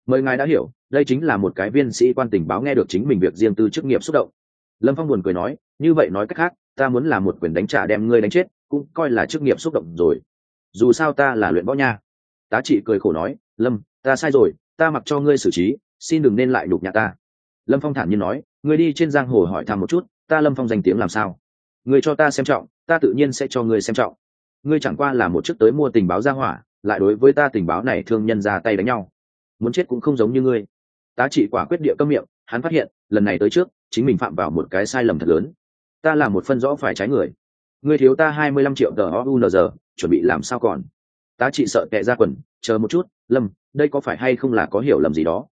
Mời ngài đã hiểu, đây chính là một cái viên sĩ quan tình báo nghe được chính mình việc riêng tư chức nghiệp xúc động. Lâm phong buồn cười nói, như vậy nói cách khác, ta muốn là một quyền đánh trả đem ngươi đánh chết, cũng coi là chức nghiệp xúc động rồi. Dù sao ta là luyện võ nha. Tá trị cười khổ nói, lâm, ta sai rồi, ta mặc cho ngươi xử trí, xin đừng nên lại nhục nhà ta. Lâm phong thản nhiên nói, ngươi đi trên giang hồ hỏi thăm một chút ta lâm phong danh tiếng làm sao? Người cho ta xem trọng, ta tự nhiên sẽ cho người xem trọng. Ngươi chẳng qua là một chức tới mua tình báo ra hỏa, lại đối với ta tình báo này thương nhân ra tay đánh nhau. Muốn chết cũng không giống như ngươi. Tá trị quả quyết địa câm miệng, hắn phát hiện, lần này tới trước, chính mình phạm vào một cái sai lầm thật lớn. Ta là một phân rõ phải trái người. Ngươi thiếu ta hai mươi lăm triệu tờ ounz chuẩn bị làm sao còn? Tá trị sợ tệ ra quần, chờ một chút, lâm, đây có phải hay không là có hiểu lầm gì đó?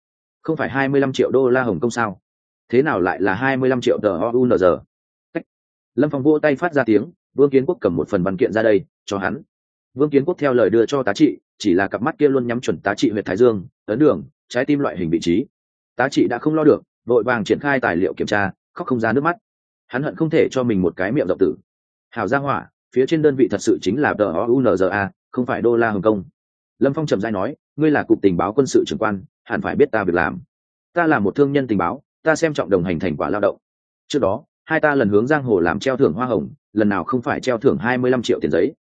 Không phải hai mươi lăm triệu đô la hồng kông sao? Thế nào lại là hai mươi lăm triệu tờ ounz lâm phong vỗ tay phát ra tiếng, vương kiến quốc cầm một phần văn kiện ra đây, cho hắn. Vương kiến quốc theo lời đưa cho tá trị, chỉ là cặp mắt kia luôn nhắm chuẩn tá trị huyện thái dương ấn đường, trái tim loại hình vị trí. Tá trị đã không lo được, vội vàng triển khai tài liệu kiểm tra, khóc không ra nước mắt. Hắn hận không thể cho mình một cái miệng rộng tử. Hào gia hỏa, phía trên đơn vị thật sự chính là tờ unza không phải đô la hồng kông. Lâm phong trầm dai nói, ngươi là cục tình báo quân sự trưởng quan, hẳn phải biết ta việc làm. Ta là một thương nhân tình báo ta xem trọng đồng hành thành quả lao động. Trước đó, hai ta lần hướng giang hồ làm treo thưởng hoa hồng, lần nào không phải treo thưởng hai mươi lăm triệu tiền giấy.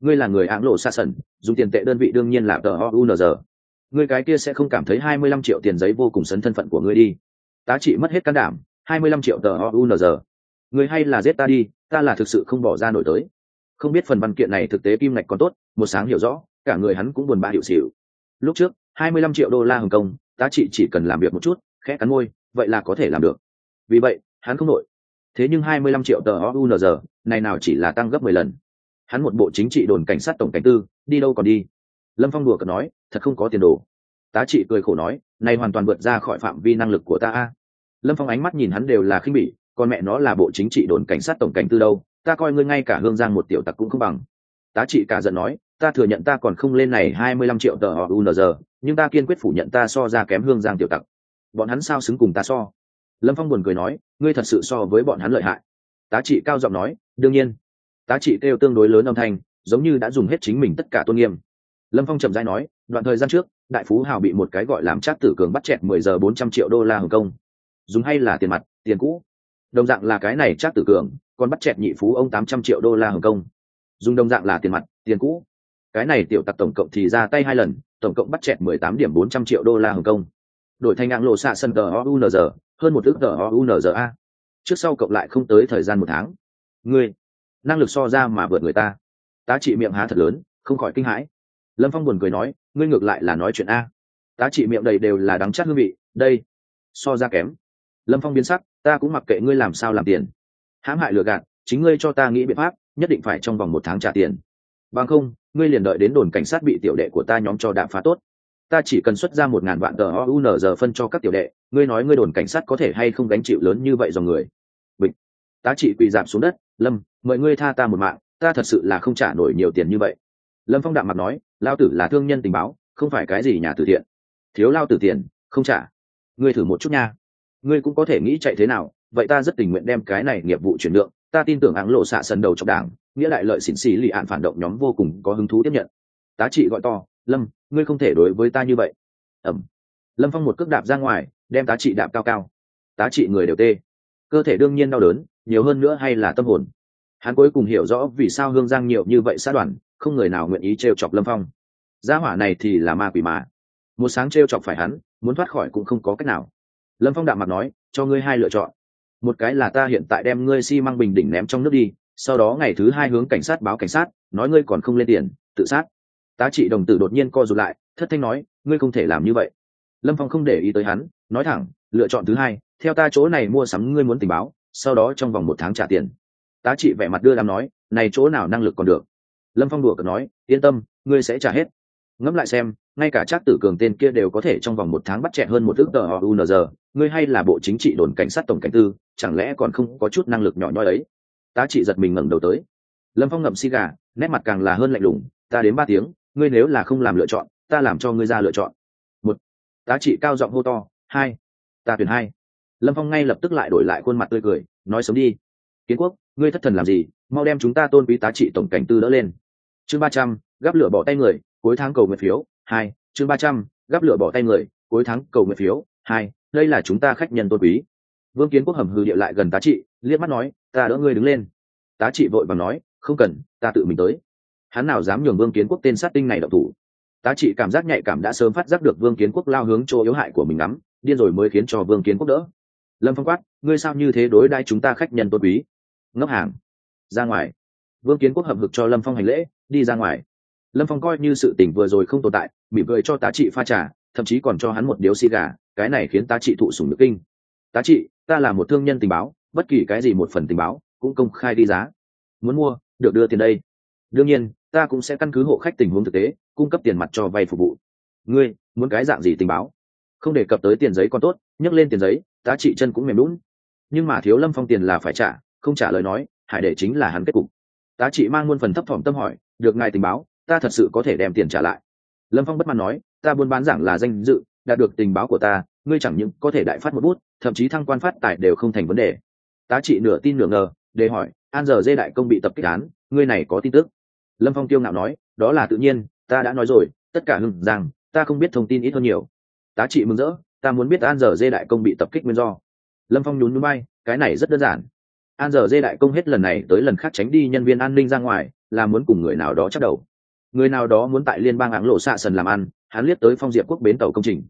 Ngươi là người áng lộ xa sần, dùng tiền tệ đơn vị đương nhiên là tờ unz ngươi cái kia sẽ không cảm thấy hai mươi lăm triệu tiền giấy vô cùng sấn thân phận của ngươi đi. Tá trị mất hết can đảm, hai mươi lăm triệu tờ unz ngươi hay là giết ta đi, ta là thực sự không bỏ ra nổi tới. Không biết phần văn kiện này thực tế kim ngạch còn tốt, một sáng hiểu rõ, cả người hắn cũng buồn bã hiệu xỉu lúc trước, hai mươi lăm triệu đô la hồng kông, tá trị chỉ cần làm việc một chút, khẽ cắn môi vậy là có thể làm được. Vì vậy, hắn không nổi. Thế nhưng hai mươi lăm triệu tờ ounz này nào chỉ là tăng gấp mười lần. Hắn một bộ chính trị đồn cảnh sát tổng cảnh tư, đi đâu còn đi? Lâm phong đùa cợt nói, thật không có tiền đồ. Tá trị cười khổ nói, này hoàn toàn vượt ra khỏi phạm vi năng lực của ta a. Lâm phong ánh mắt nhìn hắn đều là khinh bỉ, con mẹ nó là bộ chính trị đồn cảnh sát tổng cảnh tư đâu, ta coi ngươi ngay cả hương giang một tiểu tặc cũng không bằng. Tá trị cả giận nói, ta thừa nhận ta còn không lên này hai mươi lăm triệu tờ họ unz nhưng ta kiên quyết phủ nhận ta so ra kém hương giang tiểu tặc bọn hắn sao xứng cùng ta so? Lâm phong buồn cười nói, ngươi thật sự so với bọn hắn lợi hại. Tá trị cao giọng nói, đương nhiên. Tá trị kêu tương đối lớn âm thanh, giống như đã dùng hết chính mình tất cả tôn nghiêm. Lâm phong trầm dai nói, đoạn thời gian trước, đại phú hào bị một cái gọi làm trác tử cường bắt chẹt mười giờ bốn trăm triệu đô la hồng kông. Dùng hay là tiền mặt, tiền cũ. Đồng dạng là cái này trác tử cường, còn bắt chẹt nhị phú ông tám trăm triệu đô la hồng kông. Dùng đồng dạng là tiền mặt, tiền cũ. Cái này tiểu tặc tổng cộng thì ra tay hai lần, tổng cộng bắt chẹt mười tám điểm bốn trăm triệu đô la hồng kông đổi thành ngang lộ xạ sân tờ ounz hơn một ước tờ a. Trước sau cộng lại không tới thời gian một tháng. Ngươi, năng lực so ra mà vượt người ta. Tá trị miệng há thật lớn, không khỏi kinh hãi. Lâm phong buồn cười nói, ngươi ngược lại là nói chuyện a. Tá trị miệng đầy đều là đắng chát hương vị, đây, so ra kém. Lâm phong biến sắc, ta cũng mặc kệ ngươi làm sao làm tiền. Hãm hại lừa gạt, chính ngươi cho ta nghĩ biện pháp, nhất định phải trong vòng một tháng trả tiền. Bằng không, ngươi liền đợi đến đồn cảnh sát bị tiểu đệ của ta nhóm cho đạm phá tốt ta chỉ cần xuất ra một ngàn vạn tờ ounz phân cho các tiểu đệ, ngươi nói ngươi đồn cảnh sát có thể hay không gánh chịu lớn như vậy dòng người? Bịch. Tá trị quỳ giảm xuống đất, lâm, mời ngươi tha ta một mạng, ta thật sự là không trả nổi nhiều tiền như vậy. Lâm phong đạm mặt nói lao tử là thương nhân tình báo, không phải cái gì nhà từ thiện. Thiếu lao tử tiền, không trả. Ngươi thử một chút nha. Ngươi cũng có thể nghĩ chạy thế nào, vậy ta rất tình nguyện đem cái này nghiệp vụ chuyển lượng ta tin tưởng áng lộ xạ sân đầu trong đảng, nghĩa đại lợi xỉn xì lì ạn phản động nhóm vô cùng có hứng thú tiếp nhận. Tá trị gọi to lâm, ngươi không thể đối với ta như vậy. Ẩm. Lâm phong một cước đạp ra ngoài, đem tá trị đạp cao cao. Tá trị người đều tê. Cơ thể đương nhiên đau đớn, nhiều hơn nữa hay là tâm hồn. Hắn cuối cùng hiểu rõ vì sao hương giang nhiều như vậy xã đoàn, không người nào nguyện ý t r e o chọc lâm phong. Gia hỏa này thì là ma quỷ mà. Một sáng t r e o chọc phải hắn, muốn thoát khỏi cũng không có cách nào. Lâm phong đạm mặt nói, cho ngươi hai lựa chọn. Một cái là ta hiện tại đem ngươi xi、si、măng bình đỉnh ném trong nước đi, sau đó ngày thứ hai hướng cảnh sát báo cảnh sát, nói ngươi còn không lên tiền, tự sát tá trị đồng tử đột nhiên co rụt lại, thất thanh nói, ngươi không thể làm như vậy. Lâm phong không để ý tới hắn, nói thẳng, lựa chọn thứ hai, theo ta chỗ này mua sắm ngươi muốn tình báo, sau đó trong vòng một tháng trả tiền. Tá trị vẻ mặt đưa làm nói, này chỗ nào năng lực còn được? Lâm phong đùa cợt nói, yên tâm, ngươi sẽ trả hết. Ngẫm lại xem, ngay cả trác tử cường tên kia đều có thể trong vòng một tháng bắt chẹn hơn một ước tờ unz ngươi hay là bộ chính trị đồn cảnh sát tổng cảnh tư, chẳng lẽ còn không có chút năng lực nhỏ nhoi ấy? Tá trị giật mình ngẩng đầu tới. Lâm phong ngậm xi gà, nét mặt càng là hơn lạnh lùng, ta đến ba tiếng ngươi nếu là không làm lựa chọn, ta làm cho ngươi ra lựa chọn. Một, tá trị cao giọng hô to. Hai, ta tuyển hai. Lâm phong ngay lập tức lại đổi lại khuôn mặt tươi cười, nói sống đi. Kiến quốc, ngươi thất thần làm gì? Mau đem chúng ta tôn quý tá trị tổng cảnh tư đỡ lên. Chương ba trăm, gắp lửa bỏ tay người, cuối tháng cầu nguyện phiếu. Hai, chương ba trăm, gắp lửa bỏ tay người, cuối tháng cầu nguyện phiếu. Hai, đây là chúng ta khách nhân tôn quý. Vương kiến quốc hầm hư địa lại gần tá trị, liếc mắt nói, ta đỡ ngươi đứng lên. Tá trị vội và nói, không cần, ta tự mình tới hắn nào dám nhường vương kiến quốc tên sát tinh này độc thủ? Tá trị cảm giác nhạy cảm đã sớm phát giác được vương kiến quốc lao hướng chỗ yếu hại của mình lắm, điên rồi mới khiến cho vương kiến quốc đỡ. Lâm phong quát, ngươi sao như thế đối đãi chúng ta khách nhân tôn quý? Ngốc hàng. Ra ngoài. Vương kiến quốc hậm hực cho lâm phong hành lễ, đi ra ngoài. Lâm phong coi như sự tỉnh vừa rồi không tồn tại, mỉm cười cho tá trị pha trà, thậm chí còn cho hắn một điếu xì gà, cái này khiến tá trị thụ sùng nước kinh. Tá trị, ta là một thương nhân tình báo, bất kỳ cái gì một phần tình báo cũng công khai đi giá. Muốn mua, được đưa tiền đây. Đương nhiên ta cũng sẽ căn cứ hộ khách tình huống thực tế, cung cấp tiền mặt cho vay phục vụ. Ngươi, muốn cái dạng gì tình báo? Không đề cập tới tiền giấy còn tốt, nhấc lên tiền giấy, tá trị chân cũng mềm lún nhưng mà thiếu lâm phong tiền là phải trả, không trả lời nói hải đệ chính là hắn kết cục. Tá trị mang muôn phần thấp thỏm tâm hỏi, được ngài tình báo, ta thật sự có thể đem tiền trả lại. Lâm phong bất mãn nói, ta buôn bán giảng là danh dự, đạt được tình báo của ta, ngươi chẳng những có thể đại phát một bút, thậm chí thăng quan phát tài đều không thành vấn đề. Tá trị nửa tin nửa ngờ, để hỏi, an giờ dê đại công bị tập kích án, ngươi này có tin tức? Lâm phong tiêu ngạo nói, đó là tự nhiên, ta đã nói rồi, tất cả hưng rằng, ta không biết thông tin ít hơn nhiều. Tá trị mừng rỡ, ta muốn biết an giờ dê đại công bị tập kích nguyên do. Lâm phong nhún núi bay cái này rất đơn giản. An giờ dê đại công hết lần này tới lần khác tránh đi nhân viên an ninh ra ngoài, là muốn cùng người nào đó chắc đầu. Người nào đó muốn tại liên bang áng lộ xạ sần làm ăn, hắn liếc tới phong diệp quốc bến tàu công trình.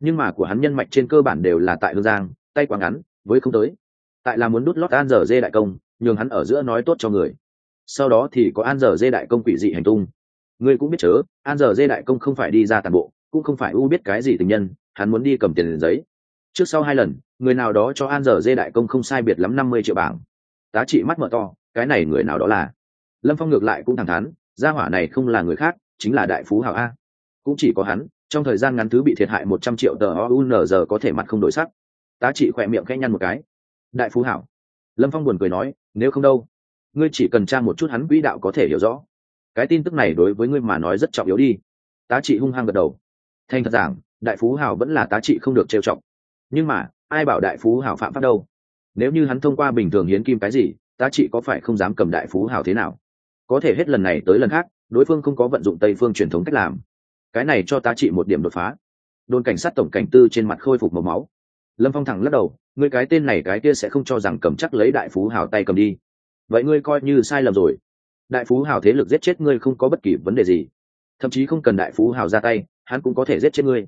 Nhưng mà của hắn nhân mạch trên cơ bản đều là tại hương giang, tay quá ngắn, với không tới. Tại là muốn đút lót an giờ dê đại công, nhường hắn ở giữa nói tốt cho người sau đó thì có an giờ dê đại công quỷ dị hành tung. Ngươi cũng biết chớ, an giờ dê đại công không phải đi ra toàn bộ, cũng không phải u biết cái gì tình nhân, hắn muốn đi cầm tiền giấy. Trước sau hai lần, người nào đó cho an giờ dê đại công không sai biệt lắm năm mươi triệu bảng. Tá trị mắt mở to, cái này người nào đó là? Lâm phong ngược lại cũng thẳng thắn, gia hỏa này không là người khác, chính là đại phú hào a. Cũng chỉ có hắn, trong thời gian ngắn thứ bị thiệt hại một trăm triệu tờ unz giờ có thể mặt không đổi sắc. Tá trị khỏe miệng khẽ nhăn một cái. Đại phú hảo lâm phong buồn cười nói, nếu không đâu ngươi chỉ cần tra một chút hắn quỹ đạo có thể hiểu rõ. Cái tin tức này đối với ngươi mà nói rất trọng yếu đi. Tá trị hung hăng gật đầu. Thành thật giảng, đại phú hảo vẫn là tá trị không được trêu trọng nhưng mà, ai bảo đại phú hảo phạm pháp đâu? Nếu như hắn thông qua bình thường hiến kim cái gì, tá trị có phải không dám cầm đại phú hảo thế nào? Có thể hết lần này tới lần khác, đối phương không có vận dụng tây phương truyền thống cách làm. Cái này cho tá trị một điểm đột phá. Đồn cảnh sát tổng cảnh tư trên mặt khôi phục màu máu. Lâm phong thẳng lắc đầu người cái tên này cái kia sẽ không cho rằng cầm chắc lấy đại phú hào tay cầm đi vậy ngươi coi như sai lầm rồi. Đại phú hào thế lực giết chết ngươi không có bất kỳ vấn đề gì. Thậm chí không cần đại phú hào ra tay, hắn cũng có thể giết chết ngươi.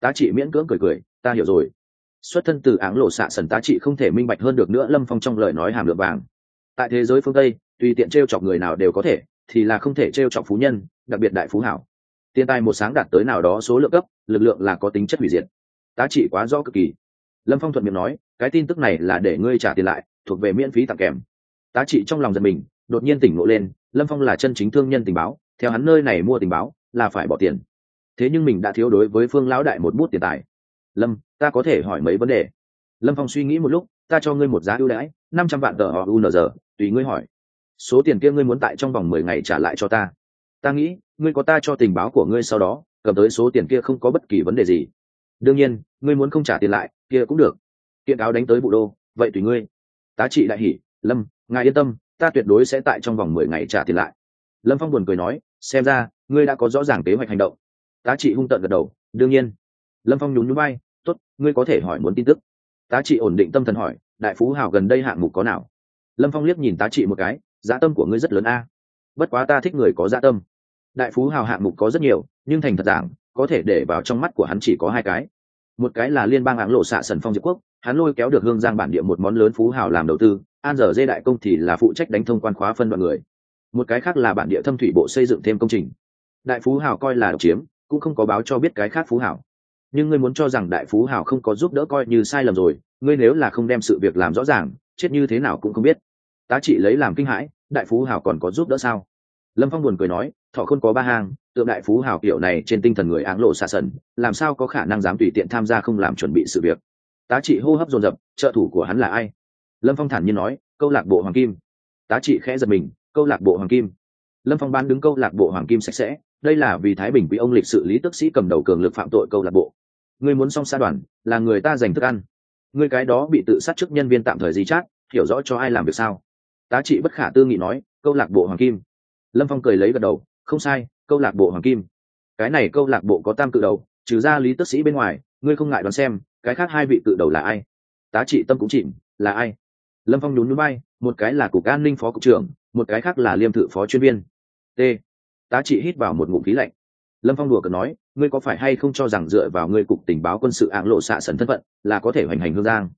Tá trị miễn cưỡng cười cười, ta hiểu rồi. Xuất thân từ áng lộ xạ sần tá trị không thể minh bạch hơn được nữa, lâm phong trong lời nói hàm lượng vàng. Tại thế giới phương tây, tùy tiện t r e o chọc người nào đều có thể, thì là không thể t r e o chọc phú nhân, đặc biệt đại phú hảo tiền tài một sáng đạt tới nào đó số lượng cấp lực lượng là có tính chất hủy diệt. Tá trị quá rõ cực kỳ. Lâm phong thuận miệng nói, cái tin tức này là để ngươi trả tiền lại, thuộc về miễn phí tặng kèm tá trị trong lòng giật mình, đột nhiên tỉnh ngộ lên, lâm phong là chân chính thương nhân tình báo, theo hắn nơi này mua tình báo, là phải bỏ tiền. Thế nhưng mình đã thiếu đối với phương lão đại một bút tiền tài. Lâm, ta có thể hỏi mấy vấn đề? Lâm phong suy nghĩ một lúc, ta cho ngươi một giá ưu đãi, năm trăm vạn tờ họ giờ tùy ngươi hỏi. Số tiền kia ngươi muốn tại trong vòng mười ngày trả lại cho ta. Ta nghĩ, ngươi có ta cho tình báo của ngươi sau đó, cầm tới số tiền kia không có bất kỳ vấn đề gì. Đương nhiên, ngươi muốn không trả tiền lại, kia cũng được. Kiện cáo đánh tới vụ đô, vậy tùy ngươi. Tá trị đại hỷ lâm ngài yên tâm, ta tuyệt đối sẽ tại trong vòng mười ngày trả tiền lại. Lâm phong buồn cười nói, xem ra, ngươi đã có rõ ràng kế hoạch hành động. Tá trị hung tợn gật đầu, đương nhiên. Lâm phong nhún nhún bay tốt, ngươi có thể hỏi muốn tin tức. Tá trị ổn định tâm thần hỏi, đại phú hào gần đây hạng mục có nào? Lâm phong liếc nhìn tá trị một cái dã tâm của ngươi rất lớn a. Bất quá ta thích người có dã tâm. Đại phú hào hạng mục có rất nhiều, nhưng thành thật giảng, có thể để vào trong mắt của hắn chỉ có hai cái. Một cái là liên bang áng lộ xạ sần phong diệp quốc hắn lôi kéo được hương giang bản địa một món lớn phú hào làm đầu tư, an giờ dê đại công thì là phụ trách đánh thông quan khóa phân đoạn người. Một cái khác là bản địa thâm thủy bộ xây dựng thêm công trình. Đại phú hào coi là độc chiếm, cũng không có báo cho biết cái khác phú Hào. nhưng ngươi muốn cho rằng đại phú Hào không có giúp đỡ coi như sai lầm rồi, ngươi nếu là không đem sự việc làm rõ ràng, chết như thế nào cũng không biết. Tá trị lấy làm kinh hãi, đại phú Hào còn có giúp đỡ sao? Lâm phong buồn cười nói, thọ không có ba hang, tượng đại phú Hào kiểu này trên tinh thần người áng lộ xa sần, làm sao có khả năng dám tùy tiện tham gia không làm chuẩn bị sự việc? Tá trị hô hấp dồn dập, trợ thủ của hắn là ai? Lâm phong thản nhiên nói, câu lạc bộ hoàng kim. Tá trị khẽ giật mình, câu lạc bộ hoàng kim. Lâm phong ban đứng câu lạc bộ hoàng kim sạch sẽ, đây là vì thái bình quý ông lịch sự lý tức sĩ cầm đầu cường lực phạm tội câu lạc bộ. Người muốn xong xa đoàn, là người ta dành thức ăn. Người cái đó bị tự sát trước nhân viên tạm thời di chát hiểu rõ cho ai làm việc sao? Tá trị bất khả tư nghị nói, câu lạc bộ hoàng kim. Lâm phong cười lấy gật đầu, không sai, câu lạc bộ hoàng kim. Cái này câu lạc bộ có tam cự đầu, trừ ra lý tức sĩ bên ngoài, ngươi không ngại đoán xem cái khác hai vị cự đầu là ai? Tá trị tâm cũng chìm, là ai? Lâm phong nhún núi bay một cái là cục an ninh phó cục trưởng, một cái khác là liêm thự phó chuyên viên. T. Tá trị hít vào một ngụm khí lạnh. Lâm phong đùa cợt nói, ngươi có phải hay không cho rằng dựa vào ngươi cục tình báo quân sự ạng lộ xạ sần thân phận là có thể hoành hành hương giang?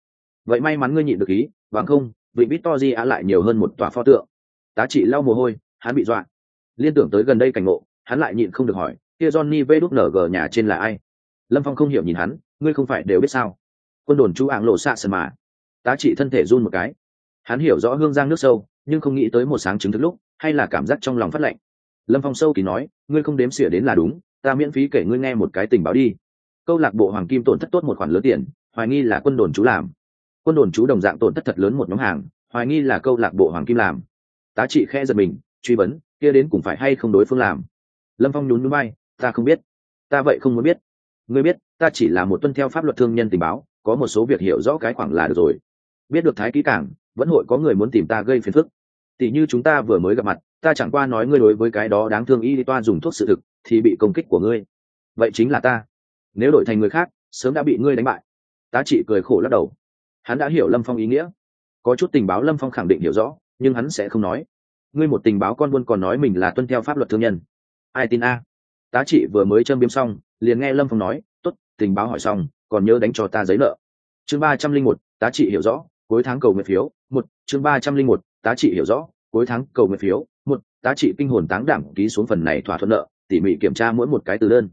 Vậy may mắn ngươi nhịn được ý, bằng không, vị bít to di á lại nhiều hơn một tòa pho tượng. Tá trị lau mồ hôi, hắn bị dọa. Liên tưởng tới gần đây cảnh ngộ, hắn lại nhịn không được hỏi, kia johnny v đúc ng nhà trên là ai? Lâm phong không hiểu nhìn hắn ngươi không phải đều biết sao? Quân đồn chú ảng lộ xạ sần mà. Tá trị thân thể run một cái. Hắn hiểu rõ hương giang nước sâu, nhưng không nghĩ tới một sáng chứng thực lúc, hay là cảm giác trong lòng phát lạnh. Lâm phong sâu kỳ nói, ngươi không đếm xỉa đến là đúng, ta miễn phí kể ngươi nghe một cái tình báo đi. Câu lạc bộ hoàng kim tổn thất tốt một khoản lớn tiền, hoài nghi là quân đồn chú làm. Quân đồn chú đồng dạng tổn thất thật lớn một nhóm hàng, hoài nghi là câu lạc bộ hoàng kim làm. Tá trị khe giật mình, truy vấn, kia đến cùng phải hay không đối phương làm. Lâm phong nhún núi bay ta không biết. Ta vậy không muốn biết ngươi biết, ta chỉ là một tuân theo pháp luật thương nhân tình báo, có một số việc hiểu rõ cái khoảng là được rồi. Biết được thái kỹ cảng vẫn hội có người muốn tìm ta gây phiền phức. Tỷ như chúng ta vừa mới gặp mặt, ta chẳng qua nói ngươi đối với cái đó đáng thương y toa dùng thuốc sự thực, thì bị công kích của ngươi. Vậy chính là ta. Nếu đổi thành người khác, sớm đã bị ngươi đánh bại. Tá trị cười khổ lắc đầu. Hắn đã hiểu lâm phong ý nghĩa. Có chút tình báo lâm phong khẳng định hiểu rõ, nhưng hắn sẽ không nói. Ngươi một tình báo con buôn còn nói mình là tuân theo pháp luật thương nhân. Ai tin a? Tá trị vừa mới châm biếm xong, liền nghe lâm phong nói t ố t tình báo hỏi xong, còn nhớ đánh cho ta giấy nợ. Chương ba trăm linh một, tá trị hiểu rõ, cuối tháng cầu nguyện phiếu, một, chương ba trăm linh một, tá trị hiểu rõ, cuối tháng cầu nguyện phiếu, một, tá trị kinh hồn táng đảng ký xuống phần này thỏa thuận nợ, tỉ mỉ kiểm tra mỗi một cái từ đơn.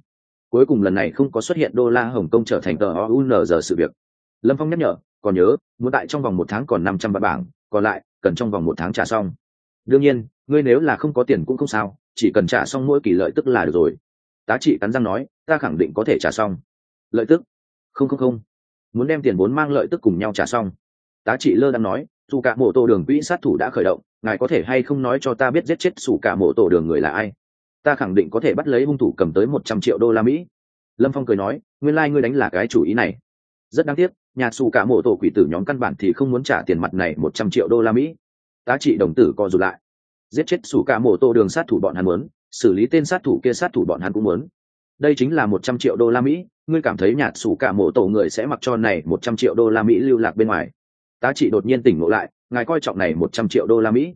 Cuối cùng lần này không có xuất hiện đô la hồng kông trở thành tờ ounz sự việc. Lâm phong nhắc nhở, còn nhớ, muốn tại trong vòng một tháng còn năm trăm vạn bảng, còn lại, cần trong vòng một tháng trả xong. Đương nhiên, ngươi nếu là không có tiền cũng không sao, chỉ cần trả xong mỗi kỳ lợi tức là được rồi tá trị cắn răng nói, ta khẳng định có thể trả xong. Lợi tức? Không không không. Muốn đem tiền vốn mang lợi tức cùng nhau trả xong. Tá trị lơ đang nói dù cả mộ tổ đường quỹ sát thủ đã khởi động, ngài có thể hay không nói cho ta biết giết chết sủ cả mộ tổ đường người là ai? Ta khẳng định có thể bắt lấy hung thủ cầm tới một trăm triệu đô la mỹ. Lâm phong cười nói, nguyên lai、like、ngươi đánh là cái chủ ý này. Rất đáng tiếc, nhà sủ cả mộ tổ quỷ tử nhóm căn bản thì không muốn trả tiền mặt này một trăm triệu đô la mỹ. Tá trị đồng tử co rụt lại. Giết chết sủ cả mộ tổ đường sát thủ bọn hắn muốn xử lý tên sát thủ kia sát thủ bọn hắn cũng muốn. Đây chính là một trăm triệu đô la mỹ, ngươi cảm thấy nhạt sủ cả mộ tổ người sẽ mặc cho này một trăm triệu đô la mỹ lưu lạc bên ngoài. Tá trị đột nhiên tỉnh ngộ lại, ngài coi trọng này một trăm triệu đô la mỹ.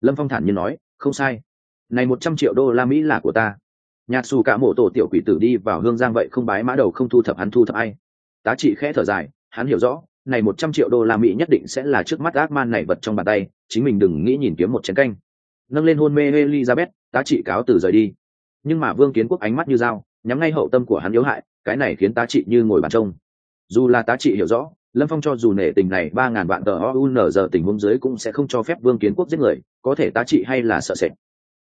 Lâm phong thản nhiên nói, không sai. Này một trăm triệu đô la mỹ là của ta. Nhạt sủ cả mộ tổ tiểu quỷ tử đi vào hương giang vậy không bái mã đầu không thu thập hắn thu thập ai. Tá trị khẽ thở dài, hắn hiểu rõ, này một trăm triệu đô la mỹ nhất định sẽ là trước mắt ác man này vật trong bàn tay, chính mình đừng nghĩ nhìn kiếm một chén canh nâng lên hôn mê elizabeth, tá trị cáo từ rời đi. Nhưng mà vương kiến quốc ánh mắt như dao, nhắm ngay hậu tâm của hắn yếu hại, cái này khiến tá trị như ngồi bàn trông. Dù là tá trị hiểu rõ, lâm phong cho dù nể tình này ba ngàn vạn tờ o giờ tình huống dưới cũng sẽ không cho phép vương kiến quốc giết người, có thể tá trị hay là sợ sệt.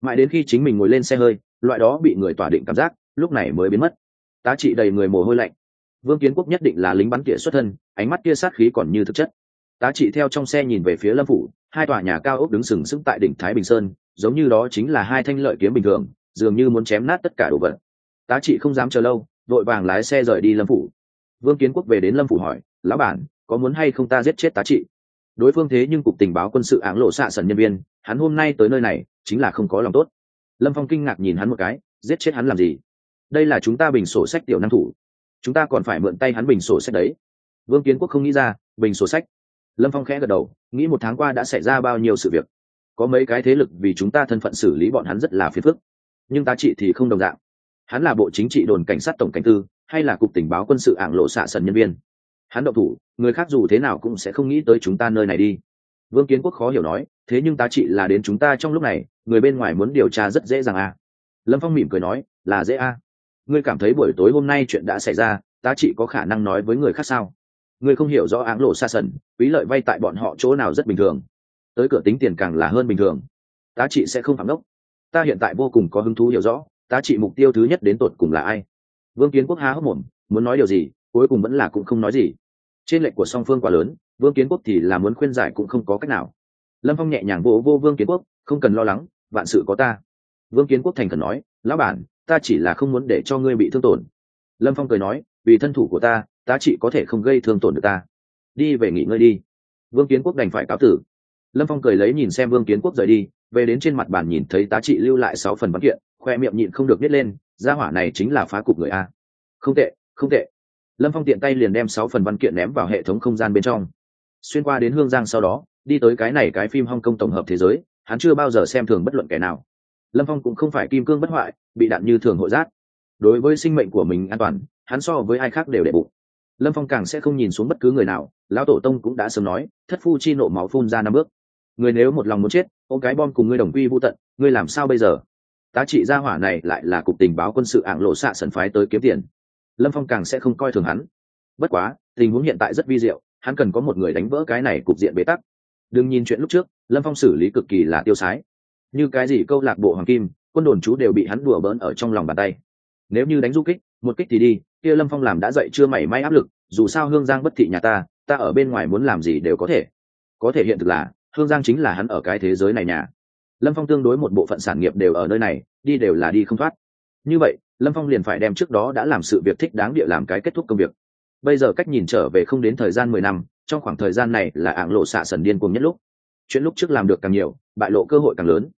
Mãi đến khi chính mình ngồi lên xe hơi, loại đó bị người tỏa định cảm giác, lúc này mới biến mất. Tá trị đầy người mồ hôi lạnh. Vương kiến quốc nhất định là lính bắn tỉa xuất thân, ánh mắt kia sát khí còn như thực chất. Tá trị theo trong xe nhìn về phía lâm phủ hai tòa nhà cao ốc đứng sừng sững tại đỉnh thái bình sơn, giống như đó chính là hai thanh lợi kiếm bình thường, dường như muốn chém nát tất cả đồ vật. Tá trị không dám chờ lâu, vội vàng lái xe rời đi lâm phủ. Vương kiến quốc về đến lâm phủ hỏi, lão bản, có muốn hay không ta giết chết tá trị? Đối phương thế nhưng cục tình báo quân sự áng lộ xạ sần nhân viên, hắn hôm nay tới nơi này, chính là không có lòng tốt. Lâm phong kinh ngạc nhìn hắn một cái, giết chết hắn làm gì? Đây là chúng ta bình sổ sách tiểu năng thủ. Chúng ta còn phải mượn tay hắn bình sổ sách đấy. Vương kiến quốc không nghĩ ra, bình sổ sách lâm phong khẽ gật đầu, nghĩ một tháng qua đã xảy ra bao nhiêu sự việc. Có mấy cái thế lực vì chúng ta thân phận xử lý bọn hắn rất là phiền phức. Nhưng tá trị thì không đồng dạng. Hắn là bộ chính trị đồn cảnh sát tổng cảnh tư, hay là cục tình báo quân sự ảng lộ xạ sần nhân viên. Hắn động thủ, người khác dù thế nào cũng sẽ không nghĩ tới chúng ta nơi này đi. Vương kiến quốc khó hiểu nói, thế nhưng tá trị là đến chúng ta trong lúc này, người bên ngoài muốn điều tra rất dễ dàng à. lâm phong mỉm cười nói, là dễ à. ngươi cảm thấy buổi tối hôm nay chuyện đã xảy ra, tá trị có khả năng nói với người khác sao? Người không hiểu rõ áng lộ xa sần quý lợi vay tại bọn họ chỗ nào rất bình thường. Tới cửa tính tiền càng là hơn bình thường. Tá trị sẽ không phạm đốc ta hiện tại vô cùng có hứng thú hiểu rõ, tá trị mục tiêu thứ nhất đến tột cùng là ai. Vương kiến quốc há hốc mồm, muốn nói điều gì, cuối cùng vẫn là cũng không nói gì. Trên lệnh của song phương quá lớn, vương kiến quốc thì là muốn khuyên giải cũng không có cách nào. Lâm phong nhẹ nhàng vô vô vương kiến quốc, không cần lo lắng, vạn sự có ta. Vương kiến quốc thành cần nói, lão bản, ta chỉ là không muốn để cho ngươi bị thương tổn. Lâm phong cười nói, vì thân thủ của ta tá trị có thể không gây thương tổn được ta. Đi về nghỉ ngơi đi. Vương kiến quốc đành phải cáo tử. Lâm phong cười lấy nhìn xem vương kiến quốc rời đi, về đến trên mặt bàn nhìn thấy tá trị lưu lại sáu phần văn kiện, khoe miệng nhịn không được biết lên, gia hỏa này chính là phá cục người a. Không tệ không tệ. Lâm phong tiện tay liền đem sáu phần văn kiện ném vào hệ thống không gian bên trong. Xuyên qua đến hương giang sau đó, đi tới cái này cái phim hong kong tổng hợp thế giới, hắn chưa bao giờ xem thường bất luận kẻ nào. Lâm phong cũng không phải kim cương bất hoại, bị đạn như thường hội giác đối với sinh mệnh của mình an toàn, hắn so với ai khác đều đệ bụng lâm phong càng sẽ không nhìn xuống bất cứ người nào, lão tổ tông cũng đã sớm nói, thất phu chi nộ máu phun ra năm bước. Người nếu một lòng muốn chết, ô cái bom cùng ngươi đồng quy vô tận, ngươi làm sao bây giờ? Tá trị gia hỏa này lại là cục tình báo quân sự ảng lộ xạ sần phái tới kiếm tiền. Lâm phong càng sẽ không coi thường hắn. Bất quá, tình huống hiện tại rất vi diệu, hắn cần có một người đánh vỡ cái này cục diện bế tắc. Đừng nhìn chuyện lúc trước, lâm phong xử lý cực kỳ là tiêu sái. Như cái gì câu lạc bộ hoàng kim, quân đồn chú đều bị hắn đùa bỡn ở trong lòng bàn tay. Nếu như đánh du kích, một kích thì đi kia lâm phong làm đã dậy chưa mảy may áp lực, dù sao hương giang bất thị nhà ta ta ở bên ngoài muốn làm gì đều có thể. Có thể hiện thực là, hương giang chính là hắn ở cái thế giới này nhà. Lâm phong tương đối một bộ phận sản nghiệp đều ở nơi này, đi đều là đi không thoát. Như vậy, lâm phong liền phải đem trước đó đã làm sự việc thích đáng địa làm cái kết thúc công việc. Bây giờ cách nhìn trở về không đến thời gian mười năm, trong khoảng thời gian này là ảng lộ xạ sần điên cuồng nhất lúc. Chuyện lúc trước làm được càng nhiều, bại lộ cơ hội càng lớn.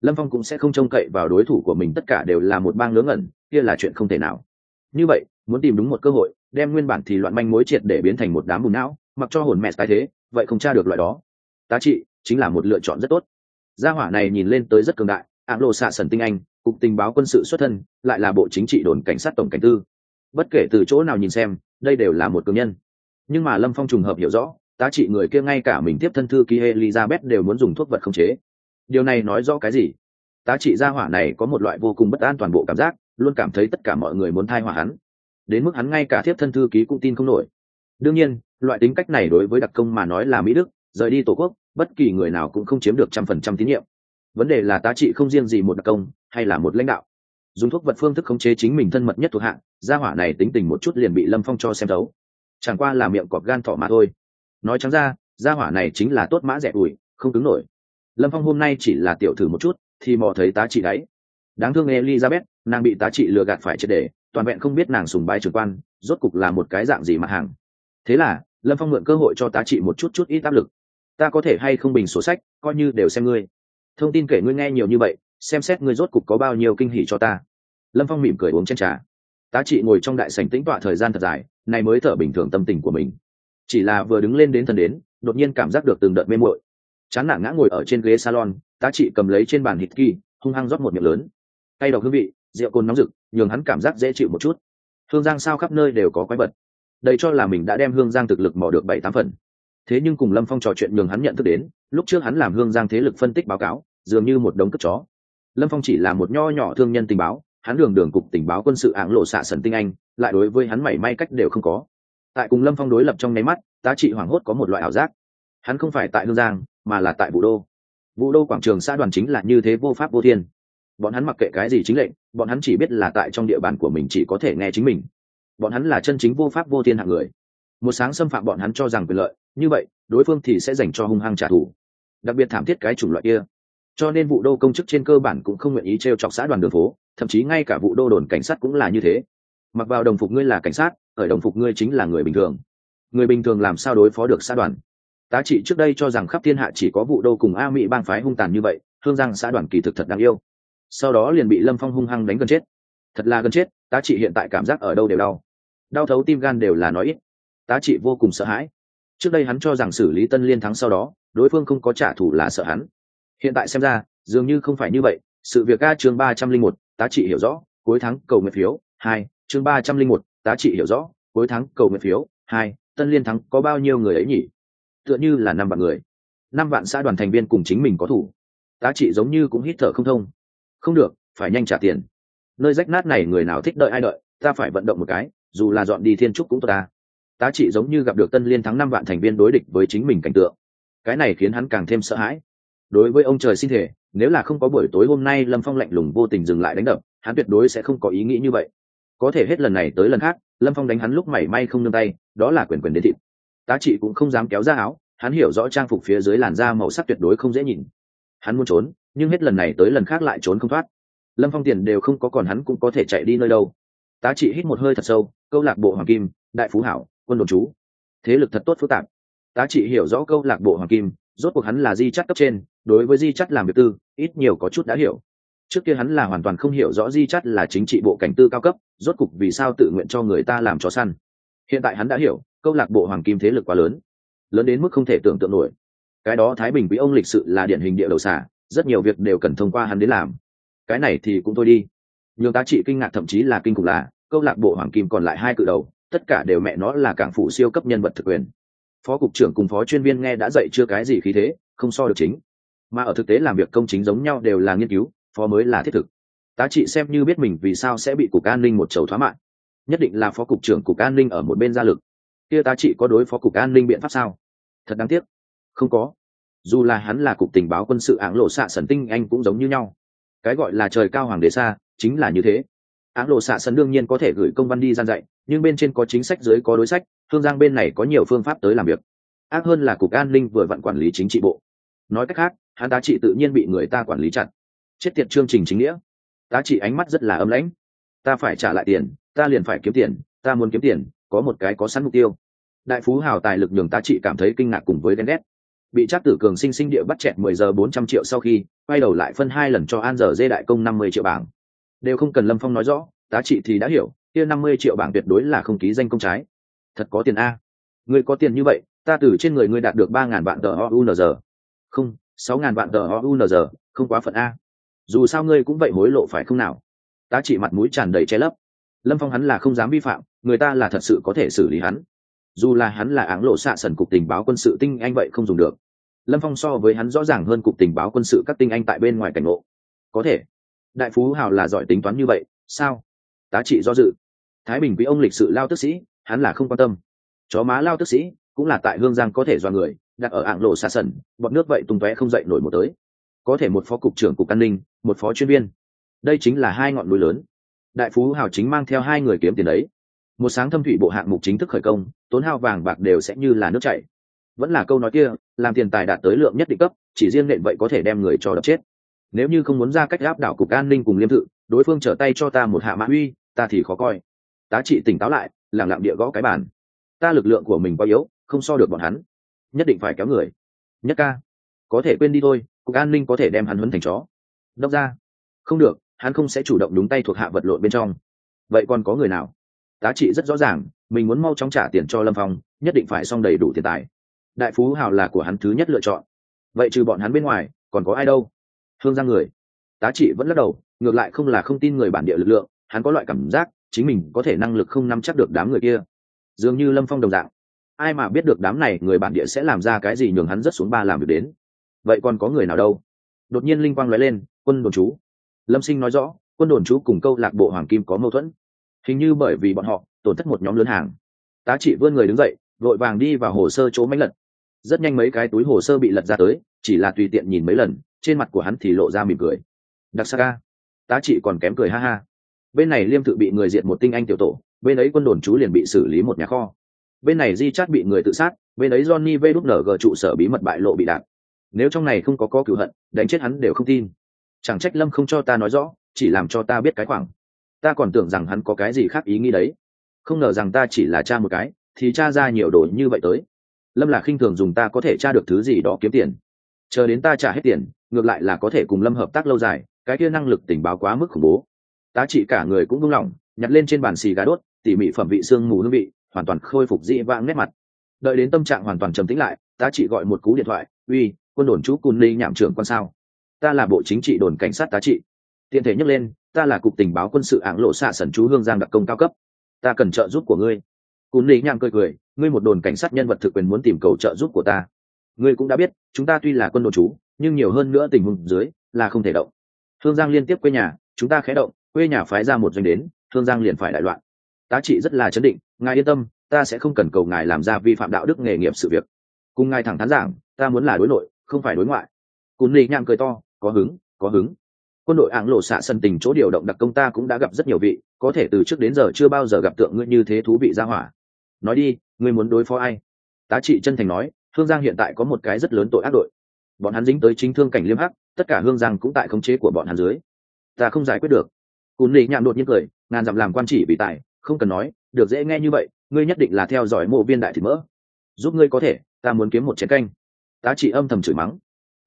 Lâm phong cũng sẽ không trông cậy vào đối thủ của mình, tất cả đều là một bang ngớ ngẩn, kia là chuyện không thể nào. Như vậy muốn tìm đúng một cơ hội, đem nguyên bản thì loạn manh mối triệt để biến thành một đám bùn não, mặc cho hồn mẹ tái thế, vậy không tra được loại đó. Tá trị chính là một lựa chọn rất tốt. Gia hỏa này nhìn lên tới rất cường đại ạng lộ xạ sần tinh anh, cục tình báo quân sự xuất thân, lại là bộ chính trị đồn cảnh sát tổng cảnh tư. Bất kể từ chỗ nào nhìn xem, đây đều là một cường nhân. Nhưng mà lâm phong trùng hợp hiểu rõ, tá trị người kia ngay cả mình tiếp thân thư ký elizabeth đều muốn dùng thuốc vật khống chế. Điều này nói rõ cái gì? Tá trị gia hỏa này có một loại vô cùng bất an toàn bộ cảm giác, luôn cảm thấy tất cả mọi người muốn thai hỏa hắn đến mức hắn ngay cả thiếp thân thư ký cũng tin không nổi. Đương nhiên, loại tính cách này đối với đặc công mà nói là mỹ đức, rời đi tổ quốc, bất kỳ người nào cũng không chiếm được trăm phần trăm tín nhiệm. Vấn đề là tá trị không riêng gì một đặc công, hay là một lãnh đạo. Dùng thuốc vật phương thức khống chế chính mình thân mật nhất thuộc hạng, gia hỏa này tính tình một chút liền bị lâm phong cho xem thấu. Chẳng qua là miệng cọp gan thọ mà thôi. Nói trắng ra, gia hỏa này chính là tốt mã rẻ ủi, không cứng nổi. Lâm phong hôm nay chỉ là tiểu thử một chút, thì mò thấy tá trị đáy đáng thương elizabeth, nàng bị tá trị lừa gạt phải triệt đề toàn vẹn không biết nàng sùng bái trưởng quan, rốt cục là một cái dạng gì mặt hàng. Thế là, lâm phong mượn cơ hội cho tá trị một chút chút ít áp lực. Ta có thể hay không bình sổ sách, coi như đều xem ngươi. Thông tin kể ngươi nghe nhiều như vậy, xem xét ngươi rốt cục có bao nhiêu kinh hỉ cho ta. Lâm phong mỉm cười uống chân trà. Tá trị ngồi trong đại sành tĩnh tọa thời gian thật dài, này mới thở bình thường tâm tình của mình. Chỉ là vừa đứng lên đến thần đến, đột nhiên cảm giác được từng đợt mê muội. Chán nản ngã ngồi ở trên ghế salon, tá trị cầm lấy trên bàn hít kỳ, hung hăng rót một miệng lớn. Tay độc hương vị rượu cồn nóng rực, nhường hắn cảm giác dễ chịu một chút. Hương giang sao khắp nơi đều có quái vật. Đây cho là mình đã đem hương giang thực lực mò được bảy tám phần. Thế nhưng cùng lâm phong trò chuyện nhường hắn nhận thức đến, lúc trước hắn làm hương giang thế lực phân tích báo cáo, dường như một đống cất chó. Lâm phong chỉ là một nho nhỏ thương nhân tình báo, hắn đường đường cục tình báo quân sự ảng lộ xạ sần tinh anh, lại đối với hắn mảy may cách đều không có. Tại cùng lâm phong đối lập trong nháy mắt, tá trị hoảng hốt có một loại ảo giác. Hắn không phải tại hương giang, mà là tại vũ đô. Vũ đô quảng trường xã đoàn chính là như thế vô pháp vô thiên. Bọn hắn mặc kệ cái gì chính lệnh bọn hắn chỉ biết là tại trong địa bàn của mình chỉ có thể nghe chính mình. Bọn hắn là chân chính vô pháp vô thiên hạng người. Một sáng xâm phạm bọn hắn cho rằng quyền lợi, như vậy, đối phương thì sẽ dành cho hung hăng trả thù. Đặc biệt thảm thiết cái chủng loại kia. Cho nên vụ đô công chức trên cơ bản cũng không nguyện ý t r e o chọc xã đoàn đường phố, thậm chí ngay cả vụ đô đồn cảnh sát cũng là như thế. Mặc vào đồng phục ngươi là cảnh sát ở đồng phục ngươi chính là người bình thường. Người bình thường làm sao đối phó được xã đoàn? Tá trị trước đây cho rằng khắp thiên hạ chỉ có vụ đô cùng a mỹ bang phái hung tàn như vậy thương rằng xã đoàn kỳ thực thật đáng yêu sau đó liền bị lâm phong hung hăng đánh gần chết thật là gần chết tá trị hiện tại cảm giác ở đâu đều đau đau thấu tim gan đều là nói ít tá trị vô cùng sợ hãi trước đây hắn cho rằng xử lý tân liên thắng sau đó đối phương không có trả thù là sợ hắn hiện tại xem ra dường như không phải như vậy sự việc a chương ba trăm linh một tá trị hiểu rõ cuối tháng cầu nguyện phiếu hai chương ba trăm linh một tá trị hiểu rõ cuối tháng cầu nguyện phiếu hai tân liên thắng có bao nhiêu người ấy nhỉ? Tựa như là năm vạn người. Năm vạn xã đoàn thành viên cùng chính mình có thủ. Tá trị giống như cũng hít thở không thông không được, phải nhanh trả tiền. Nơi rách nát này người nào thích đợi ai đợi, ta phải vận động một cái, dù là dọn đi thiên trúc cũng tốt ta. Tá trị giống như gặp được tân liên thắng năm vạn thành viên đối địch với chính mình cảnh tượng. Cái này khiến hắn càng thêm sợ hãi. Đối với ông trời xin thể, nếu là không có buổi tối hôm nay lâm phong lạnh lùng vô tình dừng lại đánh đập, hắn tuyệt đối sẽ không có ý nghĩ như vậy. Có thể hết lần này tới lần khác, lâm phong đánh hắn lúc mảy may không nương tay, đó là quyền quyền đến thịt. Tá trị cũng không dám kéo ra áo, hắn hiểu rõ trang phục phía dưới làn da màu sắc tuyệt đối không dễ nhìn. Hắn muốn trốn nhưng hết lần này tới lần khác lại trốn không thoát. Lâm phong tiền đều không có còn hắn cũng có thể chạy đi nơi đâu. Tá trị hít một hơi thật sâu, câu lạc bộ hoàng kim, đại phú hảo, quân đồn chú thế lực thật tốt phức tạp. Tá trị hiểu rõ câu lạc bộ hoàng kim, rốt cuộc hắn là di chắt cấp trên, đối với di chắt làm việc tư, ít nhiều có chút đã hiểu. Trước kia hắn là hoàn toàn không hiểu rõ di chắt là chính trị bộ cảnh tư cao cấp, rốt cục vì sao tự nguyện cho người ta làm chó săn. Hiện tại hắn đã hiểu, câu lạc bộ hoàng kim thế lực quá lớn lớn đến mức không thể tưởng tượng nổi. Cái đó thái bình quý ông lịch sự là điển hình địa đầu xả rất nhiều việc đều cần thông qua hắn đến làm. Cái này thì cũng thôi đi. Nhưng tá trị kinh ngạc thậm chí là kinh khủng là, câu lạc bộ hoàng kim còn lại hai cự đầu, tất cả đều mẹ nó là cảng phủ siêu cấp nhân vật thực quyền. Phó cục trưởng cùng phó chuyên viên nghe đã dạy chưa cái gì khí thế, không so được chính. Mà ở thực tế làm việc công chính giống nhau đều là nghiên cứu, phó mới là thiết thực. Tá trị xem như biết mình vì sao sẽ bị cục an ninh một chầu thoá mạng. Nhất định là phó cục trưởng cục an ninh ở một bên gia lực. Kia tá trị có đối phó cục an ninh biện pháp sao? Thật đáng tiếc. Không có dù là hắn là cục tình báo quân sự áng lộ xạ sần tinh, anh cũng giống như nhau. Cái gọi là trời cao hoàng đế xa, chính là như thế. Áng lộ xạ sần đương nhiên có thể gửi công văn đi gian dạy, nhưng bên trên có chính sách, dưới có đối sách, thương giang bên này có nhiều phương pháp tới làm việc. Ác hơn là cục an ninh vừa vặn quản lý chính trị bộ. Nói cách khác, hắn tá trị tự nhiên bị người ta quản lý chặt. Chết tiệt chương trình chính nghĩa. Tá trị ánh mắt rất là âm lãnh. Ta phải trả lại tiền, ta liền phải kiếm tiền, ta muốn kiếm tiền, có một cái có sẵn mục tiêu. Đại phú hào tài lực nhường tá trị cảm thấy kinh ngạc cùng với ghen ghét bị trác tử cường sinh sinh địa bắt chẹt mười giờ bốn trăm triệu sau khi, quay đầu lại phân hai lần cho an giờ dê đại công năm mươi triệu bảng. Đều không cần lâm phong nói rõ, tá trị thì đã hiểu, kia năm mươi triệu bảng tuyệt đối là không ký danh công trái. Thật có tiền a. Người có tiền như vậy, ta từ trên người ngươi đạt được ba ngàn vạn tờ ounz không, sáu ngàn vạn tờ ounz không quá phận a. Dù sao ngươi cũng vậy hối lộ phải không nào? Tá trị mặt mũi tràn đầy che lấp. Lâm phong hắn là không dám vi phạm, người ta là thật sự có thể xử lý hắn. Dù là hắn là áng lộ xạ sần cục tình báo quân sự tinh anh vậy không dùng được lâm phong so với hắn rõ ràng hơn cục tình báo quân sự các tinh anh tại bên ngoài cảnh ngộ. Có thể. Đại phú hào là giỏi tính toán như vậy, sao? Tá trị do dự. Thái bình quý ông lịch sự lao tức sĩ, hắn là không quan tâm. Chó má lao tức sĩ cũng là tại hương giang có thể do người, đặt ở ạng lộ xa sần, bọn nước vậy tung tóe không dậy nổi một tới. Có thể một phó cục trưởng cục an ninh, một phó chuyên viên. Đây chính là hai ngọn núi lớn. Đại phú hào chính mang theo hai người kiếm tiền đấy. Một sáng thâm thủy bộ hạng mục chính thức khởi công, tốn hao vàng bạc đều sẽ như là nước chảy vẫn là câu nói kia, làm tiền tài đạt tới lượng nhất định cấp, chỉ riêng nện vậy có thể đem người cho đập chết. Nếu như không muốn ra cách áp đảo cục an ninh cùng liêm thự, đối phương trở tay cho ta một hạ mã uy, ta thì khó coi. Tá trị tỉnh táo lại, lẳng lặng địa gõ cái bàn. Ta lực lượng của mình quá yếu, không so được bọn hắn. Nhất định phải kéo người. Nhất ca. Có thể quên đi thôi, cục an ninh có thể đem hắn huấn thành chó. Đốc ra. Không được, hắn không sẽ chủ động đúng tay thuộc hạ vật lộn bên trong. Vậy còn có người nào? Tá trị rất rõ ràng, mình muốn mau chóng trả tiền cho lâm phong, nhất định phải xong đầy đủ tiền tài đại phú hào là của hắn thứ nhất lựa chọn. Vậy trừ bọn hắn bên ngoài, còn có ai đâu? Hương giang người. Tá trị vẫn lắc đầu, ngược lại không là không tin người bản địa lực lượng, hắn có loại cảm giác, chính mình có thể năng lực không nắm chắc được đám người kia. Dường như lâm phong đồng dạng. Ai mà biết được đám này, người bản địa sẽ làm ra cái gì nhường hắn rất xuống ba làm việc đến. Vậy còn có người nào đâu? Đột nhiên linh quang nói lên, quân đồn chú. Lâm sinh nói rõ, quân đồn chú cùng câu lạc bộ hoàng kim có mâu thuẫn. Hình như bởi vì bọn họ, tổn thất một nhóm lớn hàng. Tá trị vươn người đứng dậy, vội vàng đi vào hồ sơ chỗ máy lật rất nhanh mấy cái túi hồ sơ bị lật ra tới, chỉ là tùy tiện nhìn mấy lần, trên mặt của hắn thì lộ ra mỉm cười. Đặc sắc ca. Tá trị còn kém cười ha ha. Bên này liêm tự bị người diện một tinh anh tiểu tổ, bên ấy quân đồn chú liền bị xử lý một nhà kho. Bên này di chát bị người tự sát, bên ấy johnny vê đúc nở gờ trụ sở bí mật bại lộ bị đạn. Nếu trong này không có có cựu hận, đánh chết hắn đều không tin. Chẳng trách lâm không cho ta nói rõ, chỉ làm cho ta biết cái khoảng. Ta còn tưởng rằng hắn có cái gì khác ý nghĩ đấy. Không ngờ rằng ta chỉ là cha một cái, thì cha ra nhiều đồ như vậy tới lâm là khinh thường dùng ta có thể tra được thứ gì đó kiếm tiền. Chờ đến ta trả hết tiền, ngược lại là có thể cùng lâm hợp tác lâu dài, cái kia năng lực tình báo quá mức khủng bố. Tá trị cả người cũng vung lòng nhặt lên trên bàn xì gà đốt, tỉ mỉ phẩm vị xương mù hương vị, hoàn toàn khôi phục dị vãng nét mặt. Đợi đến tâm trạng hoàn toàn trầm tĩnh lại, tá trị gọi một cú điện thoại, uy, quân đồn chú cun ly nhảm trưởng quan sao? Ta là bộ chính trị đồn cảnh sát tá trị. Tiện thể nhắc lên, ta là cục tình báo quân sự ảng lộ xạ sẩn chú hương giang đặc công cao cấp. Ta cần trợ giúp của ngươi cún lý nham cười cười, ngươi một đồn cảnh sát nhân vật thực quyền muốn tìm cầu trợ giúp của ta. Ngươi cũng đã biết, chúng ta tuy là quân đồn chú nhưng nhiều hơn nữa tình huống dưới là không thể động. Thương giang liên tiếp quê nhà, chúng ta khé động, quê nhà phái ra một doanh đến, Thương giang liền phải đại loạn. Tá trị rất là chấn định, ngài yên tâm, ta sẽ không cần cầu ngài làm ra vi phạm đạo đức nghề nghiệp sự việc. Cùng ngài thẳng thắn giảng, ta muốn là đối nội, không phải đối ngoại. Cún lý nham cười to, có hứng có hứng. Quân đội ảng lộ xạ sân tình chỗ điều động đặc công ta cũng đã gặp rất nhiều vị, có thể từ trước đến giờ chưa bao giờ gặp tượng ngươi như thế thú vị ra hỏa nói đi, ngươi muốn đối phó ai? Tá trị chân thành nói, hương giang hiện tại có một cái rất lớn tội ác đội. Bọn hắn dính tới chính thương cảnh liêm hắc, tất cả hương giang cũng tại khống chế của bọn hắn dưới. Ta không giải quyết được. Cún lì nhạn đột nhiên cười, ngàn dặm làm quan chỉ bị tài, không cần nói, được dễ nghe như vậy, ngươi nhất định là theo dõi mộ viên đại thịt mỡ. Giúp ngươi có thể, ta muốn kiếm một chén canh. Tá trị âm thầm chửi mắng.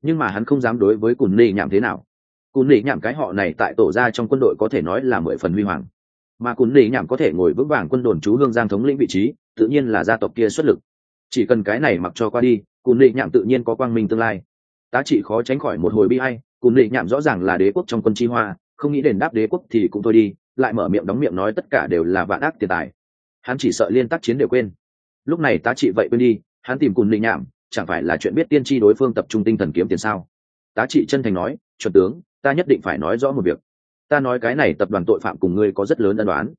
Nhưng mà hắn không dám đối với cùn lì nhảm thế nào. Cùn lì nhảm cái họ này tại tổ ra trong quân đội có thể nói là mười phần huy hoàng mà cùn lì nhảm có thể ngồi vững vàng quân đồn chú hương giang thống lĩnh vị trí, tự nhiên là gia tộc kia xuất lực. Chỉ cần cái này mặc cho qua đi, cún lị nhảm tự nhiên có quang minh tương lai. Tá trị khó tránh khỏi một hồi bi hay cún lị nhảm rõ ràng là đế quốc trong quân chi hoa, không nghĩ đền đáp đế quốc thì cũng thôi đi, lại mở miệng đóng miệng nói tất cả đều là vạn ác tiền tài. Hắn chỉ sợ liên tác chiến đều quên. Lúc này tá trị vậy quên đi, hắn tìm cún lị nhảm, chẳng phải là chuyện biết tiên tri đối phương tập trung tinh thần kiếm tiền sao? Tá trị chân thành nói, chuẩn tướng, ta nhất định phải nói rõ một việc ta nói cái này tập đoàn tội phạm cùng ngươi có rất lớn ân đoán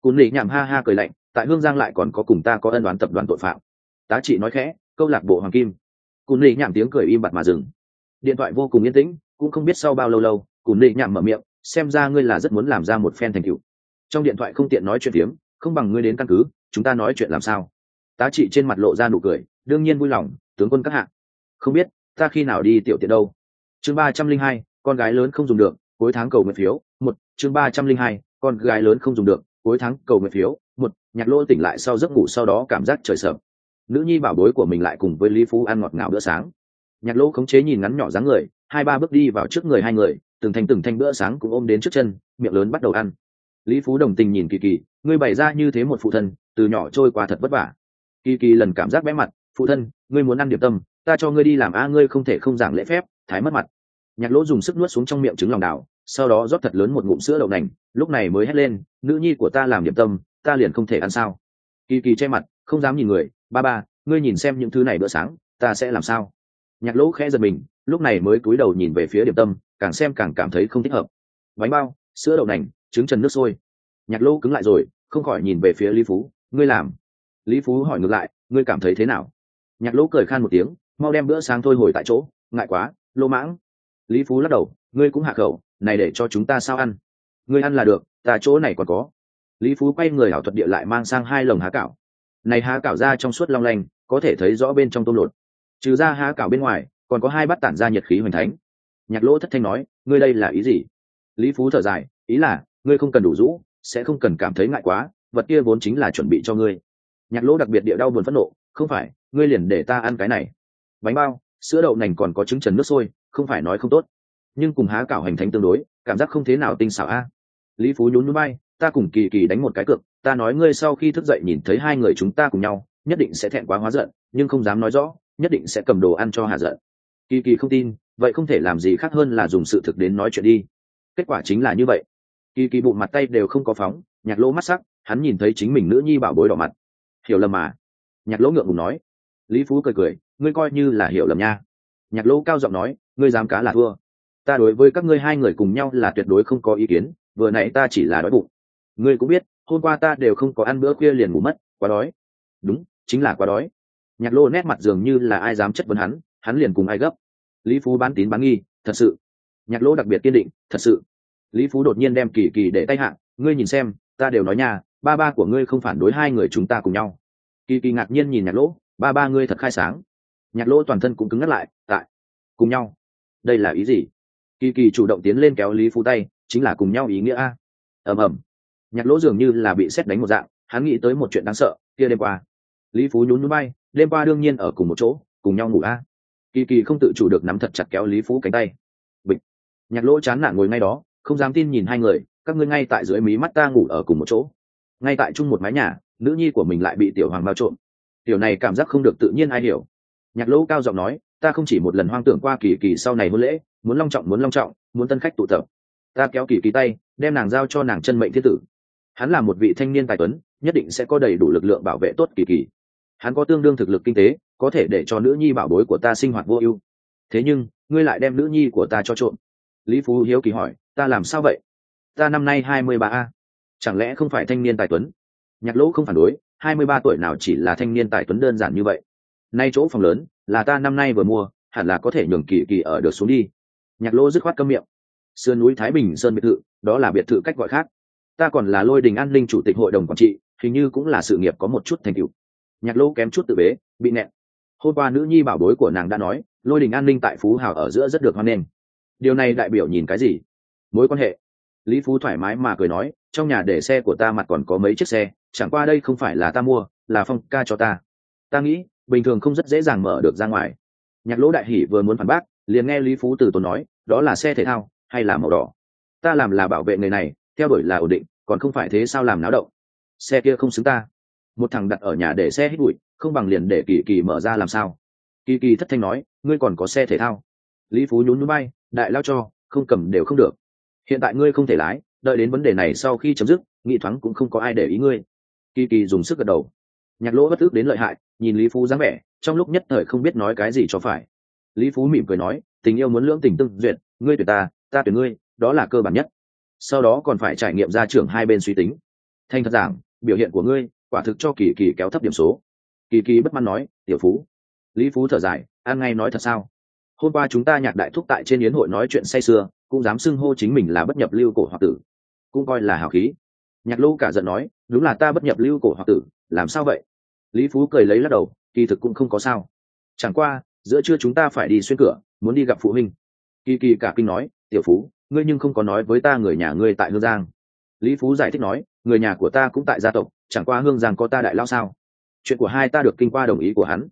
cún lì nhảm ha ha cười lạnh, tại hương giang lại còn có cùng ta có ân đoán tập đoàn tội phạm. Tá trị nói khẽ, câu lạc bộ hoàng kim. Cún lì nhảm tiếng cười im bặt mà dừng. Điện thoại vô cùng yên tĩnh, cũng không biết sau bao lâu lâu, cún lì nhảm mở miệng, xem ra ngươi là rất muốn làm ra một phen thành cựu trong điện thoại không tiện nói chuyện tiếng không bằng ngươi đến căn cứ, chúng ta nói chuyện làm sao? Tá trị trên mặt lộ ra nụ cười, đương nhiên vui lòng, tướng quân các hạ. Không biết, ta khi nào đi tiểu tiện đâu? Chương ba trăm linh hai, con gái lớn không dùng được, cuối tháng cầu nguyện phiếu một, chương ba trăm linh hai, con gái lớn không dùng được, cuối tháng cầu nguyện phiếu. Một, nhạc lỗ tỉnh lại sau giấc ngủ sau đó cảm giác trời sợ nữ nhi bảo bối của mình lại cùng với lý phú ăn ngọt ngào bữa sáng. Nhạc lỗ khống chế nhìn ngắn nhỏ dáng người, hai ba bước đi vào trước người hai người, từng thanh từng thanh bữa sáng cũng ôm đến trước chân, miệng lớn bắt đầu ăn. Lý phú đồng tình nhìn kỳ kỳ, ngươi bày ra như thế một phụ thân, từ nhỏ trôi qua thật vất vả. Kỳ kỳ lần cảm giác bé mặt, phụ thân, ngươi muốn ăn điểm tâm, ta cho ngươi đi làm a, ngươi không thể không giảng lễ phép, thái mất mặt. Nhạc lỗ dùng sức nuốt xuống trong miệng trứng lòng đào sau đó rót thật lớn một ngụm sữa đậu nành, lúc này mới hét lên, nữ nhi của ta làm điểm tâm, ta liền không thể ăn sao? Kỳ kỳ che mặt, không dám nhìn người, ba ba, ngươi nhìn xem những thứ này bữa sáng, ta sẽ làm sao? Nhạc lỗ khẽ giật mình, lúc này mới cúi đầu nhìn về phía điểm tâm, càng xem càng cảm thấy không thích hợp. Bánh bao, sữa đậu nành, trứng trần nước sôi. Nhạc lỗ cứng lại rồi, không khỏi nhìn về phía lý phú, ngươi làm? Lý phú hỏi ngược lại, ngươi cảm thấy thế nào? Nhạc lỗ cười khan một tiếng, mau đem bữa sáng thôi hồi tại chỗ, ngại quá, lô mãng. Lý phú lắc đầu, ngươi cũng hạ khẩu này để cho chúng ta sao ăn? Người ăn là được, ta chỗ này còn có. Lý phú quay người hảo thuật địa lại mang sang hai lồng há cảo. Này há cảo ra trong suốt long lanh, có thể thấy rõ bên trong tôm lột. Trừ ra há cảo bên ngoài, còn có hai bát tản ra nhiệt khí hoành thánh. Nhạc lỗ thất thanh nói, ngươi đây là ý gì? Lý phú thở dài, ý là, ngươi không cần đủ rũ, sẽ không cần cảm thấy ngại quá, vật kia vốn chính là chuẩn bị cho ngươi. Nhạc lỗ đặc biệt địa đau buồn phẫn nộ, không phải, ngươi liền để ta ăn cái này. Bánh bao, sữa đậu nành còn có trứng trần nước sôi, không phải nói không tốt nhưng cùng há cảo hành thánh tương đối, cảm giác không thế nào tinh xảo a. Lý phú nhún núi bay ta cùng kỳ kỳ đánh một cái cược, ta nói ngươi sau khi thức dậy nhìn thấy hai người chúng ta cùng nhau, nhất định sẽ thẹn quá hóa giận, nhưng không dám nói rõ, nhất định sẽ cầm đồ ăn cho hà giận. Kỳ kỳ không tin, vậy không thể làm gì khác hơn là dùng sự thực đến nói chuyện đi. Kết quả chính là như vậy. Kỳ kỳ bụng mặt tay đều không có phóng, nhạc lỗ mắt sắc, hắn nhìn thấy chính mình nữ nhi bảo bối đỏ mặt. Hiểu lầm mà. Nhạc lỗ ngượng ngùng nói. Lý phú cười cười, ngươi coi như là hiểu lầm nha. Nhạc lỗ cao giọng nói, ngươi dám cá là thua ta đối với các ngươi hai người cùng nhau là tuyệt đối không có ý kiến, vừa nãy ta chỉ là đói bụng. Ngươi cũng biết, hôm qua ta đều không có ăn bữa khuya liền ngủ mất, quá đói. Đúng, chính là quá đói. Nhạc lô nét mặt dường như là ai dám chất vấn hắn hắn liền cùng ai gấp. Lý phú bán tín bán nghi, thật sự. Nhạc lô đặc biệt kiên định, thật sự. Lý phú đột nhiên đem kỳ kỳ để tay hạng ngươi nhìn xem, ta đều nói nhà ba ba của ngươi không phản đối hai người chúng ta cùng nhau. Kỳ kỳ ngạc nhiên nhìn nhạc lỗ ba ba ngươi thật khai sáng. Nhạc lỗ toàn thân cũng cứng ngắt lại, tại, cùng nhau. Đây là ý gì? Kỳ kỳ chủ động tiến lên kéo lý phú tay, chính là cùng nhau ý nghĩa a. Ầm ầm. Nhạc lỗ dường như là bị xét đánh một dạng, hắn nghĩ tới một chuyện đáng sợ, kia đêm qua. Lý phú nhún nhún bay, đêm qua đương nhiên ở cùng một chỗ, cùng nhau ngủ a. Kỳ kỳ không tự chủ được nắm thật chặt kéo lý phú cánh tay. Bịch. Nhạc lỗ chán nản ngồi ngay đó, không dám tin nhìn hai người, các ngươi ngay tại dưới mí mắt ta ngủ ở cùng một chỗ. Ngay tại chung một mái nhà, nữ nhi của mình lại bị tiểu hoàng bao trộm. Tiểu này cảm giác không được tự nhiên ai hiểu. Nhạc lỗ cao giọng nói ta không chỉ một lần hoang tưởng qua kỳ kỳ sau này hôn lễ, muốn long trọng, muốn long trọng, muốn tân khách tụ tập. Ta kéo kỳ kỳ tay, đem nàng giao cho nàng chân mệnh thiên tử. Hắn là một vị thanh niên tài tuấn, nhất định sẽ có đầy đủ lực lượng bảo vệ tốt kỳ kỳ. Hắn có tương đương thực lực kinh tế, có thể để cho nữ nhi bảo bối của ta sinh hoạt vô ưu. Thế nhưng, ngươi lại đem nữ nhi của ta cho trộm. Lý phú hiếu kỳ hỏi, ta làm sao vậy? Ta năm nay hai mươi ba a. Chẳng lẽ không phải thanh niên tài tuấn? Nhạc lỗ không phản đối, hai mươi ba tuổi nào chỉ là thanh niên tài tuấn đơn giản như vậy? Nay chỗ phòng lớn là ta năm nay vừa mua, hẳn là có thể nhường kỳ kỳ ở được xuống đi. Nhạc lỗ dứt khoát câm miệng. Sườn núi thái bình sơn biệt thự, đó là biệt thự cách gọi khác. Ta còn là lôi đình an ninh chủ tịch hội đồng quản trị, hình như cũng là sự nghiệp có một chút thành tựu. Nhạc lỗ kém chút tự bế, bị nẹn. Hôm qua nữ nhi bảo bối của nàng đã nói, lôi đình an ninh tại phú hào ở giữa rất được hoan nghênh. Điều này đại biểu nhìn cái gì? Mối quan hệ. Lý phú thoải mái mà cười nói, trong nhà để xe của ta mặt còn có mấy chiếc xe, chẳng qua đây không phải là ta mua, là phong ca cho ta. Ta nghĩ bình thường không rất dễ dàng mở được ra ngoài. Nhạc lỗ đại hỉ vừa muốn phản bác, liền nghe lý phú từ tốn nói, đó là xe thể thao hay là màu đỏ? Ta làm là bảo vệ người này, theo đuổi là ổn định, còn không phải thế sao làm náo động? Xe kia không xứng ta. Một thằng đặt ở nhà để xe hít bụi, không bằng liền để kỳ kỳ mở ra làm sao? Kỳ kỳ thất thanh nói, ngươi còn có xe thể thao? Lý phú nhún nhún bay, đại lao cho, không cầm đều không được. Hiện tại ngươi không thể lái, đợi đến vấn đề này sau khi chấm dứt, nghị thoáng cũng không có ai để ý ngươi. Kỳ kỳ dùng sức gật đầu. Nhạc lỗ bất ức đến lợi hại nhìn lý phú dáng vẻ, trong lúc nhất thời không biết nói cái gì cho phải. Lý phú mỉm cười nói, tình yêu muốn lưỡng tình tương duyệt, ngươi tuyệt ta ta tuyệt ngươi, đó là cơ bản nhất. Sau đó còn phải trải nghiệm ra trưởng hai bên suy tính. Thành thật giảng, biểu hiện của ngươi, quả thực cho kỳ kỳ kéo thấp điểm số. Kỳ kỳ bất mãn nói, tiểu phú. Lý phú thở dài, an ngay nói thật sao? Hôm qua chúng ta nhạc đại thúc tại trên yến hội nói chuyện say sưa, cũng dám xưng hô chính mình là bất nhập lưu cổ hoặc tử. Cũng coi là hào khí. Nhạc lô cả giận nói, đúng là ta bất nhập lưu cổ hoặc tử, làm sao vậy? Lý phú cười lấy lắc đầu, kỳ thực cũng không có sao. Chẳng qua, giữa trưa chúng ta phải đi xuyên cửa, muốn đi gặp phụ huynh. Kỳ kỳ cả kinh nói, tiểu phú, ngươi nhưng không có nói với ta người nhà ngươi tại hương giang. Lý phú giải thích nói, người nhà của ta cũng tại gia tộc, chẳng qua hương giang có ta đại lao sao? Chuyện của hai ta được kinh qua đồng ý của hắn.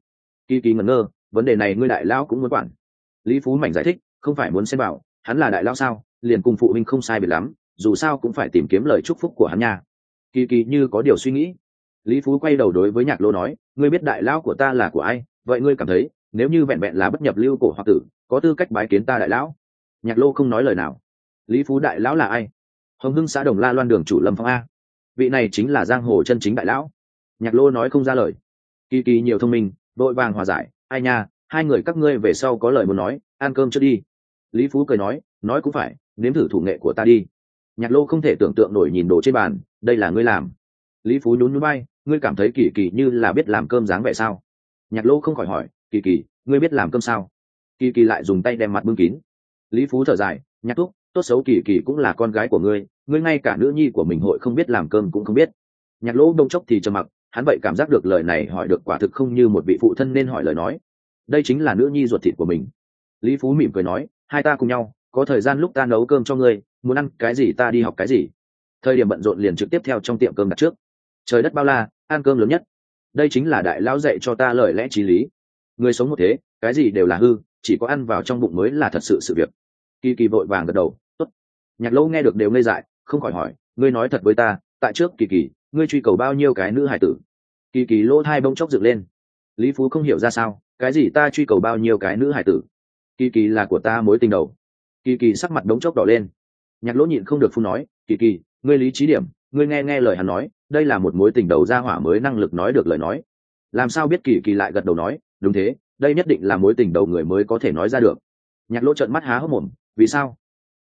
Kỳ kỳ ngẩn ngơ, vấn đề này ngươi đại lao cũng muốn quản. Lý phú mảnh giải thích, không phải muốn xem bảo, hắn là đại lao sao? Liền cùng phụ huynh không sai biệt lắm, dù sao cũng phải tìm kiếm lời chúc phúc của hắn nha. Kỳ kỳ như có điều suy nghĩ lý phú quay đầu đối với nhạc lô nói, ngươi biết đại lão của ta là của ai? Vậy ngươi cảm thấy, nếu như vẹn vẹn là bất nhập lưu cổ hoặc tử, có tư cách bái kiến ta đại lão? Nhạc lô không nói lời nào. Lý phú đại lão là ai? Hồng hưng xã đồng la loan đường chủ lâm phong a. Vị này chính là giang hồ chân chính đại lão. Nhạc lô nói không ra lời. Kỳ kỳ nhiều thông minh vội vàng hòa giải, ai nha, hai người các ngươi về sau có lời muốn nói, ăn cơm trước đi. Lý phú cười nói nói cũng phải, nếm thử thủ nghệ của ta đi. Nhạc lô không thể tưởng tượng nổi nhìn đồ trên bàn, đây là ngươi làm. Lý phú nhún nhún bay ngươi cảm thấy kỳ kỳ như là biết làm cơm dáng vẻ sao? Nhạc lô không khỏi hỏi, kỳ kỳ, ngươi biết làm cơm sao? Kỳ kỳ lại dùng tay đem mặt bưng kín. Lý phú thở dài, nhạc thúc, tốt xấu kỳ kỳ cũng là con gái của ngươi ngươi ngay cả nữ nhi của mình hội không biết làm cơm cũng không biết. Nhạc lỗ đông chốc thì trầm mặc, hắn vậy cảm giác được lời này hỏi được quả thực không như một vị phụ thân nên hỏi lời nói. Đây chính là nữ nhi ruột thịt của mình. Lý phú mỉm cười nói, hai ta cùng nhau, có thời gian lúc ta nấu cơm cho ngươi, muốn ăn cái gì ta đi học cái gì. Thời điểm bận rộn liền trực tiếp theo trong tiệm cơm đặt trước. Trời đất bao la ăn cơm lớn nhất. Đây chính là đại lão dạy cho ta lời lẽ t r í lý. Người sống một thế, cái gì đều là hư, chỉ có ăn vào trong bụng mới là thật sự sự việc. Kỳ kỳ vội vàng gật đầu, tốt. Nhạc lâu nghe được đều ngây dại, không khỏi hỏi, ngươi nói thật với ta, tại trước kỳ kỳ, ngươi truy cầu bao nhiêu cái nữ hải tử? Kỳ kỳ lỗ hai bông chốc dựng lên. Lý phú không hiểu ra sao, cái gì ta truy cầu bao nhiêu cái nữ hải tử? Kỳ kỳ là của ta mối tình đầu. Kỳ kỳ sắc mặt đống chốc đỏ lên. Nhạc lỗ nhịn không được phu nói, kỳ kỳ, ngươi lý trí điểm, ngươi nghe nghe lời hắn nói đây là một mối tình đầu ra hỏa mới năng lực nói được lời nói. Làm sao biết kỳ kỳ lại gật đầu nói, đúng thế, đây nhất định là mối tình đầu người mới có thể nói ra được. Nhạc lỗ trợn mắt há hốc mồm, vì sao?